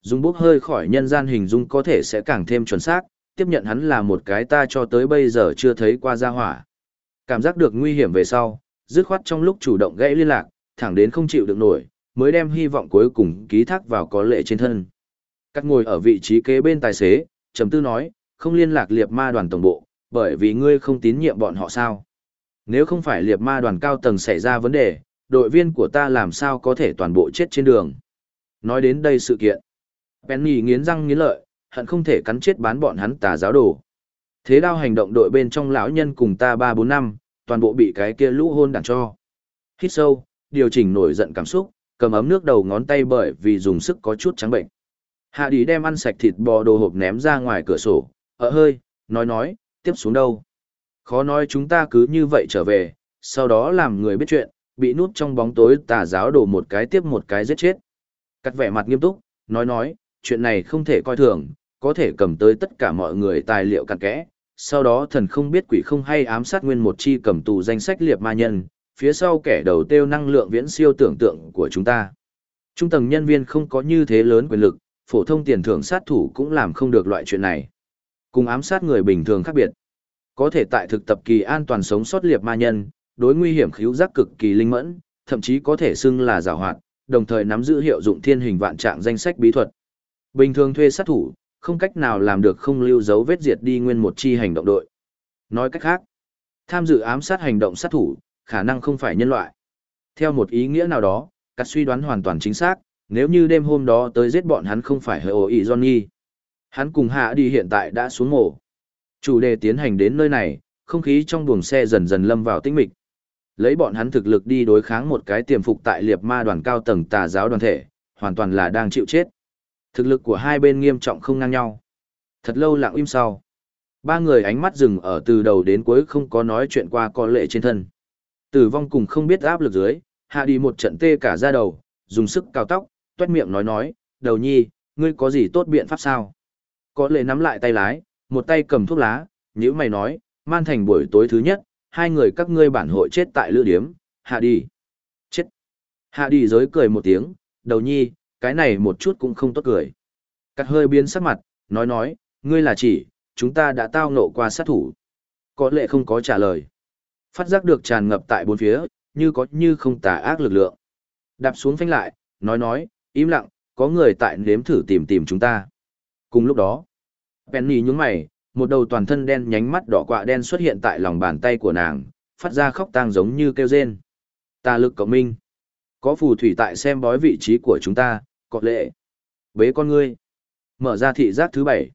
Dùng bốc hơi khỏi nhân gian hình dung có thể sẽ càng thêm chuẩn xác, tiếp nhận hắn là một cái ta cho tới bây giờ chưa thấy qua gia hỏa. Cảm giác được nguy hiểm về sau, dứt khoát trong lúc chủ động gãy liên lạc, thẳng đến không chịu được nổi, mới đem hy vọng cuối cùng ký thác vào có lệ trên thân. Cắt ngồi ở vị trí kế bên tài xế, trầm tư nói, không liên lạc liệp ma đoàn tổng bộ, bởi vì ngươi không tín nhiệm bọn họ sao. Nếu không phải liệp ma đoàn cao tầng xảy ra vấn đề, đội viên của ta làm sao có thể toàn bộ chết trên đường. Nói đến đây sự kiện. Penny nghiến răng nghiến lợi, hận không thể cắn chết bán bọn hắn tà giáo đồ. Thế đao hành động đội bên trong lão nhân cùng ta 3-4 năm, toàn bộ bị cái kia lũ hôn đàn cho. Hít sâu, điều chỉnh nổi giận cảm xúc, cầm ấm nước đầu ngón tay bởi vì dùng sức có chút trắng bệnh. Hạ đi đem ăn sạch thịt bò đồ hộp ném ra ngoài cửa sổ, ở hơi, nói nói, tiếp xuống đâu. Khó nói chúng ta cứ như vậy trở về, sau đó làm người biết chuyện, bị núp trong bóng tối tà giáo đổ một cái tiếp một cái giết chết. Cắt vẻ mặt nghiêm túc, nói nói, chuyện này không thể coi thường, có thể cầm tới tất cả mọi người tài liệu cặn kẽ. Sau đó thần không biết quỷ không hay ám sát nguyên một chi cầm tù danh sách liệp ma nhân, phía sau kẻ đầu tiêu năng lượng viễn siêu tưởng tượng của chúng ta. Trung tầng nhân viên không có như thế lớn quyền lực, phổ thông tiền thưởng sát thủ cũng làm không được loại chuyện này. Cùng ám sát người bình thường khác biệt. Có thể tại thực tập kỳ an toàn sống sót liệp ma nhân, đối nguy hiểm khíu giác cực kỳ linh mẫn, thậm chí có thể xưng là giàu hoạt, đồng thời nắm giữ hiệu dụng thiên hình vạn trạng danh sách bí thuật. Bình thường thuê sát thủ, không cách nào làm được không lưu dấu vết diệt đi nguyên một chi hành động đội. Nói cách khác, tham dự ám sát hành động sát thủ, khả năng không phải nhân loại. Theo một ý nghĩa nào đó, các suy đoán hoàn toàn chính xác, nếu như đêm hôm đó tới giết bọn hắn không phải hơi ổ ý Johnny. Hắn cùng hạ đi hiện tại đã xuống mổ. Chủ đề tiến hành đến nơi này, không khí trong buồng xe dần dần lâm vào tĩnh mịch. Lấy bọn hắn thực lực đi đối kháng một cái tiềm phục tại liệt ma đoàn cao tầng tà giáo đoàn thể, hoàn toàn là đang chịu chết. Thực lực của hai bên nghiêm trọng không ngang nhau. Thật lâu lặng im sau. Ba người ánh mắt dừng ở từ đầu đến cuối không có nói chuyện qua có lệ trên thân. Tử vong cùng không biết áp lực dưới, hạ đi một trận tê cả ra đầu, dùng sức cao tóc, tuét miệng nói nói, đầu nhi, ngươi có gì tốt biện pháp sao? Có lệ nắm lại tay lái, một tay cầm thuốc lá, nhữ mày nói, man thành buổi tối thứ nhất, hai người các ngươi bản hội chết tại lữ điếm, hạ đi. Chết. Hạ đi giới cười một tiếng, đầu nhi, cái này một chút cũng không tốt cười. Cắt hơi biến sắc mặt, nói nói, ngươi là chỉ, chúng ta đã tao nộ qua sát thủ. Có lệ không có trả lời. Phát giác được tràn ngập tại bốn phía, như có như không tà ác lực lượng. Đạp xuống phanh lại, nói nói, im lặng, có người tại nếm thử tìm tìm chúng ta. Cùng lúc đó, Penny nhướng mày, một đầu toàn thân đen nhánh mắt đỏ quạ đen xuất hiện tại lòng bàn tay của nàng, phát ra khóc tang giống như kêu rên. Tà lực cộng minh. Có phù thủy tại xem bói vị trí của chúng ta, có lệ. Bế con ngươi. Mở ra thị giác thứ bảy.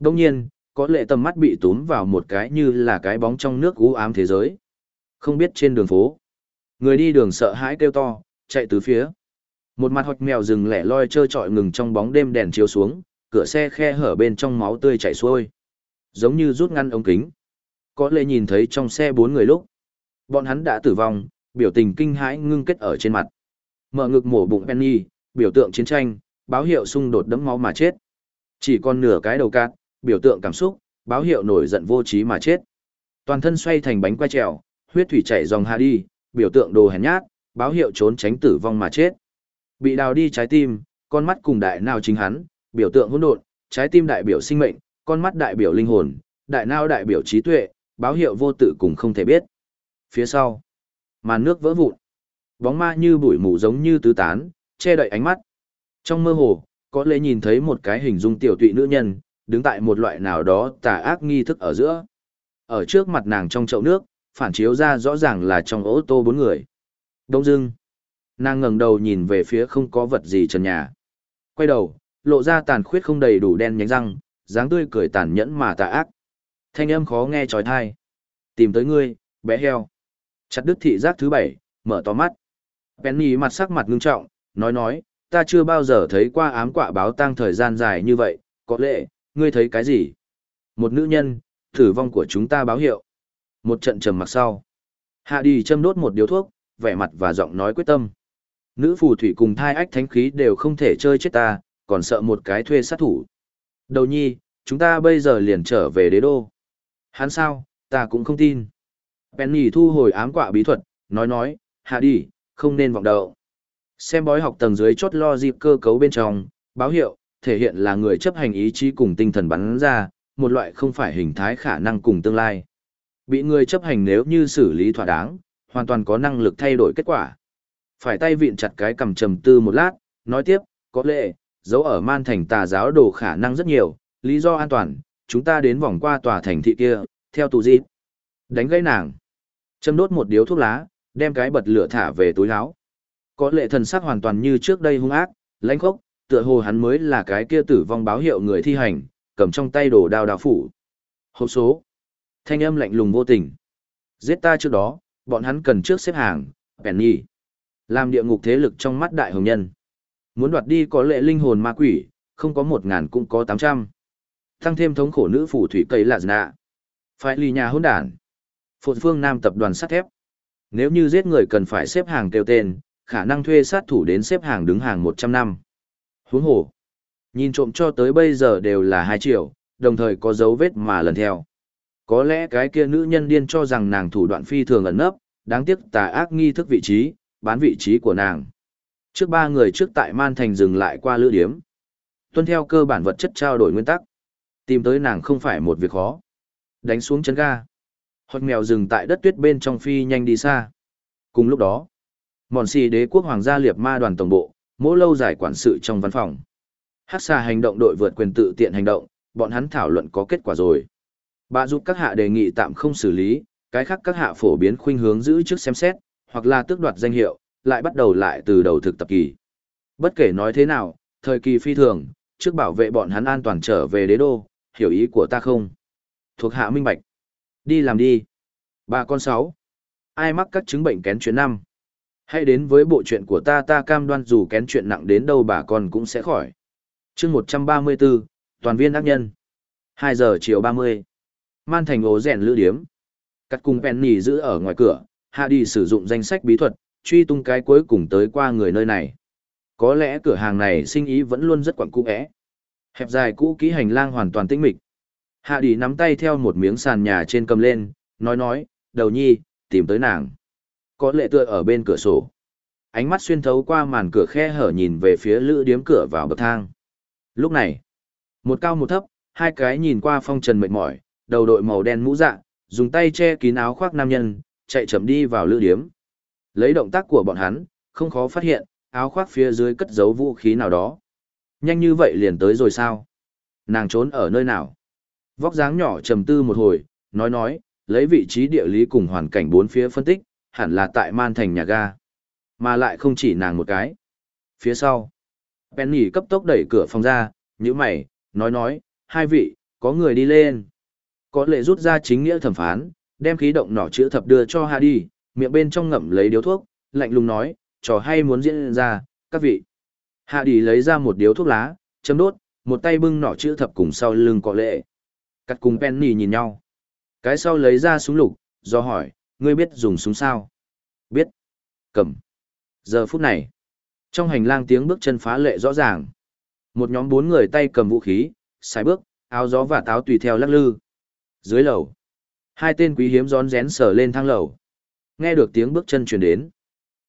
Đông nhiên, có lệ tầm mắt bị túm vào một cái như là cái bóng trong nước u ám thế giới. Không biết trên đường phố. Người đi đường sợ hãi kêu to, chạy từ phía. Một mặt hoạch mèo rừng lẻ loi trơ trọi ngừng trong bóng đêm đèn chiếu xuống, cửa xe khe hở bên trong máu tươi chảy xuôi. Giống như rút ngăn ống kính. Có lẽ nhìn thấy trong xe bốn người lúc. Bọn hắn đã tử vong, biểu tình kinh hãi ngưng kết ở trên mặt. Mở ngực mổ bụng Penny, biểu tượng chiến tranh, báo hiệu xung đột đẫm máu mà chết. Chỉ còn nửa cái đầu cạn, biểu tượng cảm xúc, báo hiệu nổi giận vô trí mà chết. Toàn thân xoay thành bánh quay trèo, huyết thủy chảy dòng hạ đi, biểu tượng đồ hèn nhát, báo hiệu trốn tránh tử vong mà chết. Bị đào đi trái tim, con mắt cùng đại nào chính hắn, biểu tượng hỗn độn, trái tim đại biểu sinh mệnh, con mắt đại biểu linh hồn, đại não đại biểu trí tuệ, báo hiệu vô tự cùng không thể biết. Phía sau, màn nước vỡ vụn. Bóng ma như bụi mù giống như tứ tán, che đậy ánh mắt. Trong mơ hồ, có lẽ nhìn thấy một cái hình dung tiểu tụy nữ nhân, đứng tại một loại nào đó tà ác nghi thức ở giữa. Ở trước mặt nàng trong chậu nước, phản chiếu ra rõ ràng là trong ô tô bốn người. Đông dưng, nàng ngẩng đầu nhìn về phía không có vật gì trần nhà. Quay đầu, lộ ra tàn khuyết không đầy đủ đen nhánh răng, dáng tươi cười tàn nhẫn mà tà ác. Thanh âm khó nghe trói thai. Tìm tới ngươi, bé heo. Chặt đứt thị giác thứ bảy, mở to mắt. Penny mặt sắc mặt ngưng trọng, nói nói, ta chưa bao giờ thấy qua ám quạ báo tang thời gian dài như vậy, có lẽ, ngươi thấy cái gì? Một nữ nhân, tử vong của chúng ta báo hiệu. Một trận trầm mặc sau. Hạ đi châm đốt một điếu thuốc, vẻ mặt và giọng nói quyết tâm. Nữ phù thủy cùng thai ách thánh khí đều không thể chơi chết ta, còn sợ một cái thuê sát thủ. Đầu nhi, chúng ta bây giờ liền trở về đế đô. Hắn sao, ta cũng không tin. Penny thu hồi ám quạ bí thuật, nói nói, hạ đi, không nên vọng đậu. Xem bói học tầng dưới chốt lo dịp cơ cấu bên trong, báo hiệu, thể hiện là người chấp hành ý chí cùng tinh thần bắn ra, một loại không phải hình thái khả năng cùng tương lai. Bị người chấp hành nếu như xử lý thỏa đáng, hoàn toàn có năng lực thay đổi kết quả. Phải tay vịn chặt cái cầm trầm tư một lát, nói tiếp, có lẽ, dấu ở man thành tà giáo đồ khả năng rất nhiều, lý do an toàn, chúng ta đến vòng qua tòa thành thị kia, theo tù dịp. Đánh gãy nàng. Châm đốt một điếu thuốc lá, đem cái bật lửa thả về túi áo. Có lệ thần sắc hoàn toàn như trước đây hung ác, lãnh khốc, tựa hồ hắn mới là cái kia tử vong báo hiệu người thi hành, cầm trong tay đồ đao đao phủ. Hộp số. Thanh âm lạnh lùng vô tình. Giết ta trước đó, bọn hắn cần trước xếp hàng, Penny. Làm địa ngục thế lực trong mắt đại hồng nhân. Muốn đoạt đi có lệ linh hồn ma quỷ, không có một ngàn cũng có tám trăm. Tăng thêm thống khổ nữ phủ thủy cây lạ nạ. Phải lì nhà hôn đản. Phột phương Nam tập đoàn sắt thép. Nếu như giết người cần phải xếp hàng kêu tên, khả năng thuê sát thủ đến xếp hàng đứng hàng một trăm năm. Huống hồ. Nhìn trộm cho tới bây giờ đều là hai triệu, đồng thời có dấu vết mà lần theo. Có lẽ cái kia nữ nhân điên cho rằng nàng thủ đoạn phi thường ẩn nấp, đáng tiếc tà ác nghi thức vị trí, bán vị trí của nàng. Trước ba người trước tại Man Thành dừng lại qua lữ điếm. Tuân theo cơ bản vật chất trao đổi nguyên tắc. Tìm tới nàng không phải một việc khó. Đánh xuống chân ga. Hoặc mèo dừng tại đất tuyết bên trong phi nhanh đi xa. Cùng lúc đó, mòn xì đế quốc hoàng gia liệt ma đoàn tổng bộ, mỗi lâu dài quản sự trong văn phòng. Hát xà hành động đội vượt quyền tự tiện hành động, bọn hắn thảo luận có kết quả rồi. Bà giúp các hạ đề nghị tạm không xử lý, cái khác các hạ phổ biến khuynh hướng giữ trước xem xét, hoặc là tước đoạt danh hiệu, lại bắt đầu lại từ đầu thực tập kỳ. Bất kể nói thế nào, thời kỳ phi thường, trước bảo vệ bọn hắn an toàn trở về đế đô, hiểu ý của ta không? Thuộc hạ minh bạch. Đi làm đi. Bà con sáu. Ai mắc các chứng bệnh kén chuyện năm? Hãy đến với bộ chuyện của ta ta cam đoan dù kén chuyện nặng đến đâu bà con cũng sẽ khỏi. chương 134, toàn viên ác nhân. 2 giờ chiều 30. Man thành ố rèn lữ điếm. Cắt cùng Penny giữ ở ngoài cửa, hạ đi sử dụng danh sách bí thuật, truy tung cái cuối cùng tới qua người nơi này. Có lẽ cửa hàng này sinh ý vẫn luôn rất quẩn cũ vẽ Hẹp dài cũ kỹ hành lang hoàn toàn tĩnh mịch. Hạ đi nắm tay theo một miếng sàn nhà trên cầm lên, nói nói, đầu nhi, tìm tới nàng. Có lệ tựa ở bên cửa sổ. Ánh mắt xuyên thấu qua màn cửa khe hở nhìn về phía lữ điếm cửa vào bậc thang. Lúc này, một cao một thấp, hai cái nhìn qua phong trần mệt mỏi, đầu đội màu đen mũ dạ, dùng tay che kín áo khoác nam nhân, chạy chậm đi vào lữ điếm. Lấy động tác của bọn hắn, không khó phát hiện, áo khoác phía dưới cất giấu vũ khí nào đó. Nhanh như vậy liền tới rồi sao? Nàng trốn ở nơi nào? Vóc dáng nhỏ trầm tư một hồi, nói nói, lấy vị trí địa lý cùng hoàn cảnh bốn phía phân tích, hẳn là tại man thành nhà ga. Mà lại không chỉ nàng một cái. Phía sau, Penny cấp tốc đẩy cửa phòng ra, như mày, nói nói, hai vị, có người đi lên. Có lệ rút ra chính nghĩa thẩm phán, đem khí động nỏ chữ thập đưa cho Hà đi, miệng bên trong ngậm lấy điếu thuốc, lạnh lùng nói, trò hay muốn diễn ra, các vị. Hạ đi lấy ra một điếu thuốc lá, châm đốt, một tay bưng nỏ chữ thập cùng sau lưng có lệ. Cắt cùng Penny nhìn nhau. Cái sau lấy ra súng lục, do hỏi, ngươi biết dùng súng sao? Biết. Cầm. Giờ phút này, trong hành lang tiếng bước chân phá lệ rõ ràng. Một nhóm bốn người tay cầm vũ khí, xài bước, áo gió và táo tùy theo lắc lư. Dưới lầu, hai tên quý hiếm rón rén sờ lên thang lầu. Nghe được tiếng bước chân truyền đến.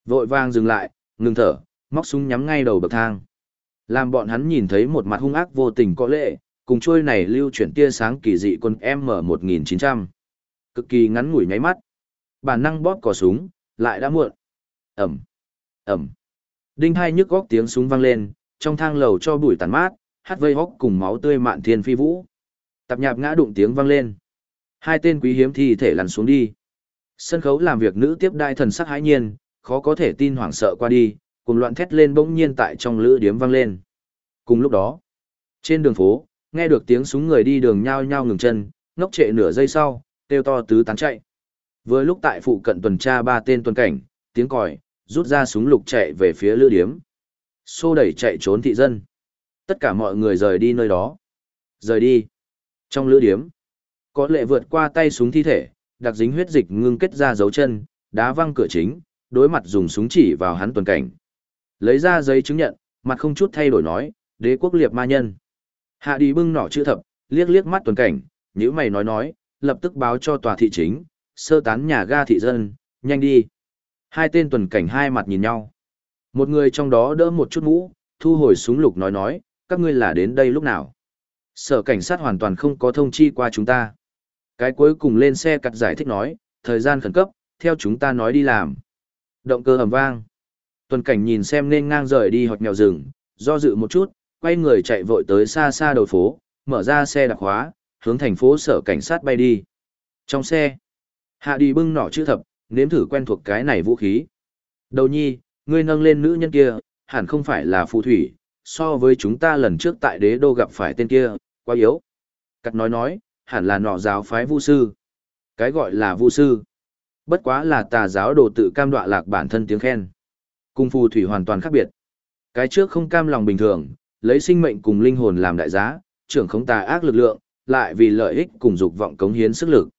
Vội vàng dừng lại, ngừng thở, móc súng nhắm ngay đầu bậc thang. Làm bọn hắn nhìn thấy một mặt hung ác vô tình có lệ, cùng trôi này lưu chuyển tia sáng kỳ dị quân M1900. Cực kỳ ngắn ngủi nháy mắt. Bản năng bóp cò súng, lại đã muộn. Ẩm, Ẩm. Đinh hai nhức góc tiếng súng vang lên, trong thang lầu cho bụi tàn mát, hát vây hóc cùng máu tươi mạn thiên phi vũ. Tạp nhạp ngã đụng tiếng vang lên. Hai tên quý hiếm thi thể lăn xuống đi. Sân khấu làm việc nữ tiếp đai thần sắc hãi nhiên, khó có thể tin hoảng sợ qua đi, cùng loạn thét lên bỗng nhiên tại trong lữ điếm vang lên. Cùng lúc đó, trên đường phố, nghe được tiếng súng người đi đường nhao nhao ngừng chân, ngốc trệ nửa giây sau, kêu to tứ tán chạy. Vừa lúc tại phụ cận tuần tra ba tên tuần cảnh, tiếng còi, rút ra súng lục chạy về phía lữ điếm. Xô đẩy chạy trốn thị dân. Tất cả mọi người rời đi nơi đó. Rời đi. Trong lữ điếm, có lệ vượt qua tay súng thi thể, đặc dính huyết dịch ngưng kết ra dấu chân, đá văng cửa chính, đối mặt dùng súng chỉ vào hắn tuần cảnh. Lấy ra giấy chứng nhận, mặt không chút thay đổi nói, đế quốc liệt ma nhân. Hạ đi bưng nỏ chữ thập, liếc liếc mắt tuần cảnh, nhữ mày nói nói, lập tức báo cho tòa thị chính, sơ tán nhà ga thị dân, nhanh đi. Hai tên tuần cảnh hai mặt nhìn nhau. Một người trong đó đỡ một chút mũ, thu hồi súng lục nói nói, các ngươi là đến đây lúc nào. Sở cảnh sát hoàn toàn không có thông chi qua chúng ta. Cái cuối cùng lên xe cặt giải thích nói, thời gian khẩn cấp, theo chúng ta nói đi làm. Động cơ ầm vang. Tuần cảnh nhìn xem nên ngang rời đi hoặc nhào rừng, do dự một chút, quay người chạy vội tới xa xa đầu phố, mở ra xe đặc hóa, hướng thành phố sở cảnh sát bay đi. Trong xe, hạ đi bưng nỏ chữ thập, nếm thử quen thuộc cái này vũ khí. Đầu nhi, ngươi nâng lên nữ nhân kia, hẳn không phải là phù thủy, so với chúng ta lần trước tại đế đô gặp phải tên kia, quá yếu. Cắt nói nói, hẳn là nọ giáo phái vu sư. Cái gọi là vu sư. Bất quá là tà giáo đồ tự cam đoạ lạc bản thân tiếng khen. Cung phù thủy hoàn toàn khác biệt. Cái trước không cam lòng bình thường, lấy sinh mệnh cùng linh hồn làm đại giá, trưởng không tà ác lực lượng, lại vì lợi ích cùng dục vọng cống hiến sức lực.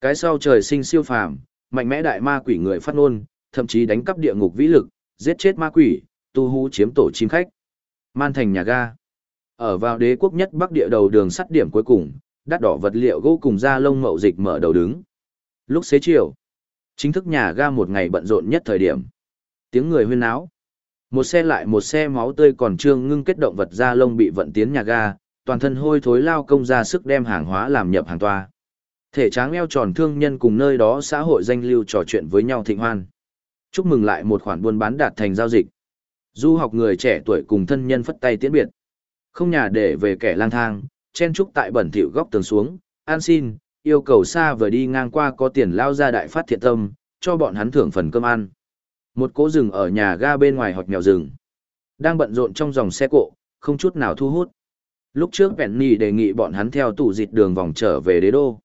Cái sau trời sinh siêu phàm, mạnh mẽ đại ma quỷ người phát ngôn, thậm chí đánh cắp địa ngục vĩ lực, giết chết ma quỷ, tu hú chiếm tổ chim khách. Man thành nhà ga. Ở vào đế quốc nhất bắc địa đầu đường sắt điểm cuối cùng, đắt đỏ vật liệu gỗ cùng da lông mậu dịch mở đầu đứng. Lúc xế chiều, chính thức nhà ga một ngày bận rộn nhất thời điểm. Tiếng người huyên náo. Một xe lại một xe máu tươi còn trương ngưng kết động vật da lông bị vận tiến nhà ga, toàn thân hôi thối lao công ra sức đem hàng hóa làm nhập hàng toa. Thể tráng eo tròn thương nhân cùng nơi đó xã hội danh lưu trò chuyện với nhau thịnh hoan. Chúc mừng lại một khoản buôn bán đạt thành giao dịch. Du học người trẻ tuổi cùng thân nhân phất tay tiễn biệt. Không nhà để về kẻ lang thang, chen trúc tại bẩn thỉu góc tường xuống, an xin, yêu cầu xa vừa đi ngang qua có tiền lao ra đại phát thiện tâm, cho bọn hắn thưởng phần cơm ăn. Một cố rừng ở nhà ga bên ngoài hoặc mèo rừng. Đang bận rộn trong dòng xe cộ, không chút nào thu hút. Lúc trước Penny đề nghị bọn hắn theo tủ dịch đường vòng trở về đế đô.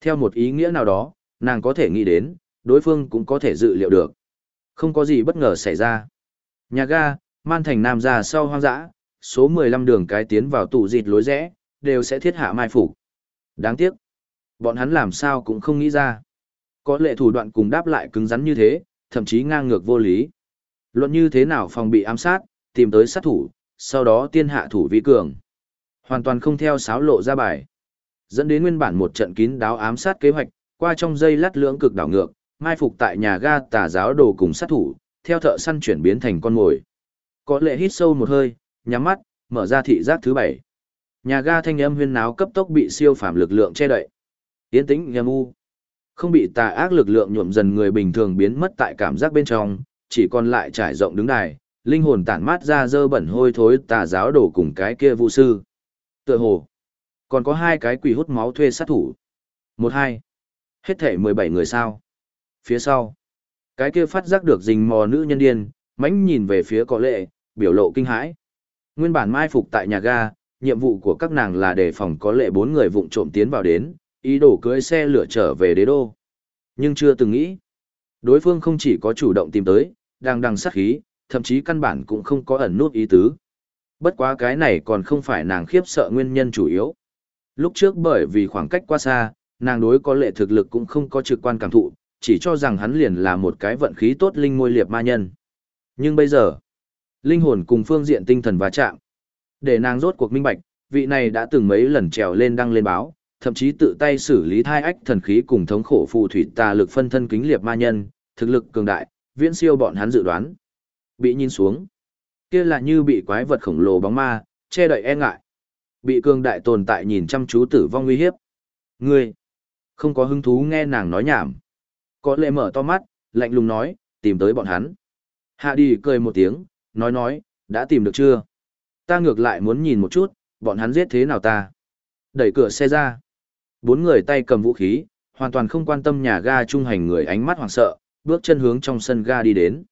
Theo một ý nghĩa nào đó, nàng có thể nghĩ đến, đối phương cũng có thể dự liệu được. Không có gì bất ngờ xảy ra. Nhà ga, man thành nam ra sau hoang dã, số 15 đường cái tiến vào tủ dịch lối rẽ, đều sẽ thiết hạ mai phục. Đáng tiếc. Bọn hắn làm sao cũng không nghĩ ra. Có lệ thủ đoạn cùng đáp lại cứng rắn như thế, thậm chí ngang ngược vô lý. Luận như thế nào phòng bị ám sát, tìm tới sát thủ, sau đó tiên hạ thủ vi cường. Hoàn toàn không theo sáo lộ ra bài. Dẫn đến nguyên bản một trận kín đáo ám sát kế hoạch, qua trong dây lát lưỡng cực đảo ngược, mai phục tại nhà ga tà giáo đồ cùng sát thủ, theo thợ săn chuyển biến thành con mồi. Có lệ hít sâu một hơi, nhắm mắt, mở ra thị giác thứ bảy. Nhà ga thanh âm huyên náo cấp tốc bị siêu phàm lực lượng che đậy. Yên tĩnh nghiêm u. Không bị tà ác lực lượng nhuộm dần người bình thường biến mất tại cảm giác bên trong, chỉ còn lại trải rộng đứng đài, linh hồn tản mát ra dơ bẩn hôi thối tà giáo đổ cùng cái kia vũ sư. Tựa hồ, còn có hai cái quỷ hút máu thuê sát thủ. Một hai, hết thể mười bảy người sao. Phía sau, cái kia phát giác được rình mò nữ nhân điên, mãnh nhìn về phía có lệ, biểu lộ kinh hãi. Nguyên bản mai phục tại nhà ga, nhiệm vụ của các nàng là đề phòng có lệ bốn người vụng trộm tiến vào đến, ý đồ cưới xe lửa trở về đế đô. Nhưng chưa từng nghĩ. Đối phương không chỉ có chủ động tìm tới, đang đằng sát khí, thậm chí căn bản cũng không có ẩn nút ý tứ. Bất quá cái này còn không phải nàng khiếp sợ nguyên nhân chủ yếu. Lúc trước bởi vì khoảng cách quá xa, nàng đối có lệ thực lực cũng không có trực quan cảm thụ, chỉ cho rằng hắn liền là một cái vận khí tốt linh môi liệp ma nhân. Nhưng bây giờ, linh hồn cùng phương diện tinh thần va chạm. Để nàng rốt cuộc minh bạch, vị này đã từng mấy lần trèo lên đăng lên báo, thậm chí tự tay xử lý thai ách thần khí cùng thống khổ phù thủy tà lực phân thân kính liệt ma nhân, thực lực cường đại, viễn siêu bọn hắn dự đoán. Bị nhìn xuống, kia là như bị quái vật khổng lồ bóng ma, che đậy e ngại. Bị cường đại tồn tại nhìn chăm chú tử vong nguy hiếp. Ngươi, không có hứng thú nghe nàng nói nhảm. Có lệ mở to mắt, lạnh lùng nói, tìm tới bọn hắn. Hạ đi cười một tiếng, nói nói, đã tìm được chưa? Ta ngược lại muốn nhìn một chút, bọn hắn giết thế nào ta? Đẩy cửa xe ra. Bốn người tay cầm vũ khí, hoàn toàn không quan tâm nhà ga trung hành người ánh mắt hoảng sợ, bước chân hướng trong sân ga đi đến.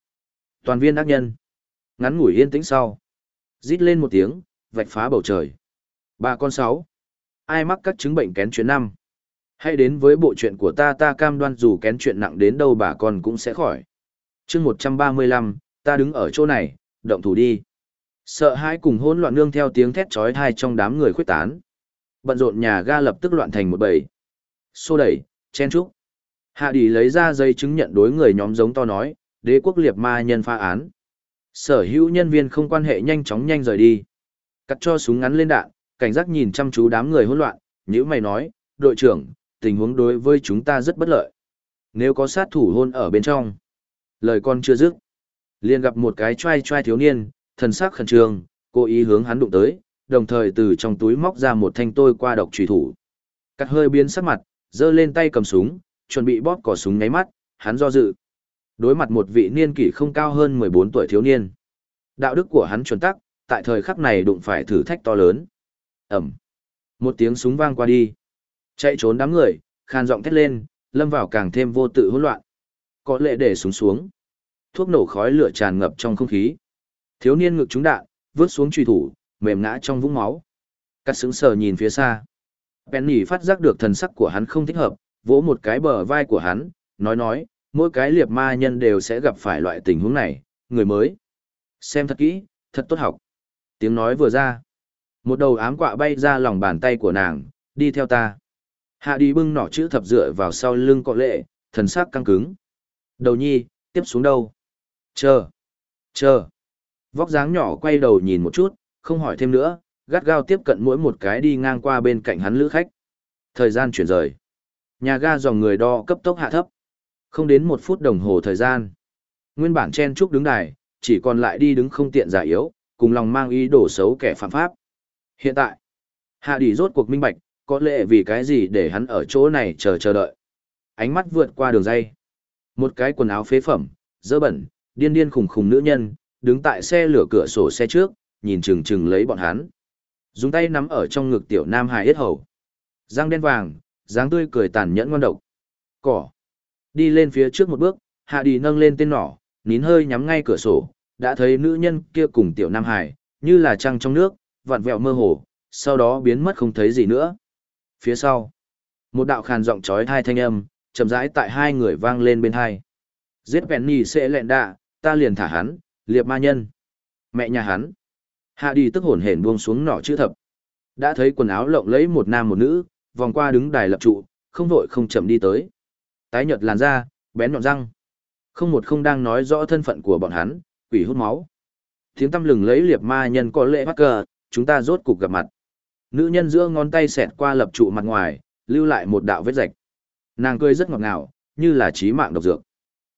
Toàn viên ác nhân. Ngắn ngủi yên tĩnh sau. Rít lên một tiếng, vạch phá bầu trời. Ba con sáu. Ai mắc các chứng bệnh kén chuyện năm. Hãy đến với bộ chuyện của ta ta cam đoan dù kén chuyện nặng đến đâu bà con cũng sẽ khỏi. chương 135, ta đứng ở chỗ này, động thủ đi. Sợ hãi cùng hỗn loạn nương theo tiếng thét chói tai trong đám người khuyết tán. Bận rộn nhà ga lập tức loạn thành một bầy. Xô đẩy, chen trúc. Hạ đi lấy ra dây chứng nhận đối người nhóm giống to nói, đế quốc liệt ma nhân pha án. Sở hữu nhân viên không quan hệ nhanh chóng nhanh rời đi. Cắt cho súng ngắn lên đạn, cảnh giác nhìn chăm chú đám người hỗn loạn, như mày nói, đội trưởng, tình huống đối với chúng ta rất bất lợi. Nếu có sát thủ hôn ở bên trong. Lời con chưa dứt. liền gặp một cái trai trai thiếu niên, thần sắc khẩn trương, cố ý hướng hắn đụng tới, đồng thời từ trong túi móc ra một thanh tôi qua độc trùy thủ. Cắt hơi biến sắc mặt, giơ lên tay cầm súng, chuẩn bị bóp cò súng nháy mắt, hắn do dự. Đối mặt một vị niên kỷ không cao hơn 14 tuổi thiếu niên. Đạo đức của hắn chuẩn tắc, tại thời khắc này đụng phải thử thách to lớn. Ẩm. Một tiếng súng vang qua đi. Chạy trốn đám người, khan giọng thét lên, lâm vào càng thêm vô tự hỗn loạn. Có lệ để súng xuống. Thuốc nổ khói lửa tràn ngập trong không khí. Thiếu niên ngực trúng đạn, vớt xuống truy thủ, mềm ngã trong vũng máu. Cắt sững sờ nhìn phía xa. Penny phát giác được thần sắc của hắn không thích hợp, vỗ một cái bờ vai của hắn, nói nói, mỗi cái liệp ma nhân đều sẽ gặp phải loại tình huống này, người mới. Xem thật kỹ, thật tốt học. Tiếng nói vừa ra. Một đầu ám quạ bay ra lòng bàn tay của nàng, đi theo ta. Hạ đi bưng nỏ chữ thập dựa vào sau lưng cọ lệ, thần sắc căng cứng. Đầu nhi, tiếp xuống đâu? Chờ. Chờ. Vóc dáng nhỏ quay đầu nhìn một chút, không hỏi thêm nữa, gắt gao tiếp cận mỗi một cái đi ngang qua bên cạnh hắn lữ khách. Thời gian chuyển rời. Nhà ga dòng người đo cấp tốc hạ thấp. Không đến một phút đồng hồ thời gian. Nguyên bản chen trúc đứng đài, chỉ còn lại đi đứng không tiện giả yếu, cùng lòng mang ý đổ xấu kẻ phạm pháp. Hiện tại, hạ đi rốt cuộc minh bạch, có lẽ vì cái gì để hắn ở chỗ này chờ chờ đợi. Ánh mắt vượt qua đường dây. Một cái quần áo phế phẩm, dơ bẩn, điên điên khùng khùng nữ nhân, đứng tại xe lửa cửa sổ xe trước, nhìn chừng chừng lấy bọn hắn. Dùng tay nắm ở trong ngực tiểu nam hài hết hầu. Răng đen vàng, dáng tươi cười tàn nhẫn ngon độc. Cỏ. Đi lên phía trước một bước, hạ đi nâng lên tên nỏ, nín hơi nhắm ngay cửa sổ, đã thấy nữ nhân kia cùng tiểu nam hải, như là trăng trong nước, vặn vẹo mơ hồ, sau đó biến mất không thấy gì nữa. Phía sau, một đạo khàn giọng chói thai thanh âm, chậm rãi tại hai người vang lên bên hai. Giết Penny sẽ lẹn đạ, ta liền thả hắn, liệp ma nhân. Mẹ nhà hắn. Hạ đi tức hồn hển buông xuống nỏ chữ thập. Đã thấy quần áo lộng lẫy một nam một nữ, vòng qua đứng đài lập trụ, không vội không chậm đi tới. Tái nhợt làn da, bén nhọn răng. Không một không đang nói rõ thân phận của bọn hắn, quỷ hút máu. Tiếng tâm lừng lấy liệp ma nhân có lệ bắc cờ, chúng ta rốt cục gặp mặt. Nữ nhân giữa ngón tay xẹt qua lập trụ mặt ngoài, lưu lại một đạo vết rạch. Nàng cười rất ngọt ngào, như là trí mạng độc dược.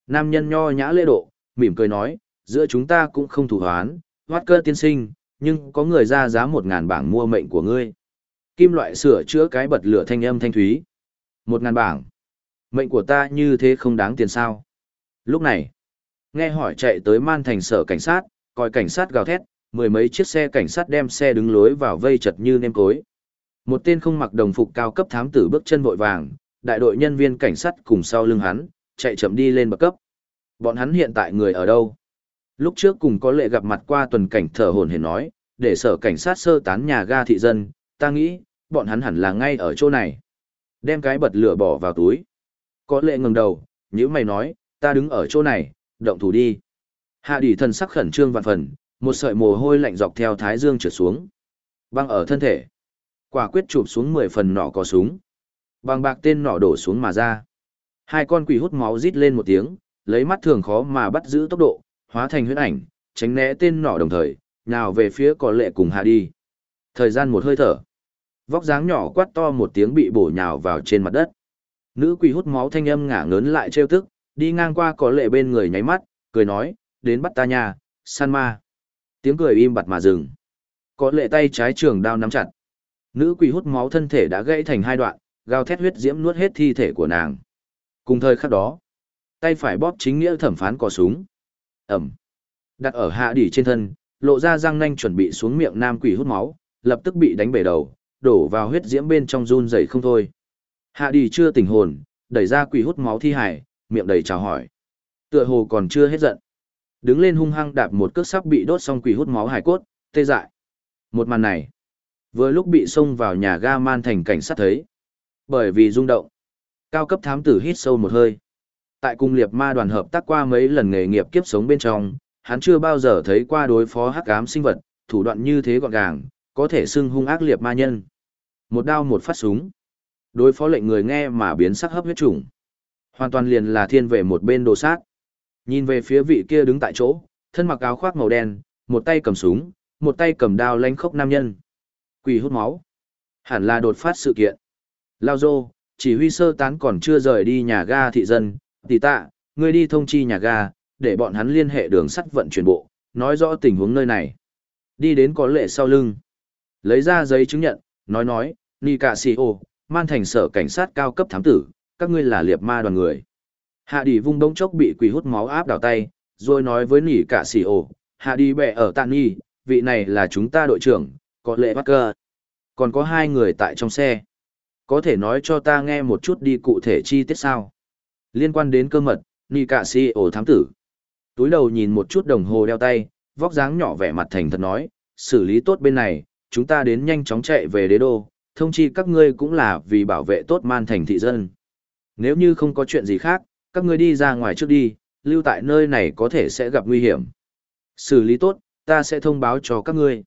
Nam nhân nho nhã lễ độ, mỉm cười nói, giữa chúng ta cũng không thủ hoán, hoát cơ tiên sinh, nhưng có người ra giá một ngàn bảng mua mệnh của ngươi. Kim loại sửa chữa cái bật lửa thanh âm thanh thúy. Một ngàn bảng. Mệnh của ta như thế không đáng tiền sao. Lúc này, nghe hỏi chạy tới man thành sở cảnh sát, coi cảnh sát gào thét, mười mấy chiếc xe cảnh sát đem xe đứng lối vào vây chật như nêm cối. Một tên không mặc đồng phục cao cấp thám tử bước chân vội vàng, đại đội nhân viên cảnh sát cùng sau lưng hắn, chạy chậm đi lên bậc cấp. Bọn hắn hiện tại người ở đâu? Lúc trước cùng có lệ gặp mặt qua tuần cảnh thở hồn hển nói, để sở cảnh sát sơ tán nhà ga thị dân, ta nghĩ, bọn hắn hẳn là ngay ở chỗ này. Đem cái bật lửa bỏ vào túi. Có lệ ngừng đầu, như mày nói, ta đứng ở chỗ này, động thủ đi. Hạ đỉ thần sắc khẩn trương vạn phần, một sợi mồ hôi lạnh dọc theo thái dương trượt xuống. Băng ở thân thể. Quả quyết chụp xuống 10 phần nỏ có súng. Bằng bạc tên nỏ đổ xuống mà ra. Hai con quỷ hút máu rít lên một tiếng, lấy mắt thường khó mà bắt giữ tốc độ, hóa thành huyễn ảnh, tránh né tên nỏ đồng thời, nào về phía có lệ cùng hạ đi. Thời gian một hơi thở. Vóc dáng nhỏ quát to một tiếng bị bổ nhào vào trên mặt đất. Nữ quỷ hút máu thanh âm ngả ngớn lại trêu tức, đi ngang qua có lệ bên người nháy mắt, cười nói, đến bắt ta nhà, san ma. Tiếng cười im bặt mà dừng. Có lệ tay trái trường đao nắm chặt. Nữ quỷ hút máu thân thể đã gãy thành hai đoạn, gào thét huyết diễm nuốt hết thi thể của nàng. Cùng thời khắc đó, tay phải bóp chính nghĩa thẩm phán cò súng. Ẩm. Đặt ở hạ đỉ trên thân, lộ ra răng nanh chuẩn bị xuống miệng nam quỷ hút máu, lập tức bị đánh bể đầu, đổ vào huyết diễm bên trong run rẩy không thôi. Hạ đỉ chưa tỉnh hồn, đẩy ra quỷ hút máu thi hải, miệng đầy chào hỏi. Tựa hồ còn chưa hết giận. Đứng lên hung hăng đạp một cước sắp bị đốt xong quỷ hút máu hải cốt, tê dại. Một màn này, vừa lúc bị xông vào nhà ga man thành cảnh sát thấy. Bởi vì rung động, cao cấp thám tử hít sâu một hơi. Tại cung liệt ma đoàn hợp tác qua mấy lần nghề nghiệp kiếp sống bên trong, hắn chưa bao giờ thấy qua đối phó hắc ám sinh vật, thủ đoạn như thế gọn gàng, có thể xưng hung ác liệt ma nhân. Một đao một phát súng. Đối phó lệnh người nghe mà biến sắc hấp huyết chủng. Hoàn toàn liền là thiên về một bên đồ sát. Nhìn về phía vị kia đứng tại chỗ, thân mặc áo khoác màu đen, một tay cầm súng, một tay cầm đao lanh khốc nam nhân. Quỷ hút máu. Hẳn là đột phát sự kiện. Lao dô, chỉ huy sơ tán còn chưa rời đi nhà ga thị dân, tỷ tạ, ngươi đi thông chi nhà ga, để bọn hắn liên hệ đường sắt vận chuyển bộ, nói rõ tình huống nơi này. Đi đến có lệ sau lưng. Lấy ra giấy chứng nhận, nói nói, Nì Cà Sì Ô, man thành sở cảnh sát cao cấp thám tử, các ngươi là liệp ma đoàn người. Hạ đi vung đống chốc bị quỷ hút máu áp đảo tay, rồi nói với Nì cả Sì Ô, hạ đi bẻ ở tàn nghi, vị này là chúng ta đội trưởng, có lệ bắt cơ. Còn có hai người tại trong xe. Có thể nói cho ta nghe một chút đi cụ thể chi tiết sao? Liên quan đến cơ mật, Nì Cạ Si ổ thám tử. Túi đầu nhìn một chút đồng hồ đeo tay, vóc dáng nhỏ vẻ mặt thành thật nói, xử lý tốt bên này, chúng ta đến nhanh chóng chạy về đế đô, thông chi các ngươi cũng là vì bảo vệ tốt man thành thị dân. Nếu như không có chuyện gì khác, các ngươi đi ra ngoài trước đi, lưu tại nơi này có thể sẽ gặp nguy hiểm. Xử lý tốt, ta sẽ thông báo cho các ngươi.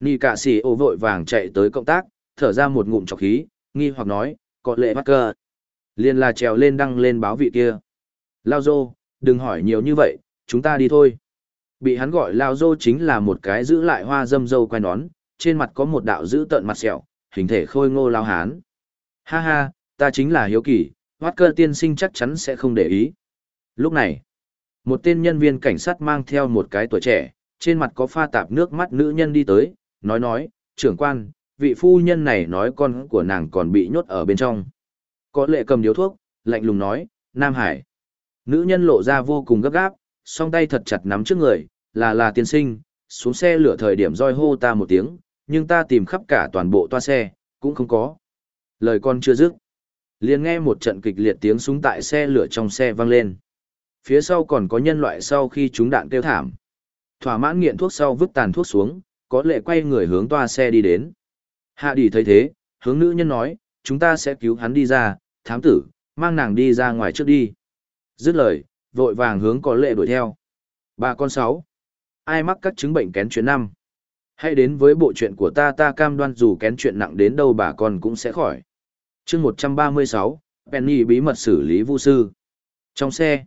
Nì Cạ Si ổ vội vàng chạy tới cộng tác, thở ra một ngụm trọc khí, nghi hoặc nói, có lệ bắc cơ. Liên là trèo lên đăng lên báo vị kia. Lao dô, đừng hỏi nhiều như vậy, chúng ta đi thôi. Bị hắn gọi Lao dô chính là một cái giữ lại hoa dâm dâu quay nón, trên mặt có một đạo giữ tận mặt sẹo, hình thể khôi ngô lao hán. Ha ha, ta chính là hiếu kỳ, hoát cơ tiên sinh chắc chắn sẽ không để ý. Lúc này, một tên nhân viên cảnh sát mang theo một cái tuổi trẻ, trên mặt có pha tạp nước mắt nữ nhân đi tới, nói nói, trưởng quan, vị phu nhân này nói con của nàng còn bị nhốt ở bên trong. Có lệ cầm điếu thuốc, lạnh lùng nói, Nam Hải. Nữ nhân lộ ra vô cùng gấp gáp, song tay thật chặt nắm trước người, là là tiên sinh, xuống xe lửa thời điểm roi hô ta một tiếng, nhưng ta tìm khắp cả toàn bộ toa xe, cũng không có. Lời con chưa dứt. liền nghe một trận kịch liệt tiếng súng tại xe lửa trong xe vang lên. Phía sau còn có nhân loại sau khi chúng đạn kêu thảm. Thỏa mãn nghiện thuốc sau vứt tàn thuốc xuống, có lệ quay người hướng toa xe đi đến. Hạ đi thấy thế, hướng nữ nhân nói, chúng ta sẽ cứu hắn đi ra, thám tử, mang nàng đi ra ngoài trước đi. Dứt lời, vội vàng hướng có lệ đuổi theo. Bà con sáu. Ai mắc các chứng bệnh kén chuyện năm? Hãy đến với bộ chuyện của ta ta cam đoan dù kén chuyện nặng đến đâu bà con cũng sẽ khỏi. chương 136, Penny bí mật xử lý vu sư. Trong xe,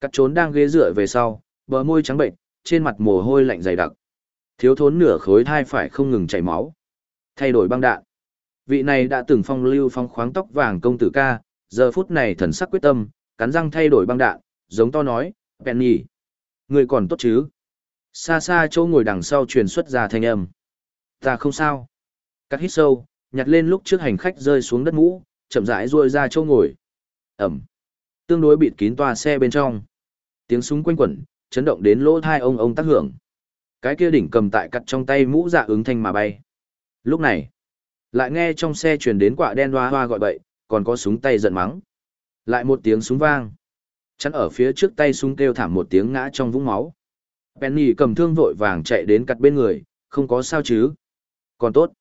cắt trốn đang ghế dựa về sau, bờ môi trắng bệnh, trên mặt mồ hôi lạnh dày đặc. Thiếu thốn nửa khối thai phải không ngừng chảy máu. Thay đổi băng đạn. Vị này đã từng phong lưu phong khoáng tóc vàng công tử ca, giờ phút này thần sắc quyết tâm, cắn răng thay đổi băng đạn, giống to nói, Penny. Người còn tốt chứ? Xa xa chỗ ngồi đằng sau truyền xuất ra thanh âm. Ta không sao. Cắt hít sâu, nhặt lên lúc trước hành khách rơi xuống đất mũ, chậm rãi ruôi ra chỗ ngồi. Ẩm. Tương đối bịt kín toa xe bên trong. Tiếng súng quanh quẩn, chấn động đến lỗ thai ông ông tác hưởng. Cái kia đỉnh cầm tại cắt trong tay mũ dạ ứng thanh mà bay. Lúc này, lại nghe trong xe truyền đến quả đen hoa hoa gọi bậy, còn có súng tay giận mắng. Lại một tiếng súng vang. Chắn ở phía trước tay súng kêu thảm một tiếng ngã trong vũng máu. Penny cầm thương vội vàng chạy đến cắt bên người, không có sao chứ. Còn tốt.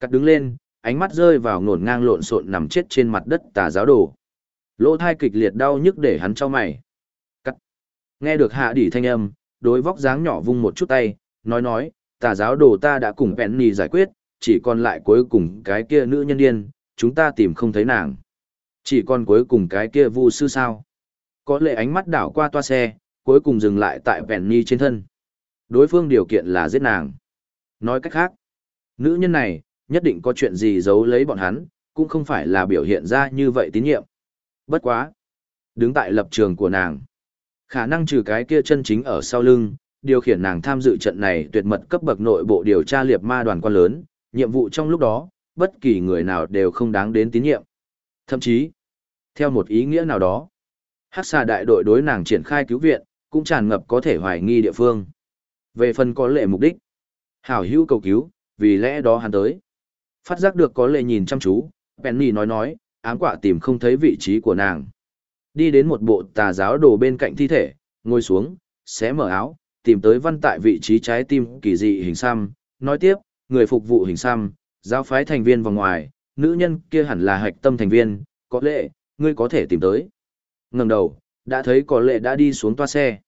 Cắt đứng lên, ánh mắt rơi vào ngổn ngang lộn xộn nằm chết trên mặt đất tà giáo đồ. Lỗ thai kịch liệt đau nhức để hắn cho mày. Cắt. Nghe được hạ đỉ thanh âm, đối vóc dáng nhỏ vung một chút tay, nói nói, tà giáo đồ ta đã cùng Penny giải quyết, chỉ còn lại cuối cùng cái kia nữ nhân điên, chúng ta tìm không thấy nàng. Chỉ còn cuối cùng cái kia vu sư sao. Có lệ ánh mắt đảo qua toa xe, cuối cùng dừng lại tại Penny trên thân. Đối phương điều kiện là giết nàng. Nói cách khác, nữ nhân này, nhất định có chuyện gì giấu lấy bọn hắn, cũng không phải là biểu hiện ra như vậy tín nhiệm. Bất quá. Đứng tại lập trường của nàng. Khả năng trừ cái kia chân chính ở sau lưng, điều khiển nàng tham dự trận này tuyệt mật cấp bậc nội bộ điều tra liệp ma đoàn quan lớn, nhiệm vụ trong lúc đó, bất kỳ người nào đều không đáng đến tín nhiệm. Thậm chí, theo một ý nghĩa nào đó, Hắc xà đại đội đối nàng triển khai cứu viện, cũng tràn ngập có thể hoài nghi địa phương. Về phần có lệ mục đích, hảo hữu cầu cứu, vì lẽ đó hắn tới. Phát giác được có lệ nhìn chăm chú, Penny nói nói, ám quả tìm không thấy vị trí của nàng. Đi đến một bộ tà giáo đồ bên cạnh thi thể, ngồi xuống, xé mở áo, tìm tới văn tại vị trí trái tim kỳ dị hình xăm, nói tiếp, người phục vụ hình xăm, giáo phái thành viên vào ngoài, nữ nhân kia hẳn là hạch tâm thành viên, có lệ, ngươi có thể tìm tới. Ngẩng đầu, đã thấy có lệ đã đi xuống toa xe.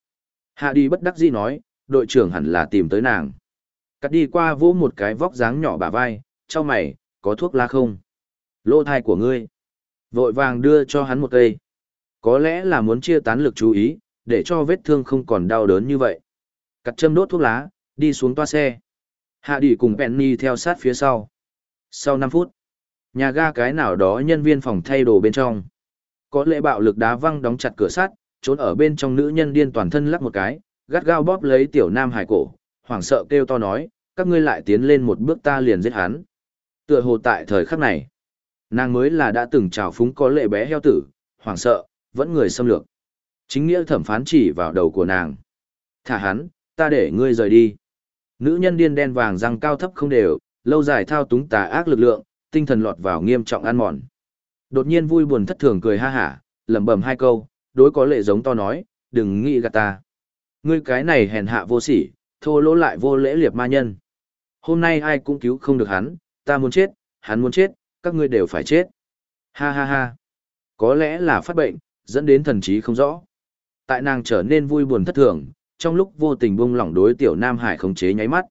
Hạ đi bất đắc dĩ nói, đội trưởng hẳn là tìm tới nàng. Cắt đi qua vỗ một cái vóc dáng nhỏ bả vai, cho mày, có thuốc lá không? Lô thai của ngươi. Vội vàng đưa cho hắn một cây. Có lẽ là muốn chia tán lực chú ý, để cho vết thương không còn đau đớn như vậy. Cắt châm đốt thuốc lá, đi xuống toa xe. Hạ đi cùng Penny theo sát phía sau. Sau 5 phút, nhà ga cái nào đó nhân viên phòng thay đồ bên trong. Có lệ bạo lực đá văng đóng chặt cửa sắt, trốn ở bên trong nữ nhân điên toàn thân lắc một cái, gắt gao bóp lấy tiểu nam hải cổ, hoảng sợ kêu to nói, các ngươi lại tiến lên một bước ta liền giết hắn. Tựa hồ tại thời khắc này, nàng mới là đã từng trào phúng có lệ bé heo tử, hoảng sợ, vẫn người xâm lược. Chính nghĩa thẩm phán chỉ vào đầu của nàng. Thả hắn, ta để ngươi rời đi. Nữ nhân điên đen vàng răng cao thấp không đều, lâu dài thao túng tà ác lực lượng, tinh thần lọt vào nghiêm trọng ăn mòn. Đột nhiên vui buồn thất thường cười ha hả, lẩm bẩm hai câu, đối có lệ giống to nói, đừng nghĩ gạt ta. Ngươi cái này hèn hạ vô sỉ, thô lỗ lại vô lễ liệt ma nhân. Hôm nay ai cũng cứu không được hắn, ta muốn chết, hắn muốn chết, các ngươi đều phải chết. Ha ha ha. Có lẽ là phát bệnh, dẫn đến thần trí không rõ. Tại nàng trở nên vui buồn thất thường, trong lúc vô tình bung lỏng đối tiểu Nam Hải khống chế nháy mắt.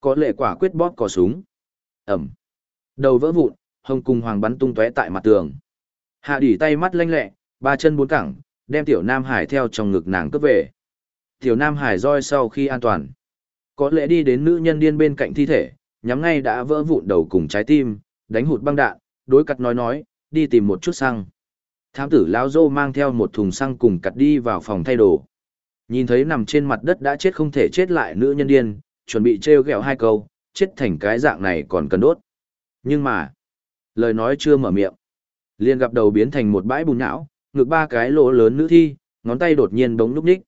Có lệ quả quyết bóp cò súng. Ẩm. Đầu vỡ vụn, hồng cùng hoàng bắn tung tóe tại mặt tường. Hạ đỉ tay mắt lanh lẹ, ba chân bốn cẳng, đem tiểu Nam Hải theo trong ngực nàng cướp về. Tiểu Nam Hải roi sau khi an toàn. Có lẽ đi đến nữ nhân điên bên cạnh thi thể, nhắm ngay đã vỡ vụn đầu cùng trái tim, đánh hụt băng đạn, đối cặt nói nói, đi tìm một chút xăng. Thám tử lão dô mang theo một thùng xăng cùng cặt đi vào phòng thay đồ. Nhìn thấy nằm trên mặt đất đã chết không thể chết lại nữ nhân điên, chuẩn bị treo gẹo hai câu, chết thành cái dạng này còn cần đốt. Nhưng mà, lời nói chưa mở miệng. liền gặp đầu biến thành một bãi bùn nhão, ngực ba cái lỗ lớn nữ thi, ngón tay đột nhiên bỗng núp ních.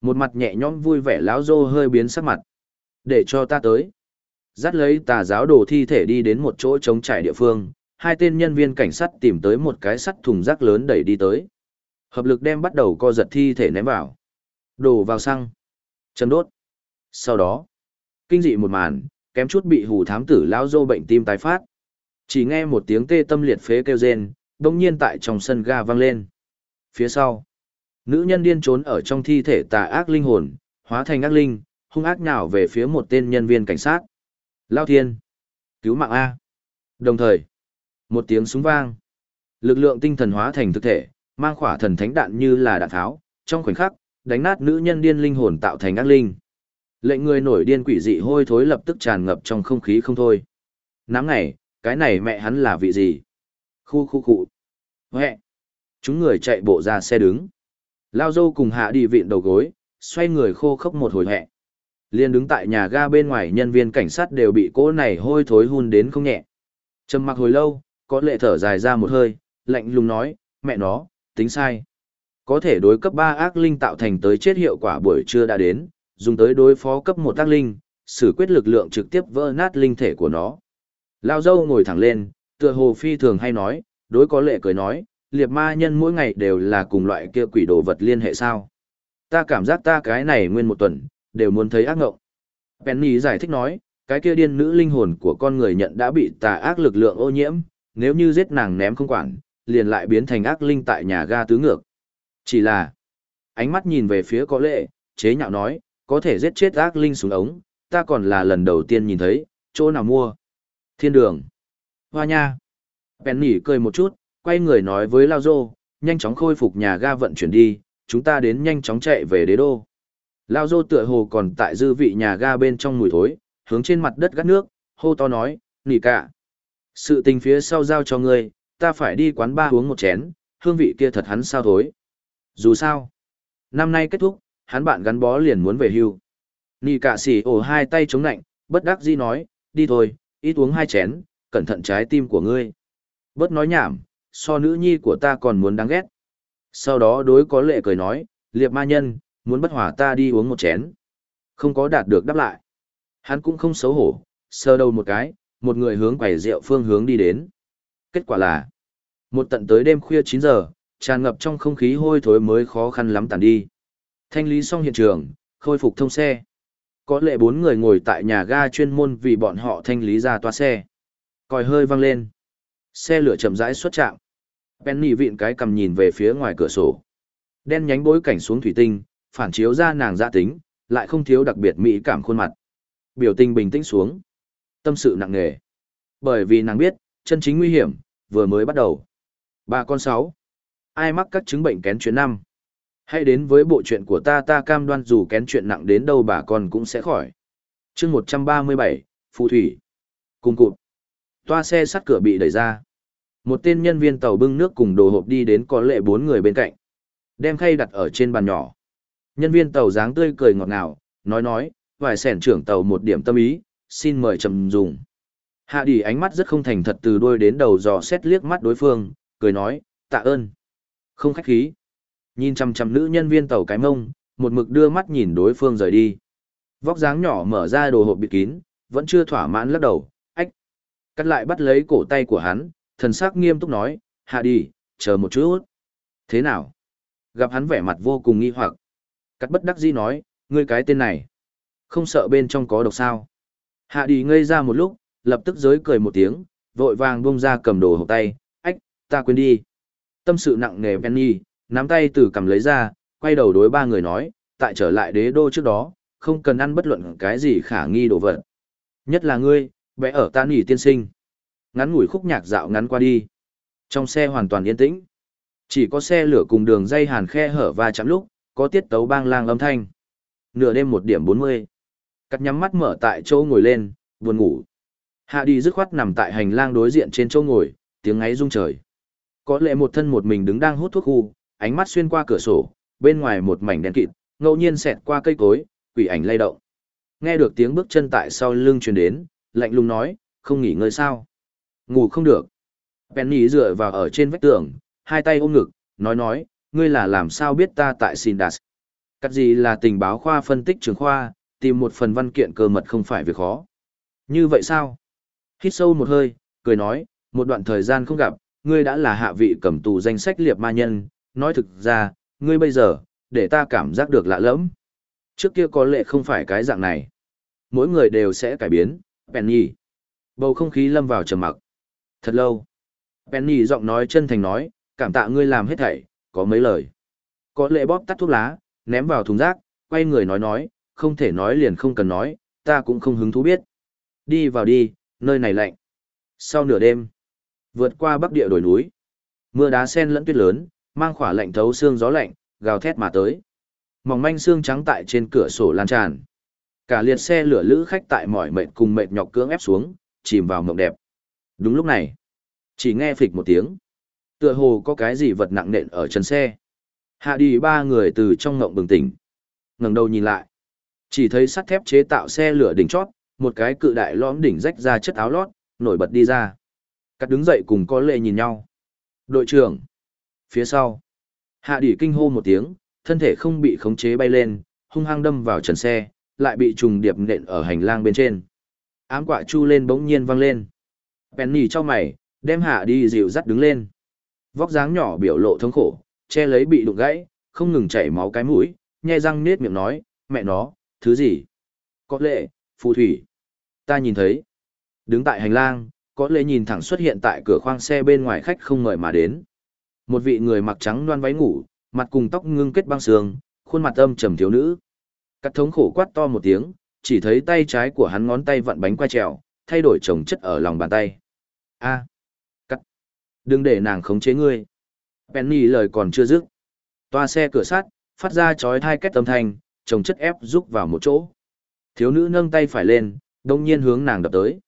Một mặt nhẹ nhõm vui vẻ láo dô hơi biến sắc mặt. Để cho ta tới. Dắt lấy tà giáo đồ thi thể đi đến một chỗ trống trải địa phương, hai tên nhân viên cảnh sát tìm tới một cái sắt thùng rác lớn đẩy đi tới. Hợp lực đem bắt đầu co giật thi thể ném vào. Đổ vào xăng. Châm đốt. Sau đó, kinh dị một màn, kém chút bị hù thám tử lão dô bệnh tim tái phát. Chỉ nghe một tiếng tê tâm liệt phế kêu rên, đông nhiên tại trong sân ga vang lên. Phía sau, nữ nhân điên trốn ở trong thi thể tà ác linh hồn, hóa thành ác linh, hung ác nhào về phía một tên nhân viên cảnh sát. Lao thiên! Cứu mạng A! Đồng thời, một tiếng súng vang. Lực lượng tinh thần hóa thành thực thể, mang khỏa thần thánh đạn như là đạn tháo, trong khoảnh khắc, đánh nát nữ nhân điên linh hồn tạo thành ác linh. Lệnh người nổi điên quỷ dị hôi thối lập tức tràn ngập trong không khí không thôi. Nắm ngày, cái này mẹ hắn là vị gì? Khu khu khu. Huệ. Chúng người chạy bộ ra xe đứng. Lao dâu cùng hạ đi vịn đầu gối, xoay người khô khốc một hồi hẹ. Liên đứng tại nhà ga bên ngoài nhân viên cảnh sát đều bị cỗ này hôi thối hun đến không nhẹ. Trầm mặc hồi lâu, có lệ thở dài ra một hơi, lạnh lùng nói, mẹ nó, tính sai. Có thể đối cấp 3 ác linh tạo thành tới chết hiệu quả buổi trưa đã đến, dùng tới đối phó cấp 1 ác linh, xử quyết lực lượng trực tiếp vỡ nát linh thể của nó. Lao dâu ngồi thẳng lên, tựa hồ phi thường hay nói, đối có lệ cười nói, liệt ma nhân mỗi ngày đều là cùng loại kia quỷ đồ vật liên hệ sao. Ta cảm giác ta cái này nguyên một tuần, đều muốn thấy ác ngộng. Penny giải thích nói, cái kia điên nữ linh hồn của con người nhận đã bị tà ác lực lượng ô nhiễm, nếu như giết nàng ném không quản, liền lại biến thành ác linh tại nhà ga tứ ngược. Chỉ là, ánh mắt nhìn về phía có lệ, chế nhạo nói, có thể giết chết ác linh xuống ống, ta còn là lần đầu tiên nhìn thấy, chỗ nào mua. Thiên đường. Hoa nha. Penny cười một chút, quay người nói với Lao Dô, nhanh chóng khôi phục nhà ga vận chuyển đi, chúng ta đến nhanh chóng chạy về đế đô. Lao Dô tựa hồ còn tại dư vị nhà ga bên trong mùi thối, hướng trên mặt đất gắt nước, hô to nói, nỉ cả. Sự tình phía sau giao cho ngươi, ta phải đi quán ba uống một chén, hương vị kia thật hắn sao thối. Dù sao, năm nay kết thúc, hắn bạn gắn bó liền muốn về hưu. Nỉ cả xỉ ổ hai tay chống nạnh, bất đắc dĩ nói, đi thôi, ít uống hai chén, cẩn thận trái tim của ngươi. Bớt nói nhảm, so nữ nhi của ta còn muốn đáng ghét. Sau đó đối có lệ cười nói, liệp ma nhân, muốn bất hỏa ta đi uống một chén. Không có đạt được đáp lại. Hắn cũng không xấu hổ, sơ đầu một cái, một người hướng quầy rượu phương hướng đi đến. Kết quả là, một tận tới đêm khuya 9 giờ, tràn ngập trong không khí hôi thối mới khó khăn lắm tàn đi. Thanh lý xong hiện trường, khôi phục thông xe. Có lệ bốn người ngồi tại nhà ga chuyên môn vì bọn họ thanh lý ra toa xe. Còi hơi vang lên. Xe lửa chậm rãi xuất trạm. Penny vịn cái cầm nhìn về phía ngoài cửa sổ. Đen nhánh bối cảnh xuống thủy tinh, phản chiếu ra nàng dạ tính, lại không thiếu đặc biệt mỹ cảm khuôn mặt. Biểu tình bình tĩnh xuống. Tâm sự nặng nề. Bởi vì nàng biết, chân chính nguy hiểm, vừa mới bắt đầu. Ba con sáu. Ai mắc các chứng bệnh kén chuyện năm? Hãy đến với bộ chuyện của ta ta cam đoan dù kén chuyện nặng đến đâu bà con cũng sẽ khỏi. chương 137, Phù Thủy. Cùng cụt. Toa xe sắt cửa bị đẩy ra. Một tên nhân viên tàu bưng nước cùng đồ hộp đi đến có lệ bốn người bên cạnh. Đem khay đặt ở trên bàn nhỏ. Nhân viên tàu dáng tươi cười ngọt ngào, nói nói, vài sẻn trưởng tàu một điểm tâm ý, xin mời trầm dùng. Hạ đi ánh mắt rất không thành thật từ đuôi đến đầu dò xét liếc mắt đối phương, cười nói, tạ ơn. Không khách khí. Nhìn chăm chăm nữ nhân viên tàu cái mông, một mực đưa mắt nhìn đối phương rời đi. Vóc dáng nhỏ mở ra đồ hộp bịt kín, vẫn chưa thỏa mãn lắc đầu, ách. Cắt lại bắt lấy cổ tay của hắn, thần sắc nghiêm túc nói, hạ đi, chờ một chút. Thế nào? Gặp hắn vẻ mặt vô cùng nghi hoặc. Cắt bất đắc dĩ nói, ngươi cái tên này. Không sợ bên trong có độc sao. Hạ đi ngây ra một lúc, lập tức giới cười một tiếng, vội vàng bông ra cầm đồ hộp tay, ách, ta quên đi. Tâm sự nặng nề Penny, nắm tay từ cầm lấy ra, quay đầu đối ba người nói, tại trở lại đế đô trước đó, không cần ăn bất luận cái gì khả nghi đồ vật. Nhất là ngươi, vẽ ở ta nghỉ tiên sinh. Ngắn ngủi khúc nhạc dạo ngắn qua đi. Trong xe hoàn toàn yên tĩnh. Chỉ có xe lửa cùng đường dây hàn khe hở và chạm lúc, có tiết tấu bang lang âm thanh. Nửa đêm một điểm bốn mươi, Cắt nhắm mắt mở tại chỗ ngồi lên, buồn ngủ. Hạ đi dứt khoát nằm tại hành lang đối diện trên chỗ ngồi, tiếng ngáy rung trời. Có lẽ một thân một mình đứng đang hút thuốc khu, ánh mắt xuyên qua cửa sổ, bên ngoài một mảnh đen kịt, ngẫu nhiên xẹt qua cây cối, quỷ ảnh lay động. Nghe được tiếng bước chân tại sau lưng truyền đến, lạnh lùng nói, không nghỉ ngơi sao? Ngủ không được. Penny dựa vào ở trên vách tường, hai tay ôm ngực, nói nói, ngươi là làm sao biết ta tại Sindas. Cắt gì là tình báo khoa phân tích trường khoa, tìm một phần văn kiện cơ mật không phải việc khó. Như vậy sao? Hít sâu một hơi, cười nói, một đoạn thời gian không gặp, ngươi đã là hạ vị cầm tù danh sách liệp ma nhân, nói thực ra, ngươi bây giờ, để ta cảm giác được lạ lẫm. Trước kia có lẽ không phải cái dạng này. Mỗi người đều sẽ cải biến, Penny. Bầu không khí lâm vào trầm mặc. Thật lâu. Penny giọng nói chân thành nói, cảm tạ ngươi làm hết thảy, có mấy lời. Có lệ bóp tắt thuốc lá, ném vào thùng rác, quay người nói nói, không thể nói liền không cần nói, ta cũng không hứng thú biết. Đi vào đi, nơi này lạnh. Sau nửa đêm, vượt qua bắc địa đồi núi, mưa đá sen lẫn tuyết lớn, mang khỏa lạnh thấu xương gió lạnh, gào thét mà tới. Mỏng manh xương trắng tại trên cửa sổ lan tràn. Cả liệt xe lửa lữ khách tại mỏi mệt cùng mệt nhọc cưỡng ép xuống, chìm vào mộng đẹp. Đúng lúc này, chỉ nghe phịch một tiếng. Tựa hồ có cái gì vật nặng nện ở chân xe. Hạ đi ba người từ trong ngộng bừng tỉnh. ngẩng đầu nhìn lại. Chỉ thấy sắt thép chế tạo xe lửa đỉnh chót, một cái cự đại lõm đỉnh rách ra chất áo lót, nổi bật đi ra. Cắt đứng dậy cùng có lệ nhìn nhau. Đội trưởng. Phía sau. Hạ đỉ kinh hô một tiếng, thân thể không bị khống chế bay lên, hung hăng đâm vào trần xe, lại bị trùng điệp nện ở hành lang bên trên. Ám quạ chu lên bỗng nhiên vang lên. Penny cho mày, đem hạ đi dịu dắt đứng lên. Vóc dáng nhỏ biểu lộ thống khổ, che lấy bị đụng gãy, không ngừng chảy máu cái mũi, nhe răng nết miệng nói, mẹ nó, thứ gì? Có lệ, phù thủy. Ta nhìn thấy. Đứng tại hành lang, có lẽ nhìn thẳng xuất hiện tại cửa khoang xe bên ngoài khách không mời mà đến. Một vị người mặc trắng đoan váy ngủ, mặt cùng tóc ngưng kết băng sương, khuôn mặt âm trầm thiếu nữ. Cắt thống khổ quát to một tiếng, chỉ thấy tay trái của hắn ngón tay vặn bánh quay trèo, thay đổi chồng chất ở lòng bàn tay. A, cắt, đừng để nàng khống chế ngươi. Penny lời còn chưa dứt. Toa xe cửa sắt, phát ra chói thai kết âm thanh, chồng chất ép rúc vào một chỗ. Thiếu nữ nâng tay phải lên, đông nhiên hướng nàng đập tới.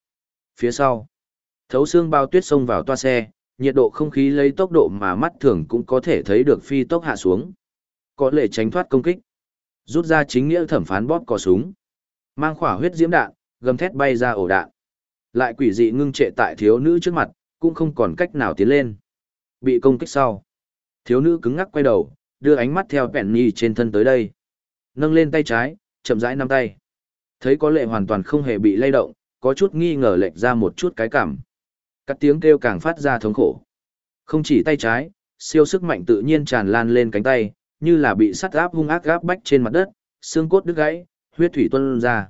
Phía sau, thấu xương bao tuyết xông vào toa xe, nhiệt độ không khí lấy tốc độ mà mắt thường cũng có thể thấy được phi tốc hạ xuống. Có lệ tránh thoát công kích. Rút ra chính nghĩa thẩm phán bóp cò súng. Mang khỏa huyết diễm đạn, gầm thét bay ra ổ đạn. Lại quỷ dị ngưng trệ tại thiếu nữ trước mặt, cũng không còn cách nào tiến lên. Bị công kích sau. Thiếu nữ cứng ngắc quay đầu, đưa ánh mắt theo Penny trên thân tới đây. Nâng lên tay trái, chậm rãi nắm tay. Thấy có lệ hoàn toàn không hề bị lay động, có chút nghi ngờ lệch ra một chút cái cảm. Các tiếng kêu càng phát ra thống khổ. Không chỉ tay trái, siêu sức mạnh tự nhiên tràn lan lên cánh tay, như là bị sắt áp hung ác gáp bách trên mặt đất, xương cốt đứt gãy, huyết thủy tuôn ra.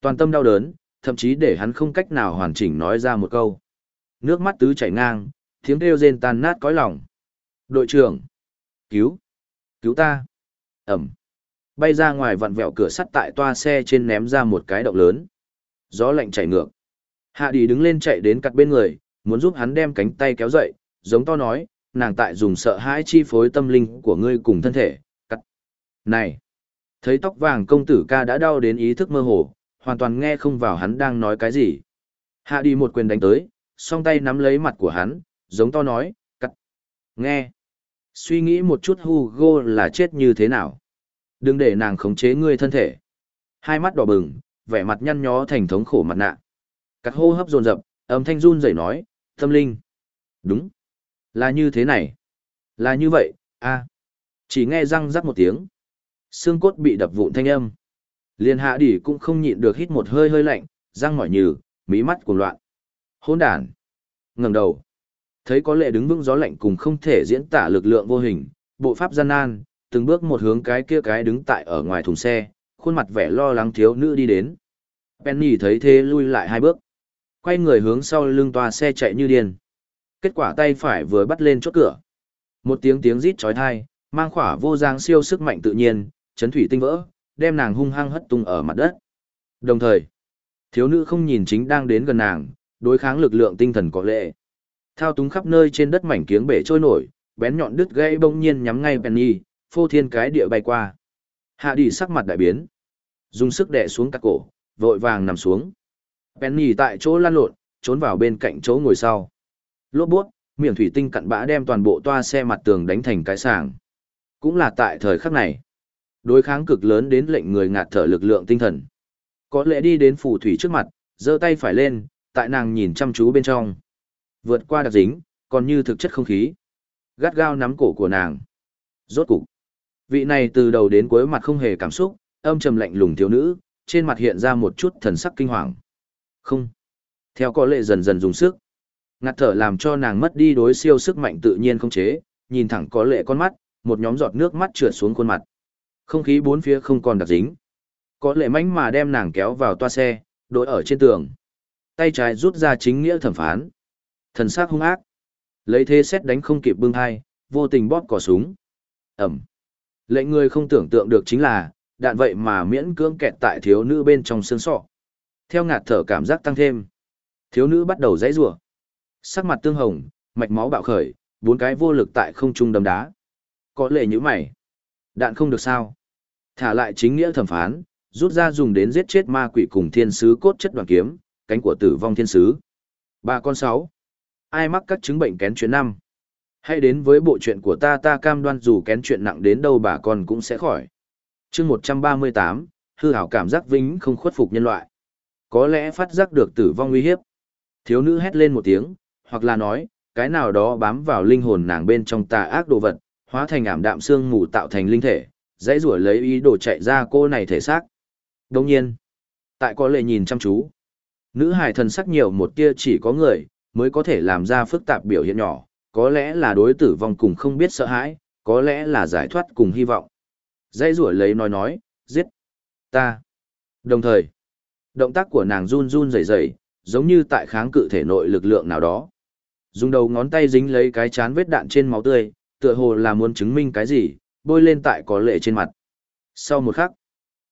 Toàn tâm đau đớn, thậm chí để hắn không cách nào hoàn chỉnh nói ra một câu. Nước mắt tứ chảy ngang, tiếng kêu rên tan nát cõi lòng. Đội trưởng! Cứu! Cứu ta! Ẩm! Bay ra ngoài vặn vẹo cửa sắt tại toa xe trên ném ra một cái động lớn. Gió lạnh chảy ngược. Hạ đi đứng lên chạy đến cặt bên người, muốn giúp hắn đem cánh tay kéo dậy, giống to nói, nàng tại dùng sợ hãi chi phối tâm linh của ngươi cùng thân thể. Cắt. Này! Thấy tóc vàng công tử ca đã đau đến ý thức mơ hồ, hoàn toàn nghe không vào hắn đang nói cái gì. Hạ đi một quyền đánh tới, song tay nắm lấy mặt của hắn, giống to nói, cắt. Nghe. Suy nghĩ một chút Hugo là chết như thế nào. Đừng để nàng khống chế ngươi thân thể. Hai mắt đỏ bừng, vẻ mặt nhăn nhó thành thống khổ mặt nạ. Cắt hô hấp dồn dập, âm thanh run rẩy nói, tâm linh. Đúng. Là như thế này. Là như vậy, a Chỉ nghe răng rắc một tiếng. Xương cốt bị đập vụn thanh âm. Liên hạ đỉ cũng không nhịn được hít một hơi hơi lạnh, răng mỏi nhừ, mí mắt cuồng loạn. Hỗn đàn. ngẩng đầu. Thấy có lệ đứng vững gió lạnh cùng không thể diễn tả lực lượng vô hình, bộ pháp gian nan, từng bước một hướng cái kia cái đứng tại ở ngoài thùng xe, khuôn mặt vẻ lo lắng thiếu nữ đi đến. Penny thấy thế lui lại hai bước. Quay người hướng sau lưng toa xe chạy như điên. Kết quả tay phải vừa bắt lên chốt cửa. Một tiếng tiếng rít chói tai, mang khỏa vô giang siêu sức mạnh tự nhiên, chấn thủy tinh vỡ, đem nàng hung hăng hất tung ở mặt đất. Đồng thời, thiếu nữ không nhìn chính đang đến gần nàng, đối kháng lực lượng tinh thần có lệ. Thao túng khắp nơi trên đất mảnh kiếng bể trôi nổi, bén nhọn đứt gãy bỗng nhiên nhắm ngay Penny, phô thiên cái địa bay qua. Hạ đi sắc mặt đại biến, dùng sức đè xuống các cổ, vội vàng nằm xuống. Penny tại chỗ lăn lộn, trốn vào bên cạnh chỗ ngồi sau. Lốp bút, miệng thủy tinh cặn bã đem toàn bộ toa xe mặt tường đánh thành cái sàng. Cũng là tại thời khắc này. Đối kháng cực lớn đến lệnh người ngạt thở lực lượng tinh thần. Có lẽ đi đến phù thủy trước mặt, giơ tay phải lên, tại nàng nhìn chăm chú bên trong. Vượt qua đặc dính, còn như thực chất không khí. Gắt gao nắm cổ của nàng. Rốt cục. Vị này từ đầu đến cuối mặt không hề cảm xúc, âm trầm lạnh lùng thiếu nữ, trên mặt hiện ra một chút thần sắc kinh hoàng. Không. Theo có lệ dần dần dùng sức. Ngạt thở làm cho nàng mất đi đối siêu sức mạnh tự nhiên không chế, nhìn thẳng có lệ con mắt, một nhóm giọt nước mắt trượt xuống khuôn mặt. Không khí bốn phía không còn đặc dính. Có lệ mánh mà đem nàng kéo vào toa xe, đội ở trên tường. Tay trái rút ra chính nghĩa thẩm phán. Thần sắc hung ác. Lấy thế xét đánh không kịp bưng hai, vô tình bóp cò súng. Ẩm. Lệnh người không tưởng tượng được chính là, đạn vậy mà miễn cưỡng kẹt tại thiếu nữ bên trong xương sọ. Theo ngạt thở cảm giác tăng thêm. Thiếu nữ bắt đầu dãy rủa Sắc mặt tương hồng, mạch máu bạo khởi, bốn cái vô lực tại không trung đấm đá. Có lệ như mày. Đạn không được sao. Thả lại chính nghĩa thẩm phán, rút ra dùng đến giết chết ma quỷ cùng thiên sứ cốt chất đoàn kiếm, cánh của tử vong thiên sứ. Ba con sáu. Ai mắc các chứng bệnh kén chuyện năm? Hãy đến với bộ chuyện của ta ta cam đoan dù kén chuyện nặng đến đâu bà con cũng sẽ khỏi. chương 138, hư hảo cảm giác vĩnh không khuất phục nhân loại. Có lẽ phát giác được tử vong uy hiếp. Thiếu nữ hét lên một tiếng, hoặc là nói, cái nào đó bám vào linh hồn nàng bên trong tà ác đồ vật, hóa thành ảm đạm xương mù tạo thành linh thể, dãy rủa lấy ý đồ chạy ra cô này thể xác. Đồng nhiên, tại có lệ nhìn chăm chú, nữ hài thần sắc nhiều một tia chỉ có người, mới có thể làm ra phức tạp biểu hiện nhỏ, có lẽ là đối tử vong cùng không biết sợ hãi, có lẽ là giải thoát cùng hy vọng. Dãy rủa lấy nói nói, giết ta. Đồng thời, động tác của nàng run run rẩy rẩy, giống như tại kháng cự thể nội lực lượng nào đó. Dùng đầu ngón tay dính lấy cái chán vết đạn trên máu tươi, tựa hồ là muốn chứng minh cái gì, bôi lên tại có lệ trên mặt. Sau một khắc,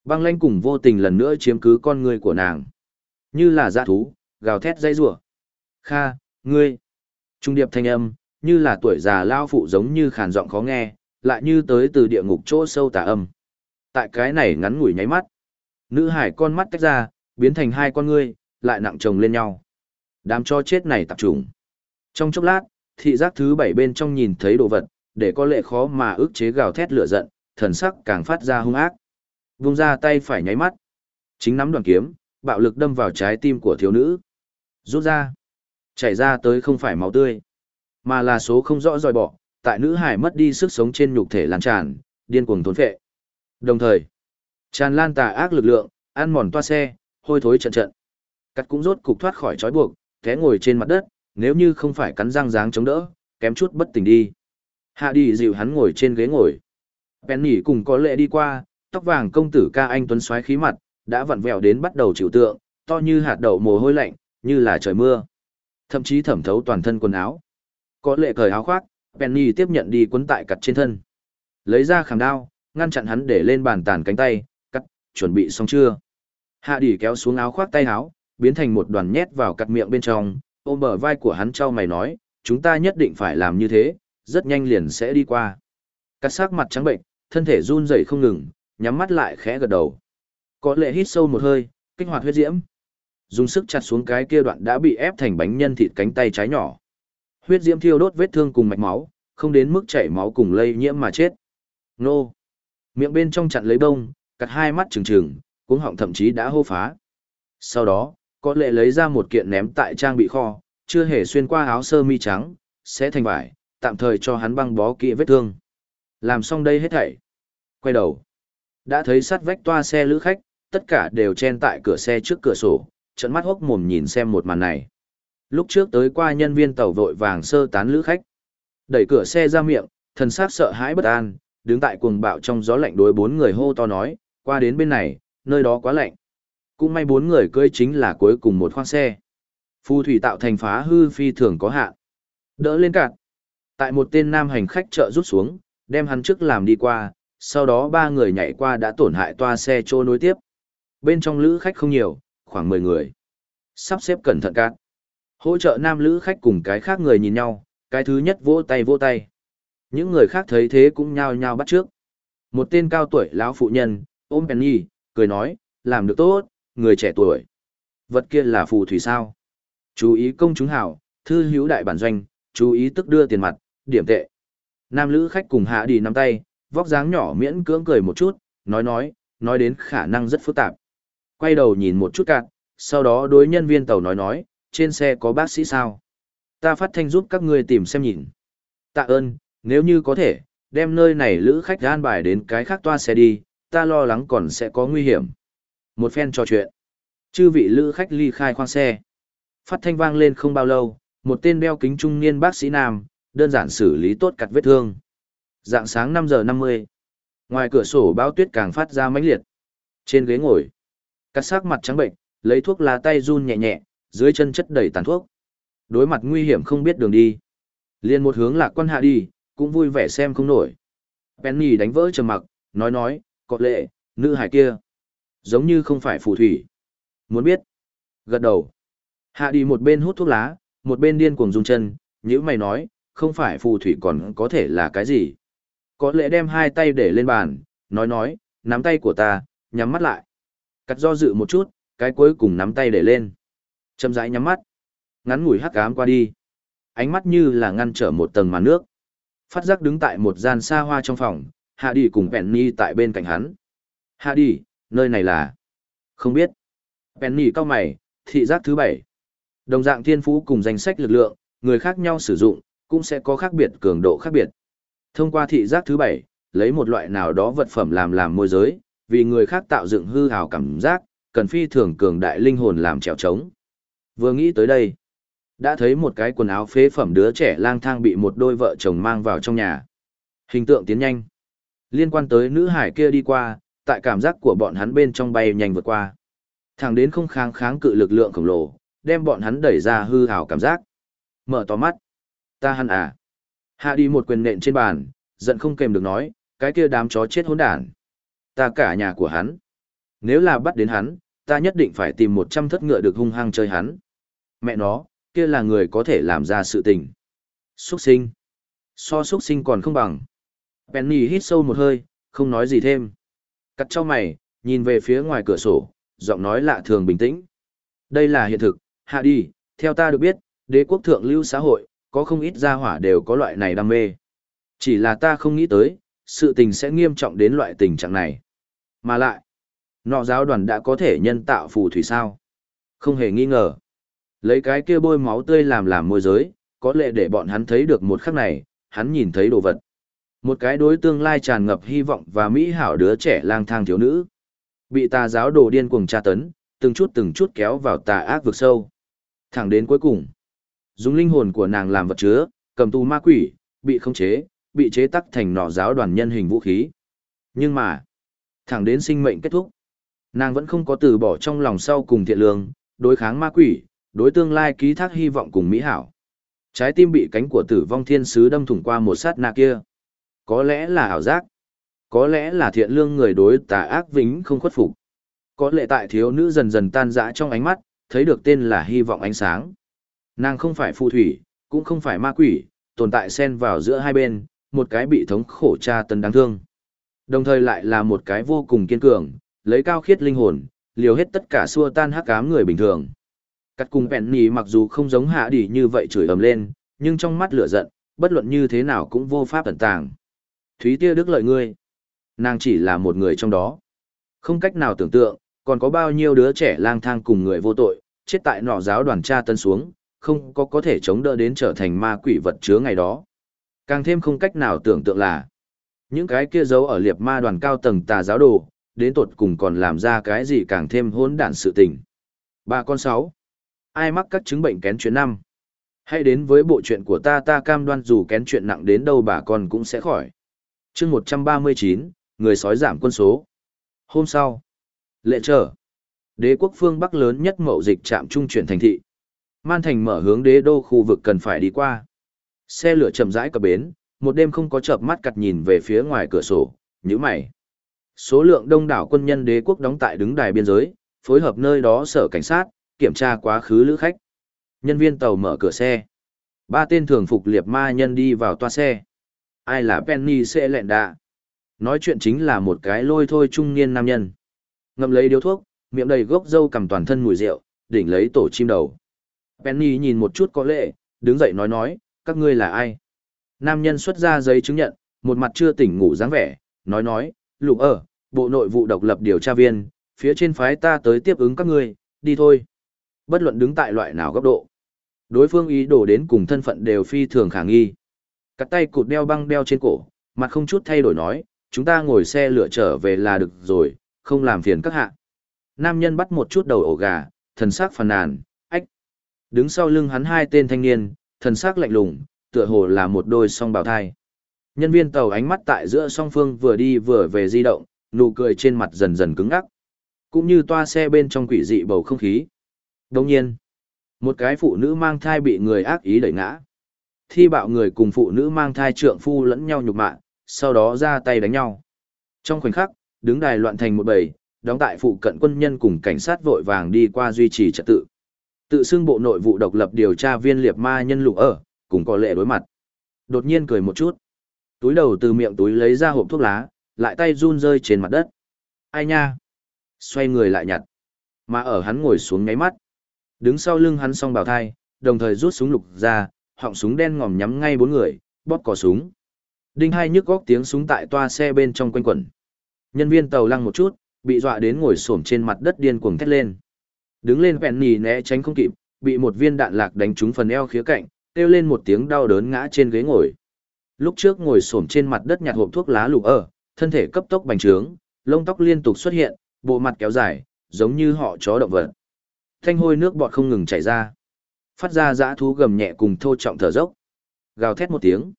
băng lanh cùng vô tình lần nữa chiếm cứ con người của nàng. Như là dã thú, gào thét dây rủa. Kha, ngươi. Trung điệp thanh âm, như là tuổi già lao phụ giống như khàn giọng khó nghe, lại như tới từ địa ngục chỗ sâu tà âm. Tại cái này ngắn ngủi nháy mắt. Nữ hải con mắt tách ra, biến thành hai con ngươi, lại nặng chồng lên nhau. Đám cho chết này tập trung. Trong chốc lát, thị giác thứ bảy bên trong nhìn thấy đồ vật, để có lệ khó mà ức chế gào thét lửa giận, thần sắc càng phát ra hung ác. Vung ra tay phải nháy mắt. Chính nắm đoàn kiếm, bạo lực đâm vào trái tim của thiếu nữ. Rút ra. Chảy ra tới không phải máu tươi, mà là số không rõ dòi bỏ, tại nữ hải mất đi sức sống trên nhục thể lan tràn, điên cuồng thốn phệ. Đồng thời, tràn lan tà ác lực lượng, ăn mòn toa xe, hôi thối trận trận. Cắt cũng rốt cục thoát khỏi trói buộc, té ngồi trên mặt đất, nếu như không phải cắn răng dáng chống đỡ, kém chút bất tỉnh đi. Hạ đi dịu hắn ngồi trên ghế ngồi. Penny cùng có lệ đi qua, tóc vàng công tử ca anh tuấn xoáy khí mặt, đã vặn vẹo đến bắt đầu chịu tượng, to như hạt đậu mồ hôi lạnh, như là trời mưa. Thậm chí thẩm thấu toàn thân quần áo. Có lệ cởi áo khoác, Penny tiếp nhận đi quấn tại cặt trên thân. Lấy ra khảm đao, ngăn chặn hắn để lên bàn tàn cánh tay, cắt, chuẩn bị xong chưa. Hạ đỉ kéo xuống áo khoác tay áo, biến thành một đoàn nhét vào cặt miệng bên trong, ôm bờ vai của hắn trao mày nói, chúng ta nhất định phải làm như thế, rất nhanh liền sẽ đi qua. Cắt sắc mặt trắng bệnh, thân thể run rẩy không ngừng, nhắm mắt lại khẽ gật đầu. Có lệ hít sâu một hơi, kích hoạt huyết diễm. Dùng sức chặt xuống cái kia đoạn đã bị ép thành bánh nhân thịt cánh tay trái nhỏ. Huyết diễm thiêu đốt vết thương cùng mạch máu, không đến mức chảy máu cùng lây nhiễm mà chết. Nô! Miệng bên trong chặn lấy bông, cắt hai mắt trừng trừng, cuống họng thậm chí đã hô phá. Sau đó, có lệ lấy ra một kiện ném tại trang bị kho, chưa hề xuyên qua áo sơ mi trắng, sẽ thành vải, tạm thời cho hắn băng bó kỹ vết thương. Làm xong đây hết thảy. Quay đầu. Đã thấy sát vách toa xe lữ khách, tất cả đều chen tại cửa xe trước cửa sổ, trận mắt hốc mồm nhìn xem một màn này. Lúc trước tới qua nhân viên tàu vội vàng sơ tán lữ khách. Đẩy cửa xe ra miệng, thần sắc sợ hãi bất an, đứng tại cuồng bạo trong gió lạnh đối bốn người hô to nói, qua đến bên này, nơi đó quá lạnh. Cũng may bốn người cưới chính là cuối cùng một khoang xe. Phù thủy tạo thành phá hư phi thường có hạn. Đỡ lên cạn. Tại một tên nam hành khách chợ rút xuống, đem hắn trước làm đi qua, sau đó ba người nhảy qua đã tổn hại toa xe trô nối tiếp. Bên trong lữ khách không nhiều, khoảng 10 người. Sắp xếp cẩn thận cạn. Hỗ trợ nam lữ khách cùng cái khác người nhìn nhau, cái thứ nhất vỗ tay vỗ tay. Những người khác thấy thế cũng nhao nhao bắt trước. Một tên cao tuổi lão phụ nhân, ôm Penny, cười nói, làm được tốt, người trẻ tuổi. Vật kia là phù thủy sao. Chú ý công chúng hảo, thư hữu đại bản doanh, chú ý tức đưa tiền mặt, điểm tệ. Nam lữ khách cùng hạ đi nắm tay, vóc dáng nhỏ miễn cưỡng cười một chút, nói nói, nói đến khả năng rất phức tạp. Quay đầu nhìn một chút cạn, sau đó đối nhân viên tàu nói nói, trên xe có bác sĩ sao? Ta phát thanh giúp các ngươi tìm xem nhìn. Tạ ơn, nếu như có thể, đem nơi này lữ khách an bài đến cái khác toa xe đi, ta lo lắng còn sẽ có nguy hiểm. Một phen trò chuyện. Chư vị lữ khách ly khai khoang xe. Phát thanh vang lên không bao lâu, một tên đeo kính trung niên bác sĩ nam, đơn giản xử lý tốt cặt vết thương. Dạng sáng 5 giờ 50. Ngoài cửa sổ báo tuyết càng phát ra mãnh liệt. Trên ghế ngồi, cắt sắc mặt trắng bệnh, lấy thuốc lá tay run nhẹ nhẹ, dưới chân chất đầy tàn thuốc. Đối mặt nguy hiểm không biết đường đi. liền một hướng lạc quan hạ đi, cũng vui vẻ xem không nổi. Penny đánh vỡ trầm mặc, nói nói, có lệ, nữ hải kia. Giống như không phải phù thủy. Muốn biết. Gật đầu. Hạ đi một bên hút thuốc lá, một bên điên cuồng rung chân, như mày nói, không phải phù thủy còn có thể là cái gì. Có lẽ đem hai tay để lên bàn, nói nói, nắm tay của ta, nhắm mắt lại. Cắt do dự một chút, cái cuối cùng nắm tay để lên. Chậm rãi nhắm mắt. Ngắn ngủi hắc ám qua đi. Ánh mắt như là ngăn trở một tầng màn nước. Phát giác đứng tại một gian xa hoa trong phòng, Hạ Đi cùng Penny tại bên cạnh hắn. Hạ Đi, nơi này là... Không biết. Penny cao mày, thị giác thứ bảy. Đồng dạng thiên phú cùng danh sách lực lượng, người khác nhau sử dụng, cũng sẽ có khác biệt cường độ khác biệt. Thông qua thị giác thứ bảy, lấy một loại nào đó vật phẩm làm làm môi giới, vì người khác tạo dựng hư hào cảm giác, cần phi thường cường đại linh hồn làm trèo trống. Vừa nghĩ tới đây, đã thấy một cái quần áo phế phẩm đứa trẻ lang thang bị một đôi vợ chồng mang vào trong nhà. Hình tượng tiến nhanh. Liên quan tới nữ hải kia đi qua, tại cảm giác của bọn hắn bên trong bay nhanh vượt qua. Thẳng đến không kháng kháng cự lực lượng khổng lồ, đem bọn hắn đẩy ra hư hào cảm giác. Mở to mắt. Ta hắn à. Hạ đi một quyền nện trên bàn, giận không kèm được nói, cái kia đám chó chết hỗn đản. Ta cả nhà của hắn. Nếu là bắt đến hắn, ta nhất định phải tìm một trăm thất ngựa được hung hăng chơi hắn. Mẹ nó, kia là người có thể làm ra sự tình. Xuất sinh. So xuất sinh còn không bằng. Penny hít sâu một hơi, không nói gì thêm. Cắt cho mày, nhìn về phía ngoài cửa sổ, giọng nói lạ thường bình tĩnh. Đây là hiện thực, hạ đi, theo ta được biết, đế quốc thượng lưu xã hội, có không ít gia hỏa đều có loại này đam mê. Chỉ là ta không nghĩ tới, sự tình sẽ nghiêm trọng đến loại tình trạng này. Mà lại, nọ giáo đoàn đã có thể nhân tạo phù thủy sao? Không hề nghi ngờ. Lấy cái kia bôi máu tươi làm làm môi giới, có lẽ để bọn hắn thấy được một khắc này, hắn nhìn thấy đồ vật. Một cái đối tương lai tràn ngập hy vọng và mỹ hảo đứa trẻ lang thang thiếu nữ. Bị tà giáo đồ điên cuồng tra tấn, từng chút từng chút kéo vào tà ác vực sâu. Thẳng đến cuối cùng, dùng linh hồn của nàng làm vật chứa, cầm tù ma quỷ, bị khống chế, bị chế tắc thành nọ giáo đoàn nhân hình vũ khí. Nhưng mà, thẳng đến sinh mệnh kết thúc, nàng vẫn không có từ bỏ trong lòng sau cùng thiện lương, đối kháng ma quỷ, đối tương lai ký thác hy vọng cùng mỹ hảo. Trái tim bị cánh của tử vong thiên sứ đâm thủng qua một sát na kia. Có lẽ là ảo giác. Có lẽ là thiện lương người đối tà ác vĩnh không khuất phục. Có lẽ tại thiếu nữ dần dần tan rã trong ánh mắt, thấy được tên là hy vọng ánh sáng. Nàng không phải phù thủy, cũng không phải ma quỷ, tồn tại xen vào giữa hai bên, một cái bị thống khổ tra tấn đáng thương. Đồng thời lại là một cái vô cùng kiên cường, lấy cao khiết linh hồn, liều hết tất cả xua tan hắc ám người bình thường. Cắt cùng Penny mặc dù không giống hạ đỉ như vậy chửi ầm lên, nhưng trong mắt lửa giận, bất luận như thế nào cũng vô pháp tận tàng. Thúy Tia Đức lợi ngươi. Nàng chỉ là một người trong đó. Không cách nào tưởng tượng, còn có bao nhiêu đứa trẻ lang thang cùng người vô tội, chết tại nọ giáo đoàn tra tân xuống, không có có thể chống đỡ đến trở thành ma quỷ vật chứa ngày đó. Càng thêm không cách nào tưởng tượng là, những cái kia giấu ở liệt ma đoàn cao tầng tà giáo đồ, đến tột cùng còn làm ra cái gì càng thêm hỗn đản sự tình. Ba con sáu. Ai mắc các chứng bệnh kén chuyện năm? Hãy đến với bộ chuyện của ta ta cam đoan dù kén chuyện nặng đến đâu bà con cũng sẽ khỏi chương 139, người sói giảm quân số. Hôm sau, lệ trở. Đế quốc phương Bắc lớn nhất mậu dịch trạm trung chuyển thành thị. Man thành mở hướng đế đô khu vực cần phải đi qua. Xe lửa chậm rãi cập bến, một đêm không có chợp mắt cặt nhìn về phía ngoài cửa sổ, nhíu mày. Số lượng đông đảo quân nhân đế quốc đóng tại đứng đài biên giới, phối hợp nơi đó sở cảnh sát, kiểm tra quá khứ lữ khách. Nhân viên tàu mở cửa xe. Ba tên thường phục liệp ma nhân đi vào toa xe. Ai là Penny sẽ lẹn đạ? Nói chuyện chính là một cái lôi thôi trung niên nam nhân. Ngậm lấy điếu thuốc, miệng đầy gốc dâu cầm toàn thân mùi rượu, đỉnh lấy tổ chim đầu. Penny nhìn một chút có lệ, đứng dậy nói nói, các ngươi là ai? Nam nhân xuất ra giấy chứng nhận, một mặt chưa tỉnh ngủ dáng vẻ, nói nói, lục ở, bộ nội vụ độc lập điều tra viên, phía trên phái ta tới tiếp ứng các ngươi, đi thôi. Bất luận đứng tại loại nào góc độ. Đối phương ý đồ đến cùng thân phận đều phi thường khả nghi. Cắt tay cụt đeo băng đeo trên cổ, mặt không chút thay đổi nói, chúng ta ngồi xe lửa trở về là được rồi, không làm phiền các hạ. Nam nhân bắt một chút đầu ổ gà, thần sắc phàn nàn, ách. Đứng sau lưng hắn hai tên thanh niên, thần sắc lạnh lùng, tựa hồ là một đôi song bào thai. Nhân viên tàu ánh mắt tại giữa song phương vừa đi vừa về di động, nụ cười trên mặt dần dần cứng ngắc. Cũng như toa xe bên trong quỷ dị bầu không khí. Đồng nhiên, một cái phụ nữ mang thai bị người ác ý đẩy ngã. Thi bạo người cùng phụ nữ mang thai trượng phu lẫn nhau nhục mạ, sau đó ra tay đánh nhau. Trong khoảnh khắc, đứng đài loạn thành một bầy, đóng tại phụ cận quân nhân cùng cảnh sát vội vàng đi qua duy trì trật tự. Tự xưng bộ nội vụ độc lập điều tra viên liệt ma nhân lục ở, cùng có lệ đối mặt. Đột nhiên cười một chút. Túi đầu từ miệng túi lấy ra hộp thuốc lá, lại tay run rơi trên mặt đất. Ai nha? Xoay người lại nhặt. Mà ở hắn ngồi xuống ngáy mắt. Đứng sau lưng hắn song bào thai, đồng thời rút súng lục ra, họng súng đen ngòm nhắm ngay bốn người, bóp cò súng. Đinh hai nhức góc tiếng súng tại toa xe bên trong quanh quẩn. Nhân viên tàu lăng một chút, bị dọa đến ngồi xổm trên mặt đất điên cuồng thét lên. Đứng lên vẹn nì né tránh không kịp, bị một viên đạn lạc đánh trúng phần eo khía cạnh, kêu lên một tiếng đau đớn ngã trên ghế ngồi. Lúc trước ngồi xổm trên mặt đất nhặt hộp thuốc lá lục ở, thân thể cấp tốc bành trướng, lông tóc liên tục xuất hiện, bộ mặt kéo dài, giống như họ chó động vật. Thanh hôi nước bọt không ngừng chảy ra. Phát ra dã thú gầm nhẹ cùng thô trọng thở dốc. Gào thét một tiếng.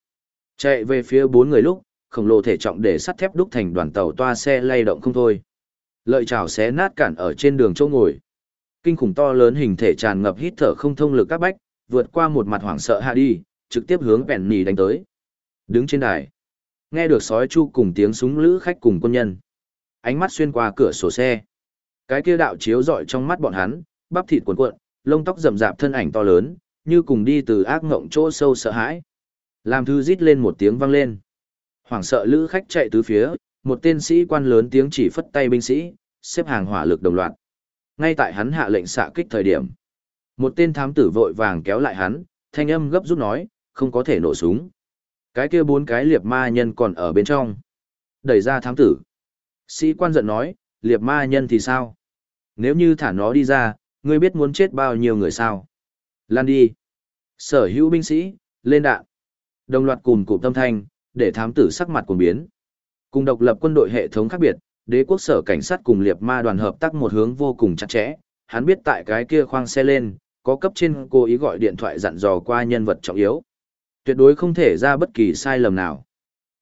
Chạy về phía bốn người lúc, khổng lồ thể trọng để sắt thép đúc thành đoàn tàu toa xe lay động không thôi. Lợi chảo xé nát cản ở trên đường chỗ ngồi. Kinh khủng to lớn hình thể tràn ngập hít thở không thông lực các bách, vượt qua một mặt hoảng sợ hạ đi, trực tiếp hướng bèn nì đánh tới. Đứng trên đài, nghe được sói chu cùng tiếng súng lữ khách cùng quân nhân. Ánh mắt xuyên qua cửa sổ xe. Cái kia đạo chiếu rọi trong mắt bọn hắn, bắp thịt cuộn cuộn, lông tóc rậm rạp thân ảnh to lớn, như cùng đi từ ác ngộng chỗ sâu sợ hãi. Làm thư rít lên một tiếng vang lên. Hoảng sợ lữ khách chạy tứ phía, một tên sĩ quan lớn tiếng chỉ phất tay binh sĩ, xếp hàng hỏa lực đồng loạt. Ngay tại hắn hạ lệnh xạ kích thời điểm, một tên thám tử vội vàng kéo lại hắn, thanh âm gấp rút nói, không có thể nổ súng. Cái kia bốn cái liệp ma nhân còn ở bên trong. Đẩy ra thám tử. Sĩ quan giận nói, liệp ma nhân thì sao? Nếu như thả nó đi ra, ngươi biết muốn chết bao nhiêu người sao? Lan đi. Sở hữu binh sĩ, lên đạn. Đồng loạt cùng cụm tâm thanh, để thám tử sắc mặt cuồng biến. Cùng độc lập quân đội hệ thống khác biệt, đế quốc sở cảnh sát cùng liệp ma đoàn hợp tác một hướng vô cùng chặt chẽ. Hắn biết tại cái kia khoang xe lên, có cấp trên cố ý gọi điện thoại dặn dò qua nhân vật trọng yếu. Tuyệt đối không thể ra bất kỳ sai lầm nào.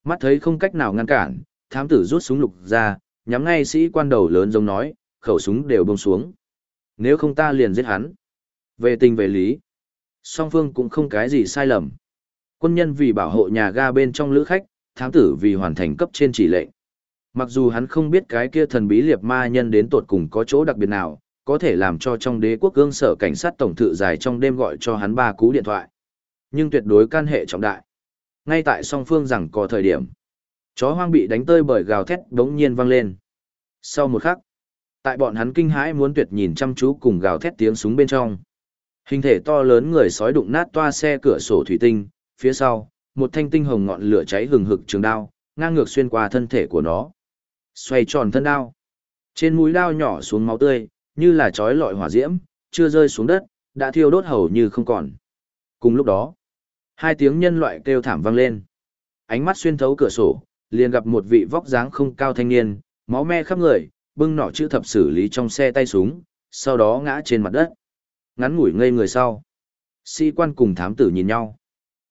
Mắt thấy không cách nào ngăn cản, thám tử rút súng lục ra, nhắm ngay sĩ quan đầu lớn giống nói, khẩu súng đều buông xuống. Nếu không ta liền giết hắn. Về tình về lý, song phương cũng không cái gì sai lầm. Quân nhân vì bảo hộ nhà ga bên trong lữ khách, thám tử vì hoàn thành cấp trên chỉ lệnh. Mặc dù hắn không biết cái kia thần bí liệt ma nhân đến tột cùng có chỗ đặc biệt nào, có thể làm cho trong đế quốc gương sở cảnh sát tổng thự dài trong đêm gọi cho hắn ba cú điện thoại. Nhưng tuyệt đối can hệ trọng đại. Ngay tại song phương rằng có thời điểm. Chó hoang bị đánh tơi bởi gào thét đống nhiên vang lên. Sau một khắc, tại bọn hắn kinh hãi muốn tuyệt nhìn chăm chú cùng gào thét tiếng súng bên trong. Hình thể to lớn người sói đụng nát toa xe cửa sổ thủy tinh, phía sau, một thanh tinh hồng ngọn lửa cháy hừng hực trường đao, ngang ngược xuyên qua thân thể của nó. Xoay tròn thân đao. Trên mũi đao nhỏ xuống máu tươi, như là chói lọi hỏa diễm, chưa rơi xuống đất, đã thiêu đốt hầu như không còn. Cùng lúc đó, hai tiếng nhân loại kêu thảm vang lên. Ánh mắt xuyên thấu cửa sổ, liền gặp một vị vóc dáng không cao thanh niên, máu me khắp người, bưng nỏ chữ thập xử lý trong xe tay súng, sau đó ngã trên mặt đất. Ngắn ngủi ngây người sau. Sĩ quan cùng thám tử nhìn nhau.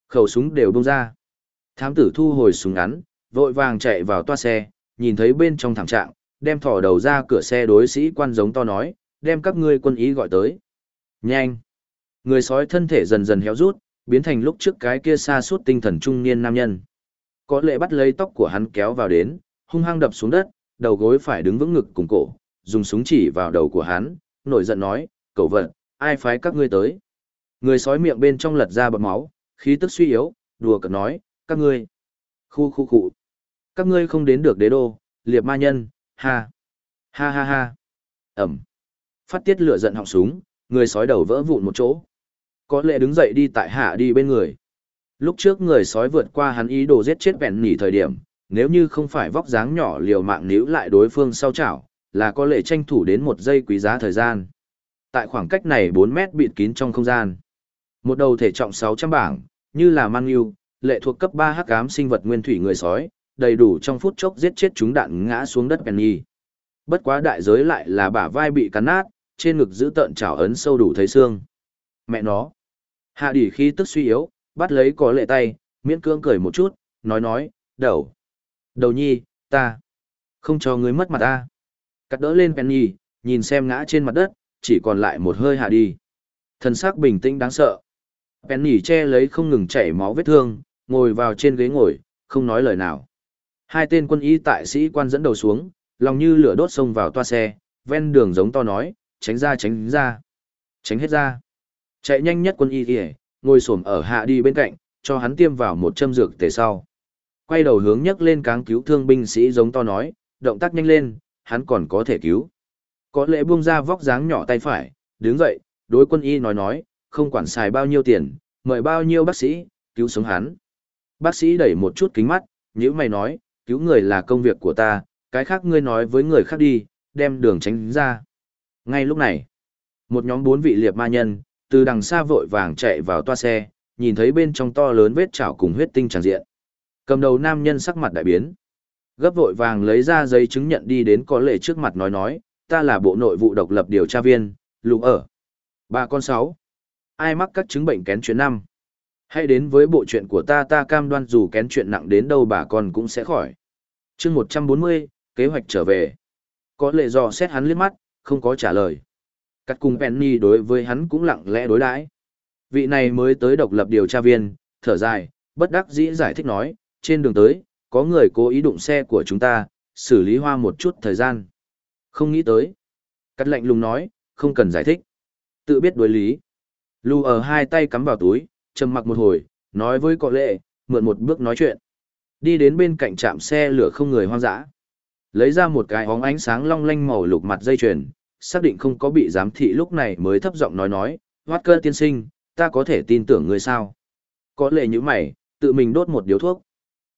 Khẩu súng đều bung ra. Thám tử thu hồi súng ngắn, vội vàng chạy vào toa xe, nhìn thấy bên trong thảm trạng, đem thỏ đầu ra cửa xe đối sĩ quan giống to nói, đem các ngươi quân ý gọi tới. Nhanh! Người sói thân thể dần dần héo rút, biến thành lúc trước cái kia xa suốt tinh thần trung niên nam nhân. Có lệ bắt lấy tóc của hắn kéo vào đến, hung hăng đập xuống đất, đầu gối phải đứng vững ngực cùng cổ, dùng súng chỉ vào đầu của hắn, nổi giận nói, cậu vật, ai phái các ngươi tới. Người sói miệng bên trong lật ra bọt máu, khí tức suy yếu, đùa cợt nói, các ngươi. Khu khu khu. Các ngươi không đến được đế đô, liệp ma nhân, ha. Ha ha ha. Ẩm. Phát tiết lửa giận họng súng, người sói đầu vỡ vụn một chỗ. Có lẽ đứng dậy đi tại hạ đi bên người. Lúc trước người sói vượt qua hắn ý đồ giết chết vẹn nỉ thời điểm, nếu như không phải vóc dáng nhỏ liều mạng níu lại đối phương sau chảo, là có lệ tranh thủ đến một giây quý giá thời gian. Tại khoảng cách này 4 mét bịt kín trong không gian. Một đầu thể trọng 600 bảng, như là mang yêu, lệ thuộc cấp 3 hắc ám sinh vật nguyên thủy người sói, đầy đủ trong phút chốc giết chết chúng đạn ngã xuống đất Penny. Bất quá đại giới lại là bả vai bị cắn nát, trên ngực giữ tợn chảo ấn sâu đủ thấy xương. Mẹ nó. Hạ đỉ khi tức suy yếu, bắt lấy có lệ tay, miễn cưỡng cười một chút, nói nói, đầu. Đầu nhi, ta. Không cho ngươi mất mặt ta. Cắt đỡ lên Penny, nhìn xem ngã trên mặt đất, chỉ còn lại một hơi hạ đi. Thần sắc bình tĩnh đáng sợ. Penny che lấy không ngừng chảy máu vết thương, ngồi vào trên ghế ngồi, không nói lời nào. Hai tên quân y tại sĩ quan dẫn đầu xuống, lòng như lửa đốt xông vào toa xe, ven đường giống to nói, tránh ra tránh ra, tránh hết ra. Chạy nhanh nhất quân y kìa, ngồi xổm ở hạ đi bên cạnh, cho hắn tiêm vào một châm dược tề sau. Quay đầu hướng nhấc lên cáng cứu thương binh sĩ giống to nói, động tác nhanh lên, hắn còn có thể cứu. Có lẽ buông ra vóc dáng nhỏ tay phải, đứng dậy, đối quân y nói nói, không quản xài bao nhiêu tiền, mời bao nhiêu bác sĩ, cứu sống hắn. Bác sĩ đẩy một chút kính mắt, nhữ mày nói, cứu người là công việc của ta, cái khác ngươi nói với người khác đi, đem đường tránh ra. Ngay lúc này, một nhóm bốn vị liệp ma nhân, từ đằng xa vội vàng chạy vào toa xe, nhìn thấy bên trong to lớn vết chảo cùng huyết tinh tràn diện. Cầm đầu nam nhân sắc mặt đại biến. Gấp vội vàng lấy ra giấy chứng nhận đi đến có lệ trước mặt nói nói, ta là bộ nội vụ độc lập điều tra viên, lục ở. Bà con sáu. Ai mắc các chứng bệnh kén chuyện năm? Hãy đến với bộ chuyện của ta ta cam đoan dù kén chuyện nặng đến đâu bà con cũng sẽ khỏi. chương 140, kế hoạch trở về. Có lệ dò xét hắn liếc mắt, không có trả lời. Cắt cùng Penny đối với hắn cũng lặng lẽ đối đãi. Vị này mới tới độc lập điều tra viên, thở dài, bất đắc dĩ giải thích nói, trên đường tới, có người cố ý đụng xe của chúng ta, xử lý hoa một chút thời gian. Không nghĩ tới. Cắt lạnh lùng nói, không cần giải thích. Tự biết đối lý. Lù ở hai tay cắm vào túi, trầm mặc một hồi, nói với cọ lệ, mượn một bước nói chuyện. Đi đến bên cạnh trạm xe lửa không người hoang dã. Lấy ra một cái hóng ánh sáng long lanh màu lục mặt dây chuyền, xác định không có bị giám thị lúc này mới thấp giọng nói nói, hoát cơ tiên sinh, ta có thể tin tưởng người sao. Có lệ như mày, tự mình đốt một điếu thuốc.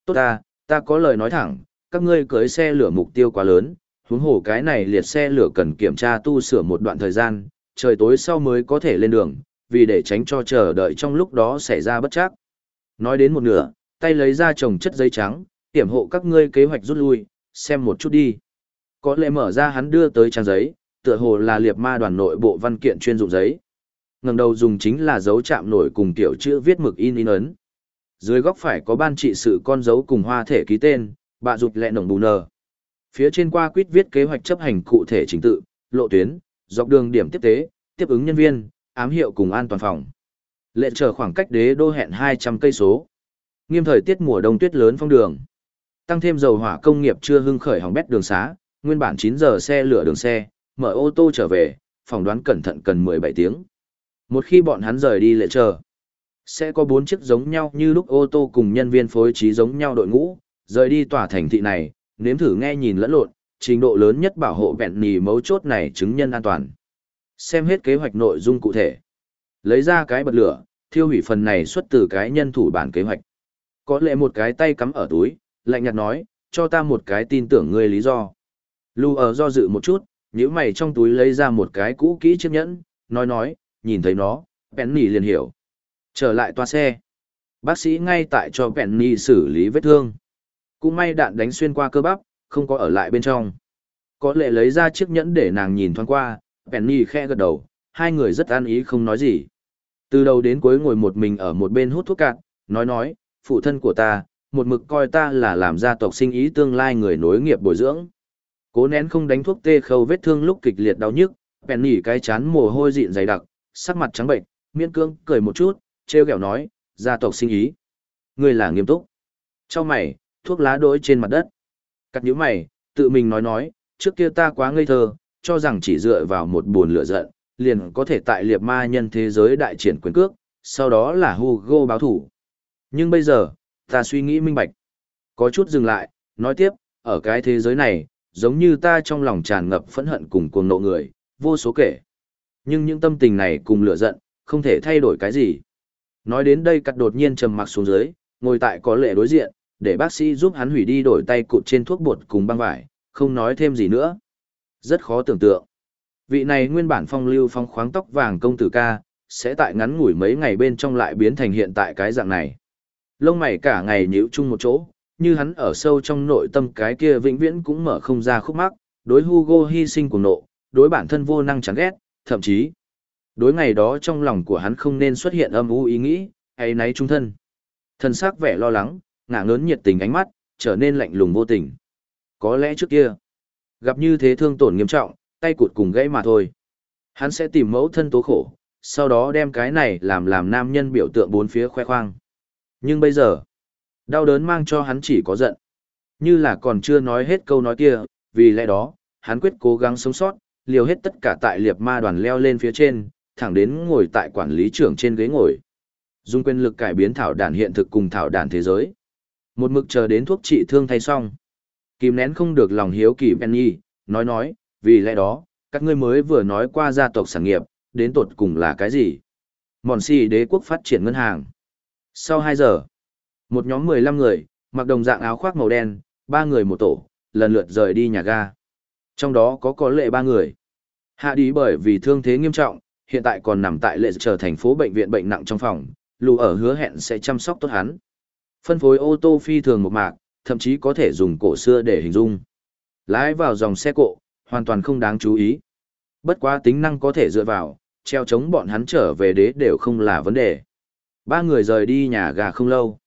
Tốt ta, ta có lời nói thẳng, các ngươi cưới xe lửa mục tiêu quá lớn, huống hồ cái này liệt xe lửa cần kiểm tra tu sửa một đoạn thời gian, trời tối sau mới có thể lên đường, vì để tránh cho chờ đợi trong lúc đó xảy ra bất chắc. Nói đến một nửa, tay lấy ra chồng chất giấy trắng, tiểm hộ các ngươi kế hoạch rút lui, xem một chút đi. Có lẽ mở ra hắn đưa tới trang giấy, tựa hồ là liệt ma đoàn nội bộ văn kiện chuyên dụng giấy. Ngầm đầu dùng chính là dấu chạm nổi cùng tiểu chữ viết mực in in ấn. Dưới góc phải có ban trị sự con dấu cùng hoa thể ký tên, bạ rụt lẹ nồng bù nờ. Phía trên qua quýt viết kế hoạch chấp hành cụ thể chính tự, lộ tuyến, dọc đường điểm tiếp tế, tiếp ứng nhân viên, ám hiệu cùng an toàn phòng. Lệ chờ khoảng cách đế đô hẹn 200 cây số. Nghiêm thời tiết mùa đông tuyết lớn phong đường. Tăng thêm dầu hỏa công nghiệp chưa hưng khởi hỏng bét đường xá, nguyên bản 9 giờ xe lửa đường xe, mở ô tô trở về, phỏng đoán cẩn thận cần 17 tiếng. Một khi bọn hắn rời đi lệ chờ, sẽ có bốn chiếc giống nhau như lúc ô tô cùng nhân viên phối trí giống nhau đội ngũ, rời đi tòa thành thị này, nếm thử nghe nhìn lẫn lộn, trình độ lớn nhất bảo hộ vẹn nì mấu chốt này chứng nhân an toàn. Xem hết kế hoạch nội dung cụ thể. Lấy ra cái bật lửa, thiêu hủy phần này xuất từ cái nhân thủ bản kế hoạch. Có lẽ một cái tay cắm ở túi, lạnh nhạt nói, cho ta một cái tin tưởng ngươi lý do. Lu ở do dự một chút, nhíu mày trong túi lấy ra một cái cũ kỹ chiếc nhẫn, nói nói, nhìn thấy nó, Penny liền hiểu. Trở lại toa xe. Bác sĩ ngay tại cho Penny xử lý vết thương. Cũng may đạn đánh xuyên qua cơ bắp, không có ở lại bên trong. Có lệ lấy ra chiếc nhẫn để nàng nhìn thoáng qua, Penny khe gật đầu, hai người rất an ý không nói gì. Từ đầu đến cuối ngồi một mình ở một bên hút thuốc cạn, nói nói, phụ thân của ta, một mực coi ta là làm gia tộc sinh ý tương lai người nối nghiệp bồi dưỡng. Cố nén không đánh thuốc tê khâu vết thương lúc kịch liệt đau nhức, Penny cái chán mồ hôi dịn dày đặc, sắc mặt trắng bệnh, miễn cưỡng cười một chút, treo kẹo nói, gia tộc sinh ý. Ngươi là nghiêm túc. Trong mày, thuốc lá đỗi trên mặt đất. Cắt nhíu mày, tự mình nói nói, trước kia ta quá ngây thơ, cho rằng chỉ dựa vào một buồn lửa giận, liền có thể tại liệt ma nhân thế giới đại triển quyền cước, sau đó là Hugo báo thủ. Nhưng bây giờ, ta suy nghĩ minh bạch. Có chút dừng lại, nói tiếp, ở cái thế giới này, giống như ta trong lòng tràn ngập phẫn hận cùng cuồng nộ người, vô số kể. Nhưng những tâm tình này cùng lửa giận, không thể thay đổi cái gì. Nói đến đây cắt đột nhiên trầm mặc xuống dưới, ngồi tại có lệ đối diện, để bác sĩ giúp hắn hủy đi đổi tay cụt trên thuốc bột cùng băng vải, không nói thêm gì nữa. Rất khó tưởng tượng. Vị này nguyên bản phong lưu phong khoáng tóc vàng công tử ca, sẽ tại ngắn ngủi mấy ngày bên trong lại biến thành hiện tại cái dạng này. Lông mày cả ngày nhíu chung một chỗ, như hắn ở sâu trong nội tâm cái kia vĩnh viễn cũng mở không ra khúc mắc, đối Hugo hy sinh cùng nộ, đối bản thân vô năng chán ghét, thậm chí đối ngày đó trong lòng của hắn không nên xuất hiện âm u ý nghĩ, hay náy trung thân. Thân xác vẻ lo lắng, ngả ngớn nhiệt tình ánh mắt, trở nên lạnh lùng vô tình. Có lẽ trước kia, gặp như thế thương tổn nghiêm trọng, tay cụt cùng gãy mà thôi. Hắn sẽ tìm mẫu thân tố khổ, sau đó đem cái này làm làm nam nhân biểu tượng bốn phía khoe khoang. Nhưng bây giờ, đau đớn mang cho hắn chỉ có giận. Như là còn chưa nói hết câu nói kia, vì lẽ đó, hắn quyết cố gắng sống sót, liều hết tất cả tại liệp ma đoàn leo lên phía trên, thẳng đến ngồi tại quản lý trưởng trên ghế ngồi. Dùng quyền lực cải biến thảo đàn hiện thực cùng thảo đàn thế giới. Một mực chờ đến thuốc trị thương thay xong. Kìm nén không được lòng hiếu kỳ Benny, nói nói, vì lẽ đó, các ngươi mới vừa nói qua gia tộc sản nghiệp, đến tột cùng là cái gì? Mòn xì đế quốc phát triển ngân hàng. Sau 2 giờ, một nhóm 15 người, mặc đồng dạng áo khoác màu đen, ba người một tổ, lần lượt rời đi nhà ga. Trong đó có có lệ ba người. Hạ đi bởi vì thương thế nghiêm trọng, hiện tại còn nằm tại lệ chờ thành phố bệnh viện bệnh nặng trong phòng, lù ở hứa hẹn sẽ chăm sóc tốt hắn. Phân phối ô tô phi thường một mạc, thậm chí có thể dùng cổ xưa để hình dung. Lái vào dòng xe cộ, hoàn toàn không đáng chú ý. Bất quá tính năng có thể dựa vào, treo chống bọn hắn trở về đế đều không là vấn đề. Ba người rời đi nhà gà không lâu.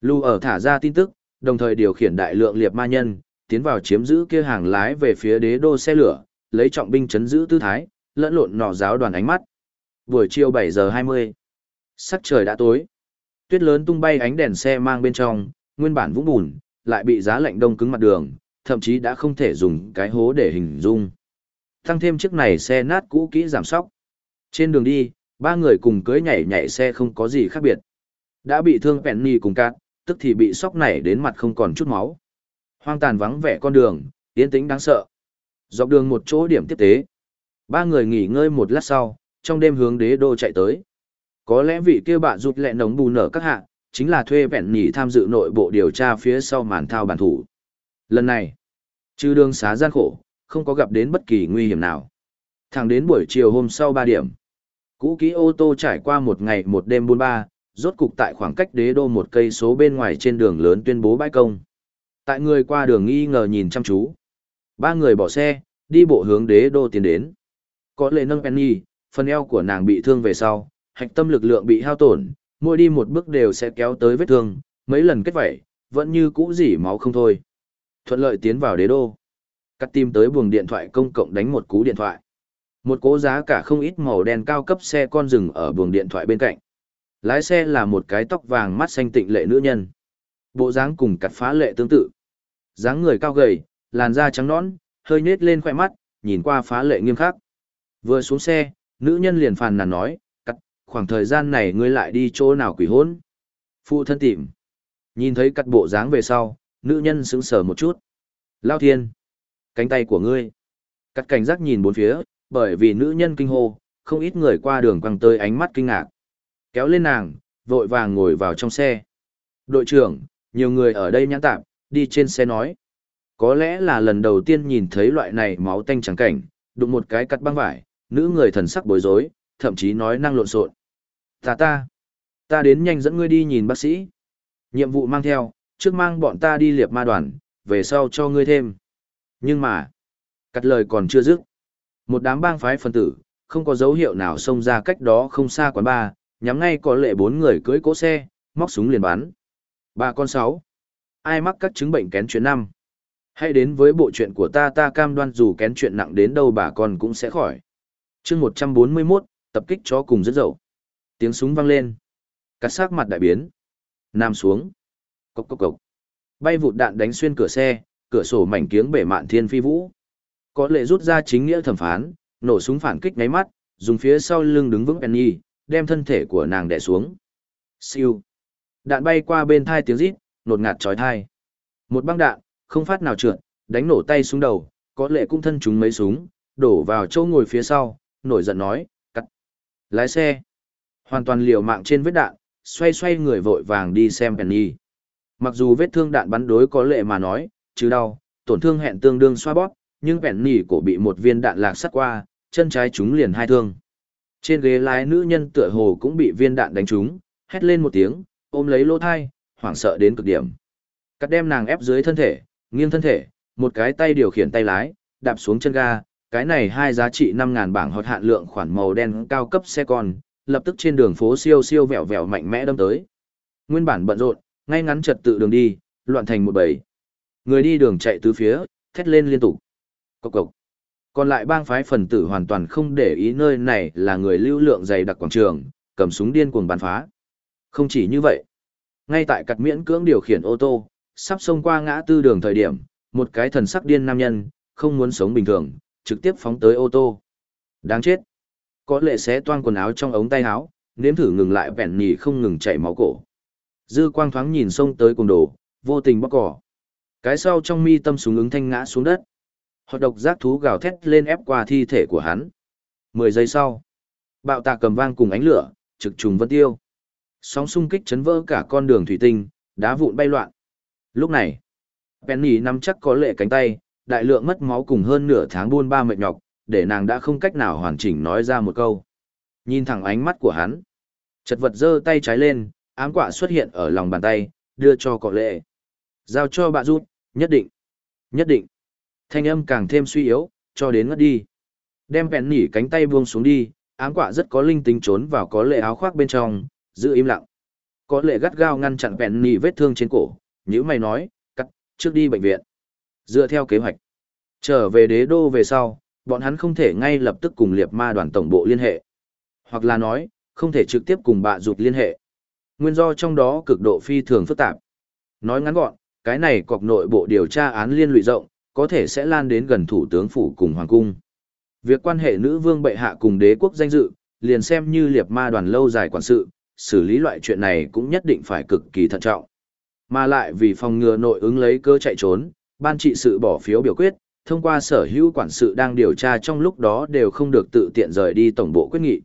Lù ở thả ra tin tức, đồng thời điều khiển đại lượng liệp ma nhân, tiến vào chiếm giữ kia hàng lái về phía đế đô xe lửa, lấy trọng binh chấn giữ tư thái, lẫn lộn nọ giáo đoàn ánh mắt. Buổi chiều 7 giờ 20. Sắc trời đã tối. Tuyết lớn tung bay ánh đèn xe mang bên trong, nguyên bản vũng bùn, lại bị giá lạnh đông cứng mặt đường, thậm chí đã không thể dùng cái hố để hình dung. Thăng thêm chiếc này xe nát cũ kỹ giảm sóc. Trên đường đi, ba người cùng cưới nhảy nhảy xe không có gì khác biệt. Đã bị thương Penny cùng cát, tức thì bị sóc nảy đến mặt không còn chút máu. Hoang tàn vắng vẻ con đường, yên tĩnh đáng sợ. Dọc đường một chỗ điểm tiếp tế. Ba người nghỉ ngơi một lát sau, trong đêm hướng đế đô chạy tới. Có lẽ vị kia bạn rụt lẹ nóng bù nở các hạ, chính là thuê vẹn nhỉ tham dự nội bộ điều tra phía sau màn thao bản thủ. Lần này, trừ đường xá gian khổ, không có gặp đến bất kỳ nguy hiểm nào. Thẳng đến buổi chiều hôm sau 3 điểm. Cũ kỹ ô tô trải qua một ngày một đêm buôn ba, rốt cục tại khoảng cách đế đô một cây số bên ngoài trên đường lớn tuyên bố bãi công. Tại người qua đường nghi ngờ nhìn chăm chú. Ba người bỏ xe, đi bộ hướng đế đô tiến đến. Có lệ nâng Penny, phần eo của nàng bị thương về sau, hạch tâm lực lượng bị hao tổn, mỗi đi một bước đều sẽ kéo tới vết thương, mấy lần kết vẩy, vẫn như cũ dỉ máu không thôi. Thuận lợi tiến vào đế đô. Cắt tim tới buồng điện thoại công cộng đánh một cú điện thoại. Một cố giá cả không ít màu đen cao cấp xe con rừng ở buồng điện thoại bên cạnh. Lái xe là một cái tóc vàng mắt xanh tịnh lệ nữ nhân. Bộ dáng cùng cặt phá lệ tương tự. dáng người cao gầy, làn da trắng nõn, hơi nhếch lên khoẻ mắt, nhìn qua phá lệ nghiêm khắc. Vừa xuống xe, nữ nhân liền phàn nàn nói, cắt, khoảng thời gian này ngươi lại đi chỗ nào quỷ hôn. Phụ thân tìm. Nhìn thấy cắt bộ dáng về sau, nữ nhân sững sờ một chút. Lao thiên. Cánh tay của ngươi. Cắt cảnh giác nhìn bốn phía, bởi vì nữ nhân kinh hô, không ít người qua đường quăng tới ánh mắt kinh ngạc. Kéo lên nàng, vội vàng ngồi vào trong xe. Đội trưởng, nhiều người ở đây nhãn tạm, đi trên xe nói. Có lẽ là lần đầu tiên nhìn thấy loại này máu tanh trắng cảnh, đụng một cái cắt băng vải, nữ người thần sắc bối rối, thậm chí nói năng lộn xộn. Ta ta, ta đến nhanh dẫn ngươi đi nhìn bác sĩ. Nhiệm vụ mang theo, trước mang bọn ta đi liệp ma đoàn, về sau cho ngươi thêm. Nhưng mà, cắt lời còn chưa dứt. Một đám bang phái phân tử, không có dấu hiệu nào xông ra cách đó không xa quán ba, nhắm ngay có lệ bốn người cưới cỗ xe, móc súng liền bắn. Ba con sáu. Ai mắc các chứng bệnh kén chuyện năm? Hãy đến với bộ chuyện của ta ta cam đoan dù kén chuyện nặng đến đâu bà con cũng sẽ khỏi chương 141, tập kích chó cùng rất dậu. Tiếng súng vang lên. Cắt sát mặt đại biến. Nam xuống. Cốc cốc cốc. Bay vụt đạn đánh xuyên cửa xe, cửa sổ mảnh kiếng bể mạn thiên phi vũ. Có lệ rút ra chính nghĩa thẩm phán, nổ súng phản kích ngáy mắt, dùng phía sau lưng đứng vững Penny, đem thân thể của nàng đè xuống. Siêu. Đạn bay qua bên thai tiếng rít, nột ngạt chói thai. Một băng đạn, không phát nào trượt, đánh nổ tay xuống đầu, có lệ cũng thân chúng mấy súng, đổ vào chỗ ngồi phía sau, nổi giận nói, cắt. Lái xe. Hoàn toàn liều mạng trên vết đạn, xoay xoay người vội vàng đi xem Penny. Mặc dù vết thương đạn bắn đối có lệ mà nói, chứ đau, tổn thương hẹn tương đương xoa bóp, nhưng Penny cổ bị một viên đạn lạc sắt qua, chân trái trúng liền hai thương. Trên ghế lái nữ nhân tựa hồ cũng bị viên đạn đánh trúng, hét lên một tiếng, ôm lấy lỗ thai, hoảng sợ đến cực điểm. Cắt đem nàng ép dưới thân thể, nghiêng thân thể, một cái tay điều khiển tay lái, đạp xuống chân ga, cái này hai giá trị 5.000 bảng hot hạn lượng khoản màu đen cao cấp xe con, lập tức trên đường phố siêu siêu vẹo vẹo mạnh mẽ đâm tới. Nguyên bản bận rộn, ngay ngắn trật tự đường đi, loạn thành một bầy. Người đi đường chạy tứ phía, thét lên liên tục. Cộc cộc. Còn lại bang phái phần tử hoàn toàn không để ý nơi này là người lưu lượng dày đặc quảng trường, cầm súng điên cuồng bắn phá. Không chỉ như vậy. Ngay tại cặt miễn cưỡng điều khiển ô tô, sắp xông qua ngã tư đường thời điểm, một cái thần sắc điên nam nhân, không muốn sống bình thường, trực tiếp phóng tới ô tô. Đáng chết. Có lệ xé toan quần áo trong ống tay áo, nếm thử ngừng lại vẹn nhì không ngừng chảy máu cổ. Dư quang thoáng nhìn xông tới cùng đồ, vô tình bóc cỏ. Cái sau trong mi tâm súng ứng thanh ngã xuống đất. Hoạt độc giác thú gào thét lên ép qua thi thể của hắn. Mười giây sau, Bạo tạc cầm vang cùng ánh lửa, trực trùng vân tiêu. Sóng xung kích chấn vỡ cả con đường thủy tinh, đá vụn bay loạn. Lúc này, Penny nắm chắc có lệ cánh tay, đại lượng mất máu cùng hơn nửa tháng buôn ba mệt nhọc, để nàng đã không cách nào hoàn chỉnh nói ra một câu. Nhìn thẳng ánh mắt của hắn, chật vật giơ tay trái lên, ám quả xuất hiện ở lòng bàn tay, đưa cho có lệ. Giao cho bà rút, nhất định, nhất định. Thanh âm càng thêm suy yếu, cho đến ngất đi. Đem Penny cánh tay buông xuống đi, ám quả rất có linh tính trốn vào có lệ áo khoác bên trong, giữ im lặng. Có lệ gắt gao ngăn chặn Penny vết thương trên cổ, như mày nói, cắt, trước đi bệnh viện. Dựa theo kế hoạch, trở về đế đô về sau, bọn hắn không thể ngay lập tức cùng liệt ma đoàn tổng bộ liên hệ. Hoặc là nói, không thể trực tiếp cùng bạ rụt liên hệ. Nguyên do trong đó cực độ phi thường phức tạp. Nói ngắn gọn, cái này cọc nội bộ điều tra án liên lụy rộng, có thể sẽ lan đến gần thủ tướng phủ cùng hoàng cung. Việc quan hệ nữ vương bệ hạ cùng đế quốc danh dự, liền xem như liệt ma đoàn lâu dài quản sự, xử lý loại chuyện này cũng nhất định phải cực kỳ thận trọng. Mà lại vì phòng ngừa nội ứng lấy cơ chạy trốn, ban trị sự bỏ phiếu biểu quyết, thông qua sở hữu quản sự đang điều tra trong lúc đó đều không được tự tiện rời đi tổng bộ quyết nghị.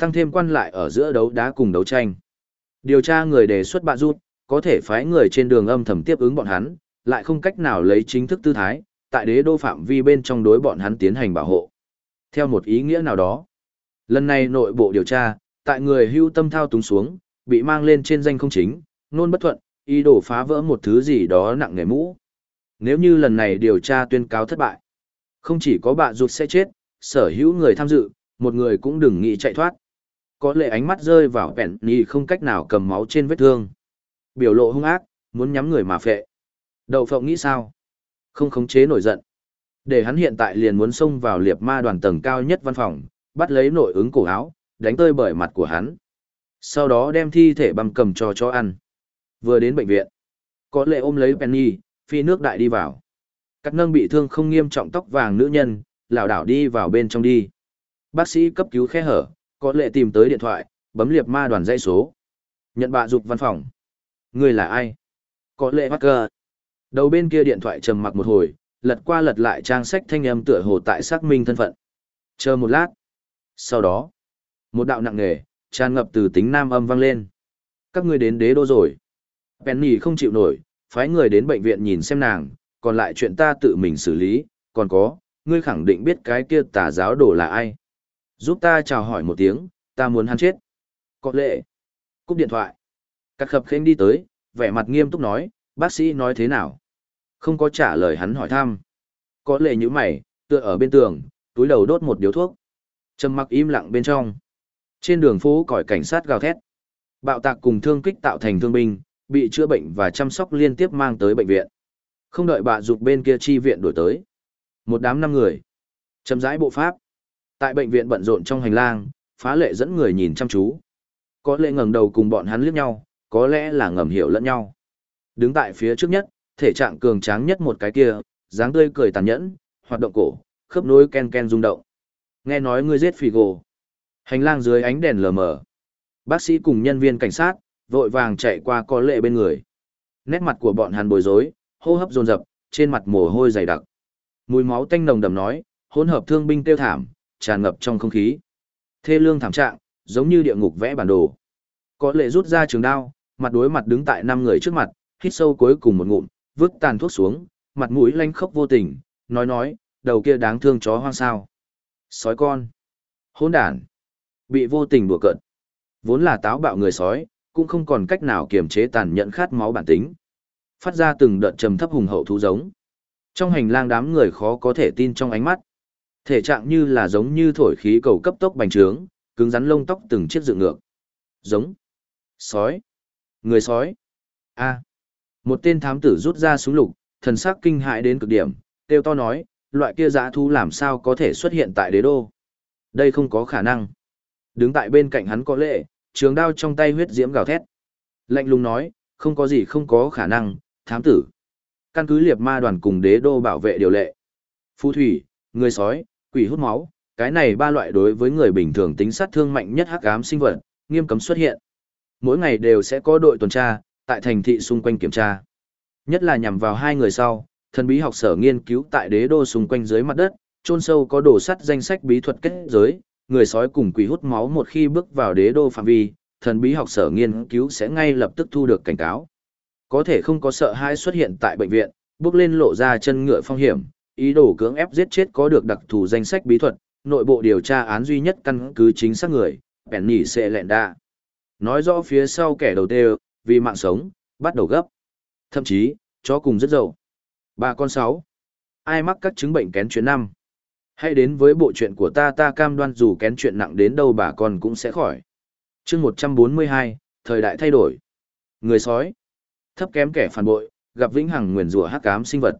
Tăng thêm quan lại ở giữa đấu đá cùng đấu tranh. Điều tra người đề xuất bạ rút, có thể phái người trên đường âm thầm tiếp ứng bọn hắn, lại không cách nào lấy chính thức tư thái, tại đế đô phạm vi bên trong đối bọn hắn tiến hành bảo hộ. Theo một ý nghĩa nào đó, lần này nội bộ điều tra, tại người hưu tâm thao túng xuống, bị mang lên trên danh không chính, nôn bất thuận, ý đồ phá vỡ một thứ gì đó nặng nề mũ. Nếu như lần này điều tra tuyên cáo thất bại, không chỉ có bạ rụt sẽ chết, sở hữu người tham dự, một người cũng đừng nghĩ chạy thoát. Có lệ ánh mắt rơi vào vẹn nhì không cách nào cầm máu trên vết thương. Biểu lộ hung ác, muốn nhắm người mà phệ. Đậu phộng nghĩ sao? Không khống chế nổi giận. Để hắn hiện tại liền muốn xông vào liệt ma đoàn tầng cao nhất văn phòng, bắt lấy nội ứng cổ áo, đánh tơi bởi mặt của hắn. Sau đó đem thi thể băm cầm cho cho ăn. Vừa đến bệnh viện, có lệ ôm lấy Penny, phi nước đại đi vào. Cắt nâng bị thương không nghiêm trọng tóc vàng nữ nhân, lảo đảo đi vào bên trong đi. Bác sĩ cấp cứu khe hở, có lệ tìm tới điện thoại, bấm liệt ma đoàn dây số. Nhận bạ dục văn phòng. Người là ai? Có lệ Parker. Đầu bên kia điện thoại trầm mặc một hồi, lật qua lật lại trang sách thanh âm tựa hồ tại xác minh thân phận. Chờ một lát. Sau đó, một đạo nặng nề, tràn ngập từ tính nam âm vang lên. Các ngươi đến đế đô rồi. Penny không chịu nổi, phái người đến bệnh viện nhìn xem nàng, còn lại chuyện ta tự mình xử lý, còn có, ngươi khẳng định biết cái kia tà giáo đồ là ai. Giúp ta chào hỏi một tiếng, ta muốn hắn chết. Có lệ. Cúp điện thoại. Các khập khênh đi tới, vẻ mặt nghiêm túc nói, bác sĩ nói thế nào? Không có trả lời hắn hỏi thăm. Có lệ như mày, tựa ở bên tường, túi đầu đốt một điếu thuốc. Trầm mặc im lặng bên trong. Trên đường phố còi cảnh sát gào thét. Bạo tạc cùng thương kích tạo thành thương binh, bị chữa bệnh và chăm sóc liên tiếp mang tới bệnh viện. Không đợi bà dục bên kia chi viện đổi tới. Một đám năm người. Chậm rãi bộ pháp. Tại bệnh viện bận rộn trong hành lang, phá lệ dẫn người nhìn chăm chú. Có lẽ ngẩng đầu cùng bọn hắn liếc nhau, có lẽ là ngầm hiểu lẫn nhau. Đứng tại phía trước nhất, thể trạng cường tráng nhất một cái kia, dáng tươi cười tàn nhẫn, hoạt động cổ, khớp nối ken ken rung động. Nghe nói ngươi giết Figo. Hành lang dưới ánh đèn lờ mờ. Bác sĩ cùng nhân viên cảnh sát, vội vàng chạy qua có lệ bên người. Nét mặt của bọn hắn bối rối, hô hấp dồn dập, trên mặt mồ hôi dày đặc. Mùi máu tanh nồng đậm nói, hỗn hợp thương binh tiêu thảm, tràn ngập trong không khí. Thê lương thảm trạng, giống như địa ngục vẽ bản đồ. Có lệ rút ra trường đao, mặt đối mặt đứng tại năm người trước mặt, hít sâu cuối cùng một ngụm, vứt tàn thuốc xuống, mặt mũi lanh khốc vô tình, nói nói, đầu kia đáng thương chó hoang sao. Sói con. Hỗn đản. Bị vô tình đùa cợt. Vốn là táo bạo người sói, cũng không còn cách nào kiềm chế tàn nhẫn khát máu bản tính. Phát ra từng đợt trầm thấp hùng hậu thú giống. Trong hành lang đám người khó có thể tin trong ánh mắt. Thể trạng như là giống như thổi khí cầu cấp tốc bành trướng, cứng rắn lông tóc từng chiếc dựng ngược. Giống. Sói. Người sói. A. Một tên thám tử rút ra súng lục, thần sắc kinh hãi đến cực điểm, kêu to nói, loại kia dã thú làm sao có thể xuất hiện tại đế đô. Đây không có khả năng. Đứng tại bên cạnh hắn có lệ, trường đao trong tay huyết diễm gào thét. Lạnh lùng nói, không có gì không có khả năng, thám tử. Căn cứ liệt ma đoàn cùng đế đô bảo vệ điều lệ. Phù thủy, người sói, quỷ hút máu, cái này ba loại đối với người bình thường tính sát thương mạnh nhất hắc ám sinh vật, nghiêm cấm xuất hiện. Mỗi ngày đều sẽ có đội tuần tra, tại thành thị xung quanh kiểm tra. Nhất là nhằm vào hai người sau, thần bí học sở nghiên cứu tại đế đô xung quanh dưới mặt đất, chôn sâu có đồ sắt danh sách bí thuật kết giới, người sói cùng quỷ hút máu một khi bước vào đế đô phạm vi, thần bí học sở nghiên cứu sẽ ngay lập tức thu được cảnh cáo. Có thể không có sợ hãi xuất hiện tại bệnh viện, bước lên lộ ra chân ngựa phong hiểm, ý đồ cưỡng ép giết chết có được đặc thù danh sách bí thuật, nội bộ điều tra án duy nhất căn cứ chính xác người, bèn nhỉ sẽ lẹn đa. Nói rõ phía sau kẻ đầu tê, vì mạng sống, bắt đầu gấp. Thậm chí, chó cùng rất dậu. Bà con sáu. Ai mắc các chứng bệnh kén chuyến năm? Hãy đến với bộ chuyện của ta ta cam đoan dù kén chuyện nặng đến đâu bà con cũng sẽ khỏi. chương 142, thời đại thay đổi. Người sói. Thấp kém kẻ phản bội, gặp vĩnh hằng nguyền rủa hắc ám sinh vật.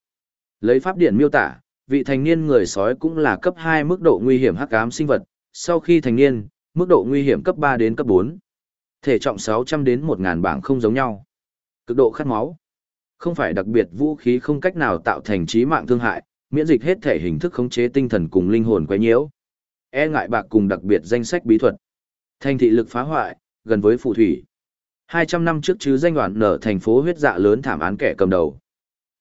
Lấy pháp điển miêu tả, vị thành niên người sói cũng là cấp 2 mức độ nguy hiểm hắc ám sinh vật, sau khi thành niên, mức độ nguy hiểm cấp 3 đến cấp 4. Thể trọng 600 đến 1000 bảng không giống nhau. Cực độ khát máu. Không phải đặc biệt vũ khí không cách nào tạo thành trí mạng thương hại, miễn dịch hết thể hình thức khống chế tinh thần cùng linh hồn quấy nhiễu. E ngại bạc cùng đặc biệt danh sách bí thuật. Thành thị lực phá hoại, gần với phù thủy. 200 năm trước chứ danh đoàn nở thành phố huyết dạ lớn thảm án kẻ cầm đầu.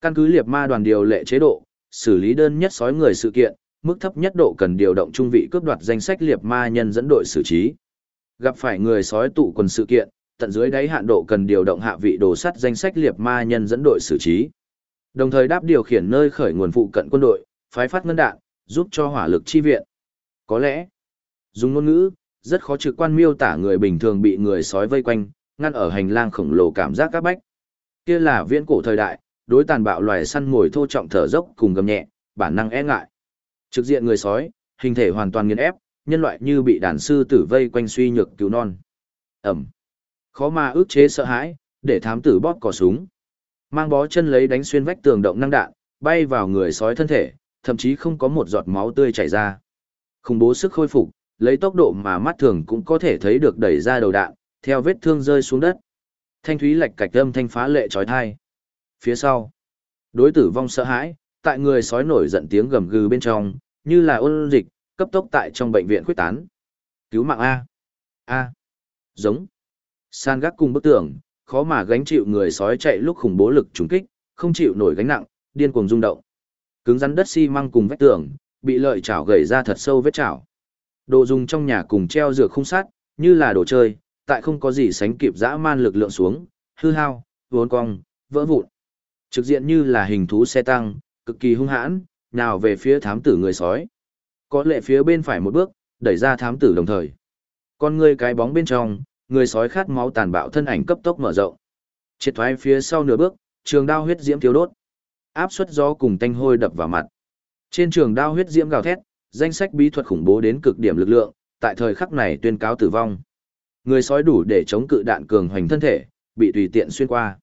Căn cứ liệt ma đoàn điều lệ chế độ, xử lý đơn nhất sói người sự kiện, mức thấp nhất độ cần điều động trung vị cướp đoạt danh sách liệt ma nhân dẫn đội xử trí. Gặp phải người sói tụ quần sự kiện, tận dưới đáy hạn độ cần điều động hạ vị đồ sắt danh sách liệt ma nhân dẫn đội xử trí. Đồng thời đáp điều khiển nơi khởi nguồn phụ cận quân đội, phái phát ngân đạn, giúp cho hỏa lực chi viện. Có lẽ, dùng ngôn ngữ, rất khó trực quan miêu tả người bình thường bị người sói vây quanh, ngăn ở hành lang khổng lồ cảm giác các bách. Kia là viễn cổ thời đại, đối tàn bạo loài săn mồi thô trọng thở dốc cùng gầm nhẹ, bản năng e ngại. Trực diện người sói, hình thể hoàn toàn nghiền ép, nhân loại như bị đàn sư tử vây quanh suy nhược cứu non. Ẩm. Khó mà ước chế sợ hãi, để thám tử bóp cò súng. Mang bó chân lấy đánh xuyên vách tường động năng đạn, bay vào người sói thân thể, thậm chí không có một giọt máu tươi chảy ra. Khủng bố sức khôi phục, lấy tốc độ mà mắt thường cũng có thể thấy được đẩy ra đầu đạn, theo vết thương rơi xuống đất. Thanh thúy lạch cạch âm thanh phá lệ trói thai. Phía sau, đối tử vong sợ hãi, tại người sói nổi giận tiếng gầm gừ bên trong, như là ôn dịch, cấp tốc tại trong bệnh viện khuyết tán. Cứu mạng A. A. Giống. San gác cùng bức tường, khó mà gánh chịu người sói chạy lúc khủng bố lực trùng kích, không chịu nổi gánh nặng, điên cuồng rung động. Cứng rắn đất xi măng cùng vách tường, bị lợi chảo gầy ra thật sâu vết chảo. Đồ dùng trong nhà cùng treo dược không sát, như là đồ chơi, tại không có gì sánh kịp dã man lực lượng xuống, hư hao, vốn cong, vỡ vụn. Trực diện như là hình thú xe tăng, cực kỳ hung hãn, nào về phía thám tử người sói. Có lệ phía bên phải một bước, đẩy ra thám tử đồng thời. Con người cái bóng bên trong, người sói khát máu tàn bạo thân ảnh cấp tốc mở rộng. Triệt thoái phía sau nửa bước, trường đao huyết diễm thiếu đốt. Áp suất gió cùng tanh hôi đập vào mặt. Trên trường đao huyết diễm gào thét, danh sách bí thuật khủng bố đến cực điểm lực lượng, tại thời khắc này tuyên cáo tử vong. Người sói đủ để chống cự đạn cường hoành thân thể, bị tùy tiện xuyên qua.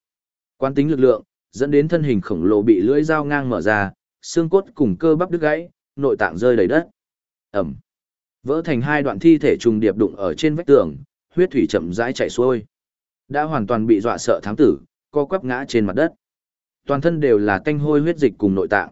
Quan tính lực lượng, dẫn đến thân hình khổng lồ bị lưỡi dao ngang mở ra, xương cốt cùng cơ bắp đứt gãy, nội tạng rơi đầy đất. Ẩm. Vỡ thành hai đoạn thi thể trùng điệp đụng ở trên vách tường, huyết thủy chậm rãi chảy xuôi. Đã hoàn toàn bị dọa sợ thám tử, co quắp ngã trên mặt đất. Toàn thân đều là tanh hôi huyết dịch cùng nội tạng.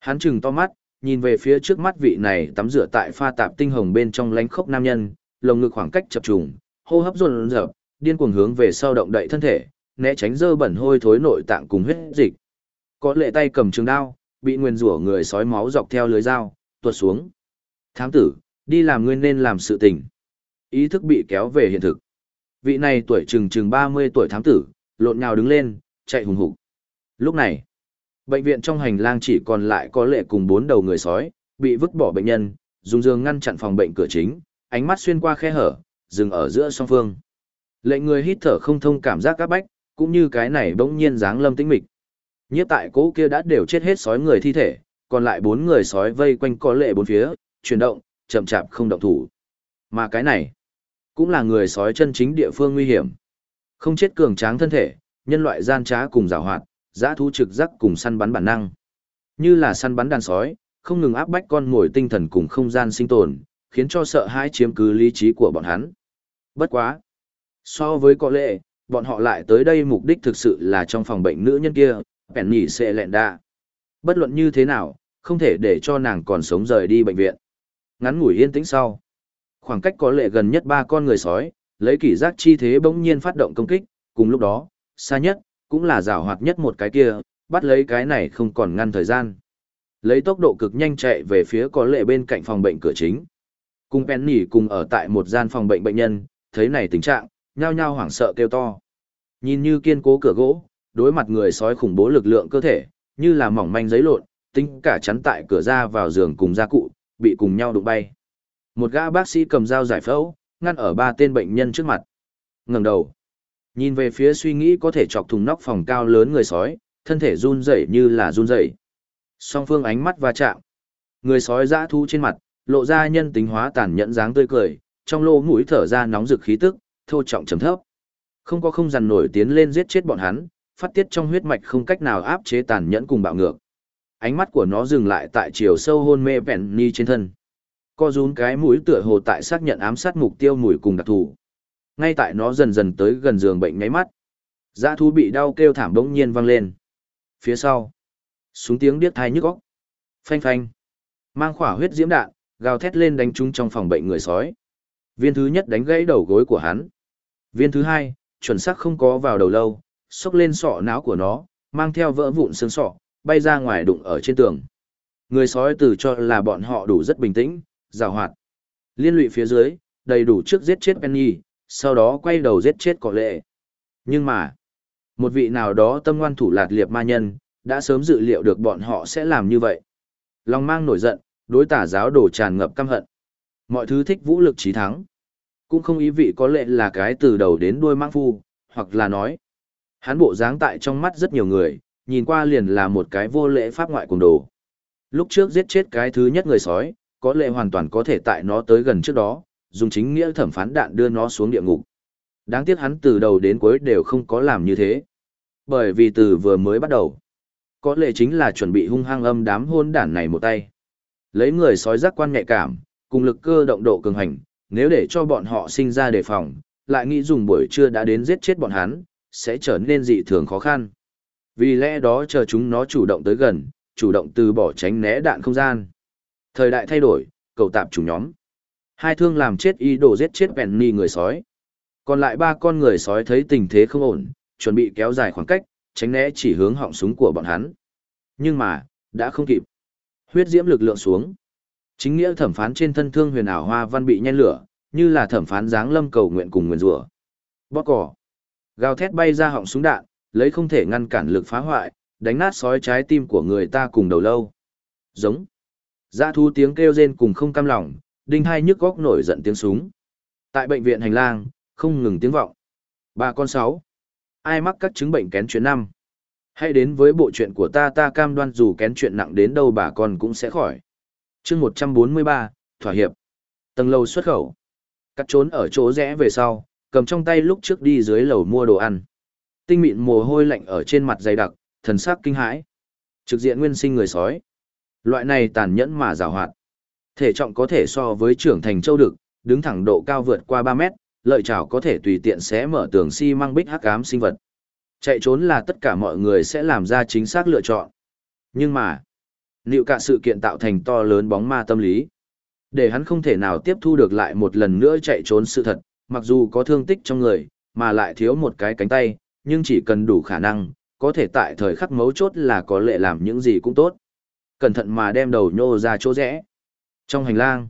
Hắn chừng to mắt, nhìn về phía trước mắt vị này tắm rửa tại pha tạp tinh hồng bên trong lánh khốc nam nhân, lồng ngực khoảng cách chập trùng, hô hấp run dập, điên cuồng hướng về sau động đậy thân thể, né tránh dơ bẩn hôi thối nội tạng cùng huyết dịch. Có lệ tay cầm trường đao, bị nguyên rủa người sói máu dọc theo lưới dao, tuột xuống. Thám tử, đi làm nguyên nên làm sự tình. Ý thức bị kéo về hiện thực. Vị này tuổi chừng chừng 30 tuổi thám tử, lộn nhào đứng lên, chạy hùng hục. Lúc này, bệnh viện trong hành lang chỉ còn lại có lệ cùng bốn đầu người sói, bị vứt bỏ bệnh nhân, dùng giường ngăn chặn phòng bệnh cửa chính, ánh mắt xuyên qua khe hở, dừng ở giữa song phương. Lệ người hít thở không thông cảm giác các bách, cũng như cái này bỗng nhiên dáng lâm tĩnh mịch. Nhiếp tại cố kia đã đều chết hết sói người thi thể, còn lại bốn người sói vây quanh có lệ bốn phía, chuyển động, chậm chạp không động thủ. Mà cái này, cũng là người sói chân chính địa phương nguy hiểm. Không chết cường tráng thân thể, nhân loại gian trá cùng giảo hoạt, giã thú trực giác cùng săn bắn bản năng. Như là săn bắn đàn sói, không ngừng áp bách con mồi tinh thần cùng không gian sinh tồn, khiến cho sợ hãi chiếm cứ lý trí của bọn hắn. Bất quá. So với có lệ, bọn họ lại tới đây mục đích thực sự là trong phòng bệnh nữ nhân kia, bèn nhỉ sẽ lẹn đa. Bất luận như thế nào, không thể để cho nàng còn sống rời đi bệnh viện. Ngắn ngủi yên tĩnh sau. Khoảng cách có lệ gần nhất ba con người sói, lấy kỷ giác chi thế bỗng nhiên phát động công kích, cùng lúc đó, xa nhất, cũng là rào hoạt nhất một cái kia, bắt lấy cái này không còn ngăn thời gian. Lấy tốc độ cực nhanh chạy về phía có lệ bên cạnh phòng bệnh cửa chính. Cùng Penny cùng ở tại một gian phòng bệnh bệnh nhân, thấy này tình trạng, nhao nhao hoảng sợ kêu to. Nhìn như kiên cố cửa gỗ, đối mặt người sói khủng bố lực lượng cơ thể, như là mỏng manh giấy lộn, tính cả chắn tại cửa ra vào giường cùng gia cụ, bị cùng nhau đụng bay. Một gã bác sĩ cầm dao giải phẫu, ngăn ở ba tên bệnh nhân trước mặt. Ngẩng đầu, nhìn về phía suy nghĩ có thể chọc thùng nóc phòng cao lớn người sói, thân thể run rẩy như là run rẩy. Song phương ánh mắt va chạm. Người sói dã thu trên mặt, lộ ra nhân tính hóa tàn nhẫn dáng tươi cười, trong lô mũi thở ra nóng rực khí tức, thô trọng trầm thấp. Không có không dằn nổi tiến lên giết chết bọn hắn, phát tiết trong huyết mạch không cách nào áp chế tàn nhẫn cùng bạo ngược. Ánh mắt của nó dừng lại tại chiều sâu hôn mê Penny trên thân. Co rún cái mũi tựa hồ tại xác nhận ám sát mục tiêu mùi cùng đặc thù. Ngay tại nó dần dần tới gần giường bệnh nháy mắt. Dã thú bị đau kêu thảm bỗng nhiên vang lên. Phía sau, súng tiếng điếc thai nhức óc. Phanh phanh. Mang khỏa huyết diễm đạn, gào thét lên đánh trúng trong phòng bệnh người sói. Viên thứ nhất đánh gãy đầu gối của hắn. Viên thứ hai, chuẩn xác không có vào đầu lâu, xốc lên sọ não của nó, mang theo vỡ vụn xương sọ, bay ra ngoài đụng ở trên tường. Người sói từ cho là bọn họ đủ rất bình tĩnh, rào hoạt. Liên lụy phía dưới, đầy đủ trước giết chết Penny, sau đó quay đầu giết chết cọ lệ. Nhưng mà, một vị nào đó tâm ngoan thủ lạt liệt ma nhân, đã sớm dự liệu được bọn họ sẽ làm như vậy. Lòng mang nổi giận, đối tả giáo đổ tràn ngập căm hận. Mọi thứ thích vũ lực trí thắng. Cũng không ý vị có lệ là cái từ đầu đến đuôi mang phu, hoặc là nói. Hắn bộ dáng tại trong mắt rất nhiều người, nhìn qua liền là một cái vô lễ pháp ngoại cùng đồ. Lúc trước giết chết cái thứ nhất người sói, có lệ hoàn toàn có thể tại nó tới gần trước đó, dùng chính nghĩa thẩm phán đạn đưa nó xuống địa ngục. Đáng tiếc hắn từ đầu đến cuối đều không có làm như thế. Bởi vì từ vừa mới bắt đầu, có lệ chính là chuẩn bị hung hăng âm đám hôn đản này một tay. Lấy người sói giác quan nhạy cảm, cùng lực cơ động độ cường hành, nếu để cho bọn họ sinh ra đề phòng, lại nghĩ dùng buổi trưa đã đến giết chết bọn hắn, sẽ trở nên dị thường khó khăn. Vì lẽ đó chờ chúng nó chủ động tới gần, chủ động từ bỏ tránh né đạn không gian. Thời đại thay đổi, cầu tạp chủ nhóm. Hai thương làm chết ý đồ giết chết Penny người sói. Còn lại ba con người sói thấy tình thế không ổn, chuẩn bị kéo dài khoảng cách, tránh né chỉ hướng họng súng của bọn hắn. Nhưng mà, đã không kịp. Huyết diễm lực lượng xuống. Chính nghĩa thẩm phán trên thân thương huyền ảo hoa văn bị nhen lửa, như là thẩm phán dáng lâm cầu nguyện cùng nguyền rủa. Bóp cỏ. Gào thét bay ra họng súng đạn, lấy không thể ngăn cản lực phá hoại, đánh nát sói trái tim của người ta cùng đầu lâu. Giống. Dã thu tiếng kêu rên cùng không cam lòng, đinh hai nhức góc nổi giận tiếng súng. Tại bệnh viện hành lang, không ngừng tiếng vọng. bà con sáu. Ai mắc các chứng bệnh kén chuyện năm? Hãy đến với bộ chuyện của ta ta cam đoan dù kén chuyện nặng đến đâu bà con cũng sẽ khỏi. chương 143, Thỏa hiệp. Tầng lầu xuất khẩu. Cắt trốn ở chỗ rẽ về sau, cầm trong tay lúc trước đi dưới lầu mua đồ ăn. Tinh mịn mồ hôi lạnh ở trên mặt dày đặc, thần sắc kinh hãi. Trực diện nguyên sinh người sói. Loại này tàn nhẫn mà rào hoạt. Thể trọng có thể so với trưởng thành châu đực, đứng thẳng độ cao vượt qua 3 mét, lợi chảo có thể tùy tiện xé mở tường xi si măng bích hắc ám sinh vật. Chạy trốn là tất cả mọi người sẽ làm ra chính xác lựa chọn. Nhưng mà, liệu cả sự kiện tạo thành to lớn bóng ma tâm lý. Để hắn không thể nào tiếp thu được lại một lần nữa chạy trốn sự thật, mặc dù có thương tích trong người, mà lại thiếu một cái cánh tay, nhưng chỉ cần đủ khả năng, có thể tại thời khắc mấu chốt là có lệ làm những gì cũng tốt. Cẩn thận mà đem đầu nhô ra chỗ rẽ. Trong hành lang,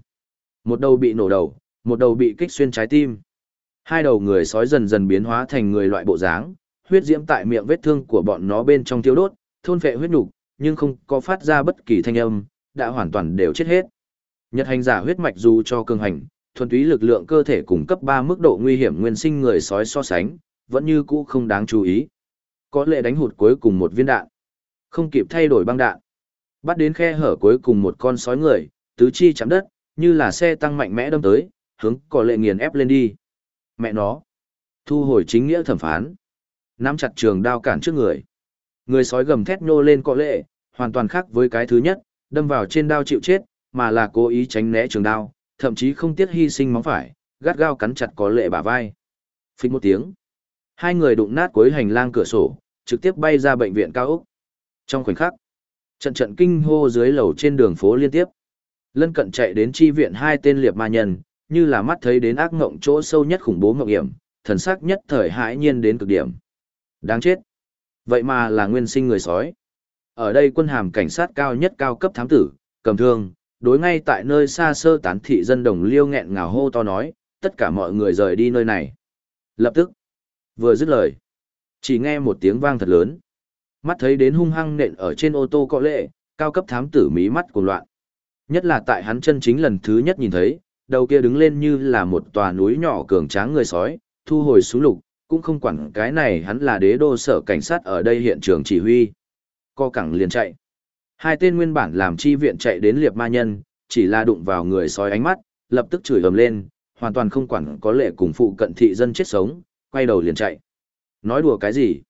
một đầu bị nổ đầu, một đầu bị kích xuyên trái tim. Hai đầu người sói dần dần biến hóa thành người loại bộ dáng, huyết diễm tại miệng vết thương của bọn nó bên trong tiêu đốt, thôn phệ huyết nục, nhưng không có phát ra bất kỳ thanh âm, đã hoàn toàn đều chết hết. Nhật hành giả huyết mạch dù cho cường hành, thuần túy lực lượng cơ thể cùng cấp 3 mức độ nguy hiểm nguyên sinh người sói so sánh, vẫn như cũ không đáng chú ý. Có lệ đánh hụt cuối cùng một viên đạn. Không kịp thay đổi băng đạn. Bắt đến khe hở cuối cùng một con sói người, tứ chi chạm đất, như là xe tăng mạnh mẽ đâm tới, hướng cỏ lệ nghiền ép lên đi. Mẹ nó. Thu hồi chính nghĩa thẩm phán. Nắm chặt trường đao cản trước người. Người sói gầm thét nhô lên cỏ lệ, hoàn toàn khác với cái thứ nhất, đâm vào trên đao chịu chết, mà là cố ý tránh né trường đao, thậm chí không tiếc hy sinh móng phải, gắt gao cắn chặt có lệ bả vai. Phích một tiếng. Hai người đụng nát cuối hành lang cửa sổ, trực tiếp bay ra bệnh viện cao ốc. Trong khoảnh khắc, trận trận kinh hô dưới lầu trên đường phố liên tiếp. Lân cận chạy đến chi viện hai tên liệp ma nhân, như là mắt thấy đến ác ngộng chỗ sâu nhất khủng bố ngộng hiểm, thần sắc nhất thời hãi nhiên đến cực điểm. Đáng chết. Vậy mà là nguyên sinh người sói. Ở đây quân hàm cảnh sát cao nhất cao cấp thám tử, cầm thương, đối ngay tại nơi xa sơ tán thị dân đồng liêu nghẹn ngào hô to nói, tất cả mọi người rời đi nơi này. Lập tức, vừa dứt lời, chỉ nghe một tiếng vang thật lớn. Mắt thấy đến hung hăng nện ở trên ô tô có lệ, cao cấp thám tử mí mắt cuồng loạn. Nhất là tại hắn chân chính lần thứ nhất nhìn thấy, đầu kia đứng lên như là một tòa núi nhỏ cường tráng người sói, thu hồi xuống lục, cũng không quản cái này hắn là đế đô sở cảnh sát ở đây hiện trường chỉ huy. Co cẳng liền chạy. Hai tên nguyên bản làm chi viện chạy đến liệp ma nhân, chỉ là đụng vào người sói ánh mắt, lập tức chửi ầm lên, hoàn toàn không quản có lệ cùng phụ cận thị dân chết sống, quay đầu liền chạy. Nói đùa cái gì?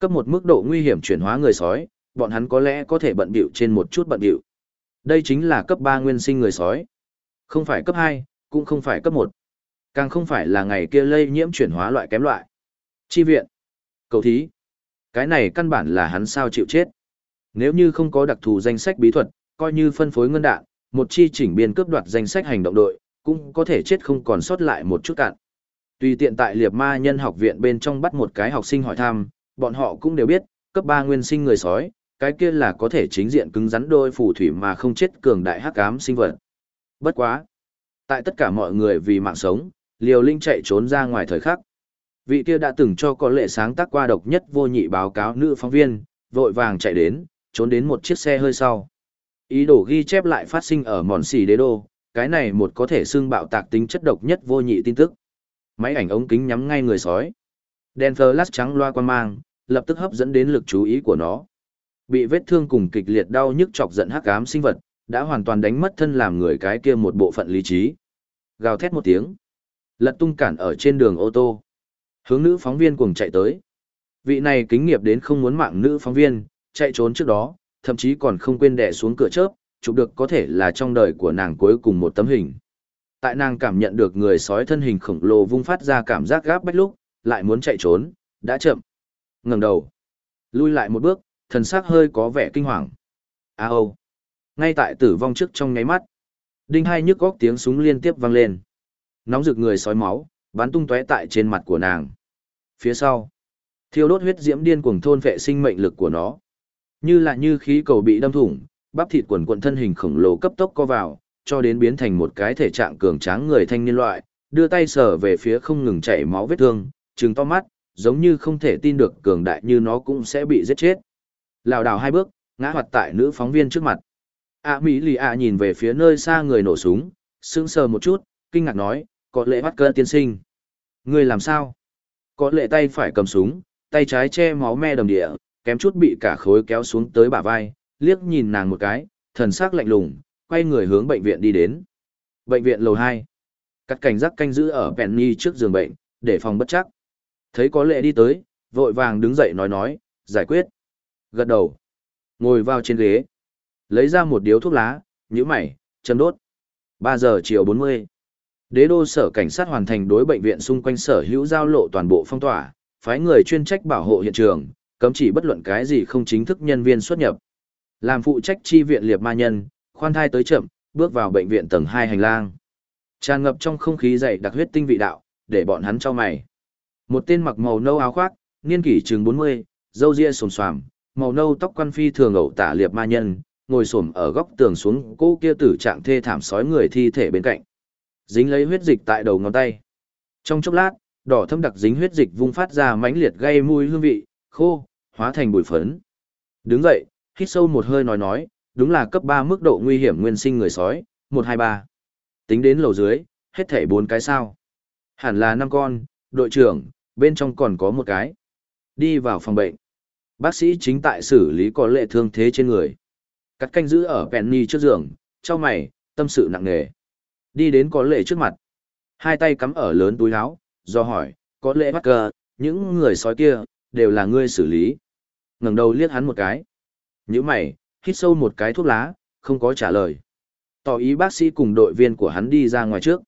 Cấp một mức độ nguy hiểm chuyển hóa người sói, bọn hắn có lẽ có thể bận bịu trên một chút bận bịu. Đây chính là cấp 3 nguyên sinh người sói. Không phải cấp 2, cũng không phải cấp 1. Càng không phải là ngày kia lây nhiễm chuyển hóa loại kém loại. Chi viện. Cầu thí. Cái này căn bản là hắn sao chịu chết. Nếu như không có đặc thù danh sách bí thuật, coi như phân phối ngân đạn, một chi chỉnh biên cướp đoạt danh sách hành động đội, cũng có thể chết không còn sót lại một chút cạn. Tùy tiện tại liệt ma nhân học viện bên trong bắt một cái học sinh hỏi thăm, bọn họ cũng đều biết, cấp 3 nguyên sinh người sói, cái kia là có thể chính diện cứng rắn đôi phù thủy mà không chết cường đại hắc ám sinh vật. Bất quá. Tại tất cả mọi người vì mạng sống, Liều Linh chạy trốn ra ngoài thời khắc. Vị kia đã từng cho có lệ sáng tác qua độc nhất vô nhị báo cáo nữ phóng viên, vội vàng chạy đến, trốn đến một chiếc xe hơi sau. Ý đồ ghi chép lại phát sinh ở mòn xì đế đô, cái này một có thể xưng bạo tạc tính chất độc nhất vô nhị tin tức. Máy ảnh ống kính nhắm ngay người sói. Đèn flash trắng loa quan mang, lập tức hấp dẫn đến lực chú ý của nó. Bị vết thương cùng kịch liệt đau nhức chọc giận hắc ám sinh vật, đã hoàn toàn đánh mất thân làm người cái kia một bộ phận lý trí. Gào thét một tiếng, lật tung cản ở trên đường ô tô. Hướng nữ phóng viên cùng chạy tới. Vị này kính nghiệp đến không muốn mạng nữ phóng viên, chạy trốn trước đó, thậm chí còn không quên đè xuống cửa chớp, chụp được có thể là trong đời của nàng cuối cùng một tấm hình. Tại nàng cảm nhận được người sói thân hình khổng lồ vung phát ra cảm giác gáp bách lúc, lại muốn chạy trốn, đã chậm ngẩng đầu, lui lại một bước, thần sắc hơi có vẻ kinh hoàng. A à, ô! Ngay tại tử vong trước trong nháy mắt, đinh hai nhức góc tiếng súng liên tiếp vang lên. Nóng rực người sói máu, bắn tung tóe tại trên mặt của nàng. Phía sau, thiêu đốt huyết diễm điên cuồng thôn vệ sinh mệnh lực của nó. Như là như khí cầu bị đâm thủng, bắp thịt quần quần thân hình khổng lồ cấp tốc co vào, cho đến biến thành một cái thể trạng cường tráng người thanh niên loại, đưa tay sờ về phía không ngừng chảy máu vết thương, trừng to mắt, giống như không thể tin được cường đại như nó cũng sẽ bị giết chết. Lào đảo hai bước, ngã hoạt tại nữ phóng viên trước mặt. A Mỹ lì A nhìn về phía nơi xa người nổ súng, sững sờ một chút, kinh ngạc nói, có lệ bắt cơ tiên sinh. Người làm sao? Có lệ tay phải cầm súng, tay trái che máu me đầm địa, kém chút bị cả khối kéo xuống tới bả vai, liếc nhìn nàng một cái, thần sắc lạnh lùng, quay người hướng bệnh viện đi đến. Bệnh viện lầu 2. Cắt cảnh giác canh giữ ở Penny trước giường bệnh, để phòng bất chắc. Thấy có lệ đi tới, vội vàng đứng dậy nói nói, giải quyết. Gật đầu. Ngồi vào trên ghế. Lấy ra một điếu thuốc lá, nhíu mày, châm đốt. 3 giờ chiều 40. Đế đô sở cảnh sát hoàn thành đối bệnh viện xung quanh sở hữu giao lộ toàn bộ phong tỏa, phái người chuyên trách bảo hộ hiện trường, cấm chỉ bất luận cái gì không chính thức nhân viên xuất nhập. Làm phụ trách chi viện liệp ma nhân, khoan thai tới chậm, bước vào bệnh viện tầng 2 hành lang. Tràn ngập trong không khí dày đặc huyết tinh vị đạo, để bọn hắn cho mày. Một tên mặc màu nâu áo khoác, niên kỷ chừng 40, râu ria sồm xoàm, màu nâu tóc quan phi thường ẩu tả liệp ma nhân, ngồi xổm ở góc tường xuống cô kia tử trạng thê thảm sói người thi thể bên cạnh. Dính lấy huyết dịch tại đầu ngón tay. Trong chốc lát, đỏ thâm đặc dính huyết dịch vung phát ra mãnh liệt gây mùi hương vị, khô, hóa thành bụi phấn. Đứng dậy, hít sâu một hơi nói nói, đúng là cấp 3 mức độ nguy hiểm nguyên sinh người sói, 123. Tính đến lầu dưới, hết thảy 4 cái sao. Hẳn là 5 con, đội trưởng, bên trong còn có một cái. Đi vào phòng bệnh. Bác sĩ chính tại xử lý có lệ thương thế trên người. Cắt canh giữ ở Penny trước giường, cho mày, tâm sự nặng nề. Đi đến có lệ trước mặt. Hai tay cắm ở lớn túi áo, do hỏi, có lệ bắt cờ, những người sói kia, đều là ngươi xử lý. ngẩng đầu liếc hắn một cái. Như mày, hít sâu một cái thuốc lá, không có trả lời. Tỏ ý bác sĩ cùng đội viên của hắn đi ra ngoài trước.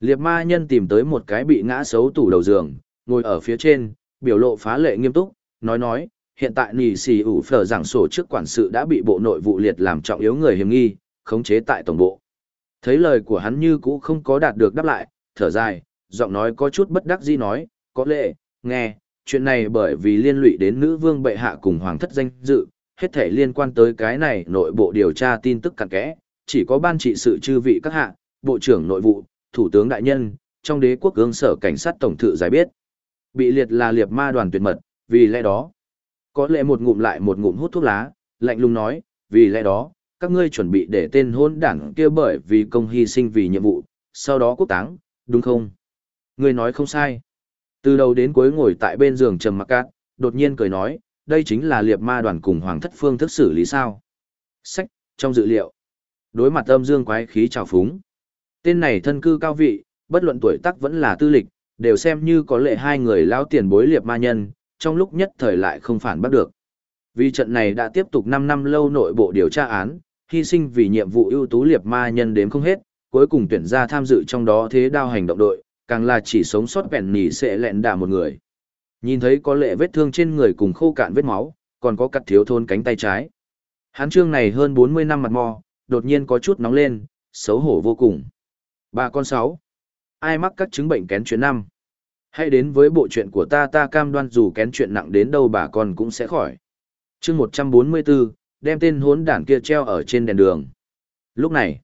Liệp ma nhân tìm tới một cái bị ngã xấu tủ đầu giường, ngồi ở phía trên, biểu lộ phá lệ nghiêm túc, nói nói, hiện tại nì xì ủ phở giảng sổ trước quản sự đã bị bộ nội vụ liệt làm trọng yếu người hiểm nghi, khống chế tại tổng bộ. Thấy lời của hắn như cũ không có đạt được đáp lại, thở dài, giọng nói có chút bất đắc dĩ nói, có lệ, nghe, chuyện này bởi vì liên lụy đến nữ vương bệ hạ cùng hoàng thất danh dự, hết thể liên quan tới cái này nội bộ điều tra tin tức cặn kẽ, chỉ có ban trị sự chư vị các hạ, bộ trưởng nội vụ, thủ tướng đại nhân, trong đế quốc ương sở cảnh sát tổng thự giải biết. Bị liệt là liệt ma đoàn tuyệt mật, vì lẽ đó. Có lẽ một ngụm lại một ngụm hút thuốc lá, lạnh lùng nói, vì lẽ đó, các ngươi chuẩn bị để tên hôn đảng kia bởi vì công hy sinh vì nhiệm vụ, sau đó quốc táng, đúng không? Ngươi nói không sai. Từ đầu đến cuối ngồi tại bên giường trầm mặc cát, đột nhiên cười nói, đây chính là liệt ma đoàn cùng hoàng thất phương thức xử lý sao. Sách, trong dự liệu. Đối mặt âm dương quái khí trào phúng. Tên này thân cư cao vị, bất luận tuổi tác vẫn là tư lịch, đều xem như có lệ hai người lao tiền bối liệp ma nhân, trong lúc nhất thời lại không phản bắt được. Vì trận này đã tiếp tục 5 năm lâu nội bộ điều tra án, hy sinh vì nhiệm vụ ưu tú liệp ma nhân đếm không hết, cuối cùng tuyển ra tham dự trong đó thế đao hành động đội, càng là chỉ sống sót vẹn nỉ sẽ lẹn đà một người. Nhìn thấy có lệ vết thương trên người cùng khô cạn vết máu, còn có cắt thiếu thôn cánh tay trái. Hán trương này hơn 40 năm mặt mò, đột nhiên có chút nóng lên, xấu hổ vô cùng. Ba con sáu. Ai mắc các chứng bệnh kén chuyện năm? Hãy đến với bộ chuyện của ta ta cam đoan dù kén chuyện nặng đến đâu bà con cũng sẽ khỏi. chương 144, đem tên hốn đản kia treo ở trên đèn đường. Lúc này,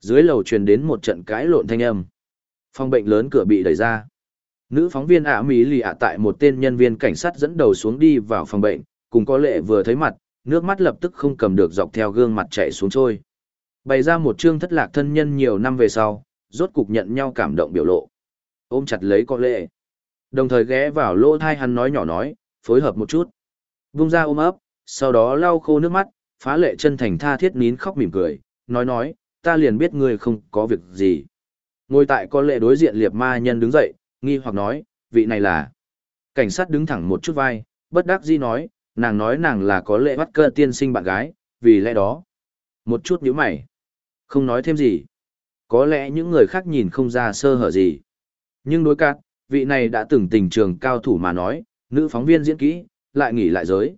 dưới lầu truyền đến một trận cãi lộn thanh âm. Phòng bệnh lớn cửa bị đẩy ra. Nữ phóng viên ả Mỹ lì ạ tại một tên nhân viên cảnh sát dẫn đầu xuống đi vào phòng bệnh, cùng có lệ vừa thấy mặt, nước mắt lập tức không cầm được dọc theo gương mặt chạy xuống trôi. Bày ra một chương thất lạc thân nhân nhiều năm về sau, rốt cục nhận nhau cảm động biểu lộ. Ôm chặt lấy có lệ. Đồng thời ghé vào lỗ thai hắn nói nhỏ nói, phối hợp một chút. Vung ra ôm ấp, sau đó lau khô nước mắt, phá lệ chân thành tha thiết nín khóc mỉm cười, nói nói, ta liền biết ngươi không có việc gì. Ngồi tại có lệ đối diện liệp ma nhân đứng dậy, nghi hoặc nói, vị này là. Cảnh sát đứng thẳng một chút vai, bất đắc dĩ nói, nàng nói nàng là có lệ bắt cơ tiên sinh bạn gái, vì lẽ đó. Một chút nhíu mày. Không nói thêm gì. Có lẽ những người khác nhìn không ra sơ hở gì. Nhưng đối cát, vị này đã từng tình trường cao thủ mà nói, nữ phóng viên diễn kỹ, lại nghỉ lại giới.